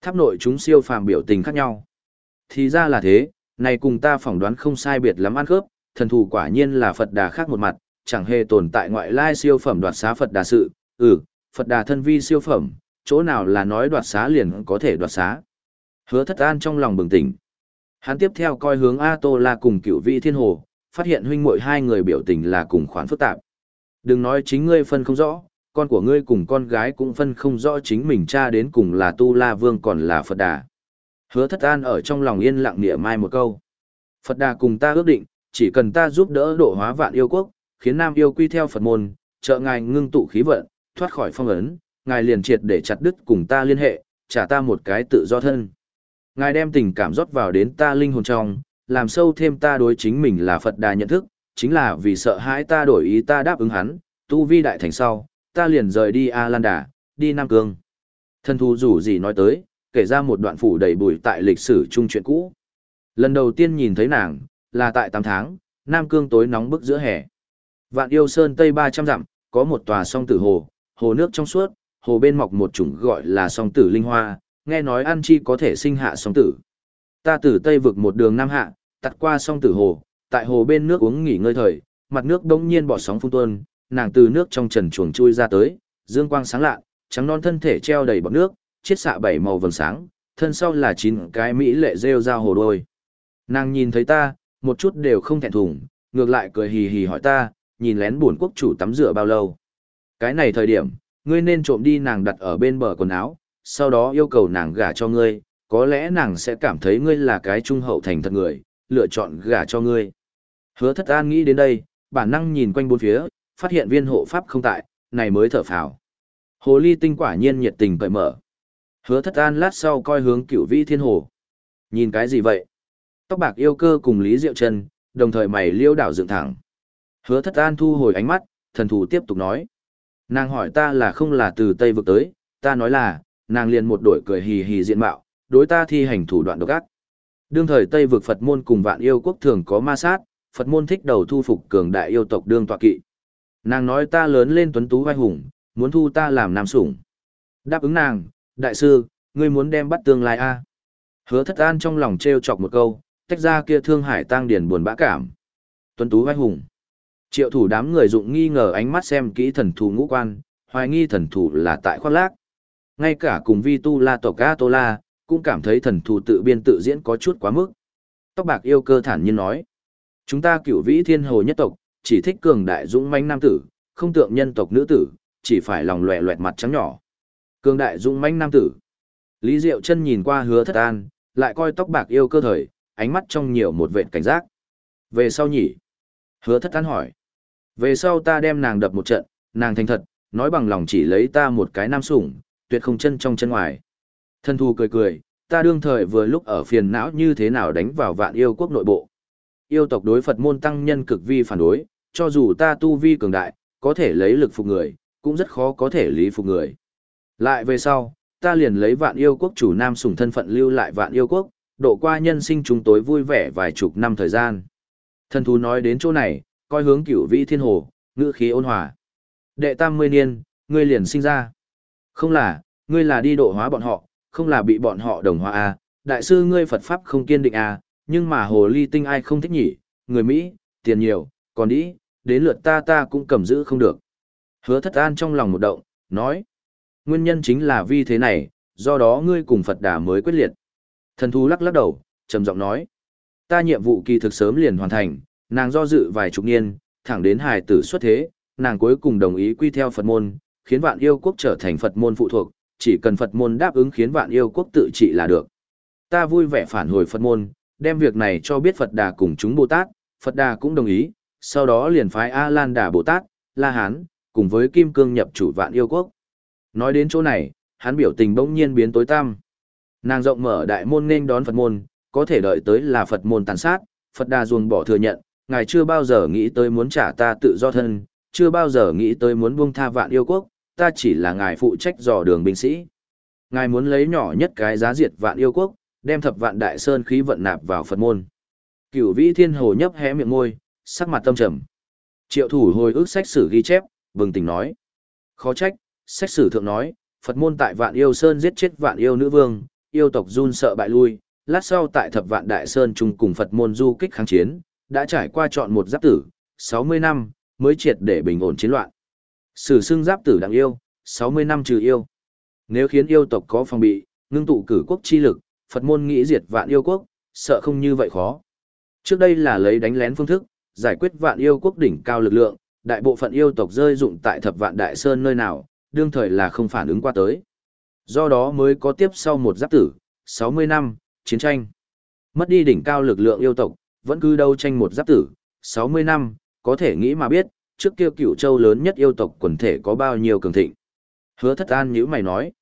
Tháp nội chúng siêu phàm biểu tình khác nhau. Thì ra là thế, này cùng ta phỏng đoán không sai biệt lắm ăn khớp, thần thủ quả nhiên là Phật đà khác một mặt, chẳng hề tồn tại ngoại lai siêu phẩm đoạt xá Phật đà sự, ừ, Phật đà thân vi siêu phẩm, chỗ nào là nói đoạt xá liền có thể đoạt xá. Hứa thất an trong lòng bừng tỉnh. Hắn tiếp theo coi hướng A Tô La cùng cựu vị thiên hồ, phát hiện huynh muội hai người biểu tình là cùng khoản phức tạp. Đừng nói chính ngươi phân không rõ, con của ngươi cùng con gái cũng phân không rõ chính mình cha đến cùng là Tu La Vương còn là Phật Đà. Hứa thất an ở trong lòng yên lặng nịa mai một câu. Phật Đà cùng ta ước định, chỉ cần ta giúp đỡ độ hóa vạn yêu quốc, khiến Nam yêu quy theo Phật môn, trợ ngài ngưng tụ khí vận, thoát khỏi phong ấn, ngài liền triệt để chặt đứt cùng ta liên hệ, trả ta một cái tự do thân. Ngài đem tình cảm rót vào đến ta linh hồn trong, làm sâu thêm ta đối chính mình là Phật đà nhận thức, chính là vì sợ hãi ta đổi ý ta đáp ứng hắn, tu vi đại thành sau, ta liền rời đi A Lan Đà, đi Nam Cương. Thần thu rủ gì nói tới, kể ra một đoạn phủ đầy bụi tại lịch sử trung chuyện cũ. Lần đầu tiên nhìn thấy nàng, là tại 8 tháng, Nam Cương tối nóng bức giữa hè. Vạn yêu sơn tây 300 dặm, có một tòa song tử hồ, hồ nước trong suốt, hồ bên mọc một chủng gọi là song tử linh hoa, nghe nói ăn chi có thể sinh hạ song tử. Ta từ Tây vực một đường Nam hạ, tặt qua song tử hồ, tại hồ bên nước uống nghỉ ngơi thời, mặt nước đông nhiên bỏ sóng phun tuôn, nàng từ nước trong trần chuồng chui ra tới, dương quang sáng lạ, trắng non thân thể treo đầy bọt nước, chiết xạ bảy màu vầng sáng, thân sau là chín cái mỹ lệ rêu ra hồ đôi. Nàng nhìn thấy ta, một chút đều không thẹn thùng, ngược lại cười hì hì hỏi ta, nhìn lén buồn quốc chủ tắm rửa bao lâu. Cái này thời điểm, ngươi nên trộm đi nàng đặt ở bên bờ quần áo, sau đó yêu cầu nàng gả cho ngươi, có lẽ nàng sẽ cảm thấy ngươi là cái trung hậu thành thật người, lựa chọn gả cho ngươi. Hứa thất an nghĩ đến đây, bản năng nhìn quanh bốn phía, phát hiện viên hộ pháp không tại, này mới thở phào. Hồ ly tinh quả nhiên nhiệt tình cởi mở. Hứa thất an lát sau coi hướng cửu vĩ thiên hồ. Nhìn cái gì vậy? Tóc bạc yêu cơ cùng Lý Diệu Trần, đồng thời mày liêu đảo dựng thẳng. Hứa thất an thu hồi ánh mắt, thần thủ tiếp tục nói. Nàng hỏi ta là không là từ Tây vực tới, ta nói là, nàng liền một đổi cười hì hì diện mạo, đối ta thi hành thủ đoạn độc ác. Đương thời Tây vực Phật môn cùng vạn yêu quốc thường có ma sát, Phật môn thích đầu thu phục cường đại yêu tộc đương tọa kỵ. Nàng nói ta lớn lên tuấn tú vai hùng, muốn thu ta làm nam sủng. Đáp ứng nàng, đại sư, ngươi muốn đem bắt tương lai a Hứa thất an trong lòng treo chọc một câu, tách ra kia thương hải tang điển buồn bã cảm. Tuấn tú vai hùng. Triệu thủ đám người dụng nghi ngờ ánh mắt xem kỹ thần thù ngũ quan, hoài nghi thần thù là tại khoác lác. Ngay cả cùng vi tu la tộc A Tô La, cũng cảm thấy thần thù tự biên tự diễn có chút quá mức. Tóc bạc yêu cơ thản nhiên nói. Chúng ta cửu vĩ thiên hồ nhất tộc, chỉ thích cường đại dũng manh nam tử, không tượng nhân tộc nữ tử, chỉ phải lòng loẹ loẹt mặt trắng nhỏ. Cường đại dũng manh nam tử. Lý Diệu chân nhìn qua hứa thất an, lại coi tóc bạc yêu cơ thời, ánh mắt trong nhiều một vệt cảnh giác. Về sau nhỉ? Hứa thất an hỏi. Về sau ta đem nàng đập một trận, nàng thành thật, nói bằng lòng chỉ lấy ta một cái nam sủng, tuyệt không chân trong chân ngoài. Thân thu cười cười, ta đương thời vừa lúc ở phiền não như thế nào đánh vào vạn yêu quốc nội bộ. Yêu tộc đối Phật môn tăng nhân cực vi phản đối, cho dù ta tu vi cường đại, có thể lấy lực phục người, cũng rất khó có thể lý phục người. Lại về sau, ta liền lấy vạn yêu quốc chủ nam sủng thân phận lưu lại vạn yêu quốc, độ qua nhân sinh chúng tối vui vẻ vài chục năm thời gian. Thần thú nói đến chỗ này, coi hướng cửu vĩ thiên hồ, ngữ khí ôn hòa. Đệ tam mươi niên, ngươi liền sinh ra. Không là, ngươi là đi độ hóa bọn họ, không là bị bọn họ đồng hóa à, đại sư ngươi Phật Pháp không kiên định à, nhưng mà hồ ly tinh ai không thích nhỉ, người Mỹ, tiền nhiều, còn đi, đến lượt ta ta cũng cầm giữ không được. Hứa thất an trong lòng một động, nói, nguyên nhân chính là vì thế này, do đó ngươi cùng Phật đà mới quyết liệt. Thần thú lắc lắc đầu, trầm giọng nói, ta nhiệm vụ kỳ thực sớm liền hoàn thành, nàng do dự vài chục niên, thẳng đến hài tử xuất thế, nàng cuối cùng đồng ý quy theo Phật môn, khiến vạn yêu quốc trở thành Phật môn phụ thuộc, chỉ cần Phật môn đáp ứng khiến vạn yêu quốc tự trị là được. Ta vui vẻ phản hồi Phật môn, đem việc này cho biết Phật Đà cùng chúng Bồ Tát, Phật Đà cũng đồng ý, sau đó liền phái A Lan Đà Bồ Tát, La Hán, cùng với Kim Cương nhập chủ vạn yêu quốc. Nói đến chỗ này, hắn biểu tình bỗng nhiên biến tối tăm. Nàng rộng mở đại môn nên đón Phật môn, có thể đợi tới là Phật môn tàn sát, Phật Đà ruồng bỏ thừa nhận, ngài chưa bao giờ nghĩ tới muốn trả ta tự do thân, chưa bao giờ nghĩ tới muốn buông tha vạn yêu quốc, ta chỉ là ngài phụ trách dò đường binh sĩ. Ngài muốn lấy nhỏ nhất cái giá diệt vạn yêu quốc, đem thập vạn đại sơn khí vận nạp vào Phật môn. Cửu vĩ thiên hồ nhấp hé miệng môi, sắc mặt tâm trầm. Triệu thủ hồi ức sách sử ghi chép, bừng tỉnh nói. Khó trách, sách sử thượng nói, Phật môn tại vạn yêu sơn giết chết vạn yêu nữ vương, yêu tộc run sợ bại lui, lát sau tại thập vạn đại sơn chung cùng Phật môn du kích kháng chiến, đã trải qua chọn một giáp tử, 60 năm, mới triệt để bình ổn chiến loạn. Sử xưng giáp tử đáng yêu, 60 năm trừ yêu. Nếu khiến yêu tộc có phòng bị, ngưng tụ cử quốc chi lực, Phật môn nghĩ diệt vạn yêu quốc, sợ không như vậy khó. Trước đây là lấy đánh lén phương thức, giải quyết vạn yêu quốc đỉnh cao lực lượng, đại bộ phận yêu tộc rơi dụng tại thập vạn đại sơn nơi nào, đương thời là không phản ứng qua tới. Do đó mới có tiếp sau một giáp tử, 60 năm, chiến tranh. Mất đi đỉnh cao lực lượng yêu tộc, vẫn cứ đấu tranh một giáp tử, 60 năm, có thể nghĩ mà biết, trước kia cửu châu lớn nhất yêu tộc quần thể có bao nhiêu cường thịnh. Hứa thất an nhữ mày nói.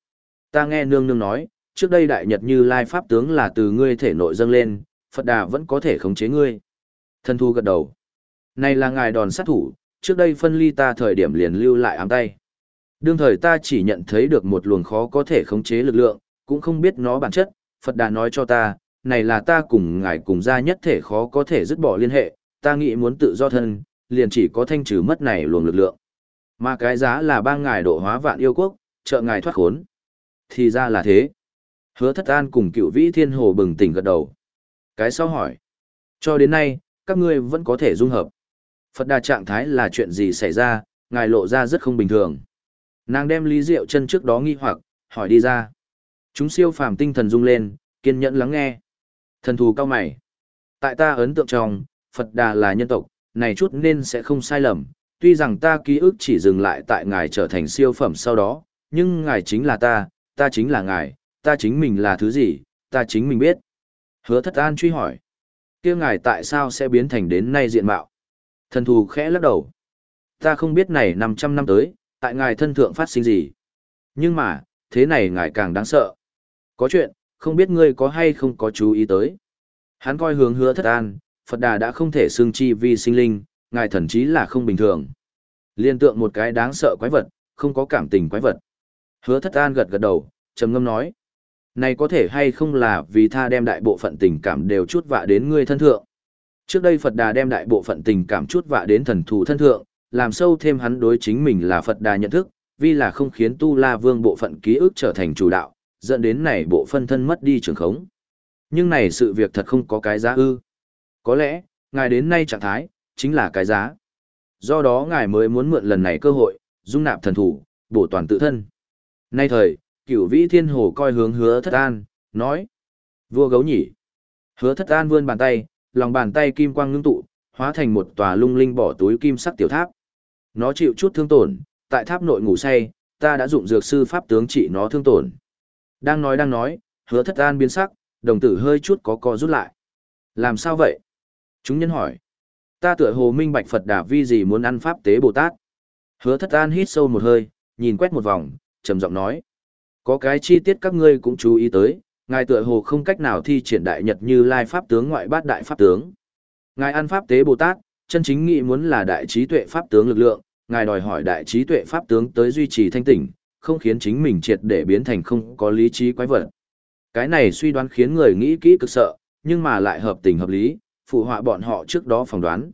Ta nghe nương nương nói, trước đây đại nhật như lai pháp tướng là từ ngươi thể nội dâng lên, Phật đà vẫn có thể khống chế ngươi. Thân thu gật đầu. Này là ngài đòn sát thủ, trước đây phân ly ta thời điểm liền lưu lại ám tay. Đương thời ta chỉ nhận thấy được một luồng khó có thể khống chế lực lượng, cũng không biết nó bản chất, Phật đà nói cho ta, này là ta cùng ngài cùng ra nhất thể khó có thể dứt bỏ liên hệ, ta nghĩ muốn tự do thân, liền chỉ có thanh trừ mất này luồng lực lượng. Mà cái giá là ba ngài độ hóa vạn yêu quốc, trợ ngài thoát khốn. Thì ra là thế. Hứa thất an cùng cựu vĩ thiên hồ bừng tỉnh gật đầu. Cái sau hỏi. Cho đến nay, các ngươi vẫn có thể dung hợp. Phật đà trạng thái là chuyện gì xảy ra, ngài lộ ra rất không bình thường. Nàng đem lý rượu chân trước đó nghi hoặc, hỏi đi ra. Chúng siêu phàm tinh thần rung lên, kiên nhẫn lắng nghe. Thần thù cao mày. Tại ta ấn tượng trong, Phật đà là nhân tộc, này chút nên sẽ không sai lầm. Tuy rằng ta ký ức chỉ dừng lại tại ngài trở thành siêu phẩm sau đó, nhưng ngài chính là ta, ta chính là ngài, ta chính mình là thứ gì, ta chính mình biết. Hứa thất an truy hỏi. kia ngài tại sao sẽ biến thành đến nay diện mạo? Thần thù khẽ lắc đầu. Ta không biết này 500 năm tới, tại ngài thân thượng phát sinh gì. Nhưng mà, thế này ngài càng đáng sợ. Có chuyện, không biết ngươi có hay không có chú ý tới. Hắn coi hướng hứa thất an, Phật Đà đã không thể xương chi vi sinh linh, ngài thần chí là không bình thường. Liên tượng một cái đáng sợ quái vật, không có cảm tình quái vật. Hứa thất an gật gật đầu, trầm ngâm nói. Này có thể hay không là vì tha đem đại bộ phận tình cảm đều chút vạ đến ngươi thân thượng. Trước đây Phật Đà đem đại bộ phận tình cảm chút vạ đến thần thù thân thượng, làm sâu thêm hắn đối chính mình là Phật Đà nhận thức, vì là không khiến Tu La Vương bộ phận ký ức trở thành chủ đạo, dẫn đến này bộ phân thân mất đi trường khống. Nhưng này sự việc thật không có cái giá ư. Có lẽ, ngài đến nay trạng thái, chính là cái giá. Do đó ngài mới muốn mượn lần này cơ hội, dung nạp thần thủ, bổ toàn tự thân. Nay thời, cửu vĩ thiên hồ coi hướng hứa thất an, nói. Vua gấu nhỉ. Hứa thất an vươn bàn tay, lòng bàn tay kim quang ngưng tụ, hóa thành một tòa lung linh bỏ túi kim sắc tiểu tháp. Nó chịu chút thương tổn, tại tháp nội ngủ say, ta đã dụng dược sư pháp tướng trị nó thương tổn. Đang nói đang nói, hứa thất an biến sắc, đồng tử hơi chút có co rút lại. Làm sao vậy? Chúng nhân hỏi. Ta tựa hồ minh bạch Phật đà vi gì muốn ăn pháp tế Bồ Tát. Hứa thất an hít sâu một hơi, nhìn quét một vòng, trầm giọng nói. Có cái chi tiết các ngươi cũng chú ý tới, ngài tựa hồ không cách nào thi triển đại nhật như lai pháp tướng ngoại bát đại pháp tướng. Ngài ăn pháp tế Bồ Tát, chân chính nghĩ muốn là đại trí tuệ pháp tướng lực lượng, ngài đòi hỏi đại trí tuệ pháp tướng tới duy trì thanh tỉnh, không khiến chính mình triệt để biến thành không có lý trí quái vật. Cái này suy đoán khiến người nghĩ kỹ cực sợ, nhưng mà lại hợp tình hợp lý, phụ họa bọn họ trước đó phỏng đoán.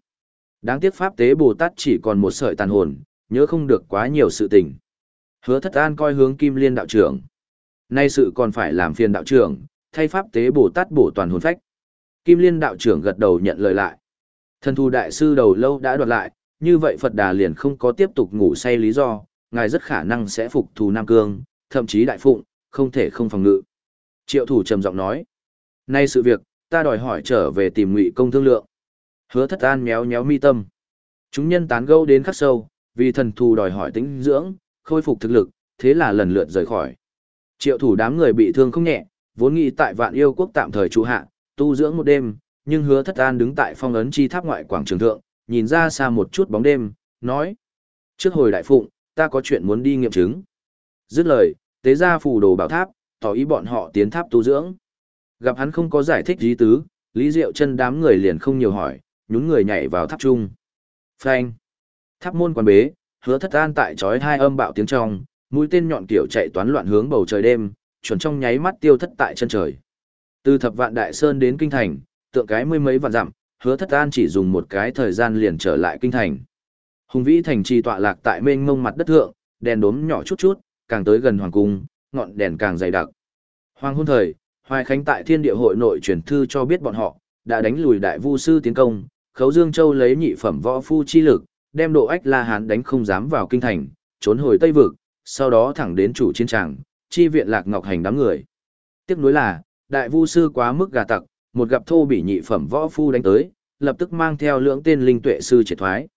Đáng tiếc pháp tế Bồ Tát chỉ còn một sợi tàn hồn, nhớ không được quá nhiều sự tình. Hứa thất an coi hướng Kim Liên đạo trưởng. Nay sự còn phải làm phiền đạo trưởng, thay pháp tế bổ Tát bổ toàn hồn phách. Kim Liên đạo trưởng gật đầu nhận lời lại. Thần thu đại sư đầu lâu đã đoạt lại, như vậy Phật Đà liền không có tiếp tục ngủ say lý do, ngài rất khả năng sẽ phục thù Nam Cương, thậm chí đại phụng, không thể không phòng ngự. Triệu thủ trầm giọng nói. Nay sự việc, ta đòi hỏi trở về tìm ngụy công thương lượng. Hứa thất an méo méo mi tâm. Chúng nhân tán gẫu đến khắc sâu, vì thần thù đòi hỏi tính dưỡng, khôi phục thực lực, thế là lần lượt rời khỏi. Triệu thủ đám người bị thương không nhẹ, vốn nghĩ tại vạn yêu quốc tạm thời trụ hạ, tu dưỡng một đêm, nhưng hứa thất an đứng tại phong ấn chi tháp ngoại quảng trường thượng, nhìn ra xa một chút bóng đêm, nói. Trước hồi đại phụng, ta có chuyện muốn đi nghiệm chứng. Dứt lời, tế ra phù đồ bảo tháp, tỏ ý bọn họ tiến tháp tu dưỡng. Gặp hắn không có giải thích gì tứ, Lý Diệu chân đám người liền không nhiều hỏi, nhún người nhảy vào tháp trung. Phanh. Tháp môn quan bế, hứa thất an tại chói hai âm bạo tiếng trong, mũi tên nhọn kiểu chạy toán loạn hướng bầu trời đêm, chuẩn trong nháy mắt tiêu thất tại chân trời. Từ thập vạn đại sơn đến kinh thành, tượng cái mươi mấy vạn dặm, hứa thất an chỉ dùng một cái thời gian liền trở lại kinh thành. Hùng vĩ thành trì tọa lạc tại mênh mông mặt đất thượng, đèn đốm nhỏ chút chút, càng tới gần hoàng cung, ngọn đèn càng dày đặc. Hoàng hôn thời, Hoài Khánh tại Thiên Địa hội nội truyền thư cho biết bọn họ đã đánh lùi đại vu sư tiến công, Khấu Dương Châu lấy nhị phẩm võ phu chi lực, đem độ ách La Hán đánh không dám vào kinh thành, trốn hồi Tây vực, sau đó thẳng đến chủ chiến tràng, chi viện Lạc Ngọc Hành đám người. Tiếc nuối là, đại vu sư quá mức gà tặc, một gặp thô bị nhị phẩm võ phu đánh tới, lập tức mang theo lưỡng tên linh tuệ sư triệt thoái.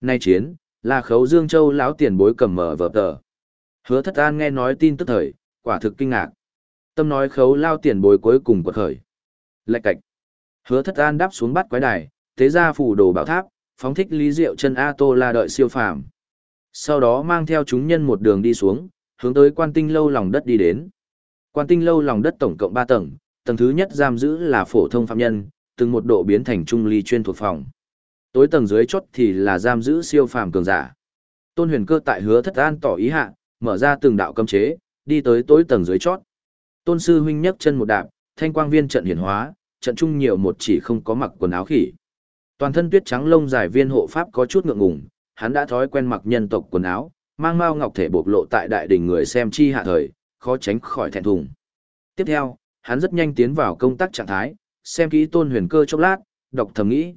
Nay chiến, là Khấu Dương Châu lão tiền bối cầm mở vở tờ. Hứa Thất An nghe nói tin tức thời, quả thực kinh ngạc. Tâm nói khấu lao tiền bối cuối cùng quật khởi. Lạch cạch. Hứa thất an đáp xuống bắt quái đài, tế ra phủ đồ bảo tháp, phóng thích lý diệu chân A Tô La đợi siêu phàm. Sau đó mang theo chúng nhân một đường đi xuống, hướng tới quan tinh lâu lòng đất đi đến. Quan tinh lâu lòng đất tổng cộng 3 tầng, tầng thứ nhất giam giữ là phổ thông phạm nhân, từng một độ biến thành trung ly chuyên thuộc phòng. Tối tầng dưới chốt thì là giam giữ siêu phàm cường giả. Tôn huyền cơ tại hứa thất an tỏ ý hạ, mở ra từng đạo cấm chế, đi tới tối tầng dưới chót. Tôn sư huynh nhấc chân một đạp, thanh quang viên trận hiển hóa, trận trung nhiều một chỉ không có mặc quần áo khỉ. Toàn thân tuyết trắng lông dài viên hộ pháp có chút ngượng ngùng, hắn đã thói quen mặc nhân tộc quần áo, mang mao ngọc thể bộc lộ tại đại đỉnh người xem chi hạ thời, khó tránh khỏi thẹn thùng. Tiếp theo, hắn rất nhanh tiến vào công tác trạng thái, xem kỹ tôn huyền cơ chốc lát, đọc thầm nghĩ.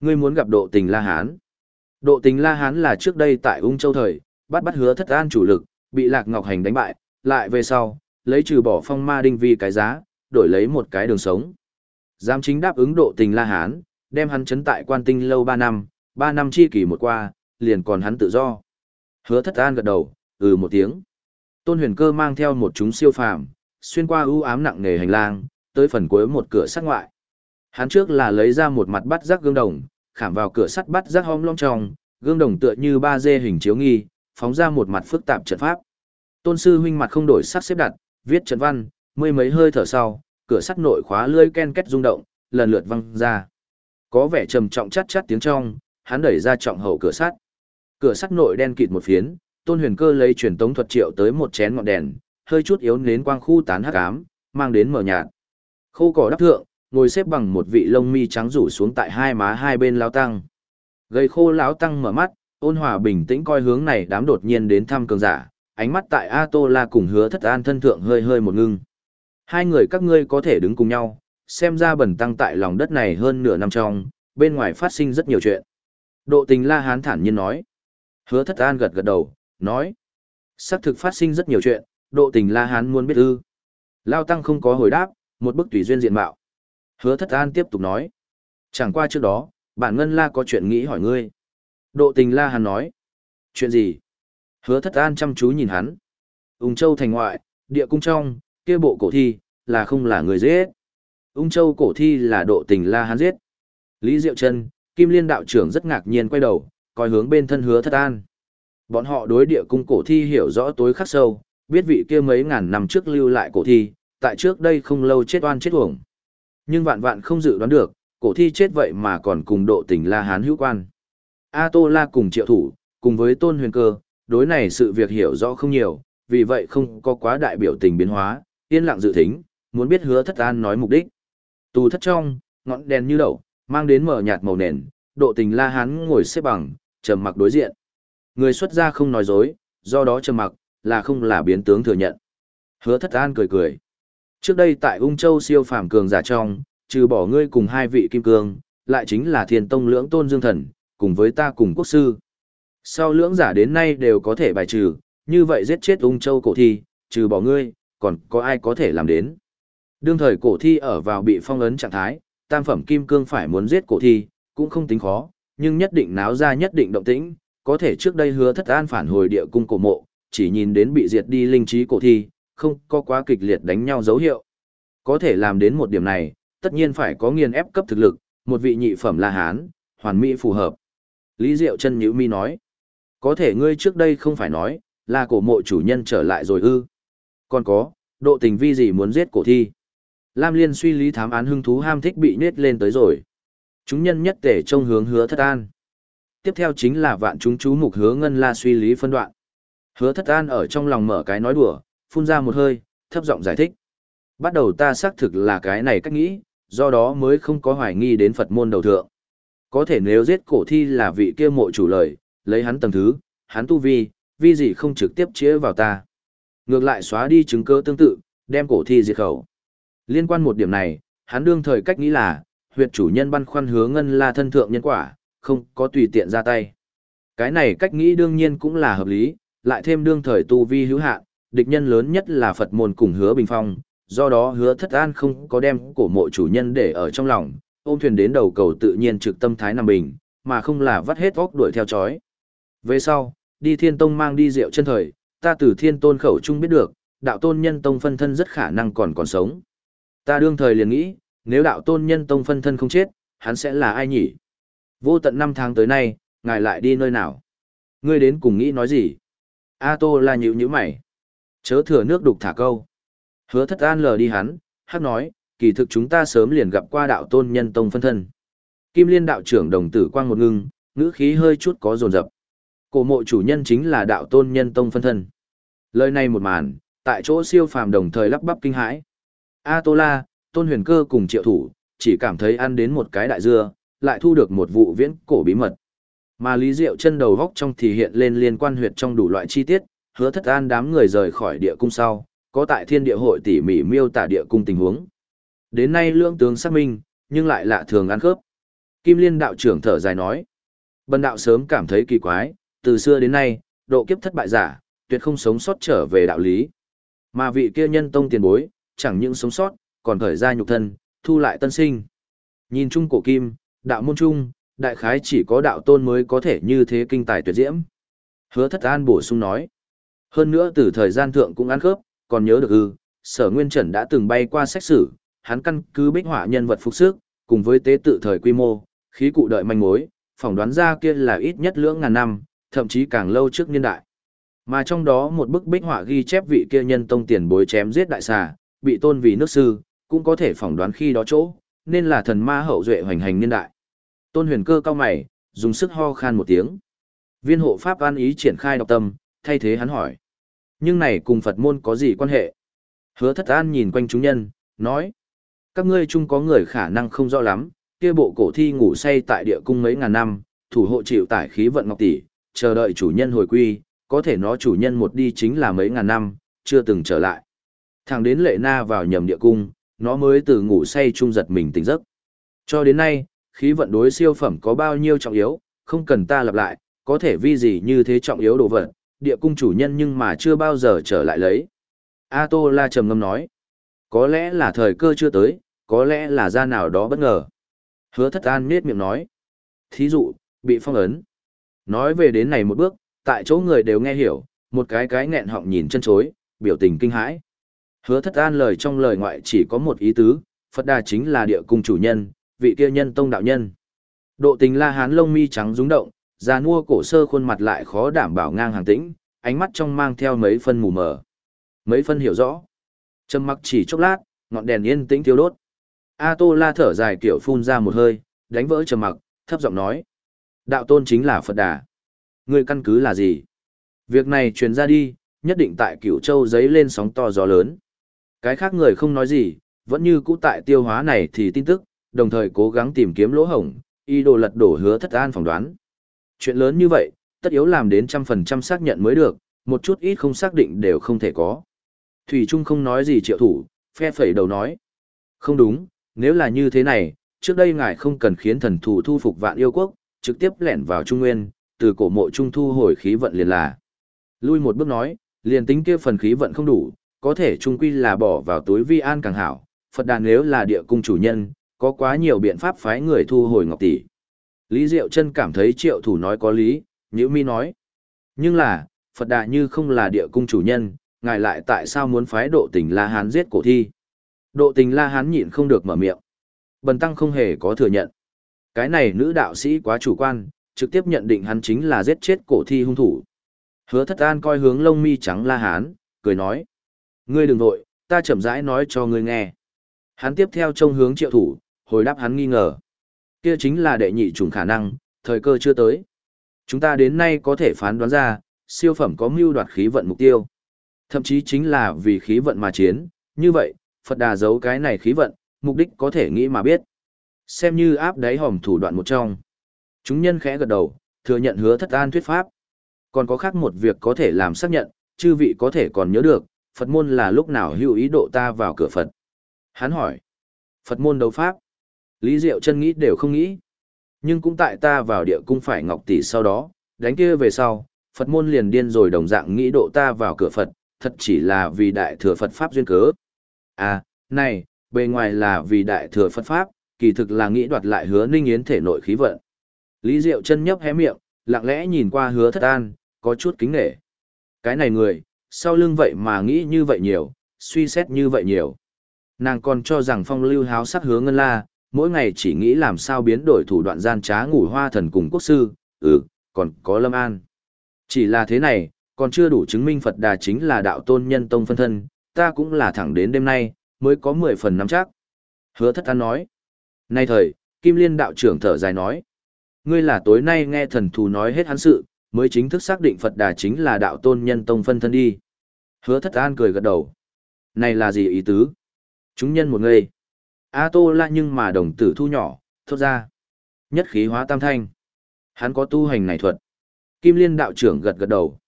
Ngươi muốn gặp độ tình La Hán. Độ tình La Hán là trước đây tại Ung Châu thời, bắt bắt hứa thất an chủ lực, bị Lạc Ngọc Hành đánh bại, lại về sau, lấy trừ bỏ phong ma đinh vi cái giá, đổi lấy một cái đường sống. Giám chính đáp ứng độ tình La Hán, đem hắn chấn tại quan tinh lâu 3 năm, 3 năm chi kỷ một qua, liền còn hắn tự do. Hứa thất an gật đầu, ừ một tiếng. Tôn huyền cơ mang theo một chúng siêu phàm, xuyên qua ưu ám nặng nề hành lang, tới phần cuối một cửa sắt ngoại. Hắn trước là lấy ra một mặt bắt rác gương đồng, khảm vào cửa sắt bắt rác hom long trong, gương đồng tựa như ba dê hình chiếu nghi, phóng ra một mặt phức tạp trận pháp. Tôn sư huynh mặt không đổi sắc xếp đặt, viết trận văn, mười mấy hơi thở sau, cửa sắt nội khóa lưỡi ken két rung động, lần lượt văng ra. Có vẻ trầm trọng chát chát tiếng trong, hắn đẩy ra trọng hậu cửa sắt. Cửa sắt nội đen kịt một phiến, Tôn Huyền Cơ lấy truyền tống thuật triệu tới một chén ngọn đèn, hơi chút yếu nến quang khu tán hắc ám, mang đến mở nhạt. Khô cỏ đắp thượng, ngồi xếp bằng một vị lông mi trắng rủ xuống tại hai má hai bên lão tăng. gây khô lão tăng mở mắt, ôn hòa bình tĩnh coi hướng này đám đột nhiên đến thăm cường giả, ánh mắt tại A Tô La cùng hứa thất an thân thượng hơi hơi một ngưng. Hai người các ngươi có thể đứng cùng nhau, xem ra bẩn tăng tại lòng đất này hơn nửa năm trong, bên ngoài phát sinh rất nhiều chuyện. Độ tình La Hán thản nhiên nói. Hứa thất an gật gật đầu, nói. Xác thực phát sinh rất nhiều chuyện, độ tình La Hán muốn biết ư. Lao Tăng không có hồi đáp, một bức tùy duyên diện mạo. Hứa thất an tiếp tục nói. Chẳng qua trước đó, bản ngân la có chuyện nghĩ hỏi ngươi. Độ tình La Hán nói. Chuyện gì? Hứa thất an chăm chú nhìn hắn. Ung châu thành ngoại, địa cung trong, kia bộ cổ thi, là không là người giết. Ung châu cổ thi là độ tình La Hán giết. Lý Diệu Trân, Kim Liên đạo trưởng rất ngạc nhiên quay đầu, coi hướng bên thân hứa thất an. Bọn họ đối địa cung cổ thi hiểu rõ tối khắc sâu, biết vị kia mấy ngàn năm trước lưu lại cổ thi, tại trước đây không lâu chết oan chết uổng. Nhưng vạn vạn không dự đoán được, cổ thi chết vậy mà còn cùng độ tình La Hán hữu quan. A Tô La cùng triệu thủ, cùng với tôn huyền cơ, đối này sự việc hiểu rõ không nhiều, vì vậy không có quá đại biểu tình biến hóa, yên lặng dự thính, muốn biết hứa thất an nói mục đích. Tù thất trong, ngọn đèn như đậu, mang đến mở nhạt màu nền, độ tình La Hán ngồi xếp bằng, trầm mặc đối diện. Người xuất gia không nói dối, do đó trầm mặc, là không là biến tướng thừa nhận. Hứa thất an cười cười. Trước đây tại Ung Châu siêu phàm cường giả trong, trừ bỏ ngươi cùng hai vị kim cương, lại chính là thiên tông lưỡng tôn dương thần, cùng với ta cùng quốc sư. Sau lưỡng giả đến nay đều có thể bài trừ, như vậy giết chết Ung Châu cổ thi, trừ bỏ ngươi, còn có ai có thể làm đến. Đương thời cổ thi ở vào bị phong ấn trạng thái, tam phẩm kim cương phải muốn giết cổ thi, cũng không tính khó, nhưng nhất định náo ra nhất định động tĩnh, có thể trước đây hứa thất an phản hồi địa cung cổ mộ, chỉ nhìn đến bị diệt đi linh trí cổ thi, không có quá kịch liệt đánh nhau dấu hiệu. Có thể làm đến một điểm này, tất nhiên phải có nghiền ép cấp thực lực, một vị nhị phẩm La Hán, hoàn mỹ phù hợp. Lý Diệu chân nhữ mi nói, có thể ngươi trước đây không phải nói, là cổ mộ chủ nhân trở lại rồi ư. Còn có, độ tình vi gì muốn giết cổ thi. Lam Liên suy lý thám án hưng thú ham thích bị nết lên tới rồi. Chúng nhân nhất tể trông hướng hứa thất an. Tiếp theo chính là vạn chúng chú mục hứa ngân la suy lý phân đoạn. Hứa thất an ở trong lòng mở cái nói đùa, phun ra một hơi, thấp giọng giải thích. Bắt đầu ta xác thực là cái này cách nghĩ, do đó mới không có hoài nghi đến Phật môn đầu thượng. Có thể nếu giết cổ thi là vị kia mộ chủ lời, lấy hắn tầng thứ, hắn tu vi, vi gì không trực tiếp chĩa vào ta. Ngược lại xóa đi chứng cơ tương tự, đem cổ thi diệt khẩu. Liên quan một điểm này, hắn đương thời cách nghĩ là, huyệt chủ nhân băn khoăn hứa ngân là thân thượng nhân quả, không có tùy tiện ra tay. Cái này cách nghĩ đương nhiên cũng là hợp lý, lại thêm đương thời tu vi hữu hạn, địch nhân lớn nhất là Phật môn cùng hứa bình phong, do đó hứa thất an không có đem cổ mộ chủ nhân để ở trong lòng, ôm thuyền đến đầu cầu tự nhiên trực tâm thái nằm bình, mà không là vắt hết óc đuổi theo chói. Về sau, đi thiên tông mang đi rượu chân thời, ta từ thiên tôn khẩu chung biết được, đạo tôn nhân tông phân thân rất khả năng còn còn sống. Ta đương thời liền nghĩ, nếu đạo tôn nhân tông phân thân không chết, hắn sẽ là ai nhỉ? Vô tận năm tháng tới nay, ngài lại đi nơi nào? Ngươi đến cùng nghĩ nói gì? A Tô là nhữ nhữ mày. Chớ thừa nước đục thả câu. Hứa thất an lờ đi hắn, hát nói, kỳ thực chúng ta sớm liền gặp qua đạo tôn nhân tông phân thân. Kim liên đạo trưởng đồng tử quang một ngưng, ngữ khí hơi chút có rồn rập. Cổ mộ chủ nhân chính là đạo tôn nhân tông phân thân. Lời này một màn, tại chỗ siêu phàm đồng thời lắp bắp kinh hãi. A Tô La, Tôn Huyền Cơ cùng triệu thủ, chỉ cảm thấy ăn đến một cái đại dưa, lại thu được một vụ viễn cổ bí mật. Mà Lý Diệu chân đầu góc trong thì hiện lên liên quan huyệt trong đủ loại chi tiết, hứa thất an đám người rời khỏi địa cung sau, có tại thiên địa hội tỉ mỉ miêu tả địa cung tình huống. Đến nay lương tướng xác minh, nhưng lại lạ thường ăn khớp. Kim Liên đạo trưởng thở dài nói, bần đạo sớm cảm thấy kỳ quái, từ xưa đến nay, độ kiếp thất bại giả, tuyệt không sống sót trở về đạo lý. Mà vị kia nhân tông tiền bối, chẳng những sống sót, còn khởi ra nhục thân, thu lại tân sinh. Nhìn chung cổ kim, đạo môn trung, đại khái chỉ có đạo tôn mới có thể như thế kinh tài tuyệt diễm. Hứa thất an bổ sung nói. Hơn nữa từ thời gian thượng cũng ăn khớp, còn nhớ được ư, sở nguyên trần đã từng bay qua sách sử, hắn căn cứ bích họa nhân vật phục sức, cùng với tế tự thời quy mô, khí cụ đợi manh mối, phỏng đoán ra kia là ít nhất lưỡng ngàn năm, thậm chí càng lâu trước niên đại. Mà trong đó một bức bích họa ghi chép vị kia nhân tông tiền bối chém giết đại xà, bị tôn vì nước sư, cũng có thể phỏng đoán khi đó chỗ, nên là thần ma hậu duệ hoành hành niên đại. Tôn huyền cơ cao mày, dùng sức ho khan một tiếng. Viên hộ pháp an ý triển khai đọc tâm, thay thế hắn hỏi. Nhưng này cùng Phật môn có gì quan hệ? Hứa thất an nhìn quanh chúng nhân, nói. Các ngươi chung có người khả năng không rõ lắm, kia bộ cổ thi ngủ say tại địa cung mấy ngàn năm, thủ hộ chịu tải khí vận ngọc tỷ, chờ đợi chủ nhân hồi quy, có thể nó chủ nhân một đi chính là mấy ngàn năm, chưa từng trở lại. Thẳng đến lệ na vào nhầm địa cung, nó mới từ ngủ say trung giật mình tỉnh giấc. Cho đến nay, khí vận đối siêu phẩm có bao nhiêu trọng yếu, không cần ta lặp lại, có thể vi gì như thế trọng yếu đồ vật, địa cung chủ nhân nhưng mà chưa bao giờ trở lại lấy. A Tô La trầm ngâm nói, có lẽ là thời cơ chưa tới, có lẽ là ra nào đó bất ngờ. Hứa thất an miết miệng nói, thí dụ, bị phong ấn. Nói về đến này một bước, tại chỗ người đều nghe hiểu, một cái cái nghẹn họng nhìn chân chối, biểu tình kinh hãi. Hứa thất an lời trong lời ngoại chỉ có một ý tứ, Phật Đà chính là địa cung chủ nhân, vị kia nhân tông đạo nhân. Độ tình la hán lông mi trắng rúng động, già nua cổ sơ khuôn mặt lại khó đảm bảo ngang hàng tĩnh, ánh mắt trong mang theo mấy phân mù mờ. Mấy phân hiểu rõ. Trầm mặc chỉ chốc lát, ngọn đèn yên tĩnh thiêu đốt. A Tô La thở dài kiểu phun ra một hơi, đánh vỡ trầm mặc, thấp giọng nói: "Đạo tôn chính là Phật Đà. người căn cứ là gì?" Việc này truyền ra đi, nhất định tại Cửu Châu giấy lên sóng to gió lớn. Cái khác người không nói gì, vẫn như cũ tại tiêu hóa này thì tin tức, đồng thời cố gắng tìm kiếm lỗ hổng, y đồ lật đổ hứa thất an phỏng đoán. Chuyện lớn như vậy, tất yếu làm đến trăm phần trăm xác nhận mới được, một chút ít không xác định đều không thể có. Thủy Trung không nói gì triệu thủ, phe phẩy đầu nói. Không đúng, nếu là như thế này, trước đây ngài không cần khiến thần thủ thu phục vạn yêu quốc, trực tiếp lẻn vào Trung Nguyên, từ cổ mộ Trung thu hồi khí vận liền là. Lui một bước nói, liền tính kia phần khí vận không đủ, có thể trung quy là bỏ vào túi vi an càng hảo, Phật đàn nếu là địa cung chủ nhân, có quá nhiều biện pháp phái người thu hồi ngọc tỷ. Lý Diệu Trân cảm thấy triệu thủ nói có lý, Nhữ Mi nói. Nhưng là, Phật đà như không là địa cung chủ nhân, ngài lại tại sao muốn phái độ tình La Hán giết cổ thi? Độ tình La Hán nhịn không được mở miệng. Bần Tăng không hề có thừa nhận. Cái này nữ đạo sĩ quá chủ quan, trực tiếp nhận định hắn chính là giết chết cổ thi hung thủ. Hứa thất an coi hướng lông mi trắng La Hán, cười nói. Ngươi đừng vội, ta chậm rãi nói cho ngươi nghe. Hắn tiếp theo trông hướng triệu thủ, hồi đáp hắn nghi ngờ. Kia chính là đệ nhị chủng khả năng, thời cơ chưa tới. Chúng ta đến nay có thể phán đoán ra, siêu phẩm có mưu đoạt khí vận mục tiêu. Thậm chí chính là vì khí vận mà chiến, như vậy, Phật đà giấu cái này khí vận, mục đích có thể nghĩ mà biết. Xem như áp đáy hòm thủ đoạn một trong. Chúng nhân khẽ gật đầu, thừa nhận hứa thất an thuyết pháp. Còn có khác một việc có thể làm xác nhận, chư vị có thể còn nhớ được, Phật môn là lúc nào hữu ý độ ta vào cửa Phật. Hắn hỏi, Phật môn đấu pháp. Lý Diệu chân nghĩ đều không nghĩ. Nhưng cũng tại ta vào địa cung phải ngọc tỷ sau đó, đánh kia về sau, Phật môn liền điên rồi đồng dạng nghĩ độ ta vào cửa Phật, thật chỉ là vì đại thừa Phật Pháp duyên cớ. À, này, bề ngoài là vì đại thừa Phật Pháp, kỳ thực là nghĩ đoạt lại hứa ninh yến thể nội khí vận. Lý Diệu chân nhấp hé miệng, lặng lẽ nhìn qua hứa thất an, có chút kính nể. Cái này người, sau lưng vậy mà nghĩ như vậy nhiều, suy xét như vậy nhiều. Nàng còn cho rằng phong lưu háo sắc hứa ngân la, mỗi ngày chỉ nghĩ làm sao biến đổi thủ đoạn gian trá ngủ hoa thần cùng quốc sư, ừ, còn có lâm an. Chỉ là thế này, còn chưa đủ chứng minh Phật Đà chính là đạo tôn nhân tông phân thân, ta cũng là thẳng đến đêm nay, mới có 10 phần nắm chắc. Hứa thất an nói. Nay thời, Kim Liên đạo trưởng thở dài nói. Ngươi là tối nay nghe thần thù nói hết hắn sự, mới chính thức xác định Phật Đà chính là đạo tôn nhân tông phân thân đi. Hứa thất an cười gật đầu. Này là gì ý tứ? Chúng nhân một ngây. A Tô La nhưng mà đồng tử thu nhỏ, thốt ra. Nhất khí hóa tam thanh. Hắn có tu hành này thuật. Kim Liên đạo trưởng gật gật đầu.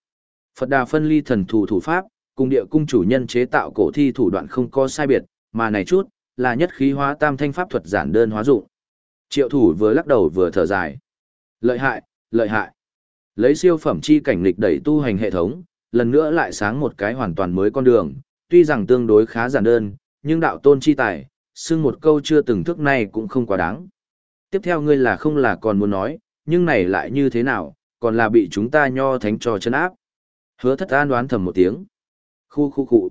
Phật Đà phân ly thần thủ thủ pháp, cùng địa cung chủ nhân chế tạo cổ thi thủ đoạn không có sai biệt, mà này chút, là nhất khí hóa tam thanh pháp thuật giản đơn hóa dụng. Triệu thủ vừa lắc đầu vừa thở dài. Lợi hại, lợi hại. Lấy siêu phẩm chi cảnh lịch đẩy tu hành hệ thống, lần nữa lại sáng một cái hoàn toàn mới con đường, tuy rằng tương đối khá giản đơn, nhưng đạo tôn chi tài, xưng một câu chưa từng thức này cũng không quá đáng. Tiếp theo ngươi là không là còn muốn nói, nhưng này lại như thế nào, còn là bị chúng ta nho thánh trò chân áp. Hứa thất an đoán thầm một tiếng. Khu khu khu.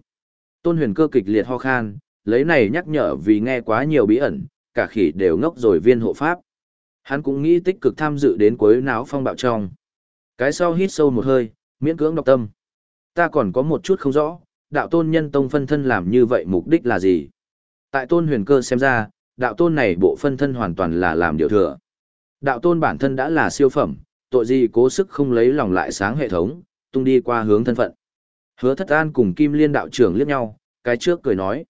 Tôn huyền cơ kịch liệt ho khan, lấy này nhắc nhở vì nghe quá nhiều bí ẩn, cả khỉ đều ngốc rồi viên hộ pháp. Hắn cũng nghĩ tích cực tham dự đến cuối náo phong bạo trong. Cái sau hít sâu một hơi, miễn cưỡng đọc tâm. Ta còn có một chút không rõ, đạo tôn nhân tông phân thân làm như vậy mục đích là gì? Tại tôn huyền cơ xem ra, đạo tôn này bộ phân thân hoàn toàn là làm điều thừa. Đạo tôn bản thân đã là siêu phẩm, tội gì cố sức không lấy lòng lại sáng hệ thống, tung đi qua hướng thân phận. Hứa thất an cùng Kim Liên đạo trưởng liếc nhau, cái trước cười nói.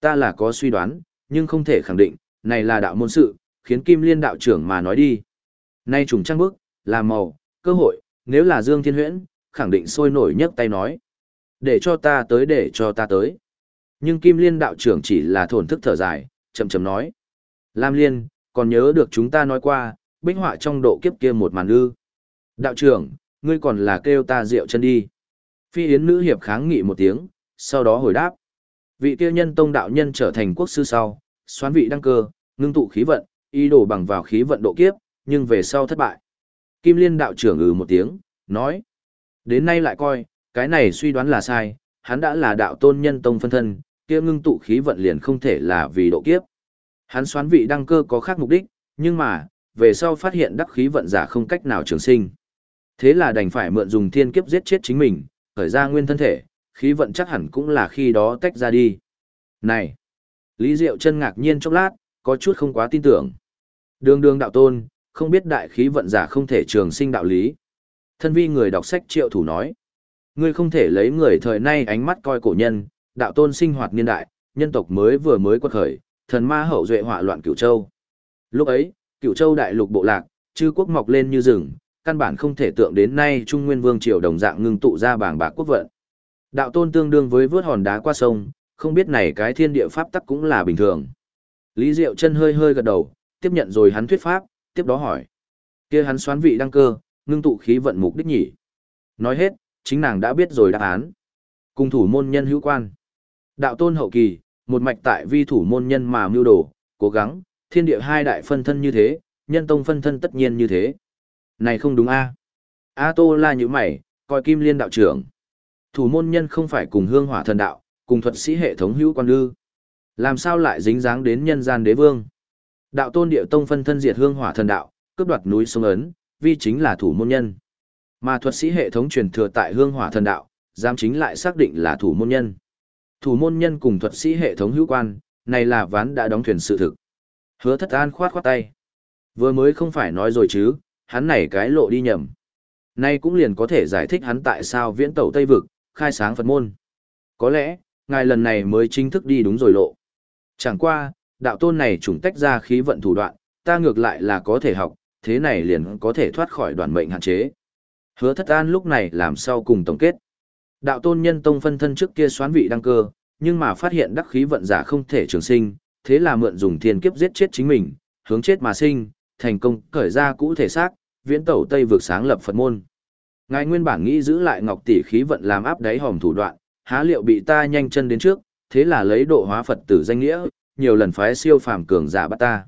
Ta là có suy đoán, nhưng không thể khẳng định, này là đạo môn sự, khiến Kim Liên đạo trưởng mà nói đi. Nay trùng trăng bước, là màu, cơ hội, nếu là Dương Thiên Huyễn, khẳng định sôi nổi nhấc tay nói. Để cho ta tới để cho ta tới. Nhưng Kim Liên đạo trưởng chỉ là thổn thức thở dài, chậm chậm nói. Lam Liên, còn nhớ được chúng ta nói qua, bích họa trong độ kiếp kia một màn ư. Đạo trưởng, ngươi còn là kêu ta rượu chân đi. Phi Yến nữ hiệp kháng nghị một tiếng, sau đó hồi đáp. Vị kia nhân tông đạo nhân trở thành quốc sư sau, xoán vị đăng cơ, ngưng tụ khí vận, ý đồ bằng vào khí vận độ kiếp, nhưng về sau thất bại. Kim Liên đạo trưởng ừ một tiếng, nói. Đến nay lại coi, cái này suy đoán là sai, hắn đã là đạo tôn nhân tông phân thân, kia ngưng tụ khí vận liền không thể là vì độ kiếp. Hắn xoán vị đăng cơ có khác mục đích, nhưng mà, về sau phát hiện đắc khí vận giả không cách nào trường sinh. Thế là đành phải mượn dùng thiên kiếp giết chết chính mình, khởi ra nguyên thân thể, khí vận chắc hẳn cũng là khi đó tách ra đi. Này! Lý Diệu chân ngạc nhiên chốc lát, có chút không quá tin tưởng. Đường đường đạo tôn, không biết đại khí vận giả không thể trường sinh đạo lý. Thân vi người đọc sách triệu thủ nói. Ngươi không thể lấy người thời nay ánh mắt coi cổ nhân, đạo tôn sinh hoạt niên đại, nhân tộc mới vừa mới quật khởi, thần ma hậu duệ họa loạn cửu châu. Lúc ấy, cửu châu đại lục bộ lạc, chư quốc mọc lên như rừng, căn bản không thể tượng đến nay Trung Nguyên Vương triều đồng dạng ngưng tụ ra bảng bạc quốc vận. Đạo tôn tương đương với vớt hòn đá qua sông, không biết này cái thiên địa pháp tắc cũng là bình thường. Lý Diệu chân hơi hơi gật đầu, tiếp nhận rồi hắn thuyết pháp, tiếp đó hỏi. kia hắn xoán vị đăng cơ, ngưng tụ khí vận mục đích nhỉ. Nói hết, chính nàng đã biết rồi đáp án. Cùng thủ môn nhân hữu quan. Đạo tôn hậu kỳ, một mạch tại vi thủ môn nhân mà mưu đồ, cố gắng, thiên địa hai đại phân thân như thế, nhân tông phân thân tất nhiên như thế. Này không đúng a A Tô la như mày, coi kim liên đạo trưởng. Thủ môn nhân không phải cùng hương hỏa thần đạo, cùng thuật sĩ hệ thống hữu quan lư. Làm sao lại dính dáng đến nhân gian đế vương? Đạo tôn địa tông phân thân diệt hương hỏa thần đạo, cướp đoạt núi sông ấn, vi chính là thủ môn nhân. Mà thuật sĩ hệ thống truyền thừa tại hương hỏa thần đạo, giám chính lại xác định là thủ môn nhân. Thủ môn nhân cùng thuật sĩ hệ thống hữu quan, này là ván đã đóng thuyền sự thực. Hứa thất an khoát khoát tay. Vừa mới không phải nói rồi chứ, hắn này cái lộ đi nhầm. Nay cũng liền có thể giải thích hắn tại sao viễn tẩu Tây Vực, khai sáng Phật môn. Có lẽ, ngài lần này mới chính thức đi đúng rồi lộ. Chẳng qua, đạo tôn này trùng tách ra khí vận thủ đoạn, ta ngược lại là có thể học, thế này liền có thể thoát khỏi đoàn mệnh hạn chế. Hứa thất an lúc này làm sao cùng tổng kết. Đạo tôn nhân tông phân thân trước kia xoán vị đăng cơ, nhưng mà phát hiện đắc khí vận giả không thể trường sinh, thế là mượn dùng thiên kiếp giết chết chính mình, hướng chết mà sinh, thành công cởi ra cũ thể xác, viễn tẩu Tây vượt sáng lập Phật môn. Ngài nguyên bản nghĩ giữ lại ngọc tỷ khí vận làm áp đáy hòm thủ đoạn, há liệu bị ta nhanh chân đến trước, thế là lấy độ hóa Phật tử danh nghĩa, nhiều lần phái siêu phàm cường giả bắt ta.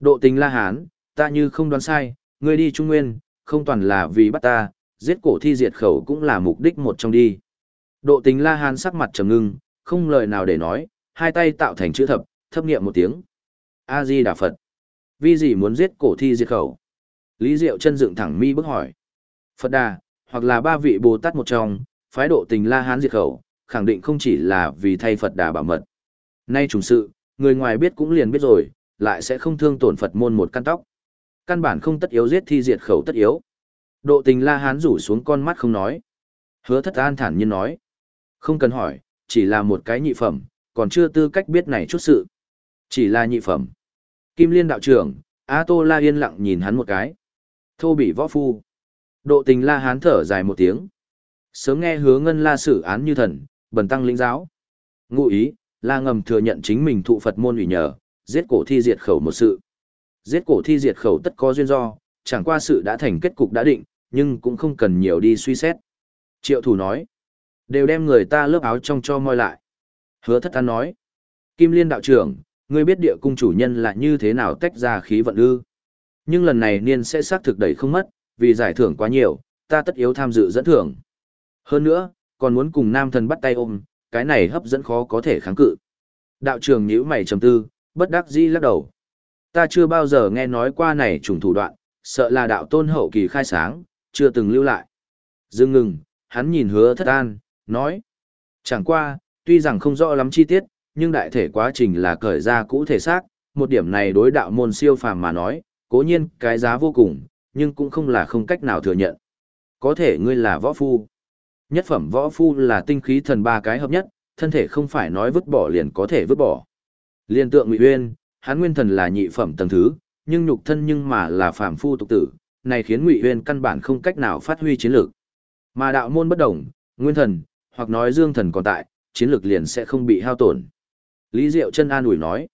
Độ tình La Hán, ta như không đoán sai, ngươi đi Trung Nguyên, không toàn là vì bắt ta, giết cổ thi diệt khẩu cũng là mục đích một trong đi. Độ tình La Hán sắc mặt trầm ngưng, không lời nào để nói, hai tay tạo thành chữ thập, thấp niệm một tiếng. A-di Đà Phật. Vì gì muốn giết cổ thi diệt khẩu? Lý Diệu chân dựng thẳng mi bước hỏi. Phật Đà, hoặc là ba vị Bồ Tát một trong, phái độ tình La Hán diệt khẩu, khẳng định không chỉ là vì thay Phật Đà bảo mật. Nay trùng sự, người ngoài biết cũng liền biết rồi, lại sẽ không thương tổn Phật môn một căn tóc. Căn bản không tất yếu giết thi diệt khẩu tất yếu. Độ tình La Hán rủ xuống con mắt không nói. Hứa thất an thản nhiên nói. Không cần hỏi, chỉ là một cái nhị phẩm, còn chưa tư cách biết này chút sự. Chỉ là nhị phẩm. Kim Liên đạo trưởng, A Tô La yên lặng nhìn hắn một cái. Thô bị võ phu. Độ tình La Hán thở dài một tiếng. Sớm nghe hứa ngân la xử án như thần, bần tăng lĩnh giáo. Ngụ ý, là ngầm thừa nhận chính mình thụ Phật môn ủy nhờ, giết cổ thi diệt khẩu một sự. Giết cổ thi diệt khẩu tất có duyên do, chẳng qua sự đã thành kết cục đã định, nhưng cũng không cần nhiều đi suy xét. Triệu thủ nói, đều đem người ta lớp áo trong cho moi lại. Hứa thất an nói, Kim Liên đạo trưởng, ngươi biết địa cung chủ nhân là như thế nào tách ra khí vận ư. Nhưng lần này niên sẽ xác thực đẩy không mất, vì giải thưởng quá nhiều, ta tất yếu tham dự dẫn thưởng. Hơn nữa, còn muốn cùng nam thần bắt tay ôm, cái này hấp dẫn khó có thể kháng cự. Đạo trưởng nhíu mày trầm tư, bất đắc dĩ lắc đầu. Ta chưa bao giờ nghe nói qua này trùng thủ đoạn, sợ là đạo tôn hậu kỳ khai sáng, chưa từng lưu lại. Dừng ngừng, hắn nhìn hứa thất an, nói. Chẳng qua, tuy rằng không rõ lắm chi tiết, nhưng đại thể quá trình là cởi ra cũ thể xác, một điểm này đối đạo môn siêu phàm mà nói, cố nhiên cái giá vô cùng, nhưng cũng không là không cách nào thừa nhận. Có thể ngươi là võ phu. Nhất phẩm võ phu là tinh khí thần ba cái hợp nhất, thân thể không phải nói vứt bỏ liền có thể vứt bỏ. Liên tượng Ngụy Uyên, hắn nguyên thần là nhị phẩm tầng thứ, nhưng nhục thân nhưng mà là phàm phu tục tử, này khiến Ngụy Uyên căn bản không cách nào phát huy chiến lược. Mà đạo môn bất đồng, nguyên thần, hoặc nói dương thần còn tại, chiến lược liền sẽ không bị hao tổn. Lý Diệu chân an ủi nói,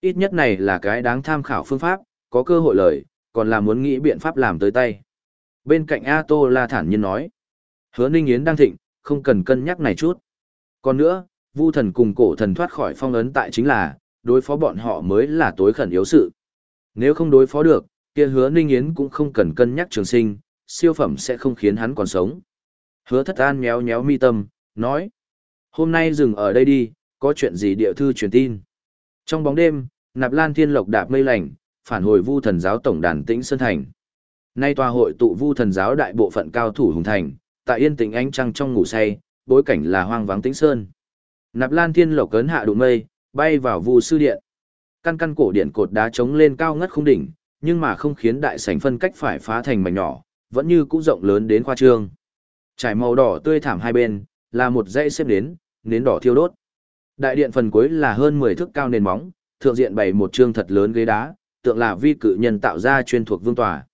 ít nhất này là cái đáng tham khảo phương pháp, có cơ hội lời, còn là muốn nghĩ biện pháp làm tới tay. Bên cạnh A Tô La thản nhiên nói, hứa Ninh Yến đang thịnh, không cần cân nhắc này chút. Còn nữa, vu thần cùng cổ thần thoát khỏi phong ấn tại chính là, đối phó bọn họ mới là tối khẩn yếu sự. Nếu không đối phó được, kia hứa Ninh Yến cũng không cần cân nhắc trường sinh, siêu phẩm sẽ không khiến hắn còn sống. Hứa thất an méo méo mi tâm, nói. Hôm nay dừng ở đây đi, có chuyện gì địa thư truyền tin. Trong bóng đêm, nạp lan thiên lộc đạp mây lành, phản hồi vu thần giáo tổng đàn tĩnh Sơn Thành. Nay tòa hội tụ vu thần giáo đại bộ phận cao thủ hùng thành, tại yên tĩnh ánh trăng trong ngủ say, bối cảnh là hoang vắng tĩnh sơn. Nạp Lan Thiên Lộc cấn hạ đụng mây, bay vào vu sư điện. Căn căn cổ điện cột đá chống lên cao ngất không đỉnh, nhưng mà không khiến đại sảnh phân cách phải phá thành mảnh nhỏ, vẫn như cũ rộng lớn đến khoa trương. Trải màu đỏ tươi thảm hai bên, là một dãy xếp đến, nến đỏ thiêu đốt. Đại điện phần cuối là hơn 10 thước cao nền móng, thượng diện bày một trương thật lớn ghế đá, tượng là vi cự nhân tạo ra chuyên thuộc vương tòa.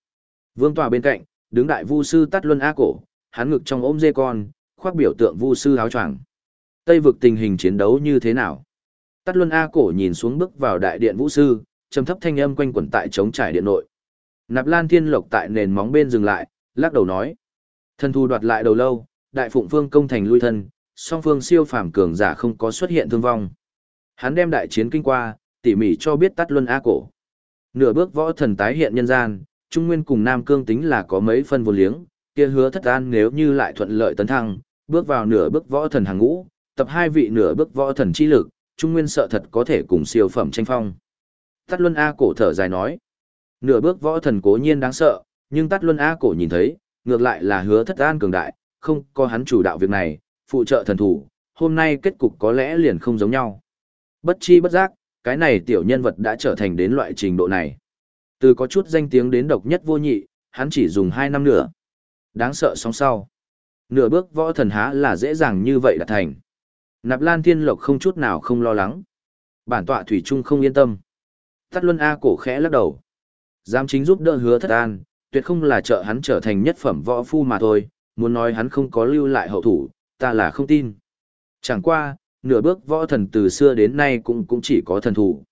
Vương tòa bên cạnh, đứng đại vu sư Tát Luân A cổ, hắn ngực trong ôm dê con, khoác biểu tượng vu sư áo choàng. Tây vực tình hình chiến đấu như thế nào? Tát Luân A cổ nhìn xuống bước vào đại điện vũ sư, trầm thấp thanh âm quanh quẩn tại chống trải điện nội. Nạp Lan Thiên Lộc tại nền móng bên dừng lại, lắc đầu nói: Thần thu đoạt lại đầu lâu, đại phụng vương công thành lui thân, song phương siêu phàm cường giả không có xuất hiện thương vong. Hắn đem đại chiến kinh qua, tỉ mỉ cho biết Tát Luân A cổ. Nửa bước võ thần tái hiện nhân gian, Trung Nguyên cùng Nam Cương tính là có mấy phân vô liếng, kia hứa thất an nếu như lại thuận lợi tấn thăng, bước vào nửa bước võ thần hàng ngũ, tập hai vị nửa bước võ thần chi lực, Trung Nguyên sợ thật có thể cùng siêu phẩm tranh phong. Tát Luân A cổ thở dài nói, nửa bước võ thần cố nhiên đáng sợ, nhưng Tát Luân A cổ nhìn thấy, ngược lại là hứa thất an cường đại, không có hắn chủ đạo việc này, phụ trợ thần thủ, hôm nay kết cục có lẽ liền không giống nhau. Bất chi bất giác, cái này tiểu nhân vật đã trở thành đến loại trình độ này. Từ có chút danh tiếng đến độc nhất vô nhị, hắn chỉ dùng 2 năm nữa. Đáng sợ sóng sau. Nửa bước võ thần há là dễ dàng như vậy đã thành. Nạp Lan Thiên Lộc không chút nào không lo lắng. Bản tọa Thủy Trung không yên tâm. Tắt Luân A cổ khẽ lắc đầu. Giám chính giúp đỡ hứa thất an, tuyệt không là trợ hắn trở thành nhất phẩm võ phu mà thôi, muốn nói hắn không có lưu lại hậu thủ, ta là không tin. Chẳng qua, nửa bước võ thần từ xưa đến nay cũng cũng chỉ có thần thủ.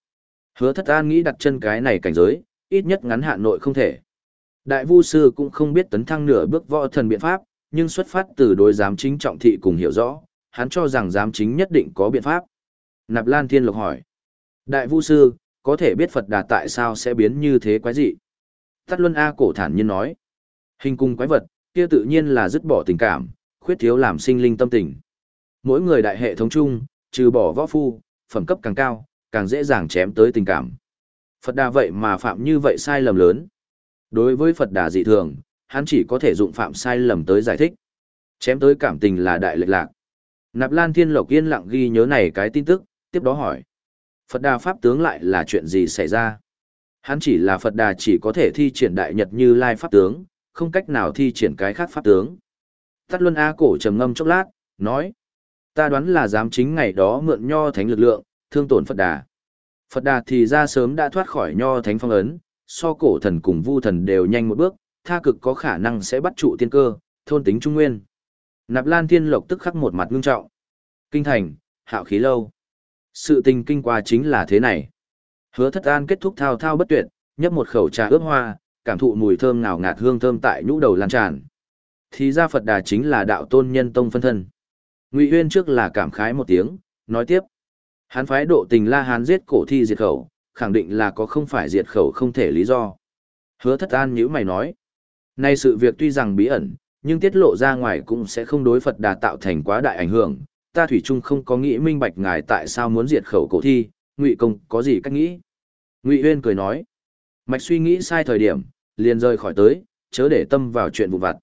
Hứa thất an nghĩ đặt chân cái này cảnh giới, ít nhất ngắn hạn nội không thể. Đại vu sư cũng không biết tấn thăng nửa bước võ thần biện pháp, nhưng xuất phát từ đối giám chính trọng thị cùng hiểu rõ, hắn cho rằng giám chính nhất định có biện pháp. Nạp Lan Thiên Lộc hỏi. Đại vu sư, có thể biết Phật Đà tại sao sẽ biến như thế quái dị? Tắt Luân A cổ thản nhiên nói. Hình cung quái vật, kia tự nhiên là dứt bỏ tình cảm, khuyết thiếu làm sinh linh tâm tình. Mỗi người đại hệ thống chung, trừ bỏ võ phu, phẩm cấp càng cao, càng dễ dàng chém tới tình cảm. Phật Đà vậy mà phạm như vậy sai lầm lớn. Đối với Phật Đà dị thường, hắn chỉ có thể dụng phạm sai lầm tới giải thích. Chém tới cảm tình là đại lệch lạc. Nạp Lan Thiên Lộc yên lặng ghi nhớ này cái tin tức, tiếp đó hỏi. Phật Đà Pháp tướng lại là chuyện gì xảy ra? Hắn chỉ là Phật Đà chỉ có thể thi triển đại nhật như lai Pháp tướng, không cách nào thi triển cái khác Pháp tướng. Tắt Luân A cổ trầm ngâm chốc lát, nói. Ta đoán là dám chính ngày đó mượn nho thánh lực lượng, thương tổn Phật Đà. Phật Đà thì ra sớm đã thoát khỏi nho thánh phong ấn, so cổ thần cùng vu thần đều nhanh một bước, tha cực có khả năng sẽ bắt trụ tiên cơ, thôn tính trung nguyên. Nạp Lan Thiên Lộc tức khắc một mặt ngưng trọng. Kinh thành, hạo khí lâu. Sự tình kinh qua chính là thế này. Hứa thất an kết thúc thao thao bất tuyệt, nhấp một khẩu trà ướp hoa, cảm thụ mùi thơm ngào ngạt hương thơm tại nhũ đầu lan tràn. Thì ra Phật Đà chính là đạo tôn nhân tông phân thân. Ngụy Uyên trước là cảm khái một tiếng, nói tiếp. hán phái độ tình La Hán giết cổ thi diệt khẩu, khẳng định là có không phải diệt khẩu không thể lý do. Hứa thất an nhữ mày nói. Nay sự việc tuy rằng bí ẩn, nhưng tiết lộ ra ngoài cũng sẽ không đối Phật đà tạo thành quá đại ảnh hưởng. Ta Thủy Trung không có nghĩ minh bạch ngài tại sao muốn diệt khẩu cổ thi, Ngụy Công có gì cách nghĩ. Ngụy Uyên cười nói. Mạch suy nghĩ sai thời điểm, liền rời khỏi tới, chớ để tâm vào chuyện vụ vặt.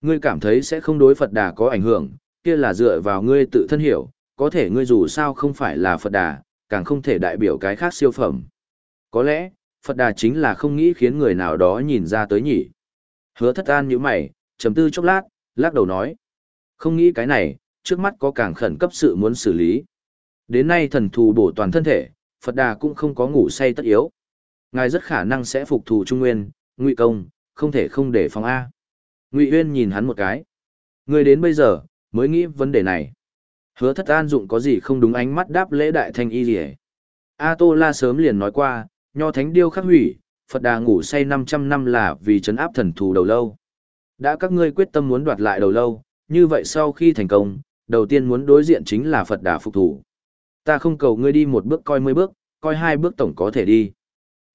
Ngươi cảm thấy sẽ không đối Phật đà có ảnh hưởng, kia là dựa vào ngươi tự thân hiểu, có thể ngươi dù sao không phải là Phật đà, càng không thể đại biểu cái khác siêu phẩm. Có lẽ, Phật đà chính là không nghĩ khiến người nào đó nhìn ra tới nhỉ. Hứa thất an như mày, trầm tư chốc lát, lắc đầu nói. Không nghĩ cái này, trước mắt có càng khẩn cấp sự muốn xử lý. Đến nay thần thù bổ toàn thân thể, Phật Đà cũng không có ngủ say tất yếu. Ngài rất khả năng sẽ phục thù Trung Nguyên, Ngụy Công, không thể không để phòng A. Ngụy Uyên nhìn hắn một cái. Người đến bây giờ, mới nghĩ vấn đề này. Hứa thất an dụng có gì không đúng ánh mắt đáp lễ đại thanh y rỉa. A Tô La sớm liền nói qua, nho thánh điêu khắc hủy, Phật Đà ngủ say 500 năm là vì chấn áp thần thù đầu lâu. Đã các ngươi quyết tâm muốn đoạt lại đầu lâu, như vậy sau khi thành công, đầu tiên muốn đối diện chính là Phật Đà phục thủ. Ta không cầu ngươi đi một bước coi mươi bước, coi hai bước tổng có thể đi.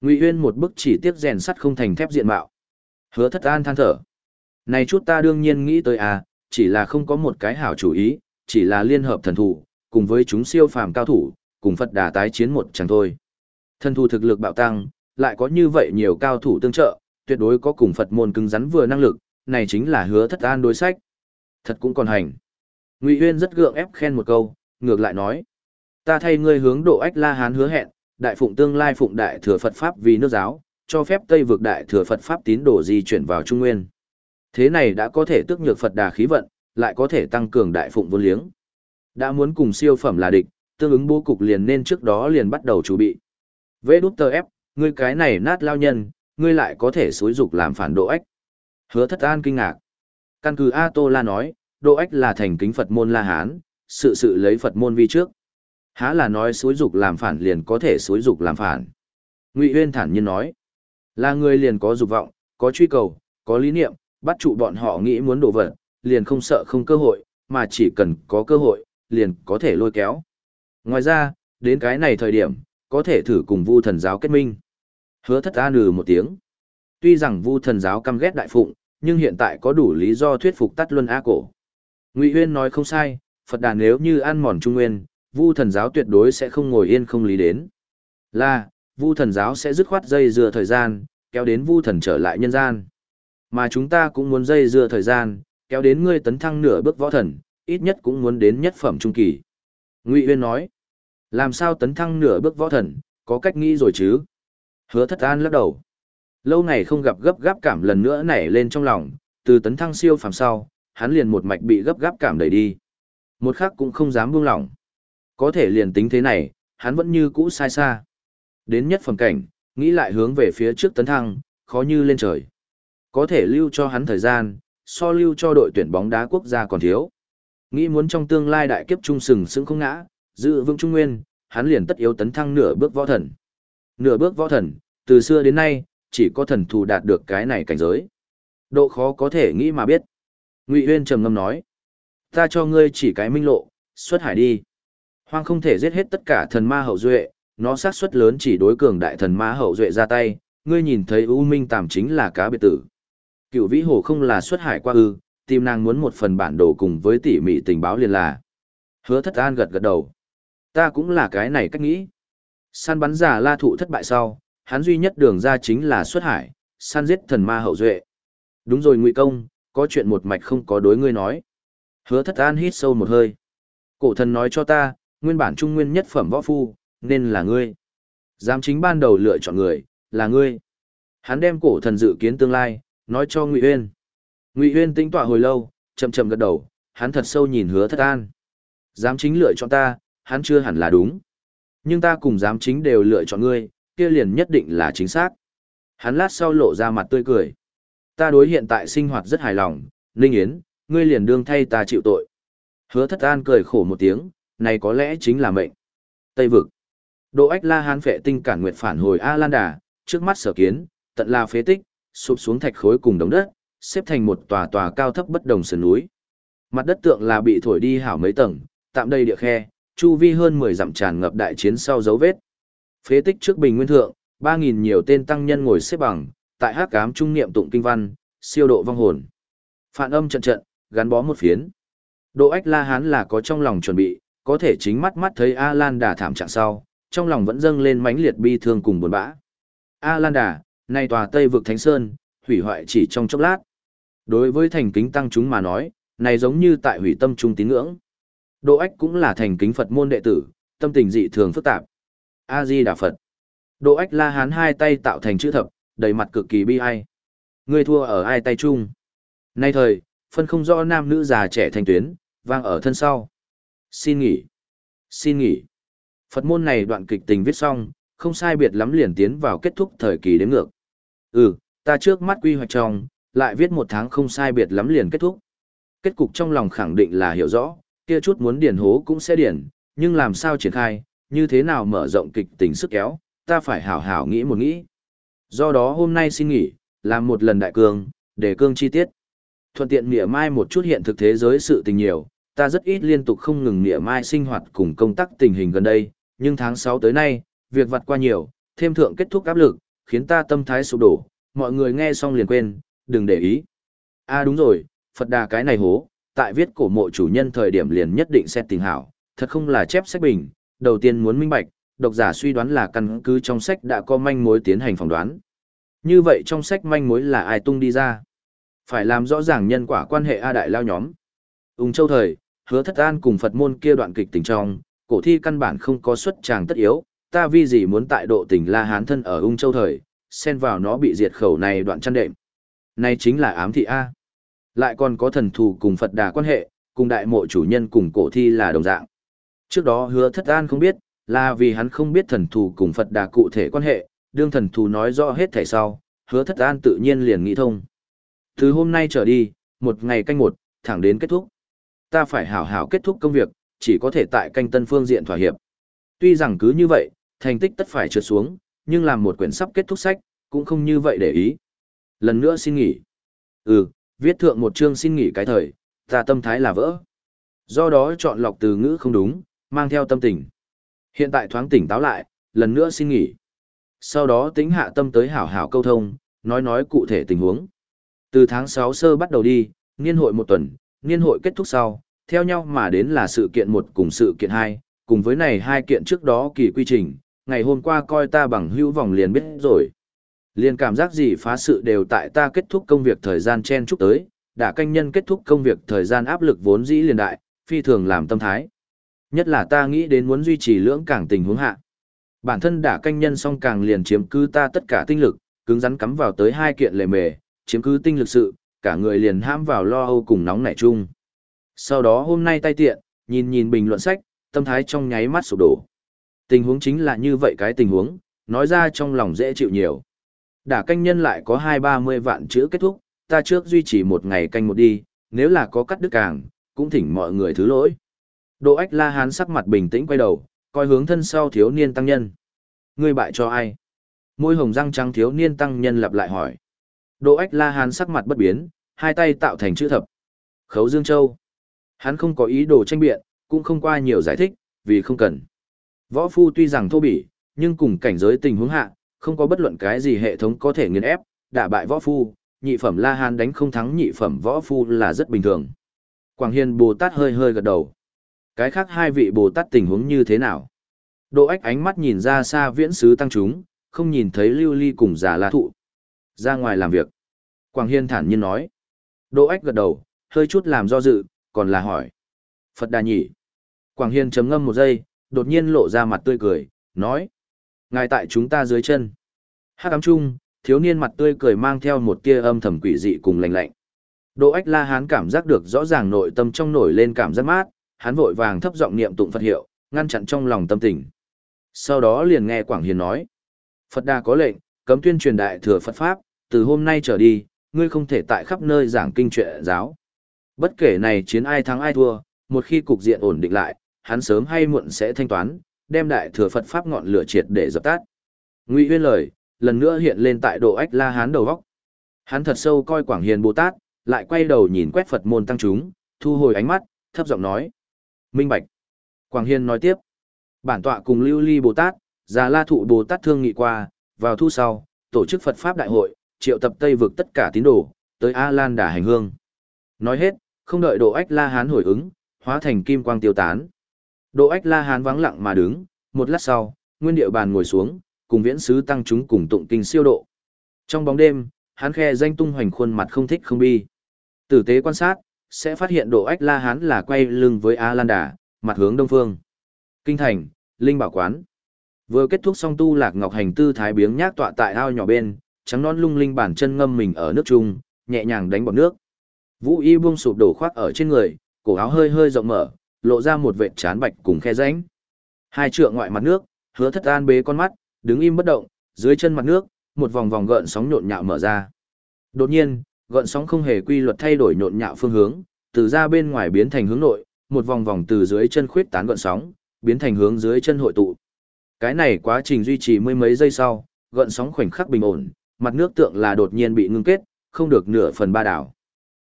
Ngụy Uyên một bước chỉ tiếp rèn sắt không thành thép diện mạo. Hứa Thất An than thở. Này chút ta đương nhiên nghĩ tới à, chỉ là không có một cái hảo chủ ý, chỉ là liên hợp thần thủ, cùng với chúng siêu phàm cao thủ, cùng Phật Đà tái chiến một chẳng thôi. Thần thủ thực lực bạo tăng, lại có như vậy nhiều cao thủ tương trợ, tuyệt đối có cùng Phật môn cứng rắn vừa năng lực, này chính là hứa thất an đối sách. Thật cũng còn hành. Ngụy Huyên rất gượng ép khen một câu, ngược lại nói. Ta thay ngươi hướng độ ách la hán hứa hẹn, đại phụng tương lai phụng đại thừa Phật Pháp vì nước giáo, cho phép Tây vực đại thừa Phật Pháp tín đồ di chuyển vào Trung Nguyên. Thế này đã có thể tức nhược Phật đà khí vận, lại có thể tăng cường đại phụng vô liếng. Đã muốn cùng siêu phẩm là địch, tương ứng bố cục liền nên trước đó liền bắt đầu chuẩn bị. Vê đút tờ ép, ngươi cái này nát lao nhân, ngươi lại có thể xối dục làm phản độ ách. Hứa thất an kinh ngạc. Căn cứ A Tô La nói, độ ách là thành kính Phật môn La Hán, sự sự lấy Phật môn vi trước. Há là nói xối dục làm phản liền có thể xối dục làm phản. Ngụy Uyên thản nhiên nói, là người liền có dục vọng, có truy cầu, có lý niệm, bắt trụ bọn họ nghĩ muốn đổ vật, liền không sợ không cơ hội, mà chỉ cần có cơ hội, liền có thể lôi kéo. Ngoài ra, đến cái này thời điểm, có thể thử cùng vu thần giáo kết minh. Hứa thất an ừ một tiếng. Tuy rằng vu thần giáo căm ghét đại phụng, nhưng hiện tại có đủ lý do thuyết phục tắt luân A cổ. Ngụy Huyên nói không sai, Phật đàn nếu như ăn mòn trung nguyên, vu thần giáo tuyệt đối sẽ không ngồi yên không lý đến. Là, vu thần giáo sẽ dứt khoát dây dưa thời gian, kéo đến vu thần trở lại nhân gian. Mà chúng ta cũng muốn dây dưa thời gian, kéo đến ngươi tấn thăng nửa bước võ thần, ít nhất cũng muốn đến nhất phẩm trung kỳ. Ngụy Uyên nói, làm sao tấn thăng nửa bước võ thần, có cách nghĩ rồi chứ? Hứa thất an lắc đầu. Lâu ngày không gặp gấp gáp cảm lần nữa nảy lên trong lòng, từ tấn thăng siêu phàm sau, hắn liền một mạch bị gấp gáp cảm đẩy đi. Một khắc cũng không dám buông lỏng. Có thể liền tính thế này, hắn vẫn như cũ sai xa. Đến nhất phẩm cảnh, nghĩ lại hướng về phía trước tấn thăng, khó như lên trời. Có thể lưu cho hắn thời gian, so lưu cho đội tuyển bóng đá quốc gia còn thiếu. Nghĩ muốn trong tương lai đại kiếp trung sừng sững không ngã, giữ vững trung nguyên, hắn liền tất yếu tấn thăng nửa bước võ thần. Nửa bước võ thần, từ xưa đến nay, chỉ có thần thù đạt được cái này cảnh giới. Độ khó có thể nghĩ mà biết. Ngụy Uyên trầm ngâm nói, ta cho ngươi chỉ cái minh lộ, xuất hải đi. Hoang không thể giết hết tất cả thần ma hậu duệ, nó xác suất lớn chỉ đối cường đại thần ma hậu duệ ra tay, ngươi nhìn thấy U Minh Tàm chính là cá biệt tử. Cựu Vĩ Hồ không là xuất hải qua ư, tìm nàng muốn một phần bản đồ cùng với tỉ mỉ tình báo liền là. Hứa Thất An gật gật đầu. Ta cũng là cái này cách nghĩ. Săn bắn giả La Thụ thất bại sau, hắn duy nhất đường ra chính là xuất hải, săn giết thần ma hậu duệ. Đúng rồi Ngụy Công, có chuyện một mạch không có đối ngươi nói. Hứa Thất An hít sâu một hơi. Cổ thần nói cho ta, nguyên bản trung nguyên nhất phẩm võ phu, nên là ngươi. Giám chính ban đầu lựa chọn người, là ngươi. Hắn đem cổ thần dự kiến tương lai, nói cho Ngụy Uyên. Ngụy Uyên tính tọa hồi lâu, chậm chậm gật đầu, hắn thật sâu nhìn Hứa Thất An. dám chính lựa chọn ta, hắn chưa hẳn là đúng. Nhưng ta cùng dám chính đều lựa chọn ngươi, kia liền nhất định là chính xác. Hắn lát sau lộ ra mặt tươi cười. Ta đối hiện tại sinh hoạt rất hài lòng, Ninh Yến, ngươi liền đương thay ta chịu tội. Hứa thất an cười khổ một tiếng, này có lẽ chính là mệnh. Tây vực. Đỗ ách la hán phệ tinh cản nguyệt phản hồi A Lan Đà, trước mắt sở kiến, tận là phế tích, sụp xuống thạch khối cùng đống đất, xếp thành một tòa tòa cao thấp bất đồng sườn núi. Mặt đất tượng là bị thổi đi hảo mấy tầng, tạm đây địa khe, chu vi hơn 10 dặm tràn ngập đại chiến sau dấu vết. Phế tích trước bình nguyên thượng, 3000 nhiều tên tăng nhân ngồi xếp bằng, tại hắc ám trung niệm tụng kinh văn, siêu độ vong hồn. Phản âm trận trận, gắn bó một phiến. Độ ách la hán là có trong lòng chuẩn bị, có thể chính mắt mắt thấy A Lan Đà thảm trạng sau, trong lòng vẫn dâng lên mãnh liệt bi thương cùng buồn bã. A Lan Đà, nay tòa Tây vực Thánh Sơn, hủy hoại chỉ trong chốc lát. Đối với thành kính tăng chúng mà nói, này giống như tại hủy tâm trung tín ngưỡng. Độ ách cũng là thành kính Phật môn đệ tử, tâm tình dị thường phức tạp. A-di Đà Phật. Độ ách la hán hai tay tạo thành chữ thập, đầy mặt cực kỳ bi ai. Người thua ở ai tay chung. Nay thời, phân không rõ nam nữ già trẻ thành tuyến, vang ở thân sau. Xin nghỉ. Xin nghỉ. Phật môn này đoạn kịch tình viết xong, không sai biệt lắm liền tiến vào kết thúc thời kỳ đến ngược. Ừ, ta trước mắt quy hoạch trong, lại viết một tháng không sai biệt lắm liền kết thúc. Kết cục trong lòng khẳng định là hiểu rõ, kia chút muốn điền hố cũng sẽ điền, nhưng làm sao triển khai, như thế nào mở rộng kịch tình sức kéo, ta phải hảo hảo nghĩ một nghĩ. Do đó hôm nay xin nghỉ, làm một lần đại cương, để cương chi tiết. Thuận tiện nghĩa mai một chút hiện thực thế giới sự tình nhiều, ta rất ít liên tục không ngừng nghĩa mai sinh hoạt cùng công tác tình hình gần đây, nhưng tháng 6 tới nay, việc vặt qua nhiều, thêm thượng kết thúc áp lực, khiến ta tâm thái sụp đổ, mọi người nghe xong liền quên, đừng để ý. À đúng rồi, Phật đà cái này hố, tại viết cổ mộ chủ nhân thời điểm liền nhất định xét tình hảo, thật không là chép sách bình, đầu tiên muốn minh bạch, độc giả suy đoán là căn cứ trong sách đã có manh mối tiến hành phỏng đoán. Như vậy trong sách manh mối là ai tung đi ra? Phải làm rõ ràng nhân quả quan hệ A Đại Lao nhóm. Ung Châu thời, hứa thất an cùng Phật môn kia đoạn kịch tình trong, cổ thi căn bản không có xuất tràng tất yếu, ta vì gì muốn tại độ tình La Hán thân ở Ung Châu thời, xen vào nó bị diệt khẩu này đoạn chăn đệm. Này chính là ám thị A. Lại còn có thần thù cùng Phật đà quan hệ, cùng đại mộ chủ nhân cùng cổ thi là đồng dạng. Trước đó hứa thất an không biết, là vì hắn không biết thần thù cùng Phật đà cụ thể quan hệ, đương thần thù nói rõ hết thảy sau, hứa thất an tự nhiên liền nghĩ thông. Từ hôm nay trở đi, một ngày canh một, thẳng đến kết thúc. Ta phải hảo hảo kết thúc công việc, chỉ có thể tại canh tân phương diện thỏa hiệp. Tuy rằng cứ như vậy, thành tích tất phải trượt xuống, nhưng làm một quyển sắp kết thúc sách, cũng không như vậy để ý. Lần nữa xin nghỉ. Ừ, viết thượng một chương xin nghỉ cái thời, ta tâm thái là vỡ. Do đó chọn lọc từ ngữ không đúng, mang theo tâm tình. Hiện tại thoáng tỉnh táo lại, lần nữa xin nghỉ. Sau đó tính hạ tâm tới hảo hảo câu thông, nói nói cụ thể tình huống. Từ tháng 6 sơ bắt đầu đi, niên hội một tuần, niên hội kết thúc sau, theo nhau mà đến là sự kiện một cùng sự kiện hai, cùng với này hai kiện trước đó kỳ quy trình, ngày hôm qua coi ta bằng hữu vòng liền biết rồi. Liền cảm giác gì phá sự đều tại ta kết thúc công việc thời gian chen chúc tới, đã canh nhân kết thúc công việc thời gian áp lực vốn dĩ liền đại, phi thường làm tâm thái. Nhất là ta nghĩ đến muốn duy trì lưỡng càng tình huống hạ. Bản thân đã canh nhân song càng liền chiếm cứ ta tất cả tinh lực, cứng rắn cắm vào tới hai kiện lề mề, chiếm cứ tinh lực sự, cả người liền ham vào lo âu cùng nóng nảy chung. Sau đó hôm nay tay tiện, nhìn nhìn bình luận sách, tâm thái trong nháy mắt sụp đổ. Tình huống chính là như vậy cái tình huống, nói ra trong lòng dễ chịu nhiều. Đả canh nhân lại có hai ba mươi vạn chữ kết thúc, ta trước duy trì một ngày canh một đi, nếu là có cắt đứt càng, cũng thỉnh mọi người thứ lỗi. Đỗ ách la hán sắc mặt bình tĩnh quay đầu, coi hướng thân sau thiếu niên tăng nhân. Ngươi bại cho ai? Môi hồng răng trắng thiếu niên tăng nhân lặp lại hỏi. Đỗ ách la hán sắc mặt bất biến, hai tay tạo thành chữ thập. Khấu Dương Châu. Hắn không có ý đồ tranh biện, cũng không qua nhiều giải thích, vì không cần. Võ phu tuy rằng thô bỉ, nhưng cùng cảnh giới tình huống hạ, không có bất luận cái gì hệ thống có thể nghiền ép, đả bại võ phu, nhị phẩm La Hán đánh không thắng nhị phẩm võ phu là rất bình thường. Quảng Hiền Bồ Tát hơi hơi gật đầu. Cái khác hai vị Bồ Tát tình huống như thế nào? Độ ách ánh mắt nhìn ra xa viễn sứ tăng chúng, không nhìn thấy lưu ly cùng giả la thụ. Ra ngoài làm việc. Quảng Hiên thản nhiên nói. Độ ách gật đầu, hơi chút làm do dự, còn là hỏi. Phật đà nhỉ. Quảng Hiên chấm ngâm một giây, đột nhiên lộ ra mặt tươi cười, nói. Ngài tại chúng ta dưới chân. Hát ám trung, thiếu niên mặt tươi cười mang theo một tia âm thầm quỷ dị cùng lạnh lạnh. Đỗ ách la hán cảm giác được rõ ràng nội tâm trong nổi lên cảm giác mát, hắn vội vàng thấp giọng niệm tụng Phật hiệu, ngăn chặn trong lòng tâm tình. Sau đó liền nghe Quảng Hiền nói. Phật đà có lệnh, cấm tuyên truyền đại thừa Phật Pháp, từ hôm nay trở đi, ngươi không thể tại khắp nơi giảng kinh truyện giáo. Bất kể này chiến ai thắng ai thua, một khi cục diện ổn định lại, hắn sớm hay muộn sẽ thanh toán, đem đại thừa Phật Pháp ngọn lửa triệt để dập tắt. Ngụy Huyên lời, lần nữa hiện lên tại độ ách la hán đầu góc. Hắn thật sâu coi Quảng Hiền Bồ Tát, lại quay đầu nhìn quét Phật môn tăng chúng, thu hồi ánh mắt, thấp giọng nói. Minh Bạch. Quảng Hiền nói tiếp. Bản tọa cùng Lưu Ly Bồ Tát, Già La Thụ Bồ Tát thương nghị qua, vào thu sau, tổ chức Phật Pháp Đại hội, triệu tập Tây vực tất cả tín đồ, tới A Lan đà hành hương. Nói hết, không đợi Độ Ách La Hán hồi ứng, hóa thành kim quang tiêu tán. Độ Ách La Hán vắng lặng mà đứng, một lát sau, nguyên điệu bàn ngồi xuống, cùng viễn sứ tăng chúng cùng tụng kinh siêu độ. Trong bóng đêm, hắn khe danh tung hoành khuôn mặt không thích không bi. Tử tế quan sát, sẽ phát hiện Độ Ách La Hán là quay lưng với A Lan đà, mặt hướng đông phương. Kinh thành, Linh Bảo Quán. Vừa kết thúc xong tu lạc ngọc hành tư thái biếng nhác tọa tại ao nhỏ bên, trắng non lung linh bản chân ngâm mình ở nước trung, nhẹ nhàng đánh bọt nước. Vũ y buông sụp đổ khoác ở trên người, cổ áo hơi hơi rộng mở, lộ ra một vệt trán bạch cùng khe rãnh. Hai trượng ngoại mặt nước, hứa thất an bế con mắt, đứng im bất động, dưới chân mặt nước, một vòng vòng gợn sóng nhộn nhạo mở ra. Đột nhiên, gợn sóng không hề quy luật thay đổi nhộn nhạo phương hướng, từ ra bên ngoài biến thành hướng nội, một vòng vòng từ dưới chân khuyết tán gợn sóng, biến thành hướng dưới chân hội tụ. Cái này quá trình duy trì mười mấy giây sau, gợn sóng khoảnh khắc bình ổn, mặt nước tượng là đột nhiên bị ngưng kết, không được nửa phần ba đảo.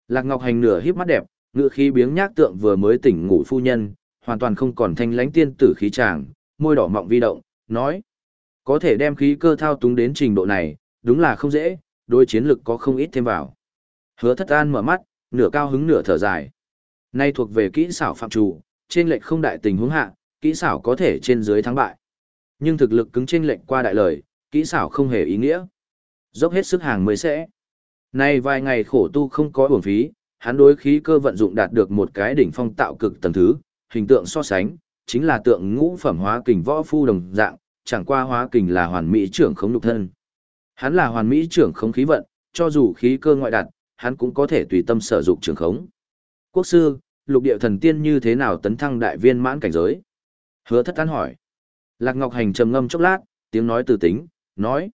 Lạc Ngọc Hành nửa híp mắt đẹp, ngự khí biếng nhác tượng vừa mới tỉnh ngủ phu nhân, hoàn toàn không còn thanh lãnh tiên tử khí chàng, môi đỏ mọng vi động, nói: "Có thể đem khí cơ thao túng đến trình độ này, đúng là không dễ, đôi chiến lực có không ít thêm vào." Hứa Thất An mở mắt, nửa cao hứng nửa thở dài. Nay thuộc về kỹ xảo phạm chủ, trên lệch không đại tình huống hạ, kỹ xảo có thể trên dưới thắng bại. Nhưng thực lực cứng trên lệch qua đại lời, kỹ xảo không hề ý nghĩa. Dốc hết sức hàng mới sẽ. Nay vài ngày khổ tu không có uổng phí, hắn đối khí cơ vận dụng đạt được một cái đỉnh phong tạo cực tầng thứ, hình tượng so sánh, chính là tượng ngũ phẩm hóa kình võ phu đồng dạng, chẳng qua hóa kình là hoàn mỹ trưởng không lục thân. Hắn là hoàn mỹ trưởng không khí vận, cho dù khí cơ ngoại đặt, hắn cũng có thể tùy tâm sở dụng trưởng khống. Quốc sư, lục địa thần tiên như thế nào tấn thăng đại viên mãn cảnh giới? Hứa thất tán hỏi. Lạc Ngọc Hành trầm ngâm chốc lát, tiếng nói từ tính, nói.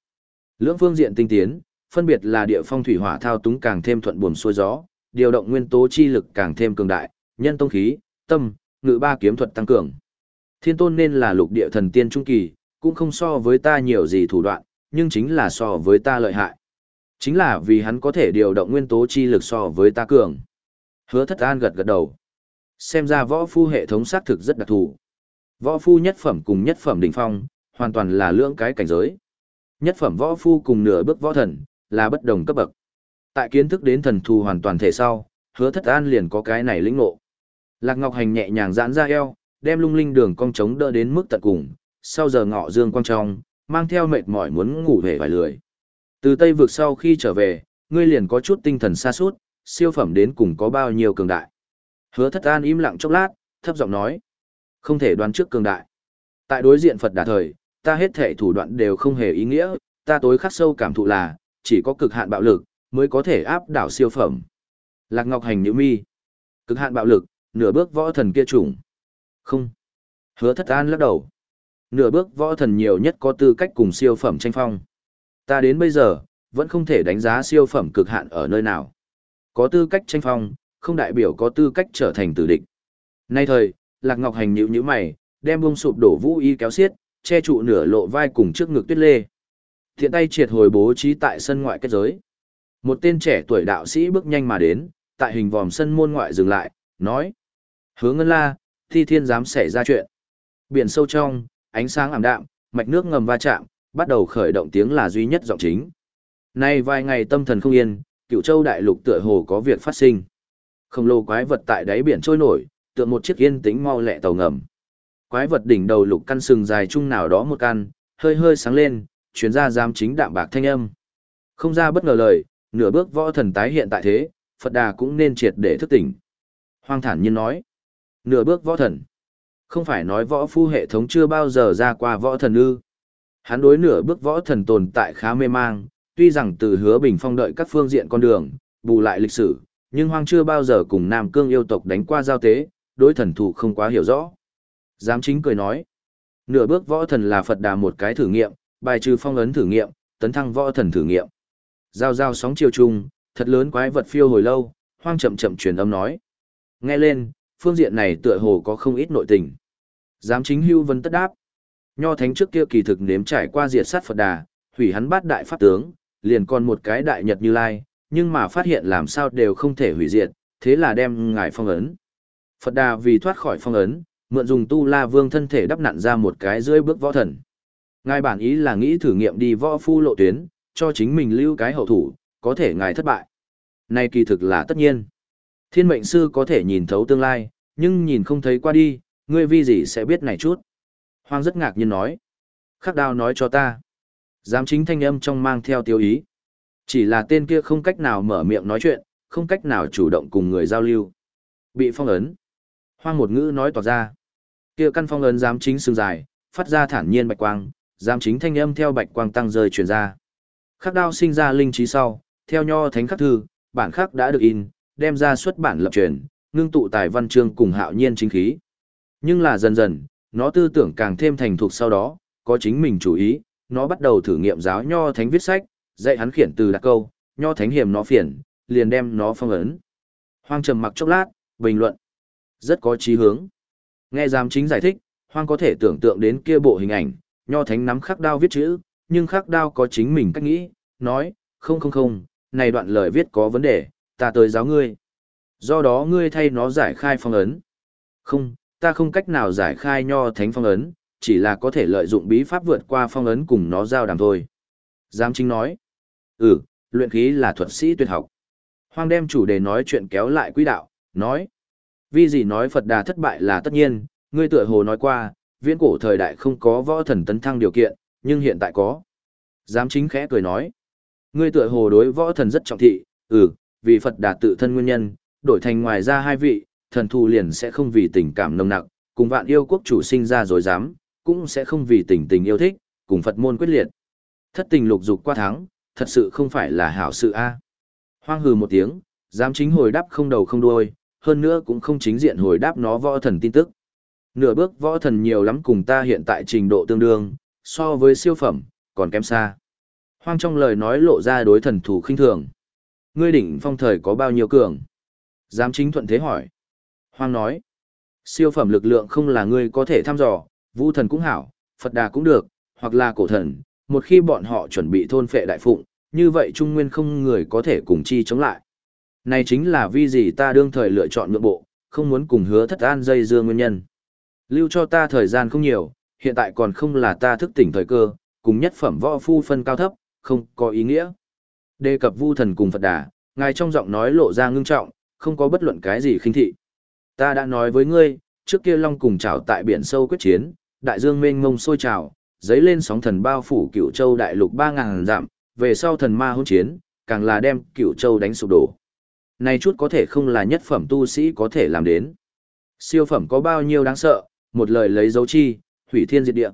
Lưỡng phương diện tinh tiến, phân biệt là địa phong thủy hỏa thao túng càng thêm thuận buồm xuôi gió, điều động nguyên tố chi lực càng thêm cường đại, nhân tông khí, tâm, ngự ba kiếm thuật tăng cường. Thiên tôn nên là lục địa thần tiên trung kỳ, cũng không so với ta nhiều gì thủ đoạn, nhưng chính là so với ta lợi hại. Chính là vì hắn có thể điều động nguyên tố chi lực so với ta cường. Hứa thất an gật gật đầu. Xem ra võ phu hệ thống xác thực rất đặc thù. Võ phu nhất phẩm cùng nhất phẩm đỉnh phong, hoàn toàn là lưỡng cái cảnh giới. Nhất phẩm võ phu cùng nửa bước võ thần, là bất đồng cấp bậc. Tại kiến thức đến thần thù hoàn toàn thể sau, hứa thất an liền có cái này lĩnh ngộ. Lạc Ngọc Hành nhẹ nhàng giãn ra eo, đem lung linh đường cong trống đỡ đến mức tận cùng, sau giờ ngọ dương quang trong, mang theo mệt mỏi muốn ngủ về vài lười. Từ Tây vực sau khi trở về, ngươi liền có chút tinh thần xa suốt, siêu phẩm đến cùng có bao nhiêu cường đại. Hứa thất an im lặng chốc lát, thấp giọng nói. Không thể đoán trước cường đại. Tại đối diện Phật đà thời, ta hết thể thủ đoạn đều không hề ý nghĩa, ta tối khắc sâu cảm thụ là, chỉ có cực hạn bạo lực, mới có thể áp đảo siêu phẩm. Lạc Ngọc Hành nhíu mi. Cực hạn bạo lực, nửa bước võ thần kia chủng. Không. Hứa thất an lắc đầu. Nửa bước võ thần nhiều nhất có tư cách cùng siêu phẩm tranh phong. Ta đến bây giờ, vẫn không thể đánh giá siêu phẩm cực hạn ở nơi nào. Có tư cách tranh phong, không đại biểu có tư cách trở thành tử địch. Nay thời, Lạc Ngọc Hành nhíu nhíu mày, đem bông sụp đổ vũ y kéo xiết, che trụ nửa lộ vai cùng trước ngực tuyết lê. Thiện tay triệt hồi bố trí tại sân ngoại kết giới. Một tên trẻ tuổi đạo sĩ bước nhanh mà đến, tại hình vòm sân môn ngoại dừng lại, nói. Hứa ngân la, thi thiên dám xảy ra chuyện. Biển sâu trong, ánh sáng ảm đạm, mạch nước ngầm va chạm, bắt đầu khởi động tiếng là duy nhất giọng chính. Nay vài ngày tâm thần không yên, cựu châu đại lục tựa hồ có việc phát sinh. Không lồ quái vật tại đáy biển trôi nổi, tựa một chiếc yên tĩnh mau lẹ tàu ngầm. Quái vật đỉnh đầu lục căn sừng dài chung nào đó một căn, hơi hơi sáng lên, chuyến ra giam chính đạm bạc thanh âm. Không ra bất ngờ lời, nửa bước võ thần tái hiện tại thế, Phật Đà cũng nên triệt để thức tỉnh. Hoang thản nhiên nói, nửa bước võ thần. Không phải nói võ phu hệ thống chưa bao giờ ra qua võ thần ư. Hắn đối nửa bước võ thần tồn tại khá mê mang, tuy rằng từ hứa bình phong đợi các phương diện con đường, bù lại lịch sử, nhưng hoang chưa bao giờ cùng Nam Cương yêu tộc đánh qua giao tế, đối thần thủ không quá hiểu rõ. Giám chính cười nói, nửa bước võ thần là Phật đà một cái thử nghiệm, bài trừ phong ấn thử nghiệm, tấn thăng võ thần thử nghiệm. Giao giao sóng chiều trùng, thật lớn quái vật phiêu hồi lâu, hoang chậm chậm truyền âm nói. Nghe lên, phương diện này tựa hồ có không ít nội tình. Giám chính hưu vân tất đáp. Nho thánh trước kia kỳ thực nếm trải qua diệt sát Phật đà, hủy hắn bát đại pháp tướng, liền còn một cái đại nhật như lai, nhưng mà phát hiện làm sao đều không thể hủy diệt, thế là đem ngài phong ấn. Phật đà vì thoát khỏi phong ấn, mượn dùng tu la vương thân thể đắp nặn ra một cái rơi bước võ thần. Ngài bản ý là nghĩ thử nghiệm đi võ phu lộ tuyến, cho chính mình lưu cái hậu thủ, có thể ngài thất bại. Này kỳ thực là tất nhiên. Thiên mệnh sư có thể nhìn thấu tương lai, nhưng nhìn không thấy qua đi, ngươi vi gì sẽ biết này chút. Hoang rất ngạc nhiên nói. Khắc đao nói cho ta. Giám chính thanh âm trong mang theo tiêu ý. Chỉ là tên kia không cách nào mở miệng nói chuyện, không cách nào chủ động cùng người giao lưu. Bị phong ấn. Hoang một ngữ nói tỏ ra. Kia căn phong ấn giám chính sừng dài, phát ra thản nhiên bạch quang, giám chính thanh âm theo bạch quang tăng rơi truyền ra. Khắc đao sinh ra linh trí sau, theo nho thánh khắc thư, bản khắc đã được in, đem ra xuất bản lập truyền, ngưng tụ tài văn chương cùng hạo nhiên chính khí. Nhưng là dần dần, Nó tư tưởng càng thêm thành thục sau đó, có chính mình chủ ý, nó bắt đầu thử nghiệm giáo nho thánh viết sách, dạy hắn khiển từ đặc câu, nho thánh hiểm nó phiền, liền đem nó phong ấn. Hoang trầm mặc chốc lát, bình luận. Rất có chí hướng. Nghe giám chính giải thích, hoang có thể tưởng tượng đến kia bộ hình ảnh, nho thánh nắm khắc đao viết chữ, nhưng khắc đao có chính mình cách nghĩ, nói, không không không, này đoạn lời viết có vấn đề, ta tới giáo ngươi. Do đó ngươi thay nó giải khai phong ấn. Không, ta không cách nào giải khai nho thánh phong ấn, chỉ là có thể lợi dụng bí pháp vượt qua phong ấn cùng nó giao đàm thôi. Giám chính nói, ừ, luyện khí là thuật sĩ tuyệt học. Hoang đem chủ đề nói chuyện kéo lại quỹ đạo, nói, vì gì nói Phật đà thất bại là tất nhiên, ngươi tựa hồ nói qua, viễn cổ thời đại không có võ thần tấn thăng điều kiện, nhưng hiện tại có. Giám chính khẽ cười nói, ngươi tựa hồ đối võ thần rất trọng thị, ừ, vì Phật đà tự thân nguyên nhân, đổi thành ngoài ra hai vị, thần thù liền sẽ không vì tình cảm nồng nặc, cùng vạn yêu quốc chủ sinh ra rồi dám, cũng sẽ không vì tình tình yêu thích, cùng Phật môn quyết liệt. Thất tình lục dục qua tháng, thật sự không phải là hảo sự a. Hoang hừ một tiếng, dám chính hồi đáp không đầu không đuôi, hơn nữa cũng không chính diện hồi đáp nó võ thần tin tức. Nửa bước võ thần nhiều lắm cùng ta hiện tại trình độ tương đương, so với siêu phẩm, còn kém xa. Hoang trong lời nói lộ ra đối thần thủ khinh thường. Ngươi đỉnh phong thời có bao nhiêu cường? Giám chính thuận thế hỏi. Hoang nói, siêu phẩm lực lượng không là ngươi có thể thăm dò, vũ thần cũng hảo, Phật đà cũng được, hoặc là cổ thần, một khi bọn họ chuẩn bị thôn phệ đại phụng, như vậy trung nguyên không người có thể cùng chi chống lại. Này chính là vì gì ta đương thời lựa chọn nhượng bộ, không muốn cùng hứa thất an dây dưa nguyên nhân. Lưu cho ta thời gian không nhiều, hiện tại còn không là ta thức tỉnh thời cơ, cùng nhất phẩm võ phu phân cao thấp, không có ý nghĩa. Đề cập vu thần cùng Phật đà, ngài trong giọng nói lộ ra ngưng trọng, không có bất luận cái gì khinh thị. Ta đã nói với ngươi, trước kia Long cùng trào tại biển sâu quyết chiến, đại dương mênh mông sôi trào, giấy lên sóng thần bao phủ cựu châu đại lục 3.000 dặm, về sau thần ma hôn chiến, càng là đem cựu châu đánh sụp đổ. Này chút có thể không là nhất phẩm tu sĩ có thể làm đến. Siêu phẩm có bao nhiêu đáng sợ, một lời lấy dấu chi, hủy thiên diệt địa.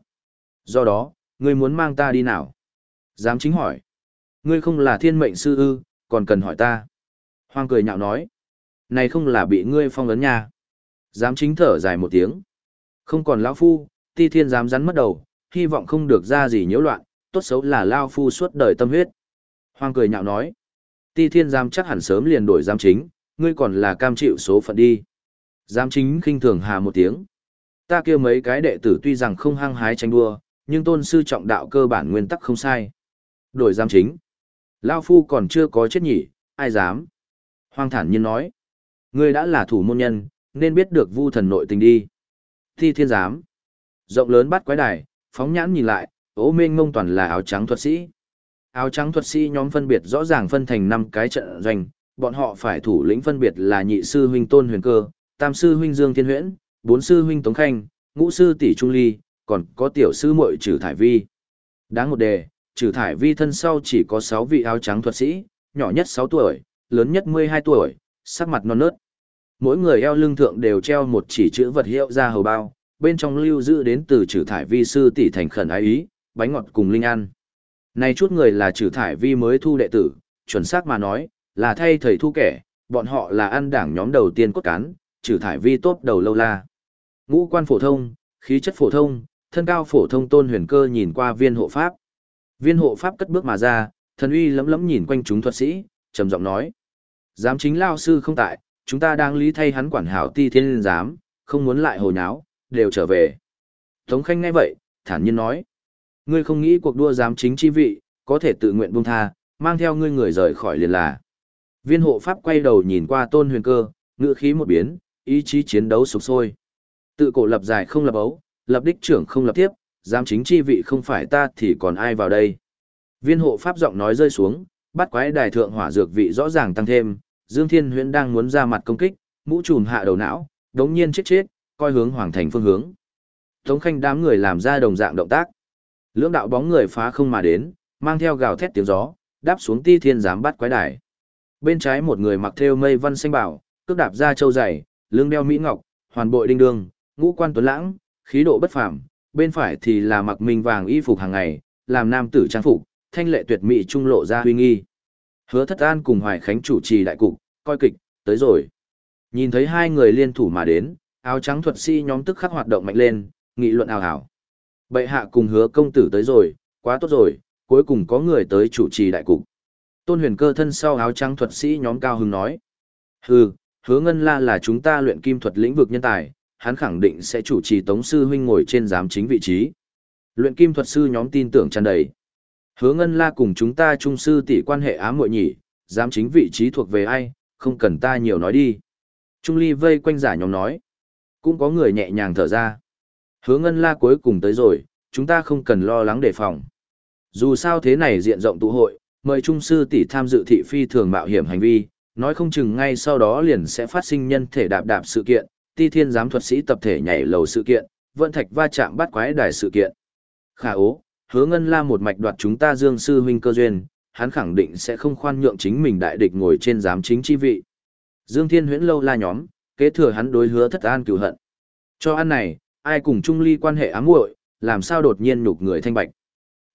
Do đó, ngươi muốn mang ta đi nào? Dám chính hỏi. Ngươi không là thiên mệnh sư ư, còn cần hỏi ta. Hoang cười nhạo nói. Này không là bị ngươi phong ấn nha. Dám chính thở dài một tiếng. Không còn lão phu, ti thiên dám rắn mất đầu, hy vọng không được ra gì nhiễu loạn, tốt xấu là lao phu suốt đời tâm huyết. Hoang cười nhạo nói. Ti thiên Giam chắc hẳn sớm liền đổi giam chính, ngươi còn là cam chịu số phận đi. Giám chính khinh thường hà một tiếng. Ta kêu mấy cái đệ tử tuy rằng không hăng hái tranh đua, nhưng tôn sư trọng đạo cơ bản nguyên tắc không sai. Đổi giam chính. Lao phu còn chưa có chết nhỉ, ai dám. Hoang thản nhiên nói. Ngươi đã là thủ môn nhân, nên biết được vu thần nội tình đi. Thi thiên giám. Rộng lớn bắt quái đài, phóng nhãn nhìn lại, ố mênh mông toàn là áo trắng thuật sĩ. Áo trắng thuật sĩ nhóm phân biệt rõ ràng phân thành năm cái trận doanh, bọn họ phải thủ lĩnh phân biệt là nhị sư huynh Tôn Huyền Cơ, tam sư huynh Dương Thiên Huyễn, bốn sư huynh Tống Khanh, ngũ sư tỷ Trung Ly, còn có tiểu sư muội Trử Thải Vi. Đáng một đề, trừ Thải Vi thân sau chỉ có 6 vị áo trắng thuật sĩ, nhỏ nhất 6 tuổi, lớn nhất 12 tuổi, sắc mặt non nớt. Mỗi người eo lưng thượng đều treo một chỉ chữ vật hiệu ra hầu bao, bên trong lưu giữ đến từ trừ Thải Vi sư tỷ thành khẩn ái ý, bánh ngọt cùng linh ăn. Này chút người là trừ thải vi mới thu đệ tử, chuẩn xác mà nói, là thay thầy thu kẻ, bọn họ là ăn đảng nhóm đầu tiên cốt cán, trừ thải vi tốt đầu lâu la. Ngũ quan phổ thông, khí chất phổ thông, thân cao phổ thông tôn huyền cơ nhìn qua viên hộ pháp. Viên hộ pháp cất bước mà ra, thần uy lấm lấm nhìn quanh chúng thuật sĩ, trầm giọng nói. Giám chính lao sư không tại, chúng ta đang lý thay hắn quản hảo ti thiên giám, không muốn lại hồ nháo, đều trở về. Tống khanh ngay vậy, thản nhiên nói. Ngươi không nghĩ cuộc đua giám chính chi vị, có thể tự nguyện buông tha, mang theo ngươi người rời khỏi liền là. Viên hộ pháp quay đầu nhìn qua tôn huyền cơ, ngựa khí một biến, ý chí chiến đấu sục sôi. Tự cổ lập giải không lập ấu, lập đích trưởng không lập tiếp, giám chính chi vị không phải ta thì còn ai vào đây. Viên hộ pháp giọng nói rơi xuống, bắt quái đài thượng hỏa dược vị rõ ràng tăng thêm, Dương Thiên Huyễn đang muốn ra mặt công kích, mũ trùm hạ đầu não, đống nhiên chết chết, coi hướng hoàng thành phương hướng. Tống khanh đám người làm ra đồng dạng động tác. Lưỡng đạo bóng người phá không mà đến, mang theo gào thét tiếng gió, đáp xuống ti thiên giám bắt quái đài. Bên trái một người mặc theo mây văn xanh bảo, cước đạp ra châu dày, lưng đeo mỹ ngọc, hoàn bội đinh đường, ngũ quan tuấn lãng, khí độ bất phàm. Bên phải thì là mặc minh vàng y phục hàng ngày, làm nam tử trang phục, thanh lệ tuyệt mỹ trung lộ ra huy nghi. Hứa Thất An cùng Hoài Khánh chủ trì đại cục, coi kịch, tới rồi. Nhìn thấy hai người liên thủ mà đến, áo trắng thuật sĩ nhóm tức khắc hoạt động mạnh lên, nghị luận ào ào. Bệ hạ cùng hứa công tử tới rồi, quá tốt rồi, cuối cùng có người tới chủ trì đại cục. Tôn huyền cơ thân sau áo trắng thuật sĩ nhóm cao hứng nói. Hừ, hứa ngân la là chúng ta luyện kim thuật lĩnh vực nhân tài, hắn khẳng định sẽ chủ trì tống sư huynh ngồi trên giám chính vị trí. Luyện kim thuật sư nhóm tin tưởng tràn đầy. Hứa ngân la cùng chúng ta trung sư tỷ quan hệ ám muội nhỉ, giám chính vị trí thuộc về ai, không cần ta nhiều nói đi. Trung ly vây quanh giả nhóm nói. Cũng có người nhẹ nhàng thở ra. Hứa ngân la cuối cùng tới rồi, chúng ta không cần lo lắng đề phòng. Dù sao thế này diện rộng tụ hội, mời trung sư tỷ tham dự thị phi thường mạo hiểm hành vi, nói không chừng ngay sau đó liền sẽ phát sinh nhân thể đạp đạp sự kiện, ti thiên giám thuật sĩ tập thể nhảy lầu sự kiện, vận thạch va chạm bắt quái đài sự kiện. Khả ố, hứa ngân la một mạch đoạt chúng ta dương sư huynh cơ duyên, hắn khẳng định sẽ không khoan nhượng chính mình đại địch ngồi trên giám chính chi vị. Dương Thiên Huyễn lâu la nhóm, kế thừa hắn đối hứa thất an cửu hận. Cho ăn này, ai cùng chung ly quan hệ ám muội, làm sao đột nhiên nhục người thanh bạch.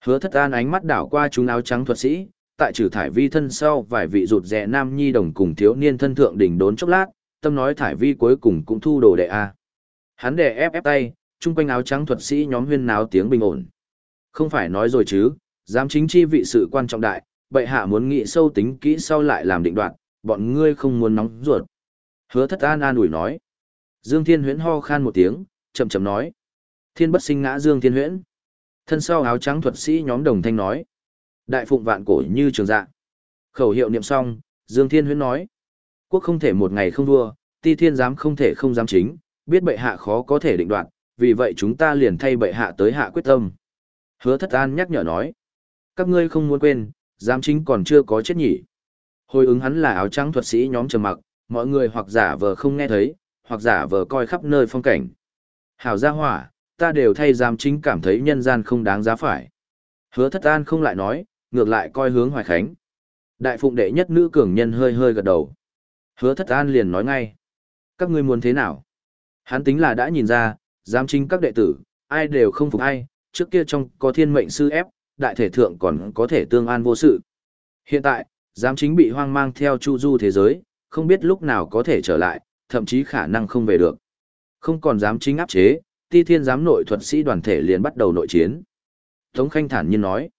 Hứa thất an ánh mắt đảo qua chúng áo trắng thuật sĩ, tại trừ thải vi thân sau vài vị rụt rè nam nhi đồng cùng thiếu niên thân thượng đỉnh đốn chốc lát, tâm nói thải vi cuối cùng cũng thu đồ đệ a. Hắn đè ép ép tay, chung quanh áo trắng thuật sĩ nhóm huyên náo tiếng bình ổn. Không phải nói rồi chứ, giám chính chi vị sự quan trọng đại, bệ hạ muốn nghĩ sâu tính kỹ sau lại làm định đoạt, bọn ngươi không muốn nóng ruột. Hứa thất an an ủi nói. Dương Thiên Huyễn ho khan một tiếng, chậm chậm nói. Thiên bất sinh ngã Dương Thiên Huyễn. Thân sau áo trắng thuật sĩ nhóm đồng thanh nói. Đại phụng vạn cổ như trường dạ. Khẩu hiệu niệm xong, Dương Thiên Huyễn nói. Quốc không thể một ngày không vua, ti thiên giám không thể không giám chính, biết bệ hạ khó có thể định đoạt, vì vậy chúng ta liền thay bệ hạ tới hạ quyết tâm. Hứa thất an nhắc nhở nói. Các ngươi không muốn quên, giám chính còn chưa có chết nhỉ. Hồi ứng hắn là áo trắng thuật sĩ nhóm trầm mặc, mọi người hoặc giả vờ không nghe thấy, hoặc giả vờ coi khắp nơi phong cảnh. Hảo gia hỏa, ta đều thay giám chính cảm thấy nhân gian không đáng giá phải. Hứa thất an không lại nói, ngược lại coi hướng hoài khánh. Đại phụng đệ nhất nữ cường nhân hơi hơi gật đầu. Hứa thất an liền nói ngay. Các ngươi muốn thế nào? Hắn tính là đã nhìn ra, giám chính các đệ tử, ai đều không phục ai, trước kia trong có thiên mệnh sư ép, đại thể thượng còn có thể tương an vô sự. Hiện tại, giám chính bị hoang mang theo chu du thế giới, không biết lúc nào có thể trở lại, thậm chí khả năng không về được. Không còn giám chính áp chế, ti thiên giám nội thuật sĩ đoàn thể liền bắt đầu nội chiến. Tống Khanh thản nhiên nói,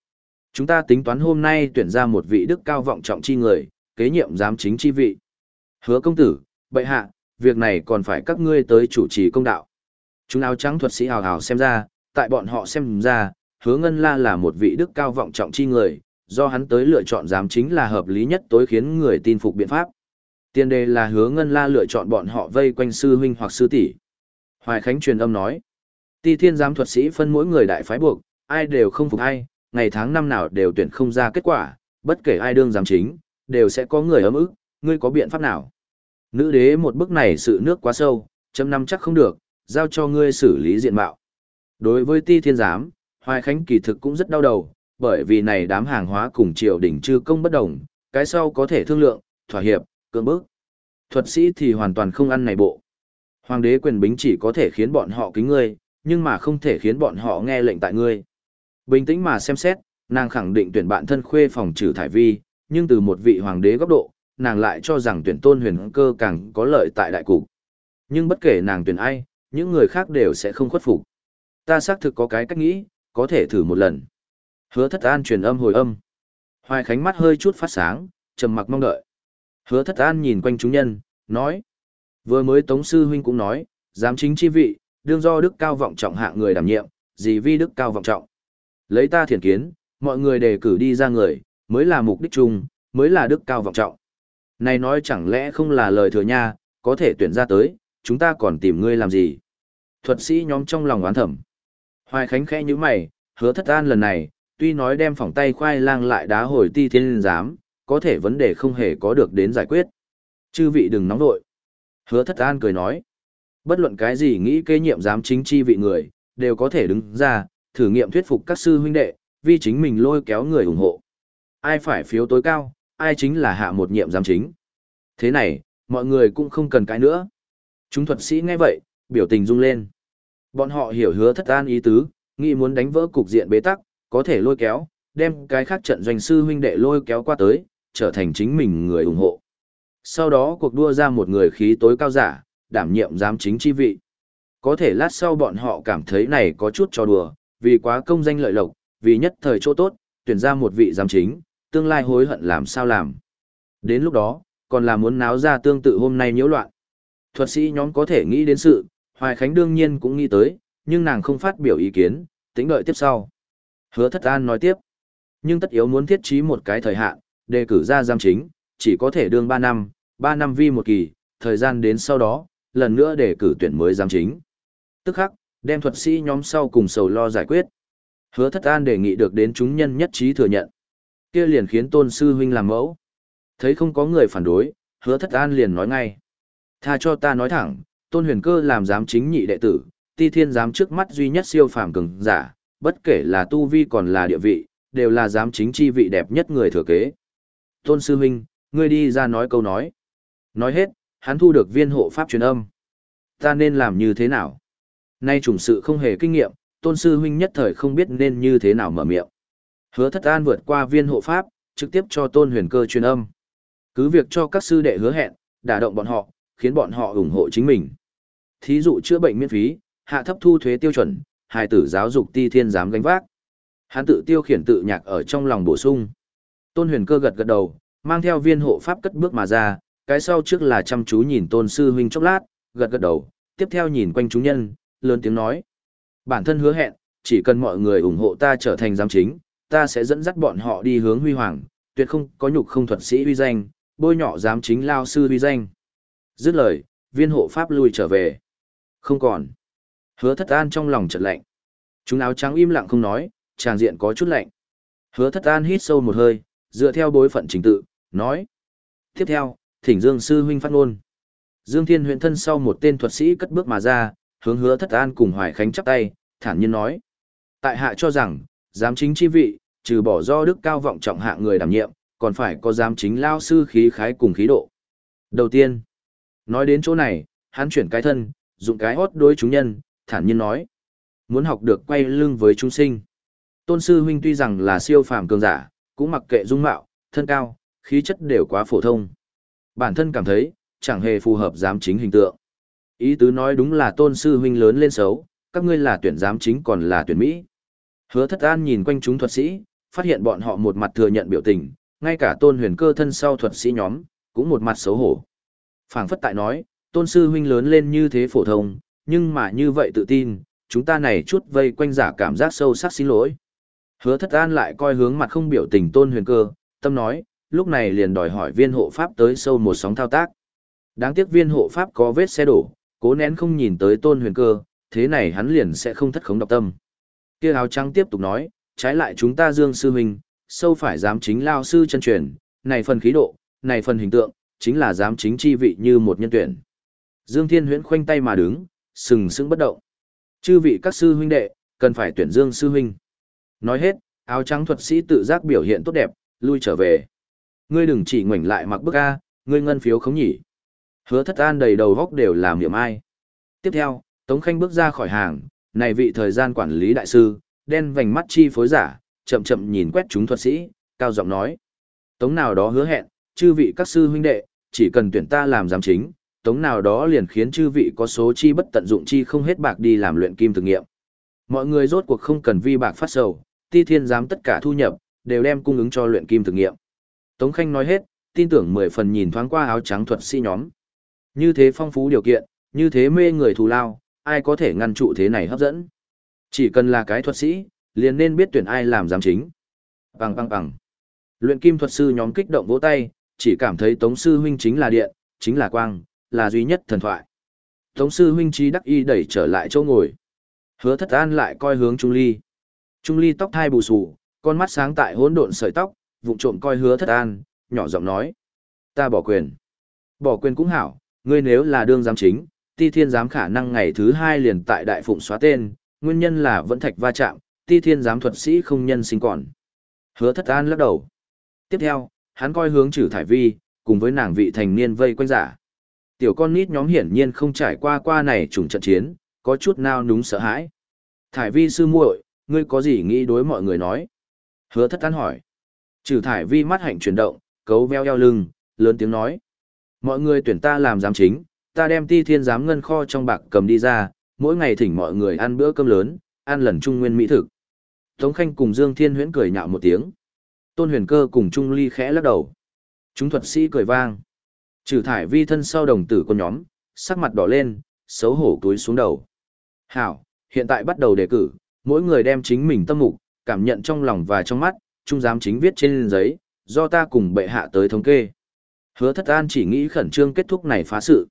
chúng ta tính toán hôm nay tuyển ra một vị đức cao vọng trọng chi người, kế nhiệm giám chính chi vị. Hứa công tử, bệ hạ, việc này còn phải các ngươi tới chủ trì công đạo. Chúng áo trắng thuật sĩ hào hào xem ra, tại bọn họ xem ra, hứa ngân la là một vị đức cao vọng trọng chi người, do hắn tới lựa chọn giám chính là hợp lý nhất tối khiến người tin phục biện pháp. Tiên đề là hứa ngân la lựa chọn bọn họ vây quanh sư huynh hoặc sư tỷ. Hoài Khánh truyền âm nói, ti thiên giám thuật sĩ phân mỗi người đại phái buộc, ai đều không phục ai, ngày tháng năm nào đều tuyển không ra kết quả, bất kể ai đương giám chính, đều sẽ có người ấm ức, ngươi có biện pháp nào? Nữ đế một bước này sự nước quá sâu, chấm năm chắc không được, giao cho ngươi xử lý diện mạo. Đối với ti thiên giám, Hoài Khánh kỳ thực cũng rất đau đầu, bởi vì này đám hàng hóa cùng triều đình chư công bất đồng, cái sau có thể thương lượng, thỏa hiệp, cưỡng bức. Thuật sĩ thì hoàn toàn không ăn này bộ. Hoàng đế quyền bính chỉ có thể khiến bọn họ kính ngươi, nhưng mà không thể khiến bọn họ nghe lệnh tại ngươi. Bình tĩnh mà xem xét, nàng khẳng định tuyển bạn thân khuê phòng trừ thải vi, nhưng từ một vị hoàng đế góc độ, nàng lại cho rằng tuyển tôn huyền cơ càng có lợi tại đại cục. Nhưng bất kể nàng tuyển ai, những người khác đều sẽ không khuất phục. Ta xác thực có cái cách nghĩ, có thể thử một lần. Hứa thất an truyền âm hồi âm. Hoài Khánh mắt hơi chút phát sáng, trầm mặc mong đợi. Hứa thất an nhìn quanh chúng nhân, nói. Vừa mới Tống Sư Huynh cũng nói, giám chính chi vị, đương do đức cao vọng trọng hạng người đảm nhiệm, gì vi đức cao vọng trọng. Lấy ta thiền kiến, mọi người đề cử đi ra người, mới là mục đích chung, mới là đức cao vọng trọng. Này nói chẳng lẽ không là lời thừa nha, có thể tuyển ra tới, chúng ta còn tìm ngươi làm gì? Thuật sĩ nhóm trong lòng oán thẩm. Hoài Khánh khẽ như mày, hứa thất an lần này, tuy nói đem phỏng tay khoai lang lại đá hồi ti thiên giám, có thể vấn đề không hề có được đến giải quyết. Chư vị đừng nóng nội. Hứa thất an cười nói. Bất luận cái gì nghĩ kế nhiệm giám chính chi vị người, đều có thể đứng ra, thử nghiệm thuyết phục các sư huynh đệ, vì chính mình lôi kéo người ủng hộ. Ai phải phiếu tối cao, ai chính là hạ một nhiệm giám chính. Thế này, mọi người cũng không cần cái nữa. Chúng thuật sĩ nghe vậy, biểu tình rung lên. Bọn họ hiểu hứa thất an ý tứ, nghĩ muốn đánh vỡ cục diện bế tắc, có thể lôi kéo, đem cái khác trận doanh sư huynh đệ lôi kéo qua tới, trở thành chính mình người ủng hộ. Sau đó cuộc đua ra một người khí tối cao giả, đảm nhiệm giám chính chi vị. Có thể lát sau bọn họ cảm thấy này có chút trò đùa, vì quá công danh lợi lộc, vì nhất thời chỗ tốt, tuyển ra một vị giám chính, tương lai hối hận làm sao làm. Đến lúc đó, còn là muốn náo ra tương tự hôm nay nhiễu loạn. Thuật sĩ nhóm có thể nghĩ đến sự, Hoài Khánh đương nhiên cũng nghĩ tới, nhưng nàng không phát biểu ý kiến, tính đợi tiếp sau. Hứa thất an nói tiếp, nhưng tất yếu muốn thiết trí một cái thời hạn, đề cử ra giám chính, chỉ có thể đương 3 năm, 3 năm vi một kỳ, thời gian đến sau đó, lần nữa đề cử tuyển mới giám chính. Tức khắc, đem thuật sĩ nhóm sau cùng sầu lo giải quyết. Hứa thất an đề nghị được đến chúng nhân nhất trí thừa nhận kia liền khiến tôn sư huynh làm mẫu. Thấy không có người phản đối, hứa thất an liền nói ngay. Tha cho ta nói thẳng, tôn huyền cơ làm giám chính nhị đệ tử, ti thiên giám trước mắt duy nhất siêu phàm cường giả, bất kể là tu vi còn là địa vị, đều là giám chính chi vị đẹp nhất người thừa kế. Tôn sư huynh, ngươi đi ra nói câu nói. Nói hết, hắn thu được viên hộ pháp truyền âm. Ta nên làm như thế nào? Nay trùng sự không hề kinh nghiệm, tôn sư huynh nhất thời không biết nên như thế nào mở miệng. Hứa thất an vượt qua viên hộ pháp, trực tiếp cho tôn huyền cơ truyền âm. Cứ việc cho các sư đệ hứa hẹn, đả động bọn họ, khiến bọn họ ủng hộ chính mình. Thí dụ chữa bệnh miễn phí, hạ thấp thu thuế tiêu chuẩn, hài tử giáo dục ti thiên giám gánh vác. Hắn tự tiêu khiển tự nhạc ở trong lòng bổ sung. Tôn huyền cơ gật gật đầu, mang theo viên hộ pháp cất bước mà ra, cái sau trước là chăm chú nhìn tôn sư huynh chốc lát, gật gật đầu, tiếp theo nhìn quanh chúng nhân, lớn tiếng nói. Bản thân hứa hẹn, chỉ cần mọi người ủng hộ ta trở thành giám chính, ta sẽ dẫn dắt bọn họ đi hướng huy hoàng, tuyệt không có nhục không thuật sĩ huy danh, bôi nhọ dám chính lao sư huy danh. Dứt lời, viên hộ pháp lui trở về. Không còn. Hứa thất an trong lòng chợt lạnh. Chúng áo trắng im lặng không nói, tràng diện có chút lạnh. Hứa thất an hít sâu một hơi, dựa theo bối phận trình tự, nói. Tiếp theo, thỉnh Dương Sư Huynh phát ngôn. Dương Thiên huyện thân sau một tên thuật sĩ cất bước mà ra, hướng hứa thất an cùng Hoài Khánh chắp tay, thản nhiên nói. Tại hạ cho rằng, giám chính chi vị, trừ bỏ do đức cao vọng trọng hạ người đảm nhiệm, còn phải có giám chính lao sư khí khái cùng khí độ. Đầu tiên, nói đến chỗ này, hắn chuyển cái thân, dụng cái hót đối chúng nhân, thản nhiên nói. Muốn học được quay lưng với chúng sinh. Tôn sư huynh tuy rằng là siêu phàm cường giả, cũng mặc kệ dung mạo, thân cao, khí chất đều quá phổ thông. Bản thân cảm thấy, chẳng hề phù hợp giám chính hình tượng. Ý tứ nói đúng là tôn sư huynh lớn lên xấu, các ngươi là tuyển giám chính còn là tuyển Mỹ. Hứa thất an nhìn quanh chúng thuật sĩ, phát hiện bọn họ một mặt thừa nhận biểu tình, ngay cả tôn huyền cơ thân sau thuật sĩ nhóm, cũng một mặt xấu hổ. phảng phất tại nói, tôn sư huynh lớn lên như thế phổ thông, nhưng mà như vậy tự tin, chúng ta này chút vây quanh giả cảm giác sâu sắc xin lỗi. Hứa thất an lại coi hướng mặt không biểu tình tôn huyền cơ, tâm nói, lúc này liền đòi hỏi viên hộ pháp tới sâu một sóng thao tác. Đáng tiếc viên hộ pháp có vết xe đổ, cố nén không nhìn tới tôn huyền cơ, thế này hắn liền sẽ không thất khống độc tâm. Kia áo trắng tiếp tục nói, trái lại chúng ta dương sư huynh, sâu phải dám chính lao sư chân truyền, này phần khí độ, này phần hình tượng, chính là dám chính chi vị như một nhân tuyển. Dương Thiên Huyễn khoanh tay mà đứng, sừng sững bất động. Chư vị các sư huynh đệ, cần phải tuyển Dương sư huynh. Nói hết, áo trắng thuật sĩ tự giác biểu hiện tốt đẹp, lui trở về. Ngươi đừng chỉ ngoảnh lại mặc bức A, ngươi ngân phiếu không nhỉ. Hứa thất an đầy đầu góc đều làm niệm ai. Tiếp theo, Tống Khanh bước ra khỏi hàng, này vị thời gian quản lý đại sư, đen vành mắt chi phối giả, chậm chậm nhìn quét chúng thuật sĩ, cao giọng nói. Tống nào đó hứa hẹn, chư vị các sư huynh đệ, chỉ cần tuyển ta làm giám chính, tống nào đó liền khiến chư vị có số chi bất tận dụng chi không hết bạc đi làm luyện kim thực nghiệm. Mọi người rốt cuộc không cần vi bạc phát sầu, ti thiên giám tất cả thu nhập, đều đem cung ứng cho luyện kim thực nghiệm. Tống Khanh nói hết, tin tưởng mười phần nhìn thoáng qua áo trắng thuật sĩ nhóm. Như thế phong phú điều kiện, như thế mê người thù lao, ai có thể ngăn trụ thế này hấp dẫn. Chỉ cần là cái thuật sĩ, liền nên biết tuyển ai làm giám chính. Bằng bằng bằng. Luyện kim thuật sư nhóm kích động vỗ tay, chỉ cảm thấy Tống sư huynh chính là điện, chính là quang, là duy nhất thần thoại. Tống sư huynh trí đắc y đẩy trở lại chỗ ngồi. Hứa thất an lại coi hướng Trung Ly. Trung Ly tóc thai bù xù, con mắt sáng tại hỗn độn sợi tóc, vụng trộm coi hứa thất an, nhỏ giọng nói. Ta bỏ quyền. Bỏ quyền cũng hảo, ngươi nếu là đương giám chính, ti thiên giám khả năng ngày thứ hai liền tại đại phụng xóa tên, nguyên nhân là vẫn thạch va chạm, ti thiên giám thuật sĩ không nhân sinh còn. Hứa thất an lắc đầu. Tiếp theo, hắn coi hướng trừ thải vi, cùng với nàng vị thành niên vây quanh giả. Tiểu con nít nhóm hiển nhiên không trải qua qua này trùng trận chiến, có chút nao núng sợ hãi. Thải vi sư muội, ngươi có gì nghĩ đối mọi người nói? Hứa thất an hỏi. Trừ thải vi mắt hạnh chuyển động, cấu veo eo lưng, lớn tiếng nói. Mọi người tuyển ta làm giám chính, ta đem ti thiên giám ngân kho trong bạc cầm đi ra, mỗi ngày thỉnh mọi người ăn bữa cơm lớn, ăn lần trung nguyên mỹ thực. Tống Khanh cùng Dương Thiên Huyễn cười nhạo một tiếng. Tôn Huyền Cơ cùng Trung Ly khẽ lắc đầu. Chúng thuật sĩ cười vang. Trừ thải vi thân sau đồng tử con nhóm, sắc mặt đỏ lên, xấu hổ túi xuống đầu. Hảo, hiện tại bắt đầu đề cử, mỗi người đem chính mình tâm mục, cảm nhận trong lòng và trong mắt, trung giám chính viết trên giấy, do ta cùng bệ hạ tới thống kê. Hứa thất an chỉ nghĩ khẩn trương kết thúc này phá sự.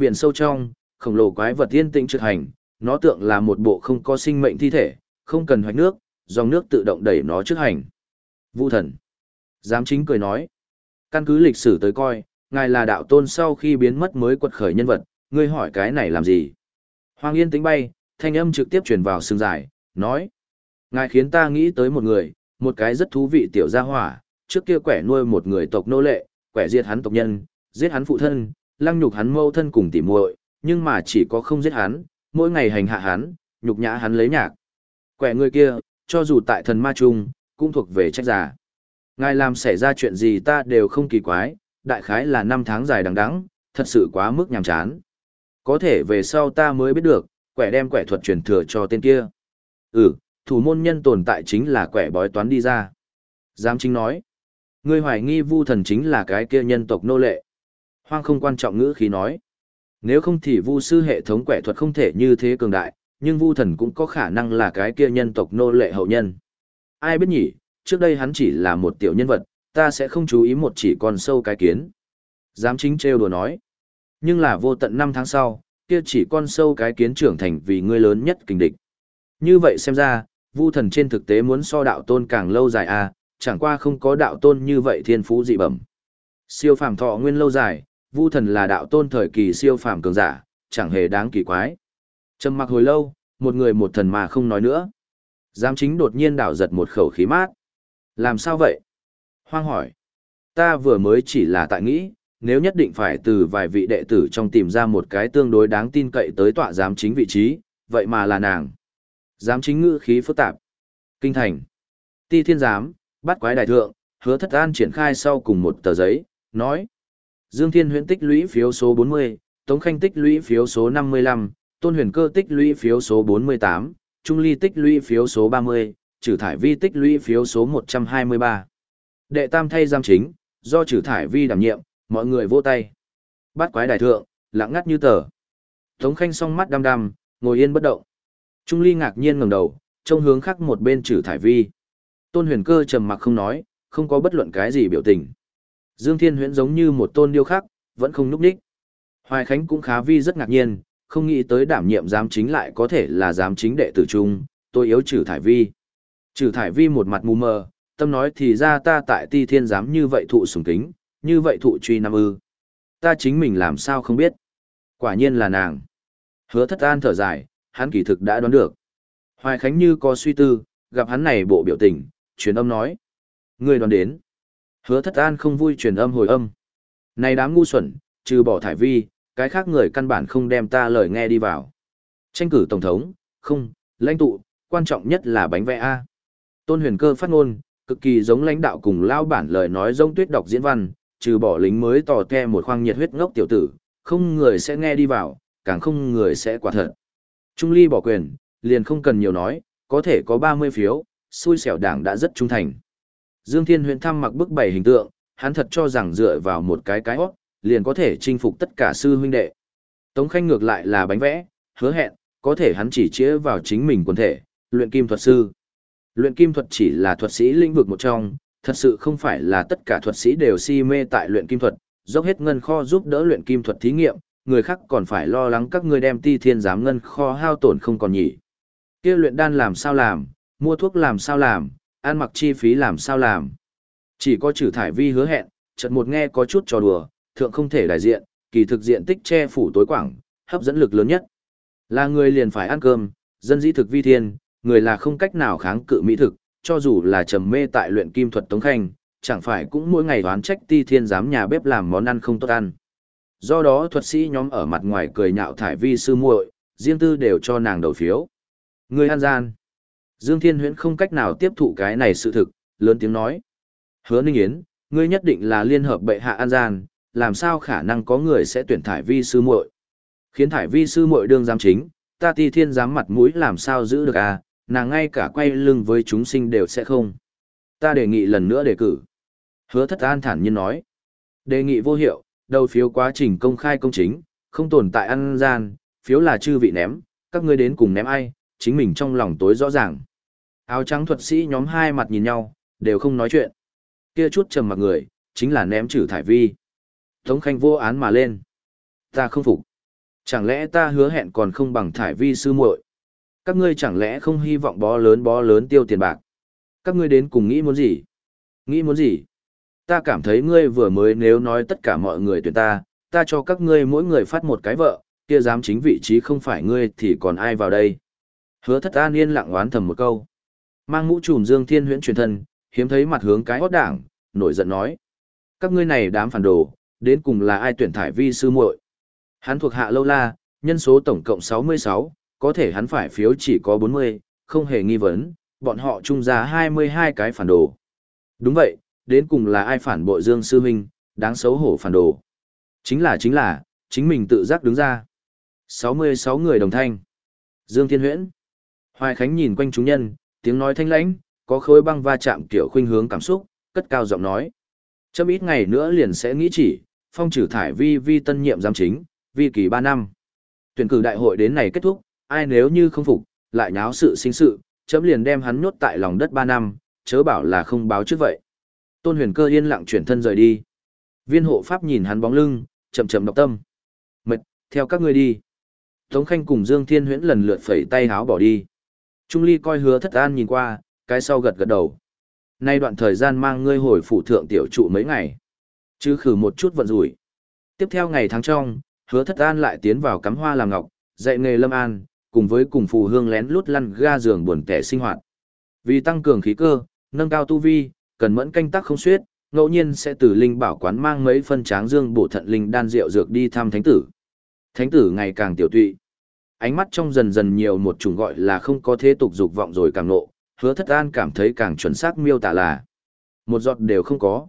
Biển sâu trong, khổng lồ quái vật yên tĩnh trực hành, nó tượng là một bộ không có sinh mệnh thi thể, không cần hoạch nước, dòng nước tự động đẩy nó trước hành. vũ thần. Giám chính cười nói. Căn cứ lịch sử tới coi, ngài là đạo tôn sau khi biến mất mới quật khởi nhân vật, ngươi hỏi cái này làm gì? Hoàng Yên tính bay, thanh âm trực tiếp truyền vào xương dài, nói. Ngài khiến ta nghĩ tới một người, một cái rất thú vị tiểu gia hỏa, trước kia quẻ nuôi một người tộc nô lệ, quẻ diệt hắn tộc nhân, giết hắn phụ thân, lăng nhục hắn mâu thân cùng tỉ muội, nhưng mà chỉ có không giết hắn, mỗi ngày hành hạ hắn, nhục nhã hắn lấy nhạc. Quẻ người kia, cho dù tại thần ma trung, cũng thuộc về trách giả. Ngài làm xảy ra chuyện gì ta đều không kỳ quái, đại khái là năm tháng dài đằng đẵng, thật sự quá mức nhàm chán. Có thể về sau ta mới biết được, quẻ đem quẻ thuật truyền thừa cho tên kia. Ừ, thủ môn nhân tồn tại chính là quẻ bói toán đi ra. Giám chính nói, ngươi hoài nghi vu thần chính là cái kia nhân tộc nô lệ. Hoang không quan trọng ngữ khí nói. Nếu không thì vu sư hệ thống quẻ thuật không thể như thế cường đại, nhưng vu thần cũng có khả năng là cái kia nhân tộc nô lệ hậu nhân. Ai biết nhỉ, trước đây hắn chỉ là một tiểu nhân vật, ta sẽ không chú ý một chỉ con sâu cái kiến. Giám chính trêu đùa nói. Nhưng là vô tận năm tháng sau, kia chỉ con sâu cái kiến trưởng thành vì ngươi lớn nhất kình địch. Như vậy xem ra, vu thần trên thực tế muốn so đạo tôn càng lâu dài à, chẳng qua không có đạo tôn như vậy thiên phú dị bẩm. Siêu phàm thọ nguyên lâu dài, vu thần là đạo tôn thời kỳ siêu phàm cường giả, chẳng hề đáng kỳ quái. Trầm mặc hồi lâu, một người một thần mà không nói nữa. Giám chính đột nhiên đảo giật một khẩu khí mát. Làm sao vậy? Hoang hỏi. Ta vừa mới chỉ là tại nghĩ, nếu nhất định phải từ vài vị đệ tử trong tìm ra một cái tương đối đáng tin cậy tới tọa giám chính vị trí, vậy mà là nàng. Giám chính ngữ khí phức tạp. Kinh thành. Ti thiên giám, bắt quái đại thượng, hứa thất an triển khai sau cùng một tờ giấy, nói. Dương Thiên huyễn tích lũy phiếu số 40, Tống Khanh tích lũy phiếu số 55, Tôn Huyền Cơ tích lũy phiếu số 48, Trung Ly tích lũy phiếu số 30, Trử Thải Vi tích lũy phiếu số 123. Đệ tam thay giam chính, do Trử Thải Vi đảm nhiệm, mọi người vô tay. Bát quái đại thượng, lặng ngắt như tờ. Tống Khanh song mắt đăm đăm, ngồi yên bất động. Trung Ly ngạc nhiên ngẩng đầu, trông hướng khác một bên Trử Thải Vi. Tôn Huyền Cơ trầm mặc không nói, không có bất luận cái gì biểu tình. Dương Thiên Huyễn giống như một tôn điêu khắc, vẫn không núp đích. Hoài Khánh cũng khá vi rất ngạc nhiên, không nghĩ tới đảm nhiệm giám chính lại có thể là giám chính đệ tử trung, tôi yếu trừ thải vi. Trừ thải vi một mặt mù mờ, tâm nói thì ra ta tại ti thiên giám như vậy thụ sùng kính, như vậy thụ truy nam ư. Ta chính mình làm sao không biết. Quả nhiên là nàng. Hứa thất an thở dài, hắn kỳ thực đã đoán được. Hoài Khánh như có suy tư, gặp hắn này bộ biểu tình, truyền âm nói. Người đoán đến. Hứa thất an không vui truyền âm hồi âm. Này đám ngu xuẩn, trừ bỏ thải vi, cái khác người căn bản không đem ta lời nghe đi vào. Tranh cử tổng thống, không, lãnh tụ, quan trọng nhất là bánh vẽ A. Tôn huyền cơ phát ngôn, cực kỳ giống lãnh đạo cùng lao bản lời nói giống tuyết đọc diễn văn, trừ bỏ lính mới tỏ te một khoang nhiệt huyết ngốc tiểu tử, không người sẽ nghe đi vào, càng không người sẽ quả thật. Trung ly bỏ quyền, liền không cần nhiều nói, có thể có 30 phiếu, xui xẻo đảng đã rất trung thành. Dương Thiên Huyền thăm mặc bức bảy hình tượng, hắn thật cho rằng dựa vào một cái cái hót, liền có thể chinh phục tất cả sư huynh đệ. Tống Khanh ngược lại là bánh vẽ, hứa hẹn, có thể hắn chỉ chĩa vào chính mình quần thể, luyện kim thuật sư. Luyện kim thuật chỉ là thuật sĩ lĩnh vực một trong, thật sự không phải là tất cả thuật sĩ đều si mê tại luyện kim thuật, dốc hết ngân kho giúp đỡ luyện kim thuật thí nghiệm, người khác còn phải lo lắng các ngươi đem ti thiên giám ngân kho hao tổn không còn nhỉ. Kia luyện đan làm sao làm, mua thuốc làm sao làm, ăn mặc chi phí làm sao làm. Chỉ có trừ thải vi hứa hẹn, chợt một nghe có chút trò đùa, thượng không thể đại diện, kỳ thực diện tích che phủ tối quảng, hấp dẫn lực lớn nhất. Là người liền phải ăn cơm, dân dĩ thực vi thiên, người là không cách nào kháng cự mỹ thực, cho dù là trầm mê tại luyện kim thuật tống khanh, chẳng phải cũng mỗi ngày đoán trách ti thiên giám nhà bếp làm món ăn không tốt ăn. Do đó thuật sĩ nhóm ở mặt ngoài cười nhạo thải vi sư muội, riêng tư đều cho nàng đầu phiếu. Người ăn gian. Dương Thiên Huyễn không cách nào tiếp thụ cái này sự thực, lớn tiếng nói. Hứa Ninh Yến, ngươi nhất định là liên hợp bệ hạ an gian, làm sao khả năng có người sẽ tuyển thải vi sư muội? Khiến thải vi sư muội đương giám chính, ta ti thiên giám mặt mũi làm sao giữ được à, nàng ngay cả quay lưng với chúng sinh đều sẽ không. Ta đề nghị lần nữa đề cử. Hứa thất an thản nhiên nói. Đề nghị vô hiệu, đầu phiếu quá trình công khai công chính, không tồn tại ăn gian, phiếu là chư vị ném, các ngươi đến cùng ném ai, chính mình trong lòng tối rõ ràng. Áo trắng thuật sĩ nhóm hai mặt nhìn nhau, đều không nói chuyện. Kia chút trầm mặc người, chính là ném trừ thải vi. Tống Khanh vô án mà lên. Ta không phục. Chẳng lẽ ta hứa hẹn còn không bằng thải vi sư muội? Các ngươi chẳng lẽ không hy vọng bó lớn bó lớn tiêu tiền bạc? Các ngươi đến cùng nghĩ muốn gì? Nghĩ muốn gì? Ta cảm thấy ngươi vừa mới nếu nói tất cả mọi người tuyển ta, ta cho các ngươi mỗi người phát một cái vợ, kia dám chính vị trí không phải ngươi thì còn ai vào đây? Hứa thất an yên lặng oán thầm một câu. Mang mũ trùm dương thiên huyễn truyền thân, hiếm thấy mặt hướng cái hót đảng, nổi giận nói. Các ngươi này đám phản đồ, đến cùng là ai tuyển thải vi sư muội? Hắn thuộc hạ lâu la, nhân số tổng cộng 66, có thể hắn phải phiếu chỉ có 40, không hề nghi vấn, bọn họ chung ra 22 cái phản đồ. Đúng vậy, đến cùng là ai phản bội Dương Sư Minh, đáng xấu hổ phản đồ. Chính là chính là, chính mình tự giác đứng ra. 66 người đồng thanh. Dương Thiên Huyễn. Hoài Khánh nhìn quanh chúng nhân, tiếng nói thanh lãnh, có khối băng va chạm kiểu khuynh hướng cảm xúc, cất cao giọng nói. Chấm ít ngày nữa liền sẽ nghĩ chỉ, phong trừ thải vi vi tân nhiệm giám chính, vi kỳ 3 năm. Tuyển cử đại hội đến này kết thúc, ai nếu như không phục, lại nháo sự sinh sự, chấm liền đem hắn nhốt tại lòng đất 3 năm, chớ bảo là không báo trước vậy. Tôn huyền cơ yên lặng chuyển thân rời đi. Viên hộ pháp nhìn hắn bóng lưng, chậm chậm đọc tâm. Mệt, theo các ngươi đi. Tống Khanh cùng Dương Thiên Huyễn lần lượt phẩy tay háo bỏ đi. Trung Ly coi hứa thất an nhìn qua, cái sau gật gật đầu. Nay đoạn thời gian mang ngươi hồi phủ thượng tiểu trụ mấy ngày. Chứ khử một chút vận rủi. Tiếp theo ngày tháng trong, hứa thất an lại tiến vào cắm hoa làm ngọc, dạy nghề lâm an, cùng với cùng phù hương lén lút lăn ga giường buồn kẻ sinh hoạt. Vì tăng cường khí cơ, nâng cao tu vi, cần mẫn canh tác không suyết, ngẫu nhiên sẽ từ linh bảo quán mang mấy phân tráng dương bổ thận linh đan rượu dược đi thăm thánh tử. Thánh tử ngày càng tiểu tụy. Ánh mắt trong dần dần nhiều một chủng gọi là không có thế tục dục vọng rồi càng nộ, hứa thất an cảm thấy càng chuẩn xác miêu tả là một giọt đều không có.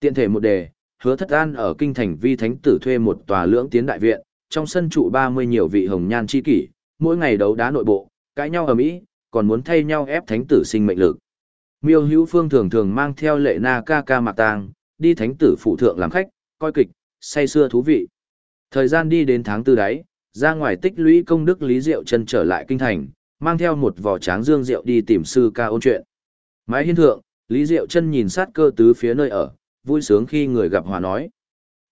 Tiện thể một đề, hứa thất an ở kinh thành vi thánh tử thuê một tòa lưỡng tiến đại viện, trong sân trụ 30 nhiều vị hồng nhan chi kỷ, mỗi ngày đấu đá nội bộ, cãi nhau ở mỹ, còn muốn thay nhau ép thánh tử sinh mệnh lực. Miêu Hữu Phương thường thường mang theo lệ na ca ca mạc tang, đi thánh tử phụ thượng làm khách, coi kịch, say xưa thú vị. Thời gian đi đến tháng tư đáy, ra ngoài tích lũy công đức Lý Diệu chân trở lại kinh thành, mang theo một vỏ tráng dương rượu đi tìm sư ca ôn chuyện. Mái hiên thượng, Lý Diệu chân nhìn sát cơ tứ phía nơi ở, vui sướng khi người gặp hòa nói.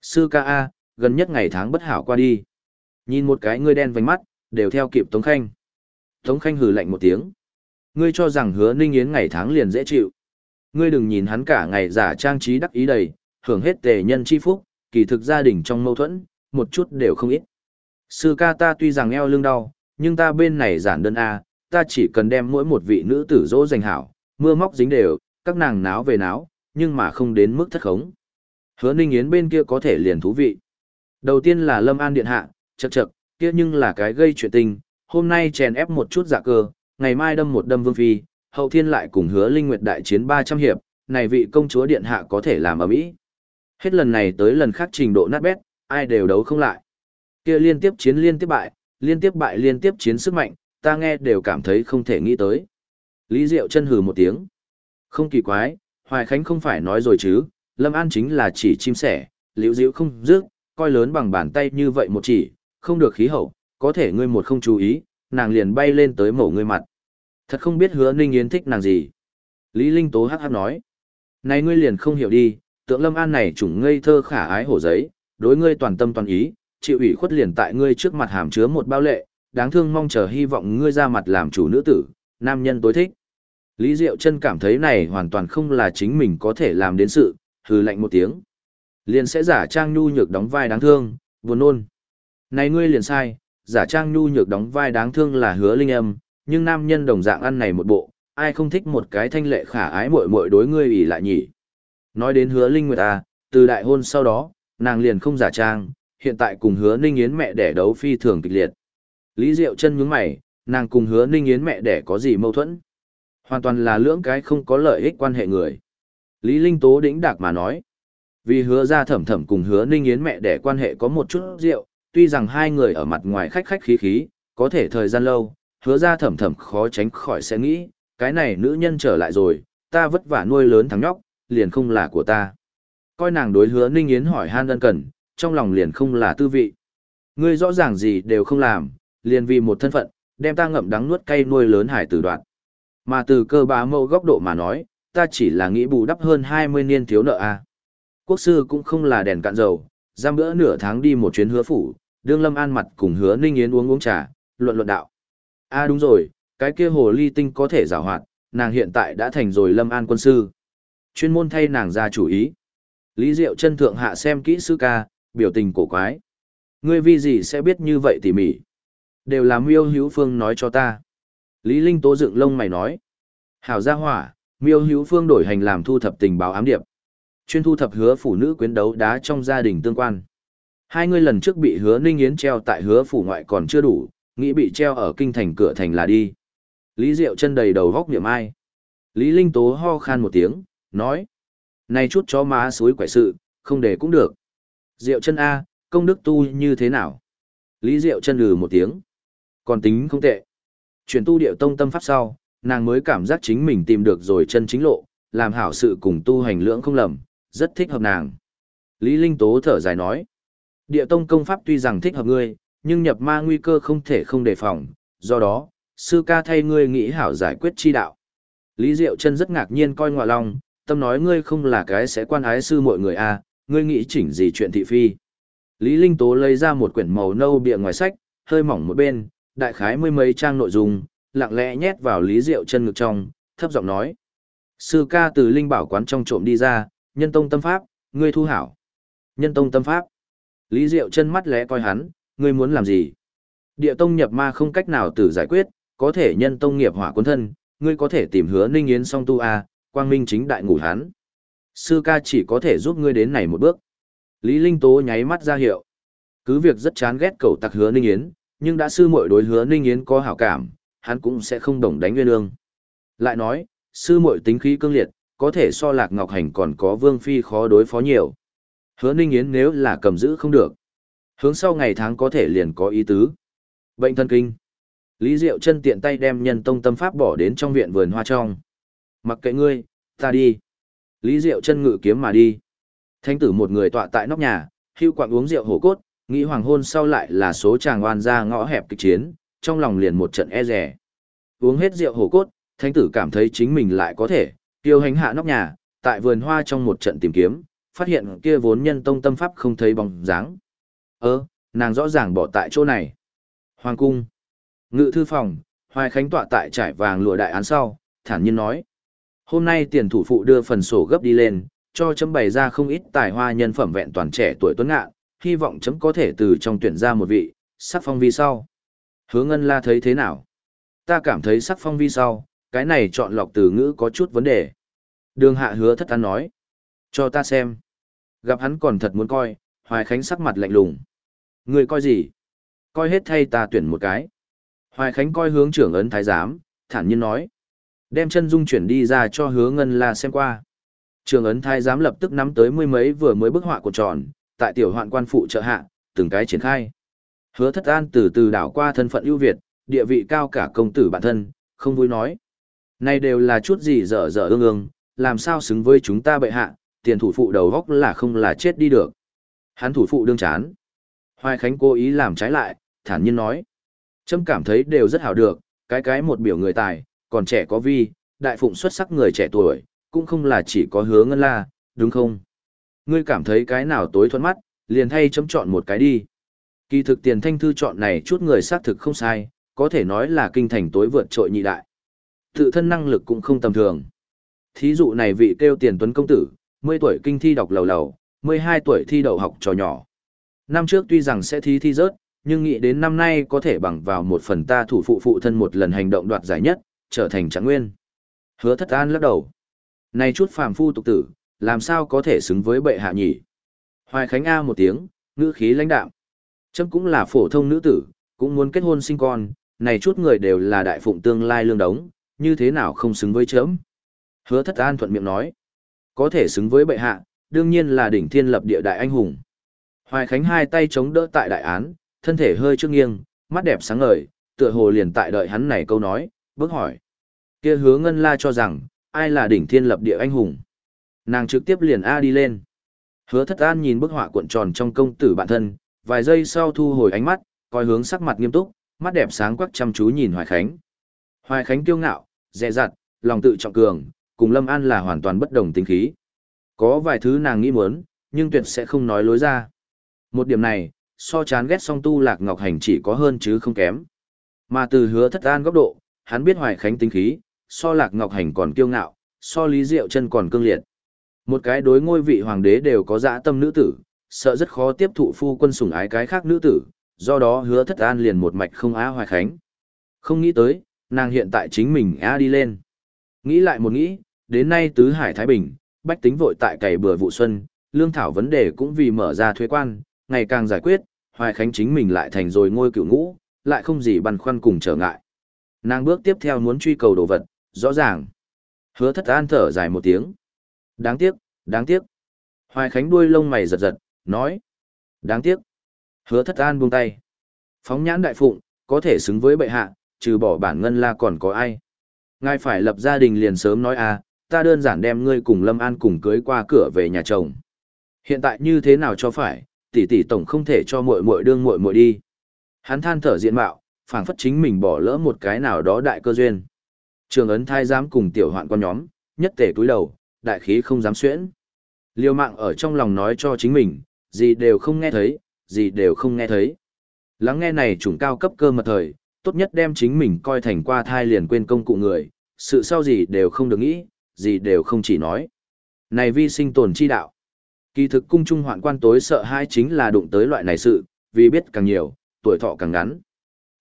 Sư ca A, gần nhất ngày tháng bất hảo qua đi. Nhìn một cái ngươi đen vành mắt, đều theo kịp Tống Khanh. Tống Khanh hừ lạnh một tiếng. Ngươi cho rằng hứa ninh yến ngày tháng liền dễ chịu. Ngươi đừng nhìn hắn cả ngày giả trang trí đắc ý đầy, hưởng hết tề nhân chi phúc, kỳ thực gia đình trong mâu thuẫn, một chút đều không ít. Sư ca ta tuy rằng eo lưng đau, nhưng ta bên này giản đơn A, ta chỉ cần đem mỗi một vị nữ tử dỗ dành hảo, mưa móc dính đều, các nàng náo về náo, nhưng mà không đến mức thất khống. Hứa Ninh Yến bên kia có thể liền thú vị. Đầu tiên là Lâm An Điện Hạ, chật chật, kia nhưng là cái gây chuyện tình, hôm nay chèn ép một chút giả cơ, ngày mai đâm một đâm vương phi, hậu thiên lại cùng hứa Linh Nguyệt đại chiến 300 hiệp, này vị công chúa Điện Hạ có thể làm ở mỹ. Hết lần này tới lần khác trình độ nát bét, ai đều đấu không lại. Kia liên tiếp chiến liên tiếp bại, liên tiếp bại liên tiếp chiến sức mạnh, ta nghe đều cảm thấy không thể nghĩ tới. Lý Diệu chân hừ một tiếng. Không kỳ quái, Hoài Khánh không phải nói rồi chứ, Lâm An chính là chỉ chim sẻ, liễu diễu không dứt, coi lớn bằng bàn tay như vậy một chỉ, không được khí hậu, có thể ngươi một không chú ý, nàng liền bay lên tới mổ ngươi mặt. Thật không biết hứa Ninh Yến thích nàng gì. Lý Linh Tố hắc hắc nói. Này ngươi liền không hiểu đi, tượng Lâm An này chủng ngây thơ khả ái hổ giấy, đối ngươi toàn tâm toàn ý, chịu ủy khuất liền tại ngươi trước mặt hàm chứa một bao lệ, đáng thương mong chờ hy vọng ngươi ra mặt làm chủ nữ tử, nam nhân tối thích. Lý Diệu Trân cảm thấy này hoàn toàn không là chính mình có thể làm đến sự, hừ lạnh một tiếng. Liền sẽ giả trang nhu nhược đóng vai đáng thương, buồn nôn. Này ngươi liền sai, giả trang nhu nhược đóng vai đáng thương là hứa linh âm, nhưng nam nhân đồng dạng ăn này một bộ, ai không thích một cái thanh lệ khả ái muội muội đối ngươi ủy lại nhỉ. Nói đến hứa linh nguyệt à, từ đại hôn sau đó, nàng liền không giả trang, hiện tại cùng hứa ninh yến mẹ đẻ đấu phi thường kịch liệt. Lý Diệu chân nhướng mày, nàng cùng hứa ninh yến mẹ đẻ có gì mâu thuẫn? Hoàn toàn là lưỡng cái không có lợi ích quan hệ người. Lý Linh Tố đĩnh đạc mà nói. Vì hứa ra thẩm thẩm cùng hứa ninh yến mẹ đẻ quan hệ có một chút rượu, tuy rằng hai người ở mặt ngoài khách khách khí khí, Có thể thời gian lâu, hứa ra thầm thầm khó tránh khỏi sẽ nghĩ, cái này nữ nhân trở lại rồi, ta vất vả nuôi lớn thằng nhóc, liền không là của ta. Coi nàng đối hứa Ninh Yến hỏi han ân cần, trong lòng liền không là tư vị. Ngươi rõ ràng gì đều không làm, liền vì một thân phận, đem ta ngậm đắng nuốt cay nuôi lớn hải tử đoạn. Mà từ cơ bá mâu góc độ mà nói, ta chỉ là nghĩ bù đắp hơn 20 niên thiếu nợ a. Quốc sư cũng không là đèn cạn dầu, giam bữa nửa tháng đi một chuyến hứa phủ, đương Lâm An mặt cùng hứa Ninh Yến uống uống trà, luận luận đạo. A đúng rồi, cái kia hồ ly tinh có thể giảo hoạt, nàng hiện tại đã thành rồi Lâm An quân sư. Chuyên môn thay nàng ra chủ ý. Lý Diệu chân thượng hạ xem kỹ sư ca, biểu tình cổ quái. Ngươi vì gì sẽ biết như vậy tỉ mỉ? Đều là miêu hữu phương nói cho ta. Lý Linh tố dựng lông mày nói. Hảo gia hỏa, miêu hữu phương đổi hành làm thu thập tình báo ám điệp. Chuyên thu thập hứa phụ nữ quyến đấu đá trong gia đình tương quan. Hai người lần trước bị hứa ninh yến treo tại hứa phủ ngoại còn chưa đủ, nghĩ bị treo ở kinh thành cửa thành là đi. Lý Diệu chân đầy đầu góc niệm ai. Lý Linh tố ho khan một tiếng, nói. Này chút chó má suối quẻ sự, không để cũng được. Diệu chân A, công đức tu như thế nào? Lý Diệu chân lừ một tiếng. Còn tính không tệ. Chuyển tu điệu tông tâm pháp sau, nàng mới cảm giác chính mình tìm được rồi chân chính lộ, làm hảo sự cùng tu hành lưỡng không lầm, rất thích hợp nàng. Lý Linh Tố thở dài nói. Địa tông công pháp tuy rằng thích hợp ngươi, nhưng nhập ma nguy cơ không thể không đề phòng, do đó, sư ca thay ngươi nghĩ hảo giải quyết chi đạo. Lý Diệu chân rất ngạc nhiên coi ngọa lòng, tâm nói ngươi không là cái sẽ quan ái sư mọi người a, à, ngươi nghĩ chỉnh gì chuyện thị phi. Lý Linh Tố lấy ra một quyển màu nâu bìa ngoài sách, hơi mỏng một bên, đại khái mươi mấy trang nội dung, lặng lẽ nhét vào Lý Diệu chân ngực trong, thấp giọng nói. Sư ca từ Linh Bảo quán trong trộm đi ra, nhân tông tâm pháp, ngươi thu hảo. Nhân tông tâm pháp. Lý Diệu chân mắt lẽ coi hắn, ngươi muốn làm gì? Địa tông nhập ma không cách nào tự giải quyết, có thể nhân tông nghiệp hỏa quân thân, ngươi có thể tìm hứa ninh yến song tu a, quang minh chính đại ngủ hắn. Sư ca chỉ có thể giúp ngươi đến này một bước. Lý Linh Tố nháy mắt ra hiệu. Cứ việc rất chán ghét cậu tặc hứa ninh yến, nhưng đã sư muội đối hứa ninh yến có hảo cảm, hắn cũng sẽ không đồng đánh nguyên ương. Lại nói, sư muội tính khí cương liệt, có thể so lạc ngọc hành còn có vương phi khó đối phó nhiều. Hứa ninh yến nếu là cầm giữ không được. Hướng sau ngày tháng có thể liền có ý tứ. Bệnh thân kinh. Lý Diệu chân tiện tay đem nhân tông tâm pháp bỏ đến trong viện vườn hoa trong. Mặc kệ ngươi, ta đi. Lý Diệu chân ngự kiếm mà đi. Thánh tử một người tọa tại nóc nhà, hưu quạng uống rượu hổ cốt, nghĩ hoàng hôn sau lại là số chàng oan ra ngõ hẹp kịch chiến, trong lòng liền một trận e rẻ. Uống hết rượu hổ cốt, thánh tử cảm thấy chính mình lại có thể, tiêu hành hạ nóc nhà, tại vườn hoa trong một trận tìm kiếm, phát hiện kia vốn nhân tông tâm pháp không thấy bóng dáng. Ơ, nàng rõ ràng bỏ tại chỗ này. Hoàng cung. Ngự thư phòng, Hoài Khánh tọa tại trải vàng lụa đại án sau, thản nhiên nói. Hôm nay tiền thủ phụ đưa phần sổ gấp đi lên, cho chấm bày ra không ít tài hoa nhân phẩm vẹn toàn trẻ tuổi tuấn ngạ, hy vọng chấm có thể từ trong tuyển ra một vị, sắc phong vi sau. Hứa Ngân La thấy thế nào? Ta cảm thấy sắc phong vi sau, cái này chọn lọc từ ngữ có chút vấn đề. Đường hạ hứa thất an nói. Cho ta xem. Gặp hắn còn thật muốn coi, Hoài Khánh sắc mặt lạnh lùng. Người coi gì? Coi hết thay ta tuyển một cái. Hoài Khánh coi hướng trưởng ấn thái giám, thản nhiên nói. Đem chân dung chuyển đi ra cho hứa ngân la xem qua. Trường ấn thái giám lập tức nắm tới mươi mấy vừa mới bức họa của tròn, tại tiểu hoạn quan phụ trợ hạ, từng cái triển khai. Hứa thất an từ từ đảo qua thân phận ưu việt, địa vị cao cả công tử bản thân, không vui nói. Này đều là chút gì dở dở ương ương, làm sao xứng với chúng ta bệ hạ, tiền thủ phụ đầu góc là không là chết đi được. Hắn thủ phụ đương chán. Hoài Khánh cố ý làm trái lại, thản nhiên nói. Trâm cảm thấy đều rất hảo được, cái cái một biểu người tài, còn trẻ có vi, đại phụng xuất sắc người trẻ tuổi, cũng không là chỉ có hứa ngân la, đúng không? Ngươi cảm thấy cái nào tối thuận mắt, liền thay chấm chọn một cái đi. Kỳ thực tiền thanh thư chọn này chút người xác thực không sai, có thể nói là kinh thành tối vượt trội nhị đại. Tự thân năng lực cũng không tầm thường. Thí dụ này vị kêu tiền tuấn công tử, 10 tuổi kinh thi đọc lầu lầu, 12 tuổi thi đậu học trò nhỏ. Năm trước tuy rằng sẽ thi thi rớt, nhưng nghĩ đến năm nay có thể bằng vào một phần ta thủ phụ phụ thân một lần hành động đoạt giải nhất, trở thành trạng nguyên. Hứa thất an lắc đầu. Này chút phàm phu tục tử, làm sao có thể xứng với bệ hạ nhỉ? Hoài Khánh A một tiếng, ngữ khí lãnh đạm. Chấm cũng là phổ thông nữ tử, cũng muốn kết hôn sinh con, này chút người đều là đại phụng tương lai lương đống, như thế nào không xứng với chấm? Hứa thất an thuận miệng nói. Có thể xứng với bệ hạ, đương nhiên là đỉnh thiên lập địa đại anh hùng. Hoài Khánh hai tay chống đỡ tại đại án, thân thể hơi trước nghiêng, mắt đẹp sáng ngời, tựa hồ liền tại đợi hắn này câu nói, bước hỏi. Kia hứa ngân la cho rằng, ai là đỉnh thiên lập địa anh hùng. Nàng trực tiếp liền A đi lên. Hứa thất an nhìn bức họa cuộn tròn trong công tử bản thân, vài giây sau thu hồi ánh mắt, coi hướng sắc mặt nghiêm túc, mắt đẹp sáng quắc chăm chú nhìn Hoài Khánh. Hoài Khánh kiêu ngạo, dè dặt, lòng tự trọng cường, cùng Lâm An là hoàn toàn bất đồng tính khí. Có vài thứ nàng nghĩ muốn, nhưng tuyệt sẽ không nói lối ra. Một điểm này, so chán ghét song tu lạc ngọc hành chỉ có hơn chứ không kém. Mà từ hứa thất an góc độ, hắn biết Hoài Khánh tính khí, so lạc ngọc hành còn kiêu ngạo, so lý diệu chân còn cương liệt. Một cái đối ngôi vị hoàng đế đều có dã tâm nữ tử, sợ rất khó tiếp thụ phu quân sủng ái cái khác nữ tử, do đó hứa thất an liền một mạch không á hoài khánh. Không nghĩ tới, nàng hiện tại chính mình á đi lên. Nghĩ lại một nghĩ, đến nay tứ hải Thái Bình, bách tính vội tại cày bừa vụ xuân, lương thảo vấn đề cũng vì mở ra thuế quan, ngày càng giải quyết, hoài khánh chính mình lại thành rồi ngôi cựu ngũ, lại không gì băn khoăn cùng trở ngại. Nàng bước tiếp theo muốn truy cầu đồ vật, rõ ràng. Hứa thất an thở dài một tiếng. Đáng tiếc, đáng tiếc. Hoài Khánh đuôi lông mày giật giật, nói. Đáng tiếc. Hứa thất an buông tay. Phóng nhãn đại phụng, có thể xứng với bệ hạ, trừ bỏ bản ngân la còn có ai. Ngài phải lập gia đình liền sớm nói à, ta đơn giản đem ngươi cùng Lâm An cùng cưới qua cửa về nhà chồng. Hiện tại như thế nào cho phải, tỷ tỷ tổng không thể cho muội muội đương muội muội đi. Hắn than thở diện mạo, phảng phất chính mình bỏ lỡ một cái nào đó đại cơ duyên. Trường ấn thai giám cùng tiểu hoạn con nhóm, nhất tể túi đầu, đại khí không dám xuyễn. Liêu mạng ở trong lòng nói cho chính mình, gì đều không nghe thấy, gì đều không nghe thấy. Lắng nghe này chủng cao cấp cơ mật thời, tốt nhất đem chính mình coi thành qua thai liền quên công cụ người, sự sau gì đều không được nghĩ, gì đều không chỉ nói. Này vi sinh tồn chi đạo. Kỳ thực cung trung hoạn quan tối sợ hai chính là đụng tới loại này sự, vì biết càng nhiều, tuổi thọ càng ngắn.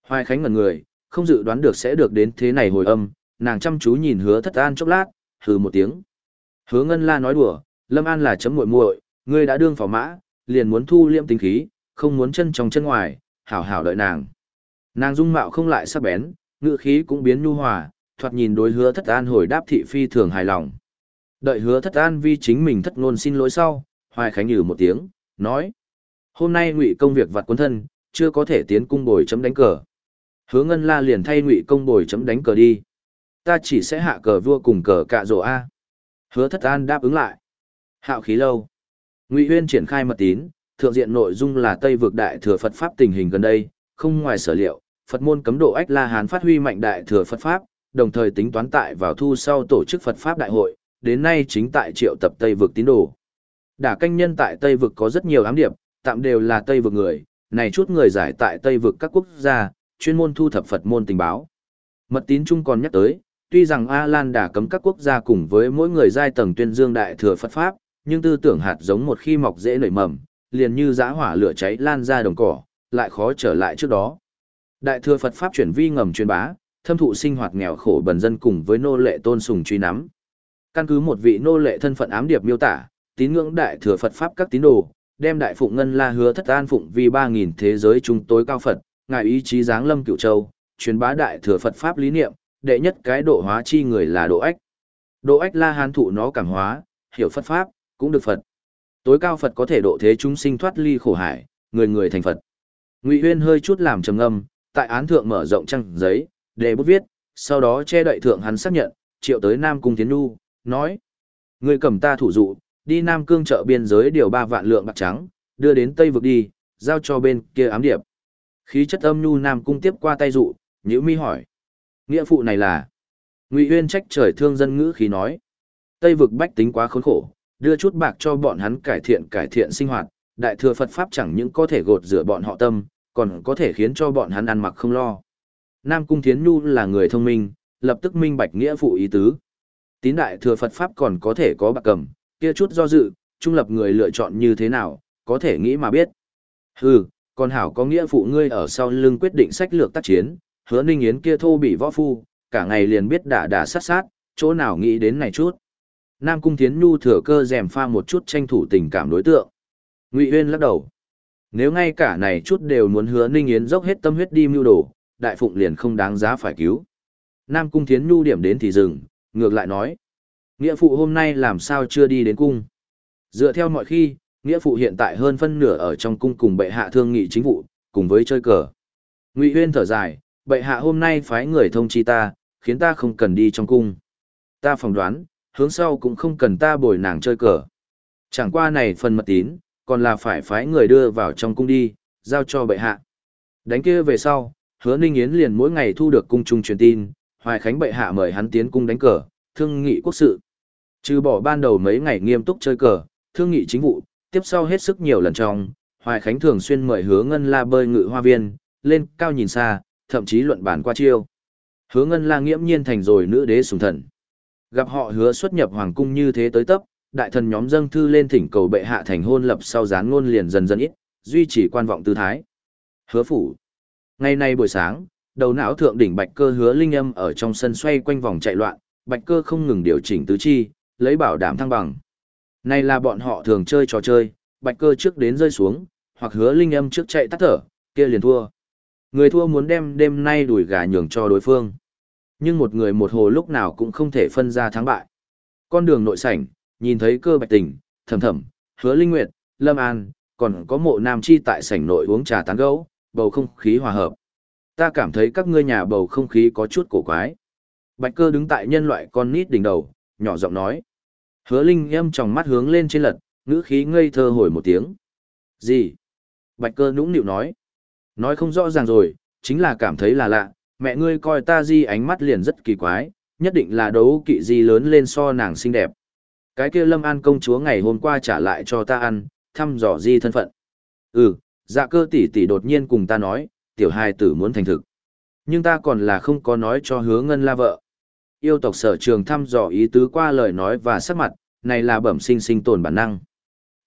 Hoài Khánh ngẩn người, không dự đoán được sẽ được đến thế này hồi âm, nàng chăm chú nhìn hứa thất an chốc lát, hừ một tiếng. Hứa Ngân La nói đùa, Lâm An là chấm muội muội, ngươi đã đương phò mã, liền muốn thu liêm tính khí, không muốn chân trong chân ngoài, hảo hảo đợi nàng. Nàng dung mạo không lại sắc bén, ngữ khí cũng biến nhu hòa, thoạt nhìn đối hứa thất an hồi đáp thị phi thường hài lòng. Đợi hứa thất an vì chính mình thất ngôn xin lỗi sau, hoài khánh nhử một tiếng, nói. Hôm nay ngụy công việc vặt quân thân, chưa có thể tiến cung bồi chấm đánh cờ. Hứa ngân la liền thay ngụy công bồi chấm đánh cờ đi. Ta chỉ sẽ hạ cờ vua cùng cờ cạ rổ A. Hứa thất an đáp ứng lại. Hạo khí lâu. Ngụy Huyên triển khai mật tín, thượng diện nội dung là Tây vực đại thừa Phật pháp tình hình gần đây, không ngoài sở liệu, Phật môn cấm độ ách La Hán phát huy mạnh đại thừa Phật pháp, đồng thời tính toán tại vào thu sau tổ chức Phật pháp đại hội, đến nay chính tại triệu tập Tây vực tín đồ. Đả canh nhân tại Tây vực có rất nhiều ám điệp, tạm đều là Tây vực người, này chút người giải tại Tây vực các quốc gia, chuyên môn thu thập Phật môn tình báo. Mật tín trung còn nhắc tới, tuy rằng A Lan đã cấm các quốc gia cùng với mỗi người giai tầng tuyên dương đại thừa Phật Pháp, nhưng tư tưởng hạt giống một khi mọc dễ nảy mầm, liền như giã hỏa lửa cháy lan ra đồng cỏ, lại khó trở lại trước đó. Đại thừa Phật Pháp chuyển vi ngầm truyền bá, thâm thụ sinh hoạt nghèo khổ bần dân cùng với nô lệ tôn sùng truy nắm. Căn cứ một vị nô lệ thân phận ám điệp miêu tả, tín ngưỡng đại thừa Phật Pháp các tín đồ, đem đại phụng ngân la hứa thất an phụng vì 3.000 thế giới chúng tối cao Phật, ngài ý chí giáng lâm cựu châu, truyền bá đại thừa Phật Pháp lý niệm, đệ nhất cái độ hóa chi người là độ ách. Độ ách la hán thụ nó cảm hóa, hiểu Phật Pháp, cũng được Phật. Tối cao Phật có thể độ thế chúng sinh thoát ly khổ hải, người người thành Phật. Ngụy Huyên hơi chút làm trầm ngâm, tại án thượng mở rộng trang giấy, để bút viết, sau đó che đậy thượng hắn xác nhận, triệu tới Nam Cung Tiến Nhu, nói. Người cầm ta thủ dụ, đi Nam Cương chợ biên giới điều ba vạn lượng bạc trắng, đưa đến Tây vực đi, giao cho bên kia ám điệp. Khí chất âm nhu Nam Cung tiếp qua tay dụ, nhữ mi hỏi. Nghĩa phụ này là Ngụy Uyên trách trời thương dân ngữ khí nói. Tây vực bách tính quá khốn khổ, đưa chút bạc cho bọn hắn cải thiện cải thiện sinh hoạt, đại thừa Phật Pháp chẳng những có thể gột rửa bọn họ tâm, còn có thể khiến cho bọn hắn ăn mặc không lo. Nam Cung Thiến Nhu là người thông minh, lập tức minh bạch nghĩa phụ ý tứ. Tín đại thừa Phật Pháp còn có thể có bạc cầm, kia chút do dự, trung lập người lựa chọn như thế nào, có thể nghĩ mà biết. Hừ, còn hảo có nghĩa phụ ngươi ở sau lưng quyết định sách lược tác chiến, hứa ninh yến kia thô bị võ phu, cả ngày liền biết đả đả sát sát, chỗ nào nghĩ đến này chút. Nam Cung Thiến Nhu thừa cơ rèm pha một chút tranh thủ tình cảm đối tượng. Ngụy Uyên lắc đầu. Nếu ngay cả này chút đều muốn hứa Ninh Yến dốc hết tâm huyết đi mưu đồ, đại phụng liền không đáng giá phải cứu. Nam Cung Thiến Nhu điểm đến thì dừng, ngược lại nói. Nghĩa phụ hôm nay làm sao chưa đi đến cung? Dựa theo mọi khi, nghĩa phụ hiện tại hơn phân nửa ở trong cung cùng bệ hạ thương nghị chính vụ, cùng với chơi cờ. Ngụy huyên thở dài, bệ hạ hôm nay phái người thông chi ta, khiến ta không cần đi trong cung. Ta phỏng đoán, hướng sau cũng không cần ta bồi nàng chơi cờ. Chẳng qua này phần mật tín, còn là phải phái người đưa vào trong cung đi, giao cho bệ hạ. Đánh kia về sau, hứa Ninh Yến liền mỗi ngày thu được cung trung truyền tin, Hoài Khánh bệ hạ mời hắn tiến cung đánh cờ, thương nghị quốc sự. Trừ bỏ ban đầu mấy ngày nghiêm túc chơi cờ, thương nghị chính vụ, tiếp sau hết sức nhiều lần trong, Hoài Khánh thường xuyên mời hứa ngân la bơi ngự hoa viên, lên cao nhìn xa, thậm chí luận bản qua chiêu. Hứa ngân la nghiễm nhiên thành rồi nữ đế sùng thần. Gặp họ hứa xuất nhập hoàng cung như thế tới tấp, đại thần nhóm dâng thư lên thỉnh cầu bệ hạ thành hôn lập sau gián ngôn liền dần dần ít, duy trì quan vọng tư thái. Hứa phủ. Ngày nay buổi sáng, đầu não thượng đỉnh bạch cơ hứa linh âm ở trong sân xoay quanh vòng chạy loạn, bạch cơ không ngừng điều chỉnh tứ chi, lấy bảo đảm thăng bằng. Này là bọn họ thường chơi trò chơi, bạch cơ trước đến rơi xuống, hoặc hứa linh âm trước chạy tắt thở, kia liền thua. Người thua muốn đem đêm nay đuổi gà nhường cho đối phương. Nhưng một người một hồ lúc nào cũng không thể phân ra thắng bại. Con đường nội sảnh, nhìn thấy cơ bạch tình, thầm thầm, hứa linh nguyệt, lâm an, còn có mộ nam chi tại sảnh nội uống trà tán gấu, bầu không khí hòa hợp. Ta cảm thấy các ngươi nhà bầu không khí có chút cổ quái. Bạch cơ đứng tại nhân loại con nít đỉnh đầu, nhỏ giọng nói. Hứa linh âm trong mắt hướng lên trên lật, ngữ khí ngây thơ hồi một tiếng. Gì? Bạch cơ nũng nịu nói. Nói không rõ ràng rồi, chính là cảm thấy là lạ, mẹ ngươi coi ta di ánh mắt liền rất kỳ quái, nhất định là đấu kỵ di lớn lên so nàng xinh đẹp. Cái kia Lâm An công chúa ngày hôm qua trả lại cho ta ăn, thăm dò di thân phận. Ừ, dạ cơ tỷ tỷ đột nhiên cùng ta nói, tiểu hài tử muốn thành thực. Nhưng ta còn là không có nói cho hứa ngân la vợ. Yêu tộc sở trường thăm dò ý tứ qua lời nói và sắc mặt, này là bẩm sinh sinh tồn bản năng.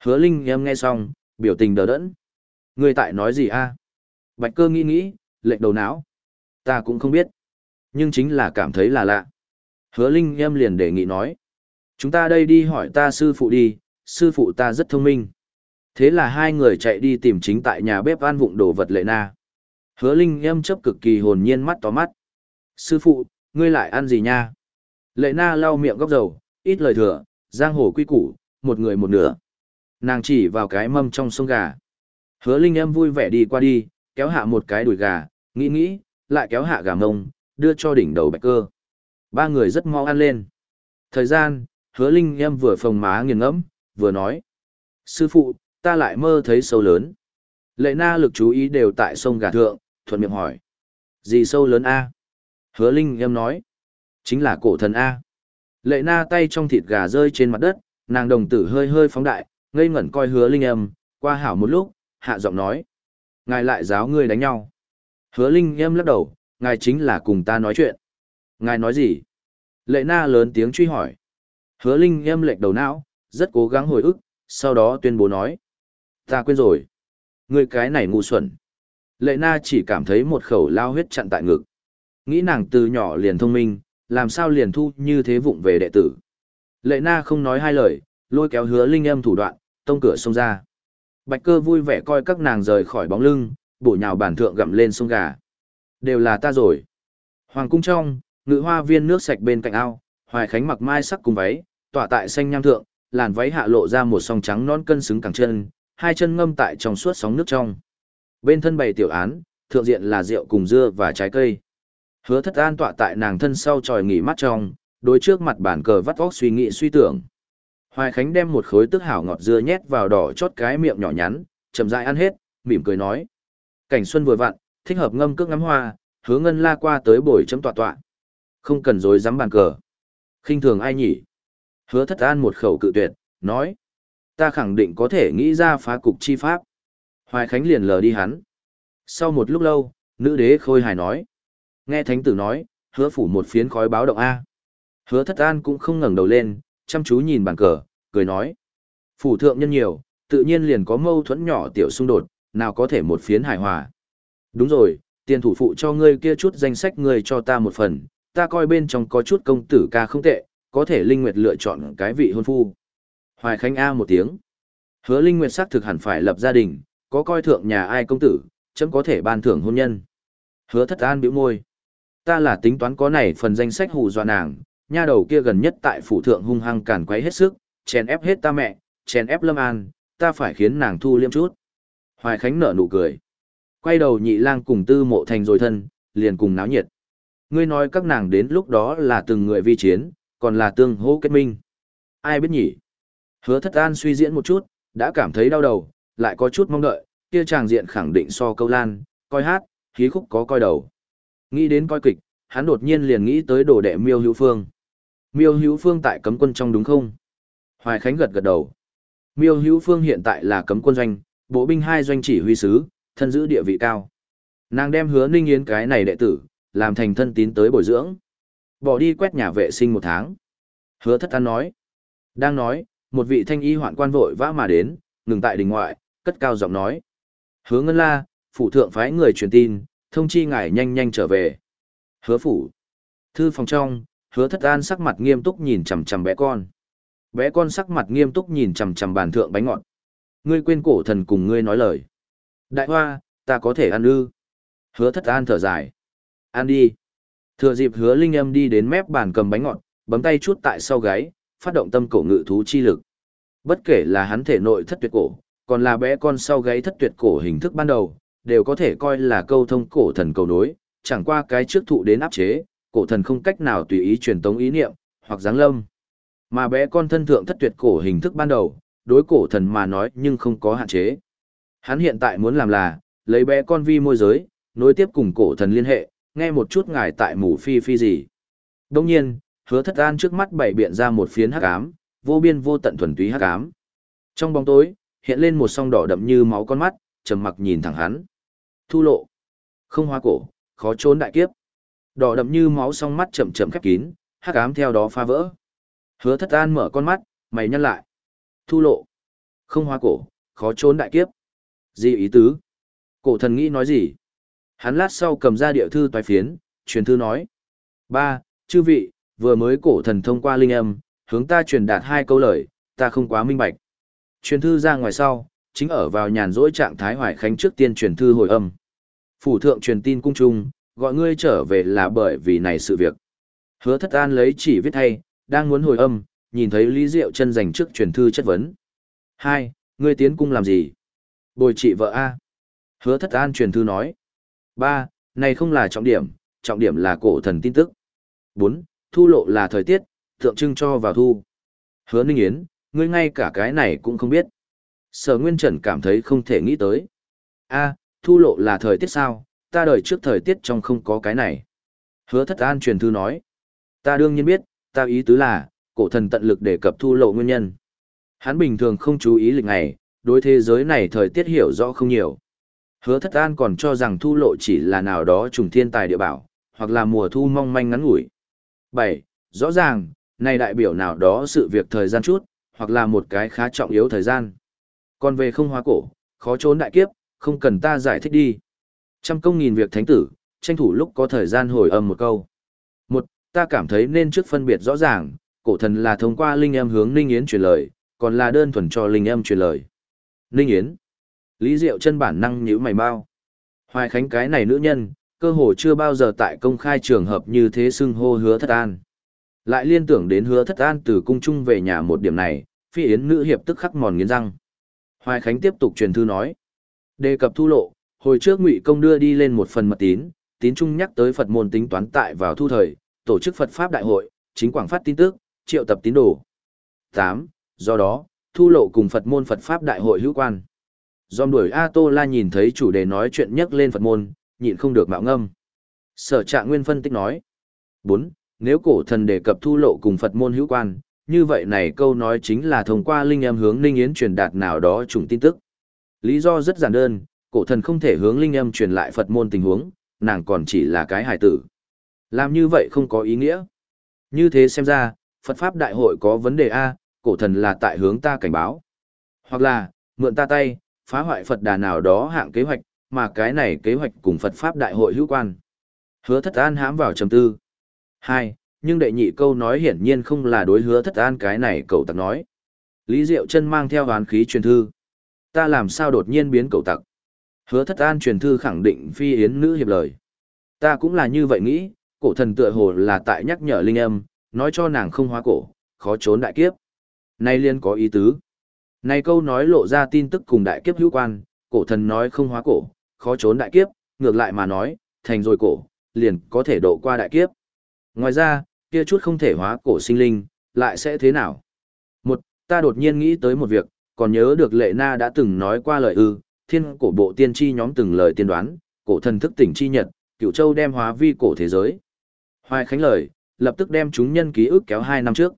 Hứa Linh em nghe xong, biểu tình đờ đẫn. Người tại nói gì a? À? Bạch cơ nghĩ nghĩ, lệnh đầu não. Ta cũng không biết. Nhưng chính là cảm thấy là lạ. Hứa Linh em liền đề nghị nói. Chúng ta đây đi hỏi ta sư phụ đi, sư phụ ta rất thông minh. Thế là hai người chạy đi tìm chính tại nhà bếp ăn vụng đồ vật lệ na. Hứa Linh em chấp cực kỳ hồn nhiên mắt to mắt. Sư phụ, ngươi lại ăn gì nha? Lệ na lau miệng góc dầu, ít lời thừa, giang hồ quy củ, một người một nửa. Nàng chỉ vào cái mâm trong sông gà. Hứa Linh em vui vẻ đi qua đi, kéo hạ một cái đùi gà, nghĩ nghĩ, lại kéo hạ gà mông, đưa cho đỉnh đầu bạch cơ. Ba người rất mau ăn lên. Thời gian, hứa Linh em vừa phồng má nghiền ngẫm, vừa nói. Sư phụ, ta lại mơ thấy sâu lớn. Lệ na lực chú ý đều tại sông gà thượng, thuận miệng hỏi. Gì sâu lớn A? Hứa Linh em nói. Chính là cổ thần A. Lệ na tay trong thịt gà rơi trên mặt đất, nàng đồng tử hơi hơi phóng đại, ngây ngẩn coi hứa Linh em, qua hảo một lúc, hạ giọng nói. Ngài lại giáo ngươi đánh nhau. Hứa Linh em lắc đầu, ngài chính là cùng ta nói chuyện. Ngài nói gì? Lệ na lớn tiếng truy hỏi. Hứa Linh em lệch đầu não, rất cố gắng hồi ức, sau đó tuyên bố nói. Ta quên rồi. Ngươi cái này ngu xuẩn. Lệ na chỉ cảm thấy một khẩu lao huyết chặn tại ngực. Nghĩ nàng từ nhỏ liền thông minh, làm sao liền thu như thế vụng về đệ tử. Lệ na không nói hai lời, lôi kéo hứa linh âm thủ đoạn, tông cửa xông ra. Bạch cơ vui vẻ coi các nàng rời khỏi bóng lưng, bổ nhào bản thượng gặm lên sông gà. Đều là ta rồi. Hoàng cung trong, ngự hoa viên nước sạch bên cạnh ao, hoài khánh mặc mai sắc cùng váy, tỏa tại xanh nham thượng, làn váy hạ lộ ra một song trắng non cân xứng cẳng chân, hai chân ngâm tại trong suốt sóng nước trong. Bên thân bày tiểu án, thượng diện là rượu cùng dưa và trái cây. Hứa thất an tọa tại nàng thân sau tròi nghỉ mắt trong, đối trước mặt bản cờ vắt óc suy nghĩ suy tưởng. Hoài Khánh đem một khối tức hảo ngọt dưa nhét vào đỏ chót cái miệng nhỏ nhắn, chậm rãi ăn hết, mỉm cười nói. Cảnh xuân vừa vặn, thích hợp ngâm cước ngắm hoa, hứa ngân la qua tới bồi chấm tọa tọa. Không cần dối dám bàn cờ. khinh thường ai nhỉ? Hứa thất an một khẩu cự tuyệt, nói. Ta khẳng định có thể nghĩ ra phá cục chi pháp. Hoài Khánh liền lờ đi hắn. Sau một lúc lâu, nữ đế khôi hài nói. Nghe thánh tử nói, hứa phủ một phiến khói báo động A. Hứa thất an cũng không ngẩng đầu lên, chăm chú nhìn bàn cờ, cười nói. Phủ thượng nhân nhiều, tự nhiên liền có mâu thuẫn nhỏ tiểu xung đột, nào có thể một phiến hài hòa. Đúng rồi, tiền thủ phụ cho ngươi kia chút danh sách ngươi cho ta một phần, ta coi bên trong có chút công tử ca không tệ, có thể Linh Nguyệt lựa chọn cái vị hôn phu. Hoài Khánh A một tiếng. Hứa Linh Nguyệt xác thực hẳn phải lập gia đình, có coi thượng nhà ai công tử, chấm có thể ban thưởng hôn nhân. Hứa thất an biểu môi. Ta là tính toán có này phần danh sách hù dọa nàng, nha đầu kia gần nhất tại phủ thượng hung hăng càn quấy hết sức, chèn ép hết ta mẹ, chèn ép lâm an, ta phải khiến nàng thu liêm chút. Hoài Khánh nở nụ cười. Quay đầu nhị lang cùng tư mộ thành rồi thân, liền cùng náo nhiệt. Ngươi nói các nàng đến lúc đó là từng người vi chiến, còn là tương hô kết minh. Ai biết nhỉ? Hứa thất an suy diễn một chút, đã cảm thấy đau đầu, lại có chút mong đợi, kia chàng diện khẳng định so câu lan, coi hát, khí khúc có coi đầu. Nghĩ đến coi kịch, hắn đột nhiên liền nghĩ tới đồ đệ miêu hữu phương. Miêu hữu phương tại cấm quân trong đúng không? Hoài Khánh gật gật đầu. Miêu hữu phương hiện tại là cấm quân doanh, bộ binh hai doanh chỉ huy sứ, thân giữ địa vị cao. Nàng đem hứa ninh yến cái này đệ tử, làm thành thân tín tới bồi dưỡng. Bỏ đi quét nhà vệ sinh một tháng. Hứa thất an nói. Đang nói, một vị thanh y hoạn quan vội vã mà đến, ngừng tại đình ngoại, cất cao giọng nói. Hứa ngân la, phủ thượng phái người truyền tin, thông chi ngài nhanh nhanh trở về. Hứa phủ. Thư phòng trong, hứa thất an sắc mặt nghiêm túc nhìn chằm chằm bé con. Bé con sắc mặt nghiêm túc nhìn chằm chằm bàn thượng bánh ngọt. Ngươi quên cổ thần cùng ngươi nói lời. Đại hoa, ta có thể ăn ư. Hứa thất an thở dài. Ăn đi. Thừa dịp hứa linh âm đi đến mép bàn cầm bánh ngọt, bấm tay chút tại sau gáy, phát động tâm cổ ngự thú chi lực. Bất kể là hắn thể nội thất tuyệt cổ, còn là bé con sau gáy thất tuyệt cổ hình thức ban đầu, đều có thể coi là câu thông cổ thần cầu nối, chẳng qua cái trước thụ đến áp chế, cổ thần không cách nào tùy ý truyền tống ý niệm, hoặc giáng lâm. Mà bé con thân thượng thất tuyệt cổ hình thức ban đầu, đối cổ thần mà nói nhưng không có hạn chế. Hắn hiện tại muốn làm là, lấy bé con vi môi giới, nối tiếp cùng cổ thần liên hệ, nghe một chút ngài tại mù phi phi gì. Đông nhiên, hứa thất an trước mắt bảy biện ra một phiến hắc ám, vô biên vô tận thuần túy hắc ám. Trong bóng tối, hiện lên một song đỏ đậm như máu con mắt, trầm mặc nhìn thẳng hắn. Thu lộ. Không hoa cổ, khó trốn đại kiếp. Đỏ đậm như máu song mắt chậm chậm khép kín, hắc ám theo đó phá vỡ. Hứa thất an mở con mắt, mày nhăn lại. Thu lộ. Không hoa cổ, khó trốn đại kiếp. Gì ý tứ? Cổ thần nghĩ nói gì? Hắn lát sau cầm ra địa thư toái phiến, truyền thư nói. Ba, chư vị, vừa mới cổ thần thông qua linh âm, hướng ta truyền đạt hai câu lời, ta không quá minh bạch. Truyền thư ra ngoài sau, chính ở vào nhàn rỗi trạng thái hoài khánh trước tiên truyền thư hồi âm. Phủ thượng truyền tin cung trung, gọi ngươi trở về là bởi vì này sự việc. Hứa thất an lấy chỉ viết thay, đang muốn hồi âm, nhìn thấy Lý Diệu chân dành trước truyền thư chất vấn. Hai, ngươi tiến cung làm gì? Bồi trị vợ A. Hứa thất an truyền thư nói. Ba, này không là trọng điểm, trọng điểm là cổ thần tin tức. Bốn, thu lộ là thời tiết, tượng trưng cho vào thu. Hứa Ninh Yến, ngươi ngay cả cái này cũng không biết. Sở Nguyên Trần cảm thấy không thể nghĩ tới. A, thu lộ là thời tiết sao, ta đời trước thời tiết trong không có cái này. Hứa thất an truyền thư nói. Ta đương nhiên biết, ta ý tứ là, cổ thần tận lực đề cập thu lộ nguyên nhân. Hắn bình thường không chú ý lịch ngày, đối thế giới này thời tiết hiểu rõ không nhiều. Hứa thất an còn cho rằng thu lộ chỉ là nào đó trùng thiên tài địa bảo, hoặc là mùa thu mong manh ngắn ngủi. 7. Rõ ràng, này đại biểu nào đó sự việc thời gian chút, hoặc là một cái khá trọng yếu thời gian. Còn về không hóa cổ, khó trốn đại kiếp, không cần ta giải thích đi. Trăm công nghìn việc thánh tử, tranh thủ lúc có thời gian hồi âm một câu. Một, ta cảm thấy nên trước phân biệt rõ ràng, cổ thần là thông qua linh âm hướng Ninh Yến truyền lời, còn là đơn thuần cho linh âm truyền lời. Ninh Yến. Lý Diệu chân bản năng nhíu mày mau. Hoài Khánh cái này nữ nhân, cơ hồ chưa bao giờ tại công khai trường hợp như thế xưng hô hứa thất an. Lại liên tưởng đến hứa thất an từ cung trung về nhà một điểm này, phi yến nữ hiệp tức khắc mòn nghiến răng. Hoài Khánh tiếp tục truyền thư nói. Đề cập thu lộ, hồi trước ngụy công đưa đi lên một phần mật tín, tín trung nhắc tới Phật môn tính toán tại vào thu thời, tổ chức Phật Pháp Đại hội, chính quảng phát tin tức, triệu tập tín đồ. 8. Do đó, thu lộ cùng Phật môn Phật Pháp Đại hội hữu quan. Dòm đuổi A Tô La nhìn thấy chủ đề nói chuyện nhắc lên Phật môn, nhịn không được mạo ngâm. Sở trạng nguyên phân tích nói. 4. Nếu cổ thần đề cập thu lộ cùng Phật môn hữu quan, như vậy này câu nói chính là thông qua linh em hướng Ninh Yến truyền đạt nào đó trùng tin tức. Lý do rất giản đơn, cổ thần không thể hướng linh âm truyền lại Phật môn tình huống, nàng còn chỉ là cái hài tử. Làm như vậy không có ý nghĩa. Như thế xem ra, Phật Pháp Đại hội có vấn đề A, cổ thần là tại hướng ta cảnh báo. Hoặc là, mượn ta tay, phá hoại Phật đà nào đó hạng kế hoạch, mà cái này kế hoạch cùng Phật Pháp Đại hội hữu quan. Hứa thất an hãm vào trầm tư. Hai, nhưng đệ nhị câu nói hiển nhiên không là đối hứa thất an cái này cậu tặc nói. Lý Diệu chân mang theo hoán khí truyền thư. Ta làm sao đột nhiên biến cầu tặc? Hứa thất an truyền thư khẳng định phi yến nữ hiệp lời. Ta cũng là như vậy nghĩ, cổ thần tựa hồ là tại nhắc nhở linh âm, nói cho nàng không hóa cổ, khó trốn đại kiếp. Nay liên có ý tứ. Này câu nói lộ ra tin tức cùng đại kiếp hữu quan, cổ thần nói không hóa cổ, khó trốn đại kiếp, ngược lại mà nói, thành rồi cổ, liền có thể độ qua đại kiếp. Ngoài ra, kia chút không thể hóa cổ sinh linh, lại sẽ thế nào? Một, ta đột nhiên nghĩ tới một việc, còn nhớ được lệ na đã từng nói qua lời ư, thiên cổ bộ tiên tri nhóm từng lời tiên đoán, cổ thần thức tỉnh chi nhật, cựu châu đem hóa vi cổ thế giới. Hoài khánh lời, lập tức đem chúng nhân ký ức kéo hai năm trước.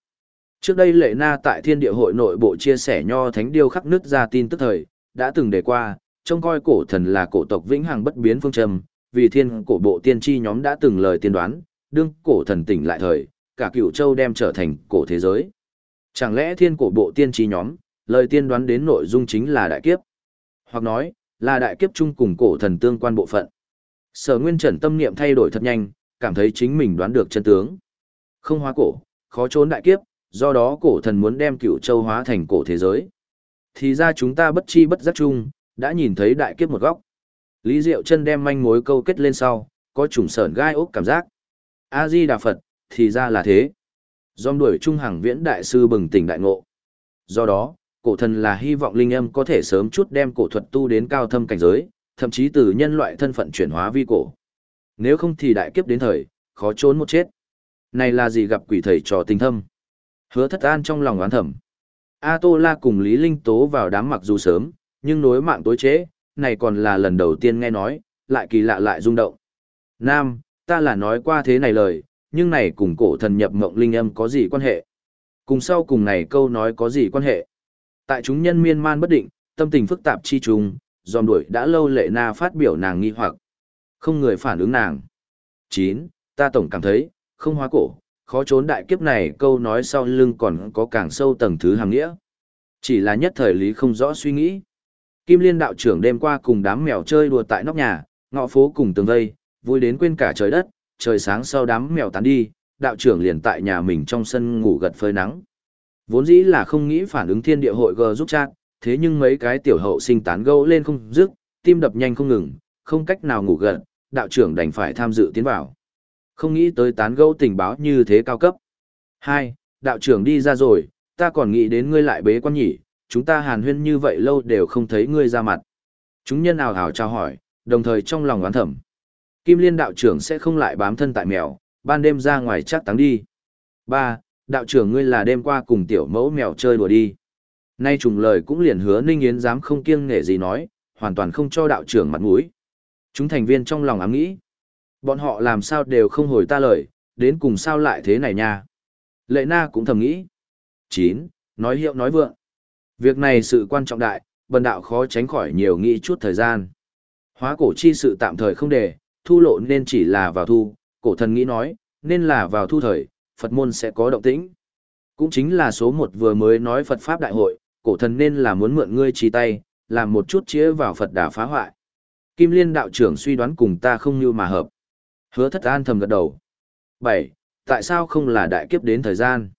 Trước đây lệ na tại thiên địa hội nội bộ chia sẻ nho thánh điêu khắc nứt ra tin tức thời, đã từng đề qua, trông coi cổ thần là cổ tộc vĩnh hằng bất biến phương trầm, vì thiên cổ bộ tiên tri nhóm đã từng lời tiên đoán, đương cổ thần tỉnh lại thời, cả cựu châu đem trở thành cổ thế giới. Chẳng lẽ thiên cổ bộ tiên tri nhóm, lời tiên đoán đến nội dung chính là đại kiếp? Hoặc nói, là đại kiếp chung cùng cổ thần tương quan bộ phận. Sở Nguyên Trần tâm niệm thay đổi thật nhanh, cảm thấy chính mình đoán được chân tướng. Không hóa cổ, khó trốn đại kiếp, do đó cổ thần muốn đem cựu châu hóa thành cổ thế giới. Thì ra chúng ta bất chi bất giác chung, đã nhìn thấy đại kiếp một góc. Lý Diệu chân đem manh mối câu kết lên sau, có trùng sởn gai ốc cảm giác. A-di Đà Phật, thì ra là thế. Dòng đuổi trung hàng viễn đại sư bừng tỉnh đại ngộ. Do đó, cổ thần là hy vọng linh âm có thể sớm chút đem cổ thuật tu đến cao thâm cảnh giới, thậm chí từ nhân loại thân phận chuyển hóa vi cổ. Nếu không thì đại kiếp đến thời, khó trốn một chết. Này là gì gặp quỷ thầy trò tình thâm. Hứa thất an trong lòng oán thầm. A Tô La cùng Lý Linh Tố vào đám mặc dù sớm, nhưng nối mạng tối chế này còn là lần đầu tiên nghe nói, lại kỳ lạ lại rung động. Nam, ta là nói qua thế này lời, nhưng này cùng cổ thần nhập mộng linh âm có gì quan hệ? Cùng sau cùng này câu nói có gì quan hệ? Tại chúng nhân miên man bất định, tâm tình phức tạp chi trùng, dòm đuổi đã lâu lệ na phát biểu nàng nghi hoặc. Không người phản ứng nàng. 9. Ta tổng cảm thấy, không hóa cổ, khó trốn đại kiếp này câu nói sau lưng còn có càng sâu tầng thứ hàng nghĩa. Chỉ là nhất thời lý không rõ suy nghĩ. Kim Liên đạo trưởng đêm qua cùng đám mèo chơi đùa tại nóc nhà, ngõ phố cùng tường vây, vui đến quên cả trời đất, trời sáng sau đám mèo tán đi, đạo trưởng liền tại nhà mình trong sân ngủ gật phơi nắng. Vốn dĩ là không nghĩ phản ứng thiên địa hội G giúp chat, thế nhưng mấy cái tiểu hậu sinh tán gẫu lên không dứt, tim đập nhanh không ngừng, không cách nào ngủ gật, đạo trưởng đành phải tham dự tiến vào. Không nghĩ tới tán gẫu tình báo như thế cao cấp. Hai, đạo trưởng đi ra rồi, ta còn nghĩ đến ngươi lại bế quan nhỉ, chúng ta hàn huyên như vậy lâu đều không thấy ngươi ra mặt. Chúng nhân ảo hảo trao hỏi, đồng thời trong lòng oán thầm. Kim Liên đạo trưởng sẽ không lại bám thân tại mèo, ban đêm ra ngoài chắc táng đi. Ba, đạo trưởng ngươi là đêm qua cùng tiểu mẫu mèo chơi đùa đi. Nay trùng lời cũng liền hứa Ninh Yến dám không kiêng nể gì nói, hoàn toàn không cho đạo trưởng mặt mũi. Chúng thành viên trong lòng ám nghĩ. Bọn họ làm sao đều không hồi ta lời, đến cùng sao lại thế này nha. Lệ na cũng thầm nghĩ. chín Nói hiệu nói vượng. Việc này sự quan trọng đại, bần đạo khó tránh khỏi nhiều nghĩ chút thời gian. Hóa cổ chi sự tạm thời không để, thu lộ nên chỉ là vào thu, cổ thần nghĩ nói, nên là vào thu thời, Phật môn sẽ có động tĩnh. Cũng chính là số một vừa mới nói Phật Pháp Đại hội, cổ thần nên là muốn mượn ngươi trí tay, làm một chút chĩa vào Phật đà phá hoại. Kim Liên đạo trưởng suy đoán cùng ta không như mà hợp. Hứa thất an thầm gật đầu. 7. Tại sao không là đại kiếp đến thời gian?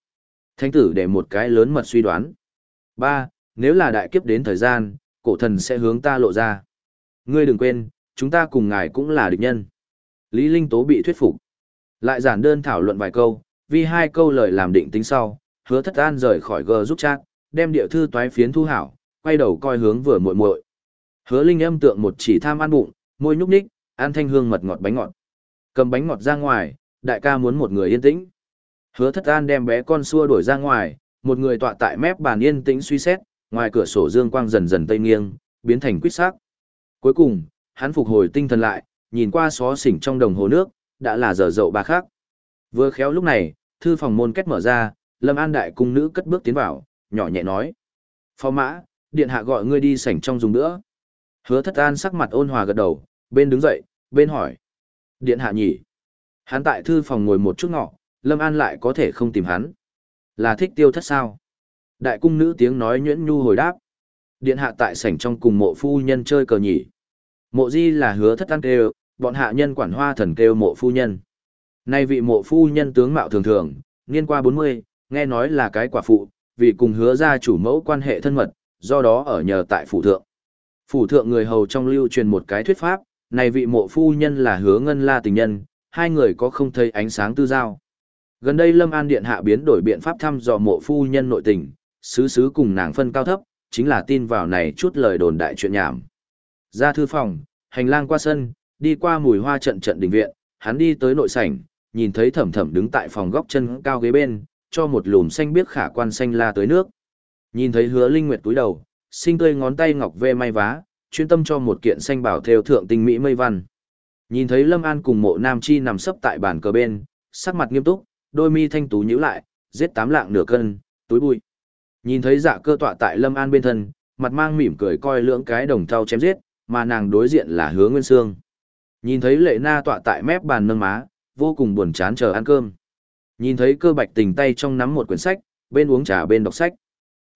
Thánh tử để một cái lớn mật suy đoán. 3. Nếu là đại kiếp đến thời gian, cổ thần sẽ hướng ta lộ ra. Ngươi đừng quên, chúng ta cùng ngài cũng là địch nhân. Lý Linh Tố bị thuyết phục. Lại giản đơn thảo luận vài câu, vì hai câu lời làm định tính sau, hứa thất an rời khỏi gờ giúp chat, đem địa thư toái phiến thu hảo, quay đầu coi hướng vừa muội muội. Hứa Linh âm tượng một chỉ tham ăn bụng, môi nhúc nhích, ăn thanh hương mật ngọt bánh ngọt. Cầm bánh ngọt ra ngoài, đại ca muốn một người yên tĩnh. Hứa thất an đem bé con xua đuổi ra ngoài, một người tọa tại mép bàn yên tĩnh suy xét, ngoài cửa sổ dương quang dần dần tây nghiêng, biến thành quýt sắc. Cuối cùng, hắn phục hồi tinh thần lại, nhìn qua xó xỉnh trong đồng hồ nước, đã là giờ dậu ba khác. Vừa khéo lúc này, thư phòng môn kết mở ra, Lâm An đại cung nữ cất bước tiến vào, nhỏ nhẹ nói: "Phó mã, điện hạ gọi ngươi đi sảnh trong dùng nữa." Hứa Thất An sắc mặt ôn hòa gật đầu, bên đứng dậy, bên hỏi: "Điện hạ nhỉ?" Hắn tại thư phòng ngồi một chút ngọ, Lâm An lại có thể không tìm hắn. Là thích tiêu thất sao? Đại cung nữ tiếng nói nhuyễn nhu hồi đáp. Điện hạ tại sảnh trong cùng mộ phu nhân chơi cờ nhỉ. Mộ di là hứa thất ăn kêu, bọn hạ nhân quản hoa thần kêu mộ phu nhân. Nay vị mộ phu nhân tướng mạo thường thường, niên qua 40, nghe nói là cái quả phụ, vì cùng hứa ra chủ mẫu quan hệ thân mật, do đó ở nhờ tại phủ thượng. Phủ thượng người hầu trong lưu truyền một cái thuyết pháp, này vị mộ phu nhân là hứa ngân la tình nhân, hai người có không thấy ánh sáng tư giao. Gần đây Lâm An Điện hạ biến đổi biện pháp thăm dò mộ phu nhân nội tình, sứ sứ cùng nàng phân cao thấp, chính là tin vào này chút lời đồn đại chuyện nhảm. Ra thư phòng, hành lang qua sân, đi qua mùi hoa trận trận đình viện, hắn đi tới nội sảnh, nhìn thấy thẩm thẩm đứng tại phòng góc chân cao ghế bên, cho một lùm xanh biếc khả quan xanh la tới nước. Nhìn thấy hứa linh nguyệt túi đầu, sinh tươi ngón tay ngọc ve may vá, chuyên tâm cho một kiện xanh bảo theo thượng tinh mỹ mây văn. Nhìn thấy Lâm An cùng mộ nam chi nằm sấp tại bàn cờ bên, sắc mặt nghiêm túc, đôi mi thanh tú nhíu lại, giết tám lạng nửa cân, túi bụi. Nhìn thấy dạ cơ tọa tại Lâm An bên thân, mặt mang mỉm cười coi lưỡng cái đồng thau chém giết, mà nàng đối diện là hứa nguyên sương. Nhìn thấy lệ na tọa tại mép bàn nâng má, vô cùng buồn chán chờ ăn cơm. Nhìn thấy cơ bạch tình tay trong nắm một quyển sách, bên uống trà bên đọc sách.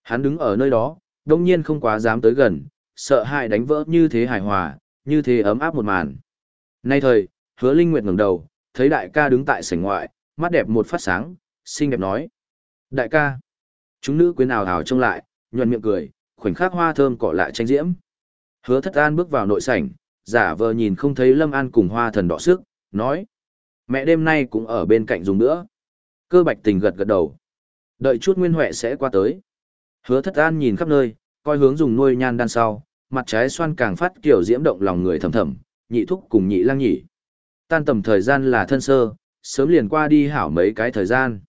Hắn đứng ở nơi đó, đông nhiên không quá dám tới gần, sợ hãi đánh vỡ như thế hài hòa, như thế ấm áp một màn. Nay thời, hứa linh nguyệt ngẩng đầu, thấy đại ca đứng tại sảnh ngoại, mắt đẹp một phát sáng, xinh đẹp nói. Đại ca. Chúng nữ quyến ảo ảo trông lại, nhuận miệng cười, khoảnh khắc hoa thơm cỏ lại tranh diễm. Hứa thất an bước vào nội sảnh, giả vờ nhìn không thấy lâm an cùng hoa thần đỏ sức, nói. Mẹ đêm nay cũng ở bên cạnh dùng nữa. Cơ bạch tình gật gật đầu. Đợi chút nguyên huệ sẽ qua tới. Hứa thất an nhìn khắp nơi, coi hướng dùng nuôi nhan đan sau, mặt trái xoan càng phát kiểu diễm động lòng người thầm thầm, nhị thúc cùng nhị lang nhị. Tan tầm thời gian là thân sơ, sớm liền qua đi hảo mấy cái thời gian.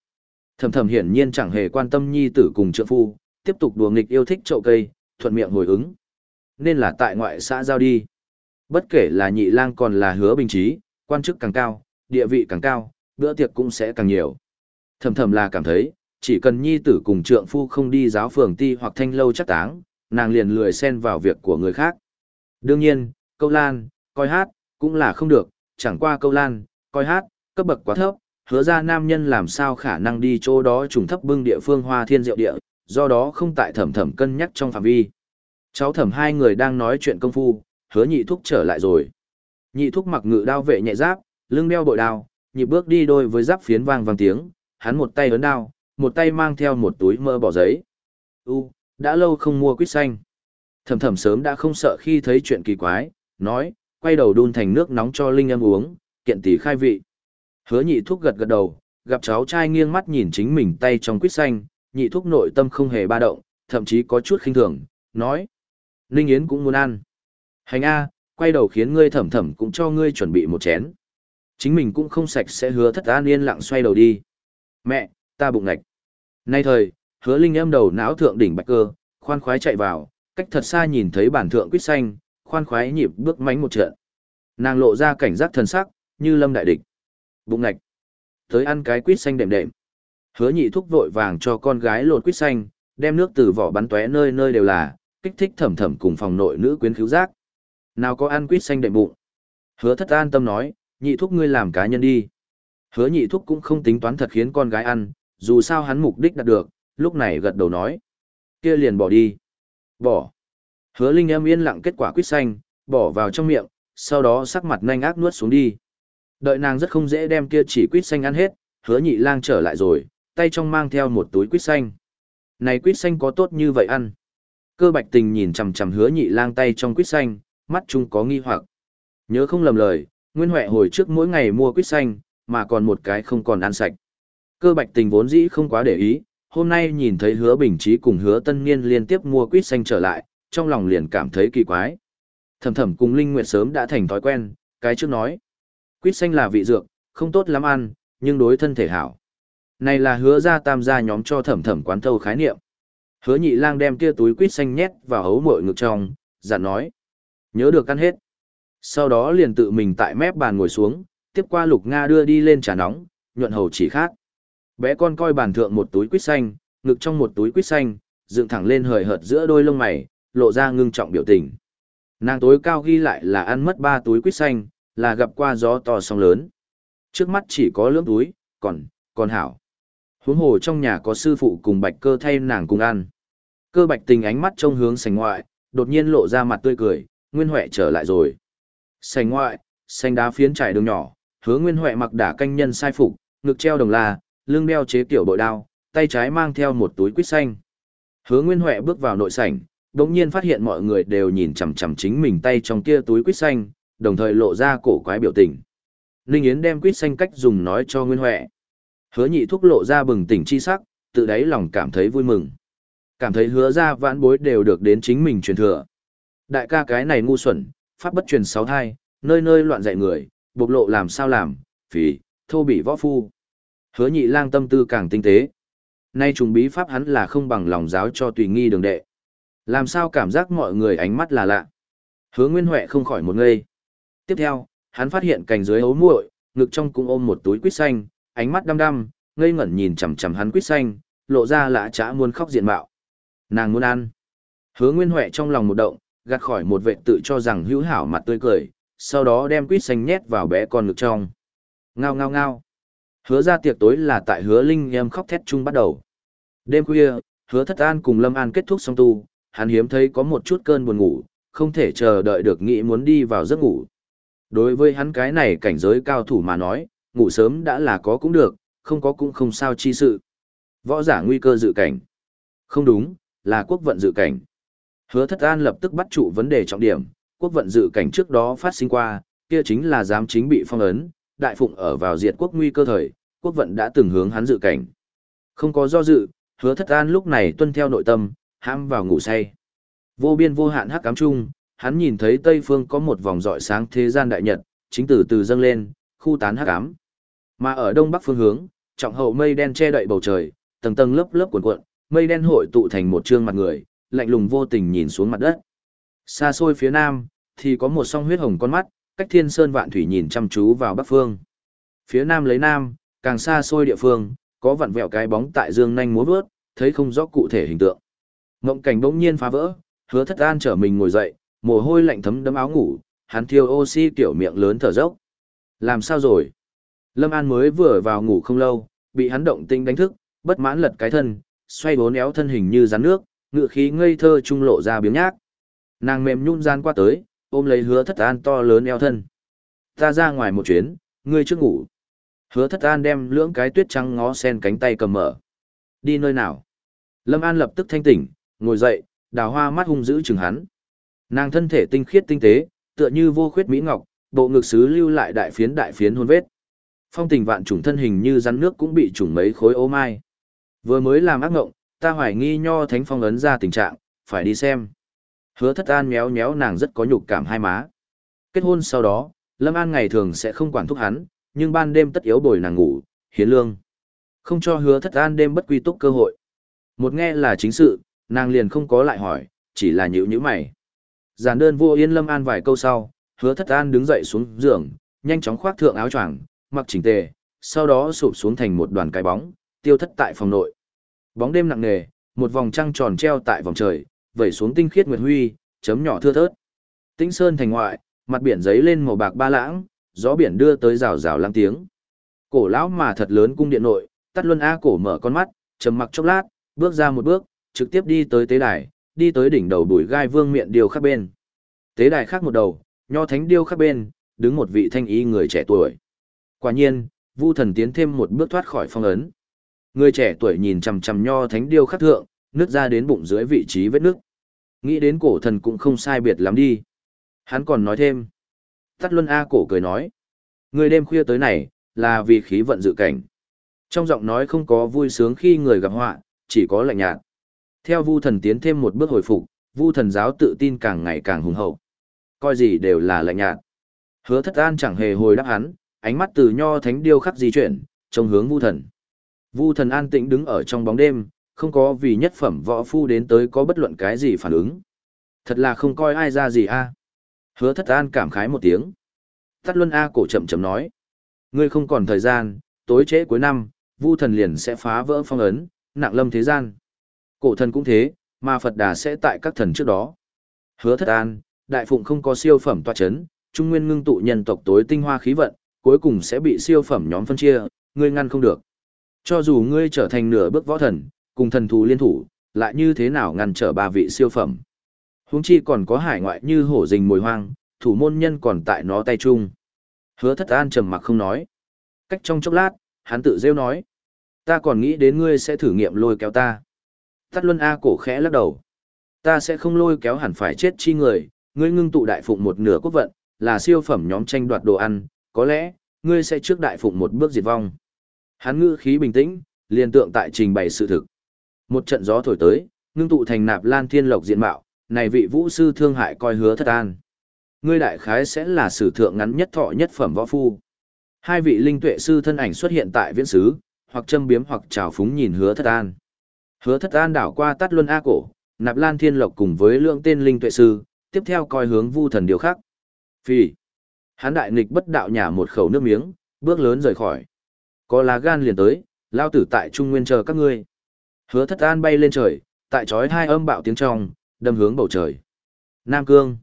Thầm thầm hiển nhiên chẳng hề quan tâm nhi tử cùng trượng phu, tiếp tục đùa nghịch yêu thích trậu cây, thuận miệng hồi ứng. Nên là tại ngoại xã giao đi. Bất kể là nhị lang còn là hứa bình trí, quan chức càng cao, địa vị càng cao, bữa tiệc cũng sẽ càng nhiều. Thầm thầm là cảm thấy, chỉ cần nhi tử cùng trượng phu không đi giáo phường ti hoặc thanh lâu chắc táng, nàng liền lười xen vào việc của người khác. Đương nhiên, câu lan, coi hát, cũng là không được, chẳng qua câu lan, coi hát, cấp bậc quá thấp, hứa ra nam nhân làm sao khả năng đi chỗ đó trùng thấp bưng địa phương hoa thiên diệu địa, do đó không tại thẩm thẩm cân nhắc trong phạm vi. Cháu thẩm hai người đang nói chuyện công phu, hứa nhị thúc trở lại rồi. Nhị thúc mặc ngự đao vệ nhẹ giáp, lưng đeo bội đao, nhịp bước đi đôi với giáp phiến vang vang tiếng, hắn một tay ấn đao, một tay mang theo một túi mơ bỏ giấy. U, đã lâu không mua quýt xanh. thầm thầm sớm đã không sợ khi thấy chuyện kỳ quái, nói, quay đầu đun thành nước nóng cho Linh em uống, kiện tỷ khai vị. Hứa nhị thuốc gật gật đầu, gặp cháu trai nghiêng mắt nhìn chính mình tay trong quýt xanh, nhị thuốc nội tâm không hề ba động, thậm chí có chút khinh thường, nói. Linh Yến cũng muốn ăn. Hành A, quay đầu khiến ngươi thẩm thẩm cũng cho ngươi chuẩn bị một chén. Chính mình cũng không sạch sẽ hứa thất an yên lặng xoay đầu đi. Mẹ, ta bụng ngạch. Nay thời, hứa linh em đầu não thượng đỉnh bạch cơ, khoan khoái chạy vào, cách thật xa nhìn thấy bản thượng quýt xanh, khoan khoái nhịp bước mánh một trận. Nàng lộ ra cảnh giác thần sắc, như lâm đại địch. Bụng ngạch. Tới ăn cái quýt xanh đệm đệm. Hứa nhị thúc vội vàng cho con gái lột quýt xanh, đem nước từ vỏ bắn tóe nơi nơi đều là, kích thích thẩm thẩm cùng phòng nội nữ quyến khứu giác. Nào có ăn quýt xanh đệm bụng. Hứa thất an tâm nói, nhị thúc ngươi làm cá nhân đi. Hứa nhị thúc cũng không tính toán thật khiến con gái ăn, dù sao hắn mục đích đạt được, lúc này gật đầu nói. kia liền bỏ đi. Bỏ. Hứa Linh em yên lặng kết quả quýt xanh, bỏ vào trong miệng, sau đó sắc mặt nhanh ác nuốt xuống đi. Đợi nàng rất không dễ đem kia chỉ quýt xanh ăn hết, hứa nhị lang trở lại rồi, tay trong mang theo một túi quýt xanh. Này quýt xanh có tốt như vậy ăn. Cơ bạch tình nhìn chằm chằm hứa nhị lang tay trong quýt xanh, mắt chung có nghi hoặc. Nhớ không lầm lời, Nguyên Huệ hồi trước mỗi ngày mua quýt xanh, mà còn một cái không còn ăn sạch. Cơ bạch tình vốn dĩ không quá để ý, hôm nay nhìn thấy hứa bình trí cùng hứa tân niên liên tiếp mua quýt xanh trở lại, trong lòng liền cảm thấy kỳ quái. Thầm thầm cùng Linh Nguyệt sớm đã thành thói quen, cái trước nói. Quýt xanh là vị dược, không tốt lắm ăn, nhưng đối thân thể hảo. Này là hứa ra tam gia nhóm cho thẩm thẩm quán thâu khái niệm. Hứa nhị lang đem kia túi quýt xanh nhét vào hấu mội ngực trong, dặn nói. Nhớ được ăn hết. Sau đó liền tự mình tại mép bàn ngồi xuống, tiếp qua lục Nga đưa đi lên trà nóng, nhuận hầu chỉ khác. Bé con coi bàn thượng một túi quýt xanh, ngực trong một túi quýt xanh, dựng thẳng lên hời hợt giữa đôi lông mày, lộ ra ngưng trọng biểu tình. Nàng tối cao ghi lại là ăn mất ba túi quýt xanh, là gặp qua gió to sóng lớn. Trước mắt chỉ có lưỡng túi, còn, còn hảo. Huống hồ trong nhà có sư phụ cùng bạch cơ thay nàng cùng ăn. Cơ bạch tình ánh mắt trông hướng sành ngoại, đột nhiên lộ ra mặt tươi cười, Nguyên Huệ trở lại rồi. Sành ngoại, xanh đá phiến trải đường nhỏ, hứa Nguyên Huệ mặc đả canh nhân sai phục, ngực treo đồng la, lưng đeo chế kiểu bội đao, tay trái mang theo một túi quýt xanh. Hứa Nguyên Huệ bước vào nội sảnh, đột nhiên phát hiện mọi người đều nhìn chằm chằm chính mình tay trong kia túi quýt xanh, đồng thời lộ ra cổ quái biểu tình. Ninh Yến đem quýt xanh cách dùng nói cho Nguyên Huệ. Hứa Nhị thúc lộ ra bừng tỉnh chi sắc, tự đáy lòng cảm thấy vui mừng. Cảm thấy hứa ra vãn bối đều được đến chính mình truyền thừa. Đại ca cái này ngu xuẩn, pháp bất truyền sáu thai, nơi nơi loạn dạy người, bộc lộ làm sao làm, phì, thô bị võ phu. Hứa nhị lang tâm tư càng tinh tế. Nay trùng bí pháp hắn là không bằng lòng giáo cho tùy nghi đường đệ. Làm sao cảm giác mọi người ánh mắt là lạ. Hứa Nguyên Huệ không khỏi một ngây. Tiếp theo, hắn phát hiện cành dưới ấu muội, ngực trong cũng ôm một túi quýt xanh, ánh mắt đăm đăm, ngây ngẩn nhìn chằm chằm hắn quýt xanh, lộ ra lạ chả muốn khóc diện mạo. Nàng muốn ăn. Hứa Nguyên Huệ trong lòng một động, gạt khỏi một vệ tự cho rằng hữu hảo mặt tươi cười, sau đó đem quýt xanh nhét vào bé con ngực trong. Ngao ngao ngao. Hứa ra tiệc tối là tại hứa Linh em khóc thét chung bắt đầu. Đêm khuya, hứa thất an cùng Lâm An kết thúc xong tu, hắn hiếm thấy có một chút cơn buồn ngủ, không thể chờ đợi được nghĩ muốn đi vào giấc ngủ. Đối với hắn cái này cảnh giới cao thủ mà nói, ngủ sớm đã là có cũng được, không có cũng không sao chi sự. Võ giả nguy cơ dự cảnh. Không đúng, là quốc vận dự cảnh. Hứa thất an lập tức bắt trụ vấn đề trọng điểm, quốc vận dự cảnh trước đó phát sinh qua, kia chính là giám chính bị phong ấn, đại phụng ở vào diệt quốc nguy cơ thời, quốc vận đã từng hướng hắn dự cảnh. Không có do dự, hứa thất an lúc này tuân theo nội tâm, ham vào ngủ say. Vô biên vô hạn hắc ám chung, hắn nhìn thấy tây phương có một vòng rọi sáng thế gian đại nhật, chính từ từ dâng lên, khu tán hắc ám. Mà ở đông bắc phương hướng, trọng hậu mây đen che đậy bầu trời, tầng tầng lớp lớp cuộn cuộn, mây đen hội tụ thành một trương mặt người, lạnh lùng vô tình nhìn xuống mặt đất. Xa xôi phía nam, thì có một song huyết hồng con mắt, cách thiên sơn vạn thủy nhìn chăm chú vào bắc phương. Phía nam lấy nam, càng xa xôi địa phương, có vặn vẹo cái bóng tại dương nhanh múa vớt, thấy không rõ cụ thể hình tượng. Ngộng cảnh bỗng nhiên phá vỡ, hứa thất an trở mình ngồi dậy, mồ hôi lạnh thấm đẫm áo ngủ, hắn thiêu oxy kiểu miệng lớn thở dốc. Làm sao rồi? Lâm An mới vừa vào ngủ không lâu, bị hắn động tinh đánh thức, bất mãn lật cái thân, xoay bốn éo thân hình như rắn nước, ngựa khí ngây thơ trung lộ ra biếng nhác. Nàng mềm nhún gian qua tới, ôm lấy hứa thất an to lớn eo thân. Ta ra ngoài một chuyến, ngươi trước ngủ. Hứa thất an đem lưỡng cái tuyết trắng ngó sen cánh tay cầm mở. Đi nơi nào? Lâm An lập tức thanh tỉnh, ngồi dậy, đào hoa mắt hung dữ chừng hắn. Nàng thân thể tinh khiết tinh tế, tựa như vô khuyết mỹ ngọc, bộ ngực sứ lưu lại đại phiến đại phiến hôn vết. Phong tình vạn trùng thân hình như rắn nước cũng bị trùng mấy khối ô mai. Vừa mới làm ác ngộng, ta hoài nghi nho thánh phong ấn ra tình trạng, phải đi xem. Hứa thất an méo méo nàng rất có nhục cảm hai má. Kết hôn sau đó, Lâm An ngày thường sẽ không quản thúc hắn, nhưng ban đêm tất yếu bồi nàng ngủ, hiến lương. Không cho hứa thất an đêm bất quy túc cơ hội. Một nghe là chính sự, nàng liền không có lại hỏi, chỉ là nhữ nhữ mày. Giản đơn vô yên Lâm An vài câu sau, hứa thất an đứng dậy xuống giường, nhanh chóng khoác thượng áo choàng, mặc chỉnh tề, sau đó sụp xuống thành một đoàn cái bóng, tiêu thất tại phòng nội. Bóng đêm nặng nề, một vòng trăng tròn treo tại vòng trời, vẩy xuống tinh khiết nguyệt huy, chấm nhỏ thưa thớt. Tĩnh sơn thành ngoại, mặt biển giấy lên màu bạc ba lãng, gió biển đưa tới rào rào lăng tiếng. Cổ lão mà thật lớn cung điện nội, Tắt Luân A cổ mở con mắt, trầm mặc chốc lát, bước ra một bước, trực tiếp đi tới tế đài, đi tới đỉnh đầu bùi gai vương miệng điều khác bên. Tế đài khác một đầu, nho thánh điêu khác bên, đứng một vị thanh ý người trẻ tuổi. Quả nhiên, Vu Thần tiến thêm một bước thoát khỏi phong ấn. Người trẻ tuổi nhìn chằm chằm nho thánh điêu khắc thượng, nước ra đến bụng dưới vị trí vết nước. Nghĩ đến cổ thần cũng không sai biệt lắm đi. Hắn còn nói thêm. Tắt Luân A cổ cười nói. Người đêm khuya tới này, là vì khí vận dự cảnh. Trong giọng nói không có vui sướng khi người gặp họa, chỉ có lạnh nhạt. Theo Vu thần tiến thêm một bước hồi phục, Vu thần giáo tự tin càng ngày càng hùng hậu. Coi gì đều là lạnh nhạt. Hứa thất an chẳng hề hồi đáp hắn, ánh mắt từ nho thánh điêu khắc di chuyển, trông hướng Vu thần. Vu thần an tĩnh đứng ở trong bóng đêm, không có vì nhất phẩm võ phu đến tới có bất luận cái gì phản ứng. Thật là không coi ai ra gì a. Hứa thất an cảm khái một tiếng. Tắt luân A cổ chậm chậm nói. Ngươi không còn thời gian, tối trễ cuối năm, vu thần liền sẽ phá vỡ phong ấn, nặng lâm thế gian. Cổ thần cũng thế, mà Phật đà sẽ tại các thần trước đó. Hứa thất an, đại phụng không có siêu phẩm toa chấn, trung nguyên ngưng tụ nhân tộc tối tinh hoa khí vận, cuối cùng sẽ bị siêu phẩm nhóm phân chia, ngươi ngăn không được. Cho dù ngươi trở thành nửa bước võ thần, cùng thần thú liên thủ, lại như thế nào ngăn trở ba vị siêu phẩm. Huống chi còn có hải ngoại như hổ rình mồi hoang, thủ môn nhân còn tại nó tay chung. Hứa thất an trầm mặc không nói. Cách trong chốc lát, hắn tự rêu nói. Ta còn nghĩ đến ngươi sẽ thử nghiệm lôi kéo ta. Tắt luân A cổ khẽ lắc đầu. Ta sẽ không lôi kéo hẳn phải chết chi người, ngươi ngưng tụ đại phụng một nửa quốc vận, là siêu phẩm nhóm tranh đoạt đồ ăn, có lẽ, ngươi sẽ trước đại phụng một bước diệt vong. Hắn ngữ khí bình tĩnh, liền tượng tại trình bày sự thực. Một trận gió thổi tới, ngưng tụ thành nạp lan thiên lộc diện mạo, này vị vũ sư thương hại coi hứa thất an. Ngươi đại khái sẽ là sử thượng ngắn nhất thọ nhất phẩm võ phu. Hai vị linh tuệ sư thân ảnh xuất hiện tại viễn sứ, hoặc châm biếm hoặc trào phúng nhìn hứa thất an. Hứa thất an đảo qua tắt luân A cổ, nạp lan thiên lộc cùng với lượng tên linh tuệ sư, tiếp theo coi hướng vu thần điều khác. Phi. Hán đại nghịch bất đạo nhả một khẩu nước miếng, bước lớn rời khỏi. Có lá gan liền tới, lao tử tại trung nguyên chờ các ngươi. Hứa thất an bay lên trời, tại chói hai âm bạo tiếng trong, đâm hướng bầu trời. Nam Cương.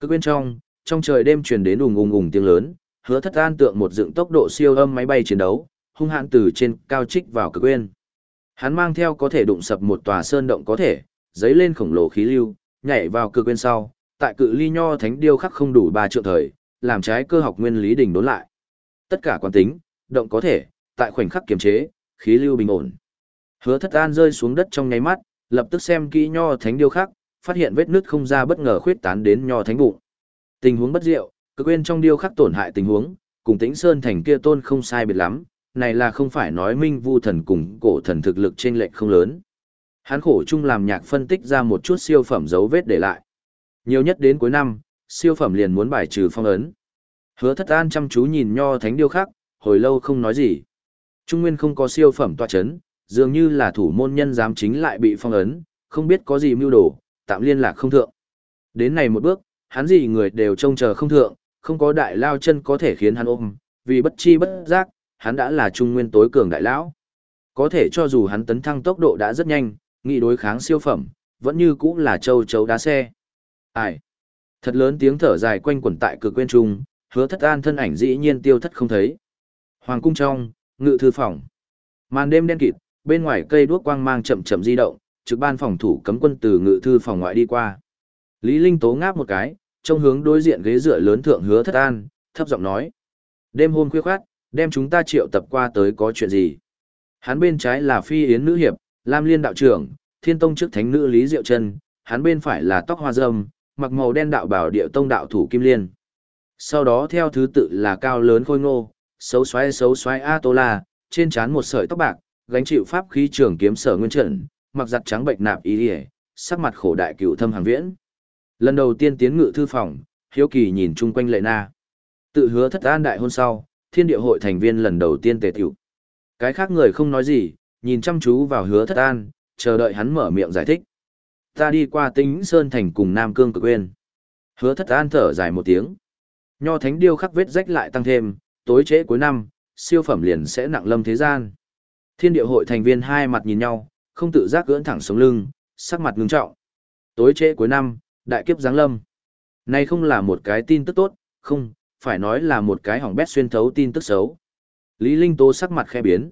Cực bên trong, trong trời đêm truyền đến ùng ùng ùng tiếng lớn, hứa thất an tượng một dựng tốc độ siêu âm máy bay chiến đấu, hung hãn từ trên cao trích vào cực quên. Hắn mang theo có thể đụng sập một tòa sơn động có thể, giấy lên khổng lồ khí lưu, nhảy vào cực quên sau, tại cự ly nho thánh điêu khắc không đủ ba triệu thời, làm trái cơ học nguyên lý đỉnh đốn lại. Tất cả quán tính, động có thể, tại khoảnh khắc kiềm chế, khí lưu bình ổn. Hứa thất an rơi xuống đất trong nháy mắt, lập tức xem kỹ nho thánh điêu khắc, phát hiện vết nứt không ra bất ngờ khuyết tán đến nho thánh bụng. Tình huống bất diệu, cực quên trong điêu khắc tổn hại tình huống, cùng tĩnh sơn thành kia tôn không sai biệt lắm, này là không phải nói minh vu thần cùng cổ thần thực lực trên lệch không lớn. Hắn khổ chung làm nhạc phân tích ra một chút siêu phẩm dấu vết để lại. Nhiều nhất đến cuối năm, siêu phẩm liền muốn bài trừ phong ấn. Hứa thất an chăm chú nhìn nho thánh điêu khắc, hồi lâu không nói gì. Trung Nguyên không có siêu phẩm tọa chấn, dường như là thủ môn nhân giám chính lại bị phong ấn, không biết có gì mưu đồ, tạm liên lạc không thượng. Đến này một bước, hắn gì người đều trông chờ không thượng, không có đại lao chân có thể khiến hắn ôm, vì bất chi bất giác, hắn đã là trung nguyên tối cường đại lão. Có thể cho dù hắn tấn thăng tốc độ đã rất nhanh, nghị đối kháng siêu phẩm, vẫn như cũng là châu chấu đá xe. Ai? Thật lớn tiếng thở dài quanh quẩn tại cực quên trung, hứa thất an thân ảnh dĩ nhiên tiêu thất không thấy. Hoàng cung trong, ngự thư phòng. Màn đêm đen kịt, bên ngoài cây đuốc quang mang chậm chậm di động, trực ban phòng thủ cấm quân từ ngự thư phòng ngoại đi qua. Lý Linh tố ngáp một cái, trong hướng đối diện ghế dựa lớn thượng hứa thất an, thấp giọng nói. Đêm hôm khuya khoát, đem chúng ta triệu tập qua tới có chuyện gì? Hắn bên trái là phi yến nữ hiệp, Lam Liên đạo trưởng, thiên tông trước thánh nữ Lý Diệu Trân, hắn bên phải là tóc hoa dâm, mặc màu đen đạo bảo điệu tông đạo thủ Kim Liên. Sau đó theo thứ tự là cao lớn khôi ngô, xấu xoáy xấu xoáy A Tô La, trên trán một sợi tóc bạc, gánh chịu pháp khí trường kiếm sở nguyên trận, mặc giặt trắng bệnh nạp ý ỉa sắc mặt khổ đại cựu thâm hàng viễn. Lần đầu tiên tiến ngự thư phòng hiếu kỳ nhìn chung quanh lệ na. Tự hứa thất an đại hôn sau thiên địa hội thành viên lần đầu tiên tề tiểu. Cái khác người không nói gì nhìn chăm chú vào hứa thất an chờ đợi hắn mở miệng giải thích. Ta đi qua tính sơn thành cùng nam cương cực quên hứa thất an thở dài một tiếng. Nho thánh điêu khắc vết rách lại tăng thêm tối trễ cuối năm siêu phẩm liền sẽ nặng lâm thế gian thiên địa hội thành viên hai mặt nhìn nhau không tự giác gỡn thẳng sống lưng, sắc mặt ngưng trọng. Tối trễ cuối năm, đại kiếp giáng lâm. Này không là một cái tin tức tốt, không, phải nói là một cái hỏng bét xuyên thấu tin tức xấu. Lý Linh Tố sắc mặt khẽ biến.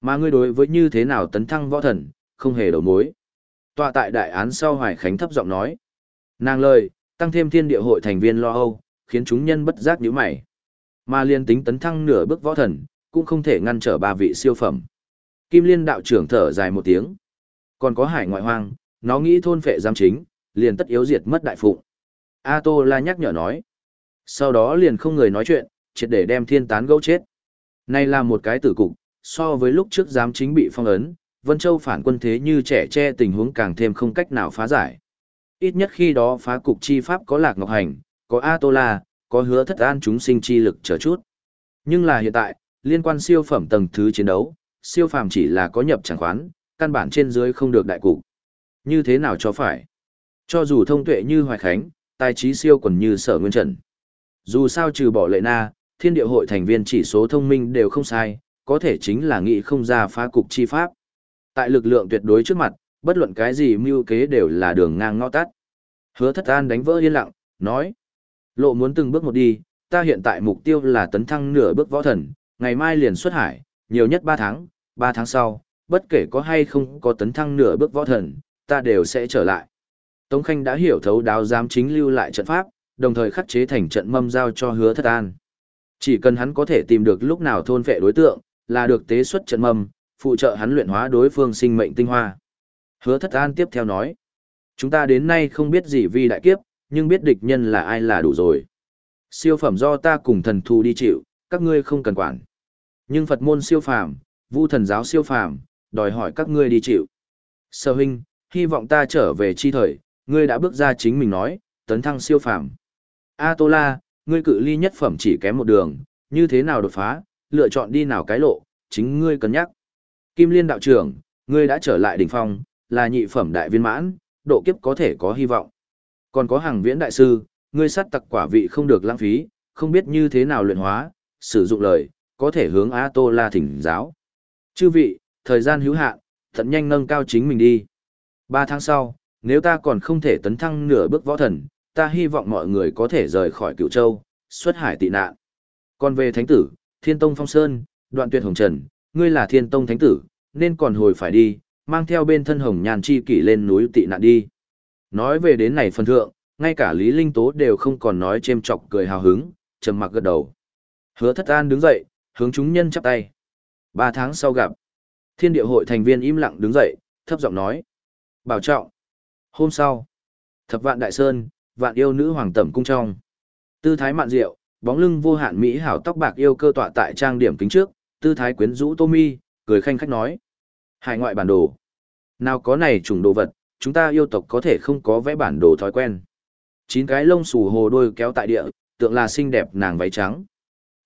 Mà ngươi đối với như thế nào tấn thăng võ thần, không hề đầu mối. Tọa tại đại án sau Hoài Khánh thấp giọng nói. Nàng lời, tăng thêm thiên địa hội thành viên lo âu, khiến chúng nhân bất giác nhíu mày. Mà liên tính tấn thăng nửa bước võ thần, cũng không thể ngăn trở ba vị siêu phẩm. Kim Liên đạo trưởng thở dài một tiếng. Còn có hải ngoại hoang, nó nghĩ thôn phệ giam chính, liền tất yếu diệt mất đại phụng. A Tô La nhắc nhở nói. Sau đó liền không người nói chuyện, triệt để đem thiên tán gấu chết. Này là một cái tử cục, so với lúc trước giám chính bị phong ấn, Vân Châu phản quân thế như trẻ che tình huống càng thêm không cách nào phá giải. Ít nhất khi đó phá cục chi pháp có Lạc Ngọc Hành, có A Tô La, có hứa thất an chúng sinh chi lực chờ chút. Nhưng là hiện tại, liên quan siêu phẩm tầng thứ chiến đấu, siêu phàm chỉ là có nhập chẳng khoán, căn bản trên dưới không được đại cục. Như thế nào cho phải? Cho dù thông tuệ như Hoài Khánh, tài trí siêu quần như Sở Nguyên Trần. Dù sao trừ bỏ lệ na, thiên địa hội thành viên chỉ số thông minh đều không sai, có thể chính là nghị không ra phá cục chi pháp. Tại lực lượng tuyệt đối trước mặt, bất luận cái gì mưu kế đều là đường ngang ngõ tắt. Hứa thất an đánh vỡ yên lặng, nói. Lộ muốn từng bước một đi, ta hiện tại mục tiêu là tấn thăng nửa bước võ thần, ngày mai liền xuất hải, nhiều nhất 3 tháng, 3 tháng sau, bất kể có hay không có tấn thăng nửa bước võ thần, ta đều sẽ trở lại. Tống Khanh đã hiểu thấu đáo giám chính lưu lại trận pháp, đồng thời khắc chế thành trận mâm giao cho hứa thất an. Chỉ cần hắn có thể tìm được lúc nào thôn vệ đối tượng, là được tế xuất trận mâm, phụ trợ hắn luyện hóa đối phương sinh mệnh tinh hoa. Hứa thất an tiếp theo nói, chúng ta đến nay không biết gì vì đại kiếp, nhưng biết địch nhân là ai là đủ rồi. Siêu phẩm do ta cùng thần thù đi chịu, các ngươi không cần quản. Nhưng Phật môn siêu phàm, Vu thần giáo siêu phàm, đòi hỏi các ngươi đi chịu. Sở huynh, hy vọng ta trở về chi thời, ngươi đã bước ra chính mình nói, tấn thăng siêu phàm. A Tô La, ngươi cự ly nhất phẩm chỉ kém một đường, như thế nào đột phá, lựa chọn đi nào cái lộ, chính ngươi cân nhắc. Kim Liên đạo trưởng, ngươi đã trở lại đỉnh phong, là nhị phẩm đại viên mãn, độ kiếp có thể có hy vọng. Còn có hàng viễn đại sư, ngươi sát tặc quả vị không được lãng phí, không biết như thế nào luyện hóa, sử dụng lời, có thể hướng A Tô La thỉnh giáo. Chư vị, thời gian hữu hạn, thận nhanh nâng cao chính mình đi. Ba tháng sau, nếu ta còn không thể tấn thăng nửa bước võ thần, ta hy vọng mọi người có thể rời khỏi cựu châu, xuất hải tị nạn. Còn về thánh tử, thiên tông phong sơn, đoạn tuyệt hồng trần, ngươi là thiên tông thánh tử, nên còn hồi phải đi, mang theo bên thân hồng nhàn chi kỷ lên núi tị nạn đi. Nói về đến này phần thượng, ngay cả Lý Linh Tố đều không còn nói chêm chọc cười hào hứng, trầm mặc gật đầu. Hứa thất an đứng dậy, hướng chúng nhân chắp tay. Ba tháng sau gặp, thiên địa hội thành viên im lặng đứng dậy, thấp giọng nói. Bảo trọng. Hôm sau, thập vạn đại sơn, vạn yêu nữ hoàng tẩm cung trong. Tư thái mạn diệu, bóng lưng vô hạn mỹ hảo tóc bạc yêu cơ tọa tại trang điểm kính trước, tư thái quyến rũ tô mi, cười khanh khách nói. Hải ngoại bản đồ. Nào có này trùng đồ vật, chúng ta yêu tộc có thể không có vẽ bản đồ thói quen. Chín cái lông xù hồ đôi kéo tại địa, tượng là xinh đẹp nàng váy trắng.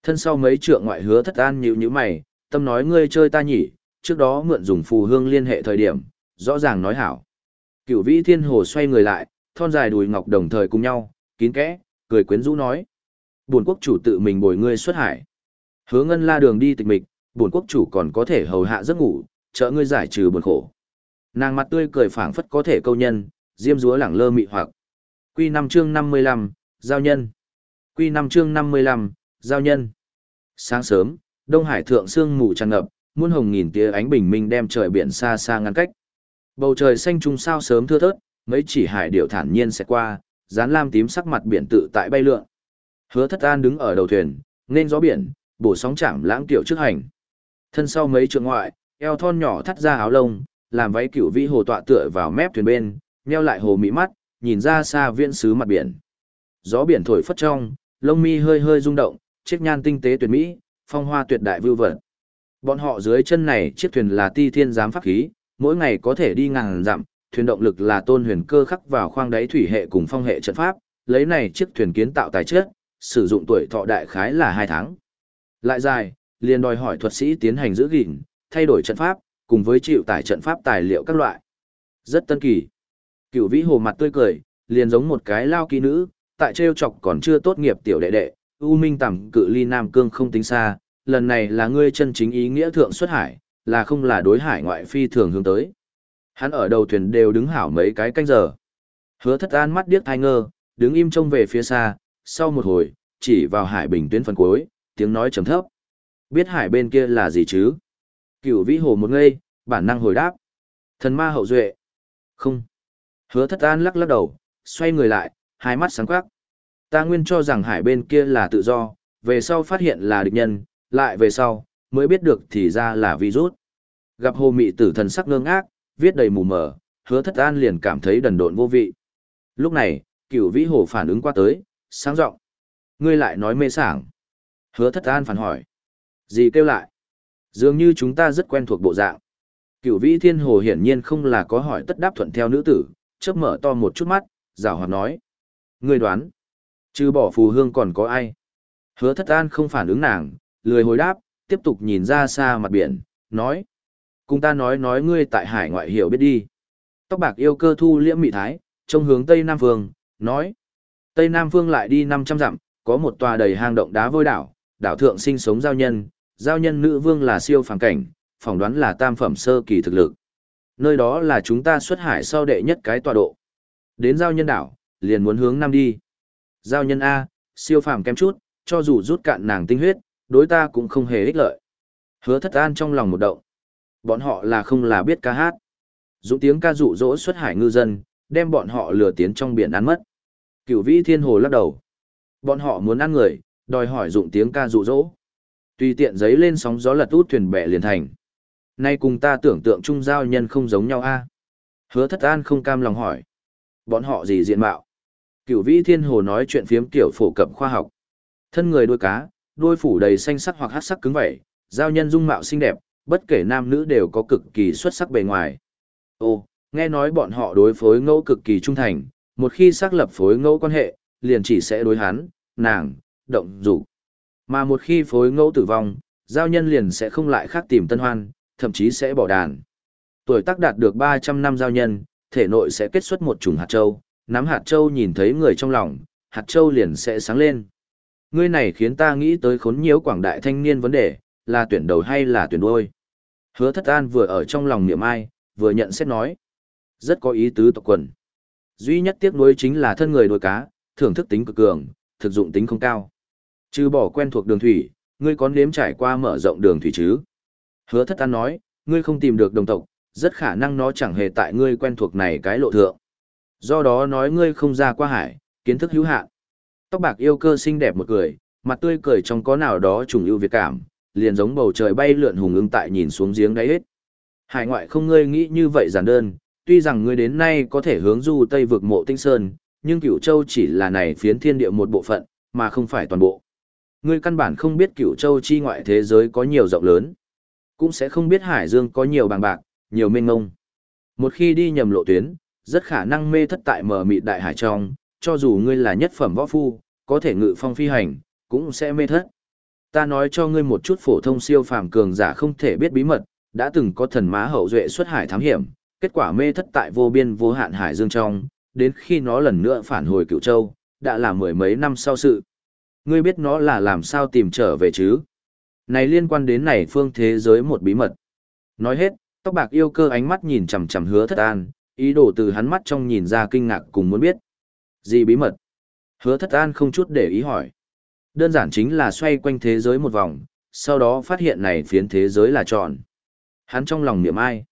Thân sau mấy trượng ngoại hứa thất an nhíu nhíu mày, tâm nói ngươi chơi ta nhỉ, trước đó mượn dùng phù hương liên hệ thời điểm, rõ ràng nói hảo. Cửu vĩ thiên hồ xoay người lại, thon dài đùi ngọc đồng thời cùng nhau, kín kẽ, cười quyến rũ nói. Buồn quốc chủ tự mình bồi ngươi xuất hải. Hứa ngân la đường đi tịch mịch, buồn quốc chủ còn có thể hầu hạ giấc ngủ, trợ ngươi giải trừ buồn khổ. Nàng mặt tươi cười phảng phất có thể câu nhân, diêm dúa lẳng lơ mị hoặc. Quy năm chương năm mươi lăm, giao nhân. Quy năm chương năm mươi lăm, giao nhân. Sáng sớm, Đông Hải thượng sương mù tràn ngập, muôn hồng nghìn tia ánh bình minh đem trời biển xa xa ngăn cách. Bầu trời xanh trung sao sớm thưa thớt, mấy chỉ hải điệu thản nhiên sẽ qua, dán lam tím sắc mặt biển tự tại bay lượn. Hứa Thất An đứng ở đầu thuyền, nên gió biển, bổ sóng chạm lãng tiểu trước hành. Thân sau mấy trượng ngoại, eo thon nhỏ thắt ra áo lông, làm váy cửu vĩ hồ tọa tựa vào mép thuyền bên, nheo lại hồ mỹ mắt, nhìn ra xa viễn xứ mặt biển. Gió biển thổi phất trong, lông mi hơi hơi rung động, chiếc nhan tinh tế tuyệt mỹ, phong hoa tuyệt đại vưu vật. Bọn họ dưới chân này chiếc thuyền là ti thiên giám pháp khí, mỗi ngày có thể đi ngàn dặm, thuyền động lực là tôn huyền cơ khắc vào khoang đáy thủy hệ cùng phong hệ trận pháp, lấy này chiếc thuyền kiến tạo tài chất, sử dụng tuổi thọ đại khái là hai tháng. Lại dài, liền đòi hỏi thuật sĩ tiến hành giữ gìn, thay đổi trận pháp, cùng với chịu tải trận pháp tài liệu các loại. Rất tân kỳ. Cửu vĩ hồ mặt tươi cười, liền giống một cái lao kỳ nữ, tại treo chọc còn chưa tốt nghiệp tiểu đệ đệ, U Minh tầm cự ly Nam Cương không tính xa, lần này là ngươi chân chính ý nghĩa thượng xuất hải, là không là đối hải ngoại phi thường hướng tới. Hắn ở đầu thuyền đều đứng hảo mấy cái canh giờ. Hứa thất an mắt điếc thai ngơ, đứng im trông về phía xa, sau một hồi, chỉ vào hải bình tuyến phần cuối, tiếng nói trầm thấp. Biết hải bên kia là gì chứ? Cửu vĩ hồ một ngây, bản năng hồi đáp. Thần ma hậu duệ. Không. Hứa thất an lắc lắc đầu, xoay người lại, hai mắt sáng quắc. Ta nguyên cho rằng hải bên kia là tự do, về sau phát hiện là địch nhân, lại về sau, mới biết được thì ra là virus. Gặp hồ mị tử thần sắc ngơ ngác, viết đầy mù mờ, hứa thất an liền cảm thấy đần độn vô vị. Lúc này, cửu vĩ hồ phản ứng qua tới, sáng giọng Ngươi lại nói mê sảng. Hứa thất an phản hỏi. Gì kêu lại? Dường như chúng ta rất quen thuộc bộ dạng. Cựu vĩ thiên hồ hiển nhiên không là có hỏi tất đáp thuận theo nữ tử, chớp mở to một chút mắt, rào hoạt nói. Ngươi đoán. Chứ bỏ phù hương còn có ai? Hứa thất an không phản ứng nàng, lười hồi đáp, tiếp tục nhìn ra xa mặt biển, nói. Cùng ta nói nói ngươi tại hải ngoại hiểu biết đi. Tóc bạc yêu cơ thu liễm mị thái, trông hướng Tây Nam Phương, nói. Tây Nam Phương lại đi 500 dặm, có một tòa đầy hang động đá vôi đảo, đảo thượng sinh sống giao nhân, giao nhân nữ vương là siêu phàm cảnh, phỏng đoán là tam phẩm sơ kỳ thực lực. Nơi đó là chúng ta xuất hải sau đệ nhất cái tọa độ. Đến giao nhân đảo, liền muốn hướng nam đi. Giao nhân A, siêu phàm kém chút, cho dù rút cạn nàng tinh huyết, đối ta cũng không hề ích lợi. Hứa thất an trong lòng một động. Bọn họ là không là biết ca hát. Dũng tiếng ca dụ dỗ xuất hải ngư dân, đem bọn họ lừa tiến trong biển ăn mất. Cửu vĩ thiên hồ lắc đầu. Bọn họ muốn ăn người, đòi hỏi dụng tiếng ca dụ dỗ. Tùy tiện giấy lên sóng gió lật út thuyền bè liền thành. Nay cùng ta tưởng tượng trung giao nhân không giống nhau a Hứa thất an không cam lòng hỏi. Bọn họ gì diện mạo? Cửu vĩ thiên hồ nói chuyện phiếm tiểu phổ cập khoa học. Thân người đuôi cá, đuôi phủ đầy xanh sắc hoặc hát sắc cứng vẩy, giao nhân dung mạo xinh đẹp, bất kể nam nữ đều có cực kỳ xuất sắc bề ngoài. Ô, nghe nói bọn họ đối phối ngẫu cực kỳ trung thành, một khi xác lập phối ngẫu quan hệ, liền chỉ sẽ đối hắn, nàng, động dục. Mà một khi phối ngẫu tử vong, giao nhân liền sẽ không lại khác tìm tân hoan, thậm chí sẽ bỏ đàn. Tuổi tác đạt được 300 năm giao nhân, thể nội sẽ kết xuất một chủng hạt châu, nắm hạt châu nhìn thấy người trong lòng, hạt châu liền sẽ sáng lên. Ngươi này khiến ta nghĩ tới khốn nhiễu quảng đại thanh niên vấn đề, là tuyển đầu hay là tuyển đuôi. Hứa thất an vừa ở trong lòng niệm ai, vừa nhận xét nói. Rất có ý tứ tộc quần. Duy nhất tiếc nuối chính là thân người đuôi cá, thưởng thức tính cực cường, thực dụng tính không cao. Trừ bỏ quen thuộc đường thủy, ngươi có nếm trải qua mở rộng đường thủy chứ? Hứa thất an nói, ngươi không tìm được đồng tộc, rất khả năng nó chẳng hề tại ngươi quen thuộc này cái lộ thượng. Do đó nói ngươi không ra qua hải, kiến thức hữu hạn. Tóc bạc yêu cơ xinh đẹp một cười, mặt tươi cười trong có nào đó trùng ưu việt cảm, liền giống bầu trời bay lượn hùng ưng tại nhìn xuống giếng đáy hết. Hải ngoại không ngươi nghĩ như vậy giản đơn, tuy rằng ngươi đến nay có thể hướng du tây vực mộ tinh sơn, nhưng cửu châu chỉ là này phiến thiên địa một bộ phận, mà không phải toàn bộ. Ngươi căn bản không biết cửu châu chi ngoại thế giới có nhiều rộng lớn, cũng sẽ không biết hải dương có nhiều bằng bạc, nhiều mênh ngông. Một khi đi nhầm lộ tuyến, rất khả năng mê thất tại mờ mịt đại hải trong, cho dù ngươi là nhất phẩm võ phu, có thể ngự phong phi hành, cũng sẽ mê thất. Ta nói cho ngươi một chút phổ thông siêu phàm cường giả không thể biết bí mật, đã từng có thần má hậu duệ xuất hải thám hiểm, kết quả mê thất tại vô biên vô hạn hải dương trong, đến khi nó lần nữa phản hồi Cửu châu, đã là mười mấy năm sau sự. Ngươi biết nó là làm sao tìm trở về chứ? Này liên quan đến này phương thế giới một bí mật. Nói hết, tóc bạc yêu cơ ánh mắt nhìn chằm chằm hứa thất an, ý đồ từ hắn mắt trong nhìn ra kinh ngạc cùng muốn biết. Gì bí mật? Hứa thất an không chút để ý hỏi. Đơn giản chính là xoay quanh thế giới một vòng, sau đó phát hiện này phiến thế giới là tròn. Hắn trong lòng niệm ai.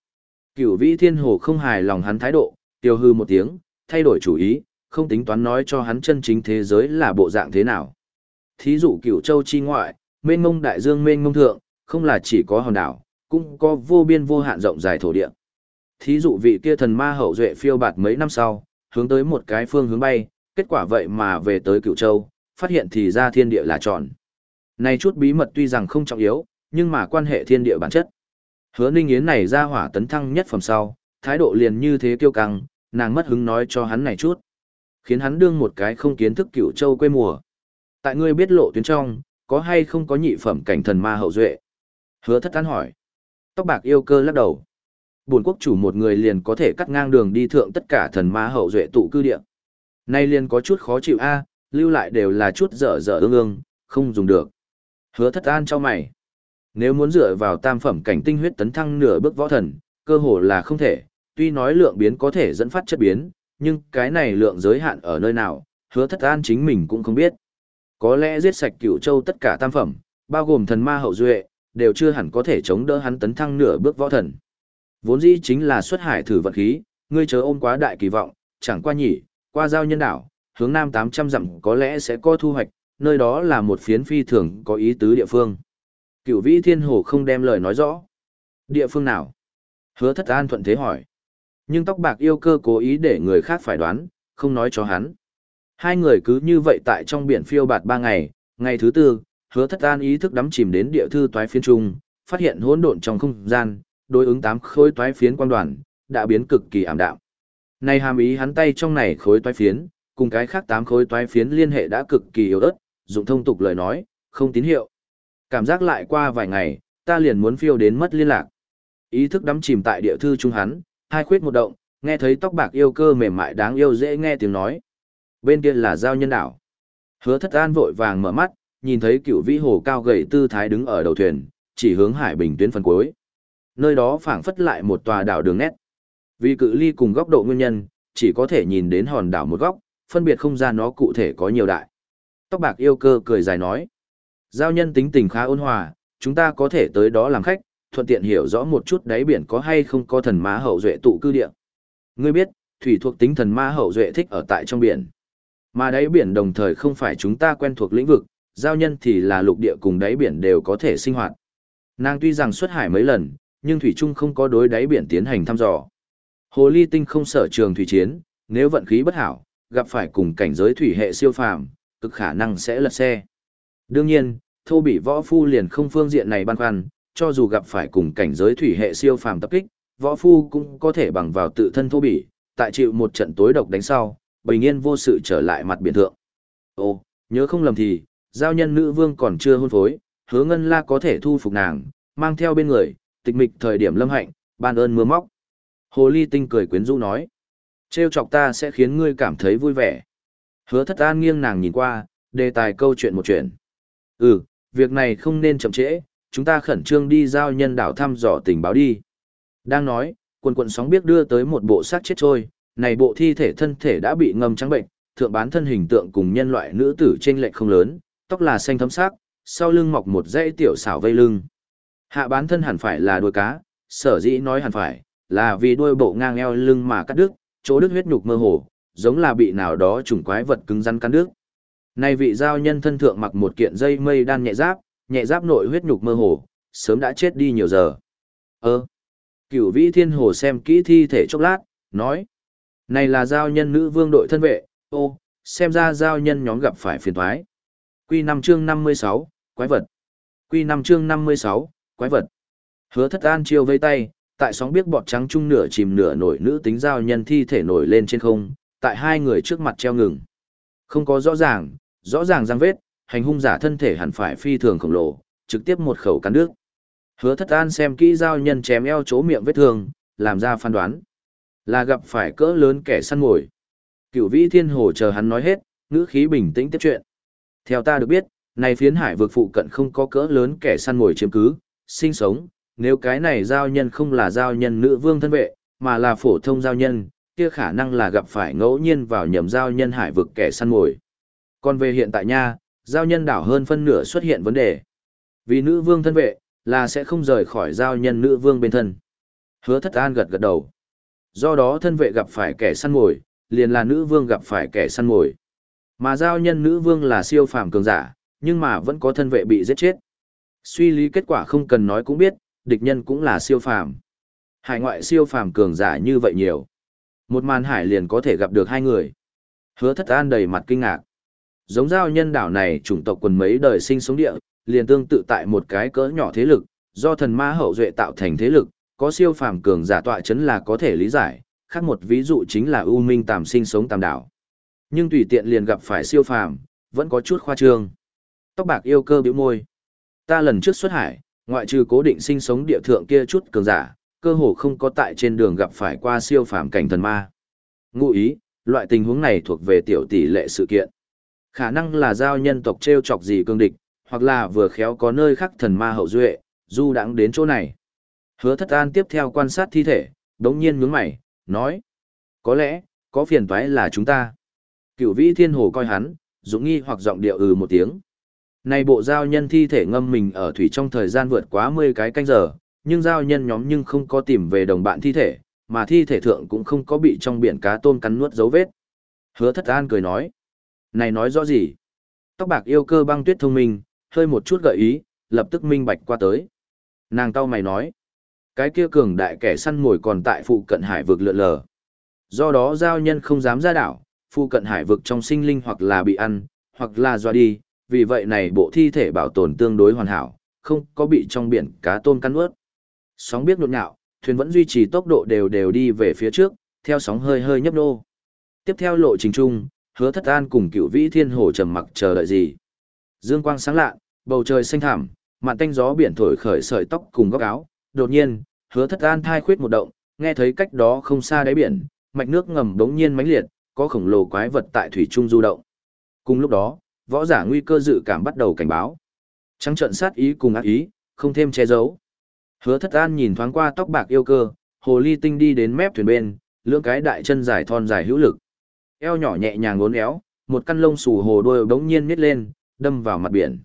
Cửu vĩ thiên hồ không hài lòng hắn thái độ, tiêu hư một tiếng, thay đổi chủ ý, không tính toán nói cho hắn chân chính thế giới là bộ dạng thế nào. Thí dụ cửu châu chi ngoại, mênh mông đại dương mênh mông thượng, không là chỉ có hòn đảo, cũng có vô biên vô hạn rộng dài thổ địa. Thí dụ vị kia thần ma hậu duệ phiêu bạt mấy năm sau, hướng tới một cái phương hướng bay, kết quả vậy mà về tới cửu châu, phát hiện thì ra thiên địa là tròn. Này chút bí mật tuy rằng không trọng yếu, nhưng mà quan hệ thiên địa bản chất. Hứa Ninh Yến này ra hỏa tấn thăng nhất phẩm sau, thái độ liền như thế kiêu căng, nàng mất hứng nói cho hắn này chút. Khiến hắn đương một cái không kiến thức cửu châu quê mùa. Tại ngươi biết lộ tuyến trong, có hay không có nhị phẩm cảnh thần ma hậu duệ? Hứa thất tán hỏi. Tóc bạc yêu cơ lắc đầu. Bổn quốc chủ một người liền có thể cắt ngang đường đi thượng tất cả thần ma hậu duệ tụ cư địa. Nay liền có chút khó chịu a, lưu lại đều là chút dở dở ương ương, không dùng được. Hứa thất an cho mày. Nếu muốn dựa vào tam phẩm cảnh tinh huyết tấn thăng nửa bước võ thần, cơ hồ là không thể, tuy nói lượng biến có thể dẫn phát chất biến, nhưng cái này lượng giới hạn ở nơi nào, hứa thất an chính mình cũng không biết. Có lẽ giết sạch cửu châu tất cả tam phẩm, bao gồm thần ma hậu duệ, đều chưa hẳn có thể chống đỡ hắn tấn thăng nửa bước võ thần. Vốn dĩ chính là xuất hải thử vận khí, ngươi chớ ôm quá đại kỳ vọng, chẳng qua nhỉ, qua giao nhân đảo, hướng nam 800 dặm có lẽ sẽ có thu hoạch, nơi đó là một phiến phi thường có ý tứ địa phương. Cửu vĩ thiên hồ không đem lời nói rõ. Địa phương nào? Hứa thất an thuận thế hỏi. Nhưng tóc bạc yêu cơ cố ý để người khác phải đoán, không nói cho hắn. Hai người cứ như vậy tại trong biển phiêu bạt ba ngày, ngày thứ tư, hứa thất an ý thức đắm chìm đến địa thư toái phiến trung, phát hiện hỗn độn trong không gian, đối ứng tám khối toái phiến quang đoàn, đã biến cực kỳ ảm đạm. Này hàm ý hắn tay trong này khối toái phiến, cùng cái khác tám khối toái phiến liên hệ đã cực kỳ yếu ớt, dụng thông tục lời nói, không tín hiệu. Cảm giác lại qua vài ngày, ta liền muốn phiêu đến mất liên lạc. Ý thức đắm chìm tại địa thư trung hắn, hai khuyết một động, nghe thấy tóc bạc yêu cơ mềm mại đáng yêu dễ nghe tiếng nói. Bên kia là giao nhân đảo. Hứa thất an vội vàng mở mắt, nhìn thấy cựu vĩ hồ cao gầy tư thái đứng ở đầu thuyền, chỉ hướng hải bình tuyến phần cuối. Nơi đó phảng phất lại một tòa đảo đường nét. Vì cự ly cùng góc độ nguyên nhân, chỉ có thể nhìn đến hòn đảo một góc, phân biệt không ra nó cụ thể có nhiều đại. Tóc bạc yêu cơ cười dài nói. Giao nhân tính tình khá ôn hòa, chúng ta có thể tới đó làm khách, thuận tiện hiểu rõ một chút đáy biển có hay không có thần ma hậu duệ tụ cư địa. Ngươi biết, thủy thuộc tính thần ma hậu duệ thích ở tại trong biển. Mà đáy biển đồng thời không phải chúng ta quen thuộc lĩnh vực, giao nhân thì là lục địa cùng đáy biển đều có thể sinh hoạt. Nàng tuy rằng xuất hải mấy lần, nhưng thủy trung không có đối đáy biển tiến hành thăm dò. Hồ ly tinh không sở trường thủy chiến, nếu vận khí bất hảo, gặp phải cùng cảnh giới thủy hệ siêu phàm, cực khả năng sẽ lật xe. Đương nhiên, thô bị võ phu liền không phương diện này băn khoăn, cho dù gặp phải cùng cảnh giới thủy hệ siêu phàm tập kích, võ phu cũng có thể bằng vào tự thân thô bỉ, tại chịu một trận tối độc đánh sau, bình yên vô sự trở lại mặt biển thượng. ô nhớ không lầm thì, giao nhân nữ vương còn chưa hôn phối, hứa ngân la có thể thu phục nàng, mang theo bên người, tịch mịch thời điểm lâm hạnh, ban ơn mưa móc. Hồ ly tinh cười quyến rũ nói, trêu chọc ta sẽ khiến ngươi cảm thấy vui vẻ. Hứa thất an nghiêng nàng nhìn qua, đề tài câu chuyện một chuyện. Ừ, việc này không nên chậm trễ, chúng ta khẩn trương đi giao nhân đảo thăm dò tình báo đi. Đang nói, quần quần sóng biết đưa tới một bộ xác chết trôi, này bộ thi thể thân thể đã bị ngâm trắng bệnh, thượng bán thân hình tượng cùng nhân loại nữ tử trên lệch không lớn, tóc là xanh thấm sắc, sau lưng mọc một dãy tiểu xảo vây lưng. Hạ bán thân hẳn phải là đuôi cá, sở dĩ nói hẳn phải, là vì đuôi bộ ngang eo lưng mà cắt đứt, chỗ đứt huyết nhục mơ hồ, giống là bị nào đó trùng quái vật cứng rắn cắn đứt. Này vị giao nhân thân thượng mặc một kiện dây mây đan nhẹ giáp, nhẹ giáp nội huyết nhục mơ hồ, sớm đã chết đi nhiều giờ. Ơ. Cửu Vĩ Thiên Hồ xem kỹ thi thể chốc lát, nói: "Này là giao nhân nữ vương đội thân vệ, ô, xem ra giao nhân nhóm gặp phải phiền toái." Quy 5 chương 56, quái vật. Quy 5 chương 56, quái vật. Hứa Thất An chiêu vây tay, tại sóng biết bọt trắng trung nửa chìm nửa nổi nữ tính giao nhân thi thể nổi lên trên không, tại hai người trước mặt treo ngừng. Không có rõ ràng, rõ ràng răng vết, hành hung giả thân thể hẳn phải phi thường khổng lồ, trực tiếp một khẩu cắn nước. Hứa thất an xem kỹ giao nhân chém eo chỗ miệng vết thương, làm ra phán đoán. Là gặp phải cỡ lớn kẻ săn mồi. Cửu vĩ thiên hồ chờ hắn nói hết, ngữ khí bình tĩnh tiếp chuyện. Theo ta được biết, này phiến hải vực phụ cận không có cỡ lớn kẻ săn mồi chiếm cứ, sinh sống, nếu cái này giao nhân không là giao nhân nữ vương thân vệ, mà là phổ thông giao nhân, kia khả năng là gặp phải ngẫu nhiên vào nhầm giao nhân hải vực kẻ săn mồi. Còn về hiện tại nha, giao nhân đảo hơn phân nửa xuất hiện vấn đề. Vì nữ vương thân vệ, là sẽ không rời khỏi giao nhân nữ vương bên thân. Hứa thất an gật gật đầu. Do đó thân vệ gặp phải kẻ săn mồi, liền là nữ vương gặp phải kẻ săn mồi. Mà giao nhân nữ vương là siêu phàm cường giả, nhưng mà vẫn có thân vệ bị giết chết. Suy lý kết quả không cần nói cũng biết, địch nhân cũng là siêu phàm. Hải ngoại siêu phàm cường giả như vậy nhiều. Một màn hải liền có thể gặp được hai người. Hứa thất an đầy mặt kinh ngạc. Giống giao nhân đảo này chủng tộc quần mấy đời sinh sống địa, liền tương tự tại một cái cỡ nhỏ thế lực, do thần ma hậu duệ tạo thành thế lực, có siêu phàm cường giả tọa chấn là có thể lý giải, khác một ví dụ chính là U Minh Tàm sinh sống tam đảo. Nhưng tùy tiện liền gặp phải siêu phàm, vẫn có chút khoa trương. Tóc bạc yêu cơ biểu môi. Ta lần trước xuất hải, ngoại trừ cố định sinh sống địa thượng kia chút cường giả, cơ hồ không có tại trên đường gặp phải qua siêu phàm cảnh thần ma. Ngụ ý, loại tình huống này thuộc về tiểu tỷ lệ sự kiện. Khả năng là giao nhân tộc treo chọc gì cương địch, hoặc là vừa khéo có nơi khác thần ma hậu duệ, du đãng đến chỗ này. Hứa thất an tiếp theo quan sát thi thể, đống nhiên nhướng mày, nói. Có lẽ, có phiền toái là chúng ta. Cựu vĩ thiên hồ coi hắn, dũng nghi hoặc giọng điệu ừ một tiếng. Này bộ giao nhân thi thể ngâm mình ở thủy trong thời gian vượt quá 10 cái canh giờ, nhưng giao nhân nhóm nhưng không có tìm về đồng bạn thi thể, mà thi thể thượng cũng không có bị trong biển cá tôm cắn nuốt dấu vết. Hứa thất an cười nói. Này nói rõ gì? Tóc bạc yêu cơ băng tuyết thông minh, hơi một chút gợi ý, lập tức minh bạch qua tới. Nàng tao mày nói. Cái kia cường đại kẻ săn mồi còn tại phụ cận hải vực lượn lờ. Do đó giao nhân không dám ra đảo, phụ cận hải vực trong sinh linh hoặc là bị ăn, hoặc là doa đi, vì vậy này bộ thi thể bảo tồn tương đối hoàn hảo, không có bị trong biển cá tôm cắn ướt. Sóng biết nhộn nhạo, thuyền vẫn duy trì tốc độ đều đều đi về phía trước, theo sóng hơi hơi nhấp nô. Tiếp theo lộ trình chung, hứa thất an cùng cựu vĩ thiên hồ trầm mặc chờ đợi gì. Dương quang sáng lạ, bầu trời xanh thẳm, mạn tanh gió biển thổi khởi sợi tóc cùng góc áo. Đột nhiên, hứa thất an thai khuyết một động, nghe thấy cách đó không xa đáy biển, mạch nước ngầm đống nhiên mãnh liệt, có khổng lồ quái vật tại thủy trung du động. Cùng lúc đó, võ giả nguy cơ dự cảm bắt đầu cảnh báo. Trắng trận sát ý cùng ác ý, không thêm che giấu. Hứa thất an nhìn thoáng qua tóc bạc yêu cơ, hồ ly tinh đi đến mép thuyền bên, lưỡng cái đại chân dài thon dài hữu lực. Eo nhỏ nhẹ nhàng ngốn éo, một căn lông xù hồ đuôi đống nhiên nít lên, đâm vào mặt biển.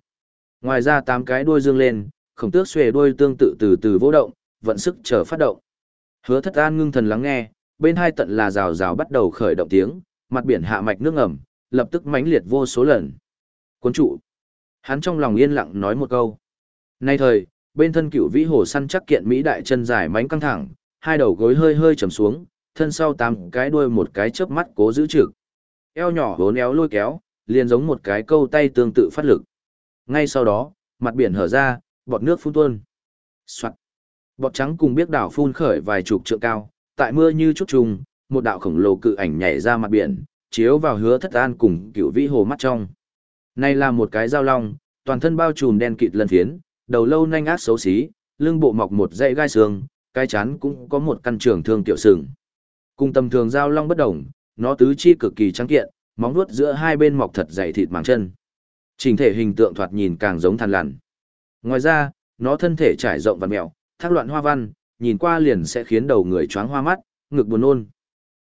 Ngoài ra tám cái đuôi dương lên, khổng tước xuề đuôi tương tự từ từ vô động, vận sức chờ phát động. Hứa thất an ngưng thần lắng nghe, bên hai tận là rào rào bắt đầu khởi động tiếng, mặt biển hạ mạch nước ngầm, lập tức mãnh liệt vô số lần. Cuốn trụ. Hắn trong lòng yên lặng nói một câu. Nay thời, bên thân cựu vĩ hồ săn chắc kiện Mỹ đại chân dài mánh căng thẳng, hai đầu gối hơi hơi trầm xuống, thân sau tám cái đuôi một cái chớp mắt cố giữ trực. Eo nhỏ vốn éo lôi kéo, liền giống một cái câu tay tương tự phát lực. Ngay sau đó, mặt biển hở ra, bọt nước phun tuôn. Soạt. Bọt trắng cùng biết đảo phun khởi vài chục trượng cao, tại mưa như chút trùng, một đạo khổng lồ cự ảnh nhảy ra mặt biển, chiếu vào hứa thất an cùng cựu vĩ hồ mắt trong. Này là một cái dao long, toàn thân bao trùm đen kịt lân phiến, đầu lâu nanh ác xấu xí, lưng bộ mọc một dãy gai xương, cái chán cũng có một căn trường thương tiểu sừng. Cùng tầm thường dao long bất đồng, nó tứ chi cực kỳ trắng kiện, móng vuốt giữa hai bên mọc thật dày thịt màng chân. Trình thể hình tượng thoạt nhìn càng giống thằn lằn. Ngoài ra, nó thân thể trải rộng và mèo, thác loạn hoa văn, nhìn qua liền sẽ khiến đầu người choáng hoa mắt, ngực buồn nôn.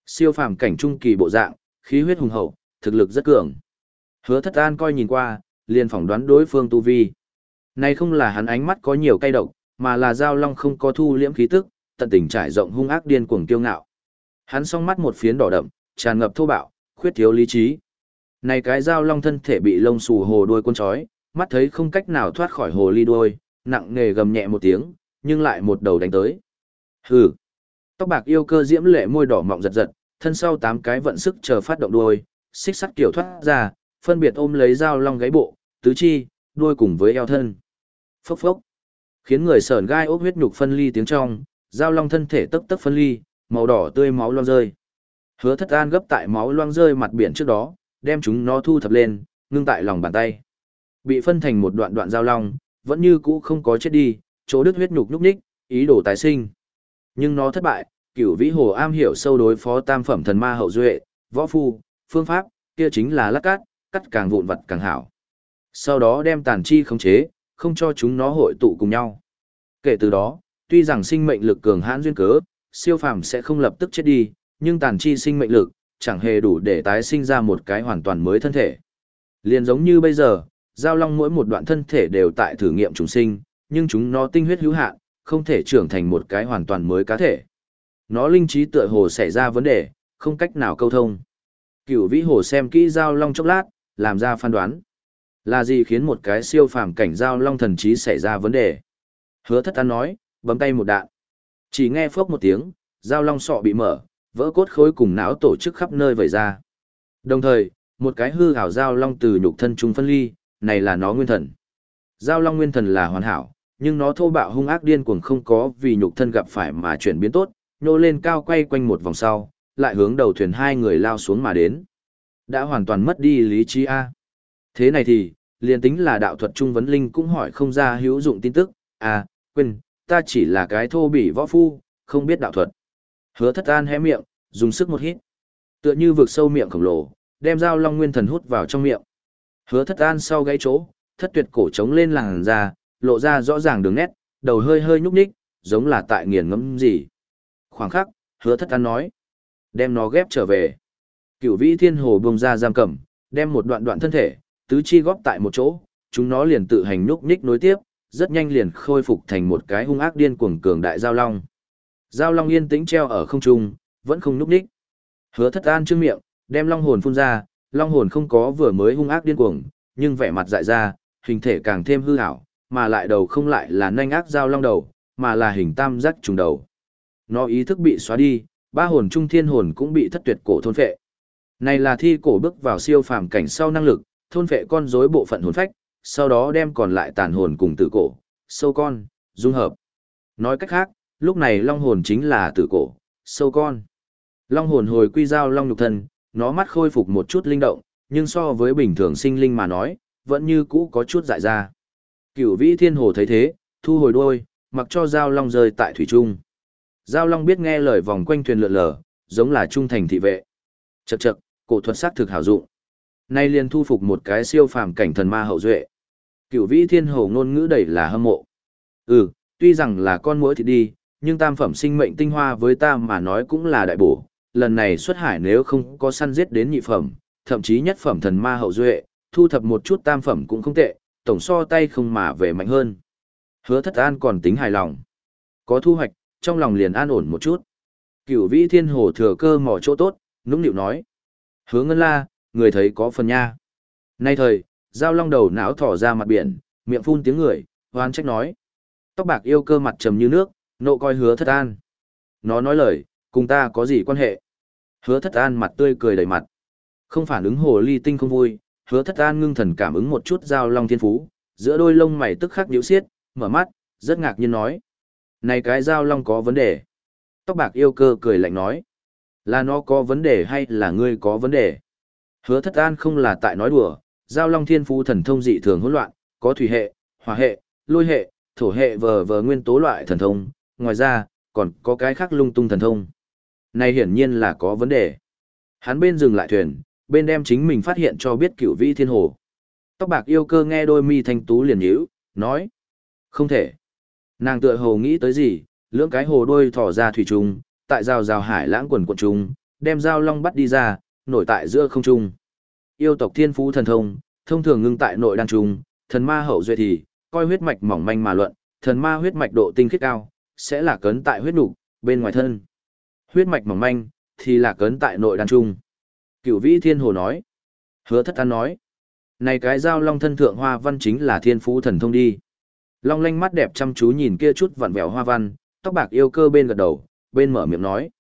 Siêu phàm cảnh trung kỳ bộ dạng, khí huyết hùng hậu, thực lực rất cường. Hứa Thất An coi nhìn qua, liền phỏng đoán đối phương tu vi. Này không là hắn ánh mắt có nhiều cay độc, mà là giao long không có thu liễm khí tức, tận tình trải rộng hung ác điên cuồng kiêu ngạo. Hắn song mắt một phiến đỏ đậm, tràn ngập thô bạo, khuyết thiếu lý trí. Này cái giao long thân thể bị lông xù hồ đuôi cuốn chói mắt thấy không cách nào thoát khỏi hồ ly đuôi, nặng nề gầm nhẹ một tiếng, nhưng lại một đầu đánh tới. Hừ. Tóc bạc yêu cơ diễm lệ môi đỏ mọng giật giật, thân sau tám cái vận sức chờ phát động đuôi, xích sắt kiểu thoát ra, phân biệt ôm lấy dao long gáy bộ, tứ chi, đuôi cùng với eo thân. Phốc phốc. Khiến người sởn gai ốc huyết nhục phân ly tiếng trong, dao long thân thể tức tức phân ly, màu đỏ tươi máu loang rơi. Hứa Thất An gấp tại máu loang rơi mặt biển trước đó, đem chúng nó thu thập lên, ngưng tại lòng bàn tay. Bị phân thành một đoạn đoạn giao long, vẫn như cũ không có chết đi, chỗ đứt huyết nhục nhúc nhích, ý đồ tái sinh. Nhưng nó thất bại, cửu vĩ hồ am hiểu sâu đối phó tam phẩm thần ma hậu duệ, võ phu, phương pháp, kia chính là lắc cát, cắt càng vụn vật càng hảo. Sau đó đem tàn chi khống chế, không cho chúng nó hội tụ cùng nhau. Kể từ đó, tuy rằng sinh mệnh lực cường hãn duyên cớ, siêu phàm sẽ không lập tức chết đi, nhưng tàn chi sinh mệnh lực, chẳng hề đủ để tái sinh ra một cái hoàn toàn mới thân thể. Liền giống như bây giờ, giao long mỗi một đoạn thân thể đều tại thử nghiệm trùng sinh, nhưng chúng nó tinh huyết hữu hạn, không thể trưởng thành một cái hoàn toàn mới cá thể. Nó linh trí tựa hồ xảy ra vấn đề, không cách nào câu thông. Cửu vĩ hồ xem kỹ giao long chốc lát, làm ra phán đoán. Là gì khiến một cái siêu phàm cảnh giao long thần trí xảy ra vấn đề? Hứa thất an nói, bấm tay một đạn. Chỉ nghe phốc một tiếng, giao long sọ bị mở, vỡ cốt khối cùng não tổ chức khắp nơi vẩy ra. Đồng thời, một cái hư hảo giao long từ nhục thân trung phân ly, này là nó nguyên thần. Giao long nguyên thần là hoàn hảo, nhưng nó thô bạo hung ác điên cuồng không có vì nhục thân gặp phải mà chuyển biến tốt, nô lên cao quay quanh một vòng sau, lại hướng đầu thuyền hai người lao xuống mà đến. Đã hoàn toàn mất đi lý trí A. Thế này thì, liền tính là đạo thuật trung vấn linh cũng hỏi không ra hữu dụng tin tức, à, quên, ta chỉ là cái thô bỉ võ phu, không biết đạo thuật. Hứa thất an hé miệng, dùng sức một hít. Tựa như vượt sâu miệng khổng lồ, đem dao long nguyên thần hút vào trong miệng. Hứa thất an sau gáy chỗ, thất tuyệt cổ trống lên làng ra, lộ ra rõ ràng đường nét, đầu hơi hơi nhúc nhích, giống là tại nghiền ngẫm gì. Khoảng khắc, hứa thất an nói. Đem nó ghép trở về. Cửu vĩ thiên hồ bông ra giam cầm, đem một đoạn đoạn thân thể, tứ chi góp tại một chỗ, chúng nó liền tự hành nhúc nhích nối tiếp, rất nhanh liền khôi phục thành một cái hung ác điên cuồng cường đại giao long. Giao long yên tĩnh treo ở không trung, vẫn không nhúc nhích. Hứa thất an trương miệng, đem long hồn phun ra, long hồn không có vừa mới hung ác điên cuồng, nhưng vẻ mặt dại ra, hình thể càng thêm hư ảo, mà lại đầu không lại là nhanh ác giao long đầu, mà là hình tam giác trùng đầu. Nó ý thức bị xóa đi, ba hồn trung thiên hồn cũng bị thất tuyệt cổ thôn phệ. Này là thi cổ bước vào siêu phàm cảnh sau năng lực, thôn phệ con rối bộ phận hồn phách, sau đó đem còn lại tàn hồn cùng tử cổ, sâu con, dung hợp. Nói cách khác, lúc này long hồn chính là tử cổ, sâu con. Long hồn hồi quy giao long nhục thân, nó mắt khôi phục một chút linh động, nhưng so với bình thường sinh linh mà nói, vẫn như cũ có chút dại ra. Cửu vĩ thiên hồ thấy thế, thu hồi đuôi, mặc cho giao long rơi tại thủy trung. Giao long biết nghe lời vòng quanh thuyền lượn lờ, giống là trung thành thị vệ. Chậc chậc, cổ thuật sát thực hảo dụng. Nay liền thu phục một cái siêu phàm cảnh thần ma hậu duệ. Cửu vĩ thiên hồ ngôn ngữ đầy là hâm mộ. Ừ, tuy rằng là con muỗi thì đi, nhưng tam phẩm sinh mệnh tinh hoa với ta mà nói cũng là đại bổ. Lần này xuất hải nếu không có săn giết đến nhị phẩm, thậm chí nhất phẩm thần ma hậu duệ, thu thập một chút tam phẩm cũng không tệ, tổng so tay không mà về mạnh hơn. Hứa thất an còn tính hài lòng. Có thu hoạch, trong lòng liền an ổn một chút. Cửu vĩ thiên hồ thừa cơ mò chỗ tốt, nũng nịu nói. Hứa ngân la, người thấy có phần nha. Nay thời, giao long đầu não thỏ ra mặt biển, miệng phun tiếng người, hoan trách nói. Tóc bạc yêu cơ mặt trầm như nước, nộ coi hứa thất an. Nó nói lời, cùng ta có gì quan hệ? Hứa thất an mặt tươi cười đầy mặt. Không phản ứng hồ ly tinh không vui, hứa thất an ngưng thần cảm ứng một chút giao long thiên phú, giữa đôi lông mày tức khắc nhíu xiết, mở mắt, rất ngạc nhiên nói. Này cái giao long có vấn đề. Tóc bạc yêu cơ cười lạnh nói. Là nó có vấn đề hay là ngươi có vấn đề? Hứa thất an không là tại nói đùa, giao long thiên phú thần thông dị thường hỗn loạn, có thủy hệ, hỏa hệ, lôi hệ, thổ hệ vờ vờ nguyên tố loại thần thông, ngoài ra, còn có cái khác lung tung thần thông. Này hiển nhiên là có vấn đề. Hắn bên dừng lại thuyền, bên đem chính mình phát hiện cho biết cửu vĩ thiên hồ. Tóc bạc yêu cơ nghe đôi mi thanh tú liền nhíu, nói. Không thể. Nàng tựa hồ nghĩ tới gì, lưỡng cái hồ đôi thỏ ra thủy trùng, tại rào rào hải lãng quần quần trùng, đem dao long bắt đi ra, nổi tại giữa không trung. Yêu tộc thiên phú thần thông, thông thường ngưng tại nội đan trùng. thần ma hậu duệ thì, coi huyết mạch mỏng manh mà luận, thần ma huyết mạch độ tinh khiết cao, sẽ là cấn tại huyết nục bên ngoài thân. Huyết mạch mỏng manh, thì là cấn tại nội đan trung. Cửu vĩ thiên hồ nói. Hứa thất an nói. Này cái dao long thân thượng hoa văn chính là thiên phú thần thông đi. Long lanh mắt đẹp chăm chú nhìn kia chút vặn vẹo hoa văn, tóc bạc yêu cơ bên gật đầu, bên mở miệng nói.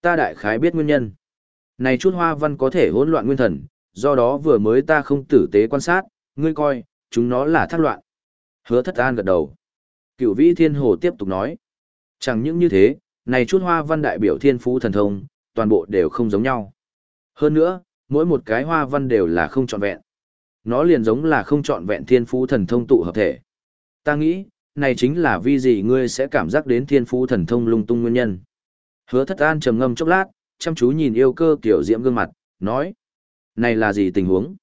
Ta đại khái biết nguyên nhân. Này chút hoa văn có thể hỗn loạn nguyên thần, do đó vừa mới ta không tử tế quan sát, ngươi coi, chúng nó là thác loạn. Hứa thất an gật đầu. Cửu vĩ thiên hồ tiếp tục nói. Chẳng những như thế, này chút hoa văn đại biểu thiên phú thần thông, toàn bộ đều không giống nhau. Hơn nữa, mỗi một cái hoa văn đều là không trọn vẹn. Nó liền giống là không trọn vẹn thiên phú thần thông tụ hợp thể. Ta nghĩ, này chính là vì gì ngươi sẽ cảm giác đến thiên phú thần thông lung tung nguyên nhân. Hứa thất an trầm ngâm chốc lát, chăm chú nhìn yêu cơ tiểu diễm gương mặt, nói. Này là gì tình huống?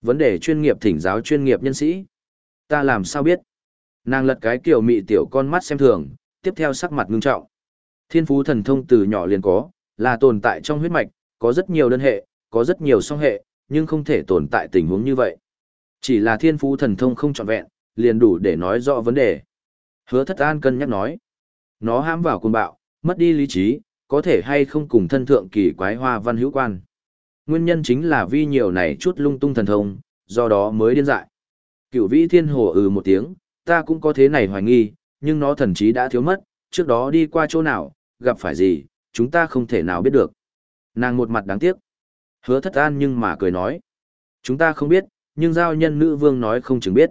Vấn đề chuyên nghiệp thỉnh giáo chuyên nghiệp nhân sĩ. Ta làm sao biết? Nàng lật cái kiểu mị tiểu con mắt xem thường, tiếp theo sắc mặt ngưng trọng. Thiên phú thần thông từ nhỏ liền có, là tồn tại trong huyết mạch, có rất nhiều đơn hệ, có rất nhiều song hệ, nhưng không thể tồn tại tình huống như vậy. Chỉ là thiên phú thần thông không trọn vẹn, liền đủ để nói rõ vấn đề. Hứa thất an cân nhắc nói. Nó hãm vào cuồng bạo, mất đi lý trí, có thể hay không cùng thân thượng kỳ quái hoa văn hữu quan. Nguyên nhân chính là vi nhiều này chút lung tung thần thông, do đó mới điên dại. Cửu vĩ thiên hồ ừ một tiếng, ta cũng có thế này hoài nghi, nhưng nó thần trí đã thiếu mất, trước đó đi qua chỗ nào, gặp phải gì, chúng ta không thể nào biết được. Nàng một mặt đáng tiếc. Hứa thất an nhưng mà cười nói. Chúng ta không biết, nhưng giao nhân nữ vương nói không chừng biết.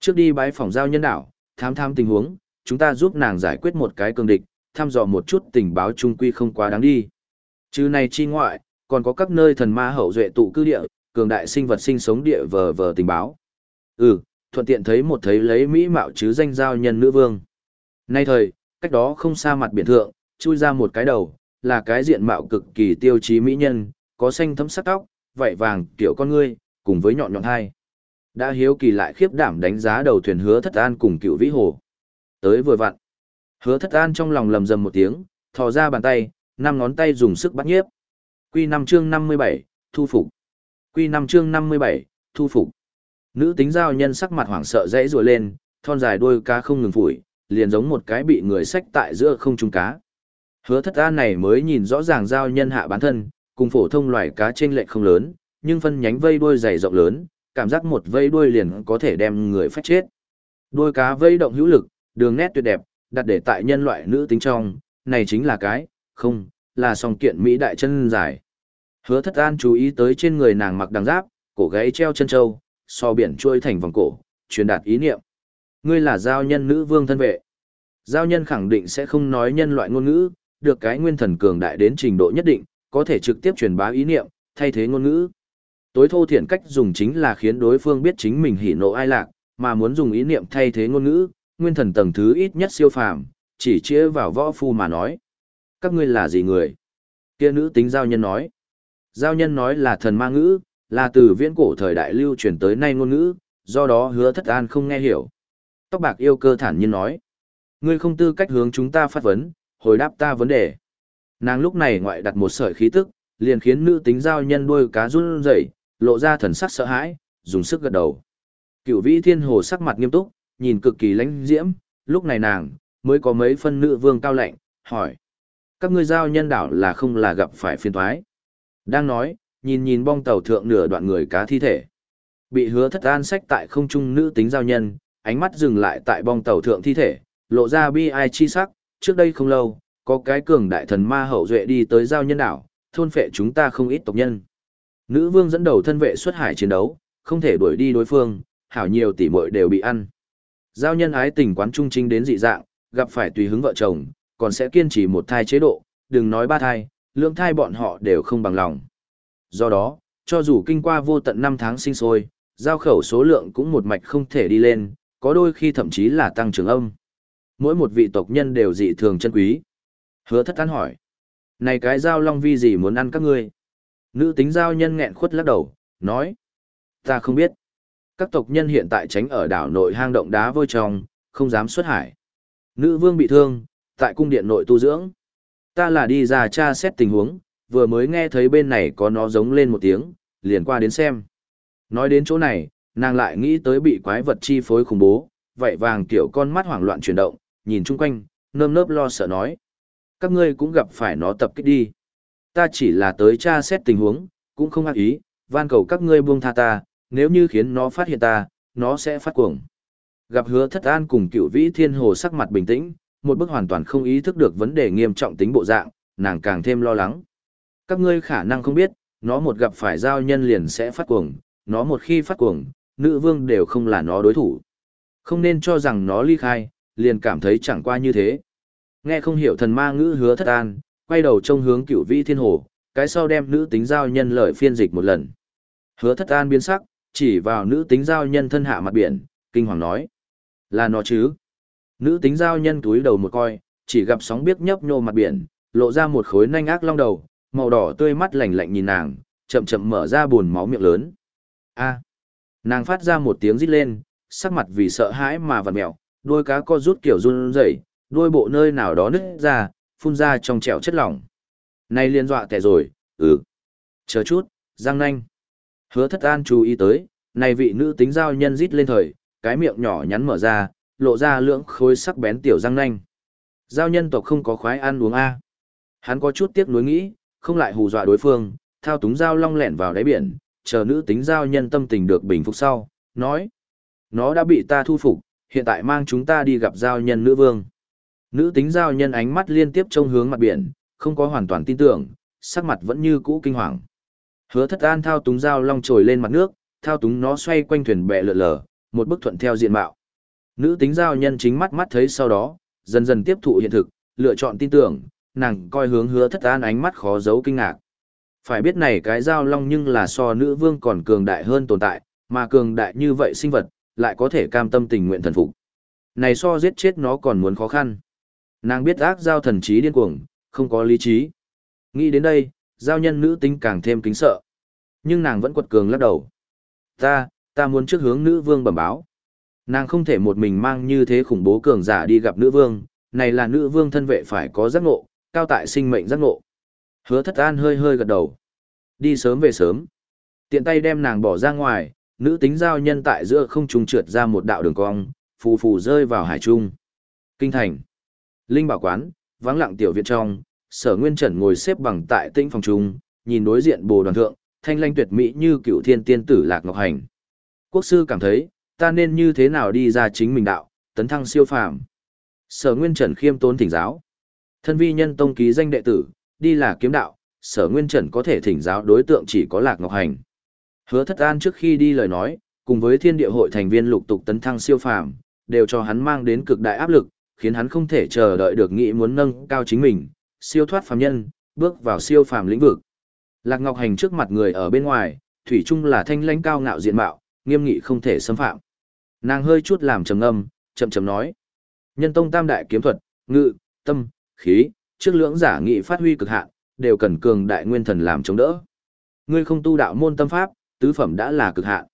Trước đi bái phòng giao nhân đảo, thám thám tình huống, chúng ta giúp nàng giải quyết một cái cường địch, thăm dò một chút tình báo trung quy không quá đáng đi. Chứ này chi ngoại, còn có các nơi thần ma hậu duệ tụ cư địa, cường đại sinh vật sinh sống địa vờ vờ tình báo. Ừ, thuận tiện thấy một thấy lấy mỹ mạo chứ danh giao nhân nữ vương. Nay thời, cách đó không xa mặt biển thượng, chui ra một cái đầu, là cái diện mạo cực kỳ tiêu chí mỹ nhân, có xanh thấm sắc tóc, vảy vàng, kiểu con ngươi, cùng với nhọn nhọn hai. Đã hiếu kỳ lại khiếp đảm đánh giá đầu thuyền hứa thất an cùng cựu vĩ hồ. Tới vừa vặn. Hứa thất an trong lòng lầm rầm một tiếng, thò ra bàn tay, năm ngón tay dùng sức bắt nhiếp. Quy năm chương năm mươi bảy thu phục. Quy năm chương năm mươi bảy thu phục. Nữ tính giao nhân sắc mặt hoảng sợ dãy rùa lên, thon dài đuôi cá không ngừng phủi, liền giống một cái bị người xách tại giữa không trung cá. Hứa thất an này mới nhìn rõ ràng giao nhân hạ bán thân, cùng phổ thông loài cá trên lệch không lớn, nhưng phân nhánh vây đuôi dày rộng lớn, cảm giác một vây đuôi liền có thể đem người phát chết. Đuôi cá vây động hữu lực, đường nét tuyệt đẹp, đặt để tại nhân loại nữ tính trong, này chính là cái, không, là song kiện Mỹ đại chân dài. Hứa thất an chú ý tới trên người nàng mặc đằng giáp, cổ gáy treo chân trâu, so biển trôi thành vòng cổ, truyền đạt ý niệm. Ngươi là giao nhân nữ vương thân vệ. Giao nhân khẳng định sẽ không nói nhân loại ngôn ngữ, được cái nguyên thần cường đại đến trình độ nhất định, có thể trực tiếp truyền bá ý niệm, thay thế ngôn ngữ. Tối thô thiện cách dùng chính là khiến đối phương biết chính mình hỉ nộ ai lạc, mà muốn dùng ý niệm thay thế ngôn ngữ, nguyên thần tầng thứ ít nhất siêu phàm, chỉ chĩa vào võ phu mà nói. Các ngươi là gì người? Kia nữ tính giao nhân nói. Giao nhân nói là thần ma ngữ, là từ viễn cổ thời đại lưu truyền tới nay ngôn ngữ, do đó hứa thất an không nghe hiểu. Tóc bạc yêu cơ thản nhiên nói. Ngươi không tư cách hướng chúng ta phát vấn, hồi đáp ta vấn đề. Nàng lúc này ngoại đặt một sợi khí tức, liền khiến nữ tính giao nhân đuôi cá run rẩy, lộ ra thần sắc sợ hãi, dùng sức gật đầu. Cửu Vĩ Thiên Hồ sắc mặt nghiêm túc, nhìn cực kỳ lãnh diễm, lúc này nàng mới có mấy phân nữ vương cao lạnh, hỏi: "Các ngươi giao nhân đảo là không là gặp phải phiền toái?" Đang nói, nhìn nhìn bong tàu thượng nửa đoạn người cá thi thể. Bị hứa thất an sách tại không trung nữ tính giao nhân, ánh mắt dừng lại tại bong tàu thượng thi thể, lộ ra bi ai chi sắc, trước đây không lâu, có cái cường đại thần ma hậu duệ đi tới giao nhân đảo, thôn phệ chúng ta không ít tộc nhân. Nữ vương dẫn đầu thân vệ xuất hải chiến đấu, không thể đuổi đi đối phương, hảo nhiều tỷ muội đều bị ăn. Giao nhân ái tình quán trung trinh đến dị dạng, gặp phải tùy hứng vợ chồng, còn sẽ kiên trì một thai chế độ, đừng nói ba thai, lưỡng thai bọn họ đều không bằng lòng. Do đó, cho dù kinh qua vô tận năm tháng sinh sôi, giao khẩu số lượng cũng một mạch không thể đi lên, có đôi khi thậm chí là tăng trưởng âm. Mỗi một vị tộc nhân đều dị thường chân quý. Hứa thất tán hỏi. Này cái giao long vi gì muốn ăn các ngươi? Nữ tính giao nhân nghẹn khuất lắc đầu, nói. Ta không biết. Các tộc nhân hiện tại tránh ở đảo nội hang động đá vôi trong, không dám xuất hải. Nữ vương bị thương, tại cung điện nội tu dưỡng. Ta là đi ra tra xét tình huống, vừa mới nghe thấy bên này có nó giống lên một tiếng, liền qua đến xem. Nói đến chỗ này, nàng lại nghĩ tới bị quái vật chi phối khủng bố, vậy vàng tiểu con mắt hoảng loạn chuyển động, nhìn chung quanh, nơm nớp lo sợ nói. Các ngươi cũng gặp phải nó tập kích đi. Ta chỉ là tới tra xét tình huống, cũng không ác ý, van cầu các ngươi buông tha ta, nếu như khiến nó phát hiện ta, nó sẽ phát cuồng. Gặp hứa thất an cùng cựu vĩ thiên hồ sắc mặt bình tĩnh, một bức hoàn toàn không ý thức được vấn đề nghiêm trọng tính bộ dạng, nàng càng thêm lo lắng. Các ngươi khả năng không biết, nó một gặp phải giao nhân liền sẽ phát cuồng, nó một khi phát cuồng, nữ vương đều không là nó đối thủ. Không nên cho rằng nó ly khai, liền cảm thấy chẳng qua như thế. Nghe không hiểu thần ma ngữ hứa thất an, quay đầu trông hướng cựu vĩ thiên hồ, cái sau đem nữ tính giao nhân lợi phiên dịch một lần. Hứa thất an biến sắc, chỉ vào nữ tính giao nhân thân hạ mặt biển, kinh hoàng nói. Là nó chứ? Nữ tính giao nhân túi đầu một coi, chỉ gặp sóng biếc nhấp nhô mặt biển, lộ ra một khối nanh ác long đầu, màu đỏ tươi mắt lạnh lạnh nhìn nàng, chậm chậm mở ra buồn máu miệng lớn. A. Nàng phát ra một tiếng rít lên, sắc mặt vì sợ hãi mà vặn mèo, đuôi cá co rút kiểu run rẩy, đuôi bộ nơi nào đó nứt ra, phun ra trong trẻo chất lỏng. Này liên dọa tẻ rồi, ừ. Chờ chút, giang nanh. Hứa thất an chú ý tới, này vị nữ tính giao nhân rít lên thời, cái miệng nhỏ nhắn mở ra, lộ ra lưỡng khối sắc bén tiểu răng nanh. Giao nhân tộc không có khoái ăn uống A. Hắn có chút tiếc nuối nghĩ, không lại hù dọa đối phương, thao túng dao long lẹn vào đáy biển, chờ nữ tính giao nhân tâm tình được bình phục sau, nói. Nó đã bị ta thu phục, hiện tại mang chúng ta đi gặp giao nhân nữ vương. Nữ tính giao nhân ánh mắt liên tiếp trông hướng mặt biển, không có hoàn toàn tin tưởng, sắc mặt vẫn như cũ kinh hoàng. Hứa thất an thao túng dao long trồi lên mặt nước, thao túng nó xoay quanh thuyền bè lượn lờ, một bức thuận theo diện mạo. Nữ tính giao nhân chính mắt mắt thấy sau đó, dần dần tiếp thụ hiện thực, lựa chọn tin tưởng, nàng coi hướng hứa thất an ánh mắt khó giấu kinh ngạc. Phải biết này cái giao long nhưng là so nữ vương còn cường đại hơn tồn tại, mà cường đại như vậy sinh vật, lại có thể cam tâm tình nguyện thần phục. Này so giết chết nó còn muốn khó khăn. Nàng biết ác giao thần trí điên cuồng, không có lý trí. Nghĩ đến đây, giao nhân nữ tính càng thêm kính sợ. Nhưng nàng vẫn quật cường lắc đầu. Ta, ta muốn trước hướng nữ vương bẩm báo. Nàng không thể một mình mang như thế khủng bố cường giả đi gặp nữ vương, này là nữ vương thân vệ phải có giác ngộ, cao tại sinh mệnh giác ngộ. Hứa thất an hơi hơi gật đầu. Đi sớm về sớm. Tiện tay đem nàng bỏ ra ngoài, nữ tính giao nhân tại giữa không trung trượt ra một đạo đường cong, phù phù rơi vào hải trung. Kinh thành. Linh bảo quán, vắng lặng tiểu viện trong, sở nguyên trần ngồi xếp bằng tại tĩnh phòng trung, nhìn đối diện bồ đoàn thượng, thanh lanh tuyệt mỹ như cựu thiên tiên tử lạc ngọc hành. Quốc sư cảm thấy, ta nên như thế nào đi ra chính mình đạo, tấn thăng siêu phàm. Sở Nguyên Trần khiêm tốn thỉnh giáo. Thân vi nhân tông ký danh đệ tử, đi là kiếm đạo, Sở Nguyên Trần có thể thỉnh giáo đối tượng chỉ có Lạc Ngọc Hành. Hứa Thất An trước khi đi lời nói, cùng với Thiên Địa hội thành viên lục tục tấn thăng siêu phàm, đều cho hắn mang đến cực đại áp lực, khiến hắn không thể chờ đợi được nghĩ muốn nâng cao chính mình, siêu thoát phàm nhân, bước vào siêu phàm lĩnh vực. Lạc Ngọc Hành trước mặt người ở bên ngoài, thủy chung là thanh lãnh cao ngạo diện mạo, nghiêm nghị không thể xâm phạm. Nàng hơi chút làm trầm ngâm, chậm chậm nói: Nhân tông tam đại kiếm thuật, ngự, tâm, khí, trước lưỡng giả nghị phát huy cực hạn, đều cần cường đại nguyên thần làm chống đỡ. Ngươi không tu đạo môn tâm pháp, tứ phẩm đã là cực hạn.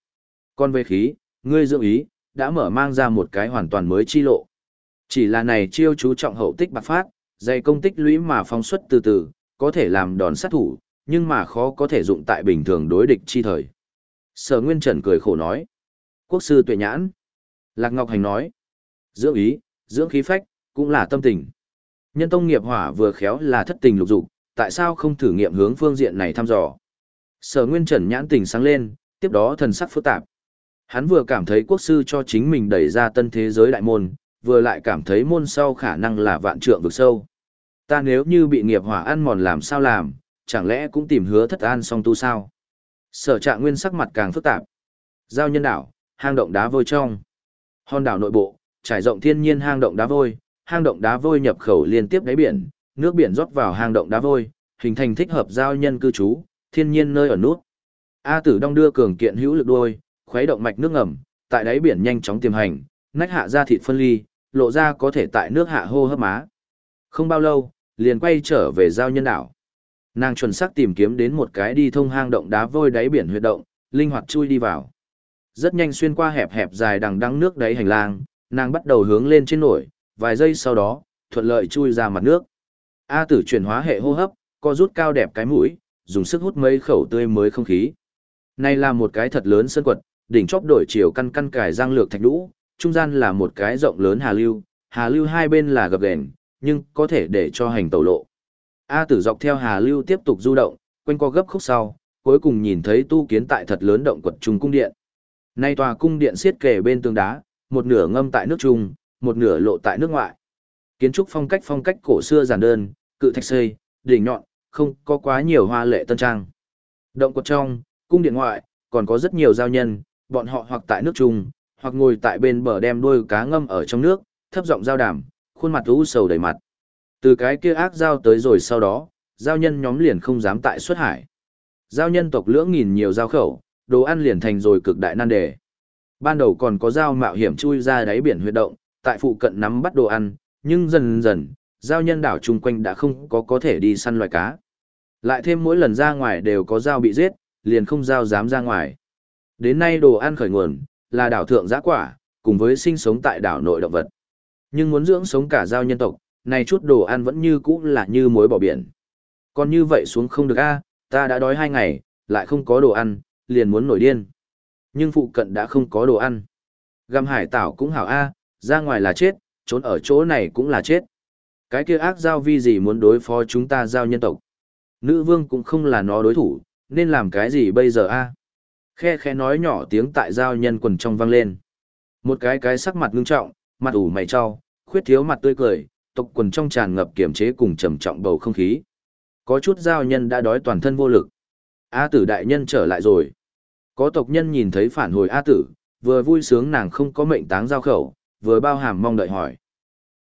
Còn về khí, ngươi dưỡng ý, đã mở mang ra một cái hoàn toàn mới chi lộ. Chỉ là này chiêu chú trọng hậu tích bạc phát, dày công tích lũy mà phóng xuất từ từ, có thể làm đòn sát thủ, nhưng mà khó có thể dụng tại bình thường đối địch chi thời. Sở Nguyên Trần cười khổ nói. Quốc sư tuệ nhãn. Lạc Ngọc Hành nói. Dưỡng ý, dưỡng khí phách, cũng là tâm tình. Nhân tông nghiệp hỏa vừa khéo là thất tình lục dục, tại sao không thử nghiệm hướng phương diện này thăm dò? Sở Nguyên Trần nhãn tình sáng lên, tiếp đó thần sắc phức tạp. Hắn vừa cảm thấy quốc sư cho chính mình đẩy ra tân thế giới đại môn, vừa lại cảm thấy môn sau khả năng là vạn trượng vực sâu. Ta nếu như bị nghiệp hỏa ăn mòn làm sao làm, chẳng lẽ cũng tìm hứa thất an song tu sao? Sở trạng nguyên sắc mặt càng phức tạp. Giao nhân đảo, hang động đá vôi trong. Hòn đảo nội bộ, trải rộng thiên nhiên hang động đá vôi, hang động đá vôi nhập khẩu liên tiếp đáy biển, nước biển rót vào hang động đá vôi, hình thành thích hợp giao nhân cư trú, thiên nhiên nơi ở nút. A Tử đong đưa cường kiện hữu lực đôi, khuấy động mạch nước ngầm, tại đáy biển nhanh chóng tiềm hành, nách hạ ra thịt phân ly, lộ ra có thể tại nước hạ hô hấp má. Không bao lâu, liền quay trở về giao nhân đảo. Nàng chuẩn xác tìm kiếm đến một cái đi thông hang động đá vôi đáy biển huyệt động, linh hoạt chui đi vào. Rất nhanh xuyên qua hẹp hẹp dài đằng đắng nước đáy hành lang, nàng bắt đầu hướng lên trên nổi, vài giây sau đó, thuận lợi chui ra mặt nước. A tử chuyển hóa hệ hô hấp, co rút cao đẹp cái mũi, dùng sức hút mấy khẩu tươi mới không khí. Này là một cái thật lớn sân quật, đỉnh chóp đổi chiều căn căn cải răng lược thạch đũ trung gian là một cái rộng lớn hà lưu, hà lưu hai bên là gập ghềnh, nhưng có thể để cho hành tàu lộ. A tử dọc theo hà lưu tiếp tục du động, quanh co gấp khúc sau, cuối cùng nhìn thấy tu kiến tại thật lớn động quật trung cung điện. Nay tòa cung điện xiết kề bên tường đá, một nửa ngâm tại nước trung, một nửa lộ tại nước ngoại. Kiến trúc phong cách phong cách cổ xưa giản đơn, cự thạch xây, đỉnh nhọn, không có quá nhiều hoa lệ tân trang. Động quật trong, cung điện ngoại, còn có rất nhiều giao nhân, bọn họ hoặc tại nước trung, hoặc ngồi tại bên bờ đem đuôi cá ngâm ở trong nước, thấp giọng giao đàm, khuôn mặt u sầu đầy mặt. Từ cái kia ác giao tới rồi sau đó, giao nhân nhóm liền không dám tại xuất hải. Giao nhân tộc lưỡng nghìn nhiều giao khẩu, đồ ăn liền thành rồi cực đại nan đề. Ban đầu còn có giao mạo hiểm chui ra đáy biển huyệt động, tại phụ cận nắm bắt đồ ăn, nhưng dần dần, giao nhân đảo chung quanh đã không có có thể đi săn loài cá. Lại thêm mỗi lần ra ngoài đều có giao bị giết, liền không giao dám ra ngoài. Đến nay đồ ăn khởi nguồn, là đảo thượng giã quả, cùng với sinh sống tại đảo nội động vật. Nhưng muốn dưỡng sống cả giao nhân tộc, này chút đồ ăn vẫn như cũ là như muối bỏ biển. Còn như vậy xuống không được a, ta đã đói hai ngày, lại không có đồ ăn, liền muốn nổi điên. Nhưng phụ cận đã không có đồ ăn. Găm hải tảo cũng hảo a, ra ngoài là chết, trốn ở chỗ này cũng là chết. Cái kia ác giao vi gì muốn đối phó chúng ta giao nhân tộc. Nữ vương cũng không là nó đối thủ, nên làm cái gì bây giờ a? Khe khe nói nhỏ tiếng tại giao nhân quần trong vang lên. Một cái cái sắc mặt ngưng trọng, mặt ủ mày cho, khuyết thiếu mặt tươi cười, tộc quần trong tràn ngập kiểm chế cùng trầm trọng bầu không khí. Có chút giao nhân đã đói toàn thân vô lực. A tử đại nhân trở lại rồi. Có tộc nhân nhìn thấy phản hồi A tử, vừa vui sướng nàng không có mệnh táng giao khẩu, vừa bao hàm mong đợi hỏi.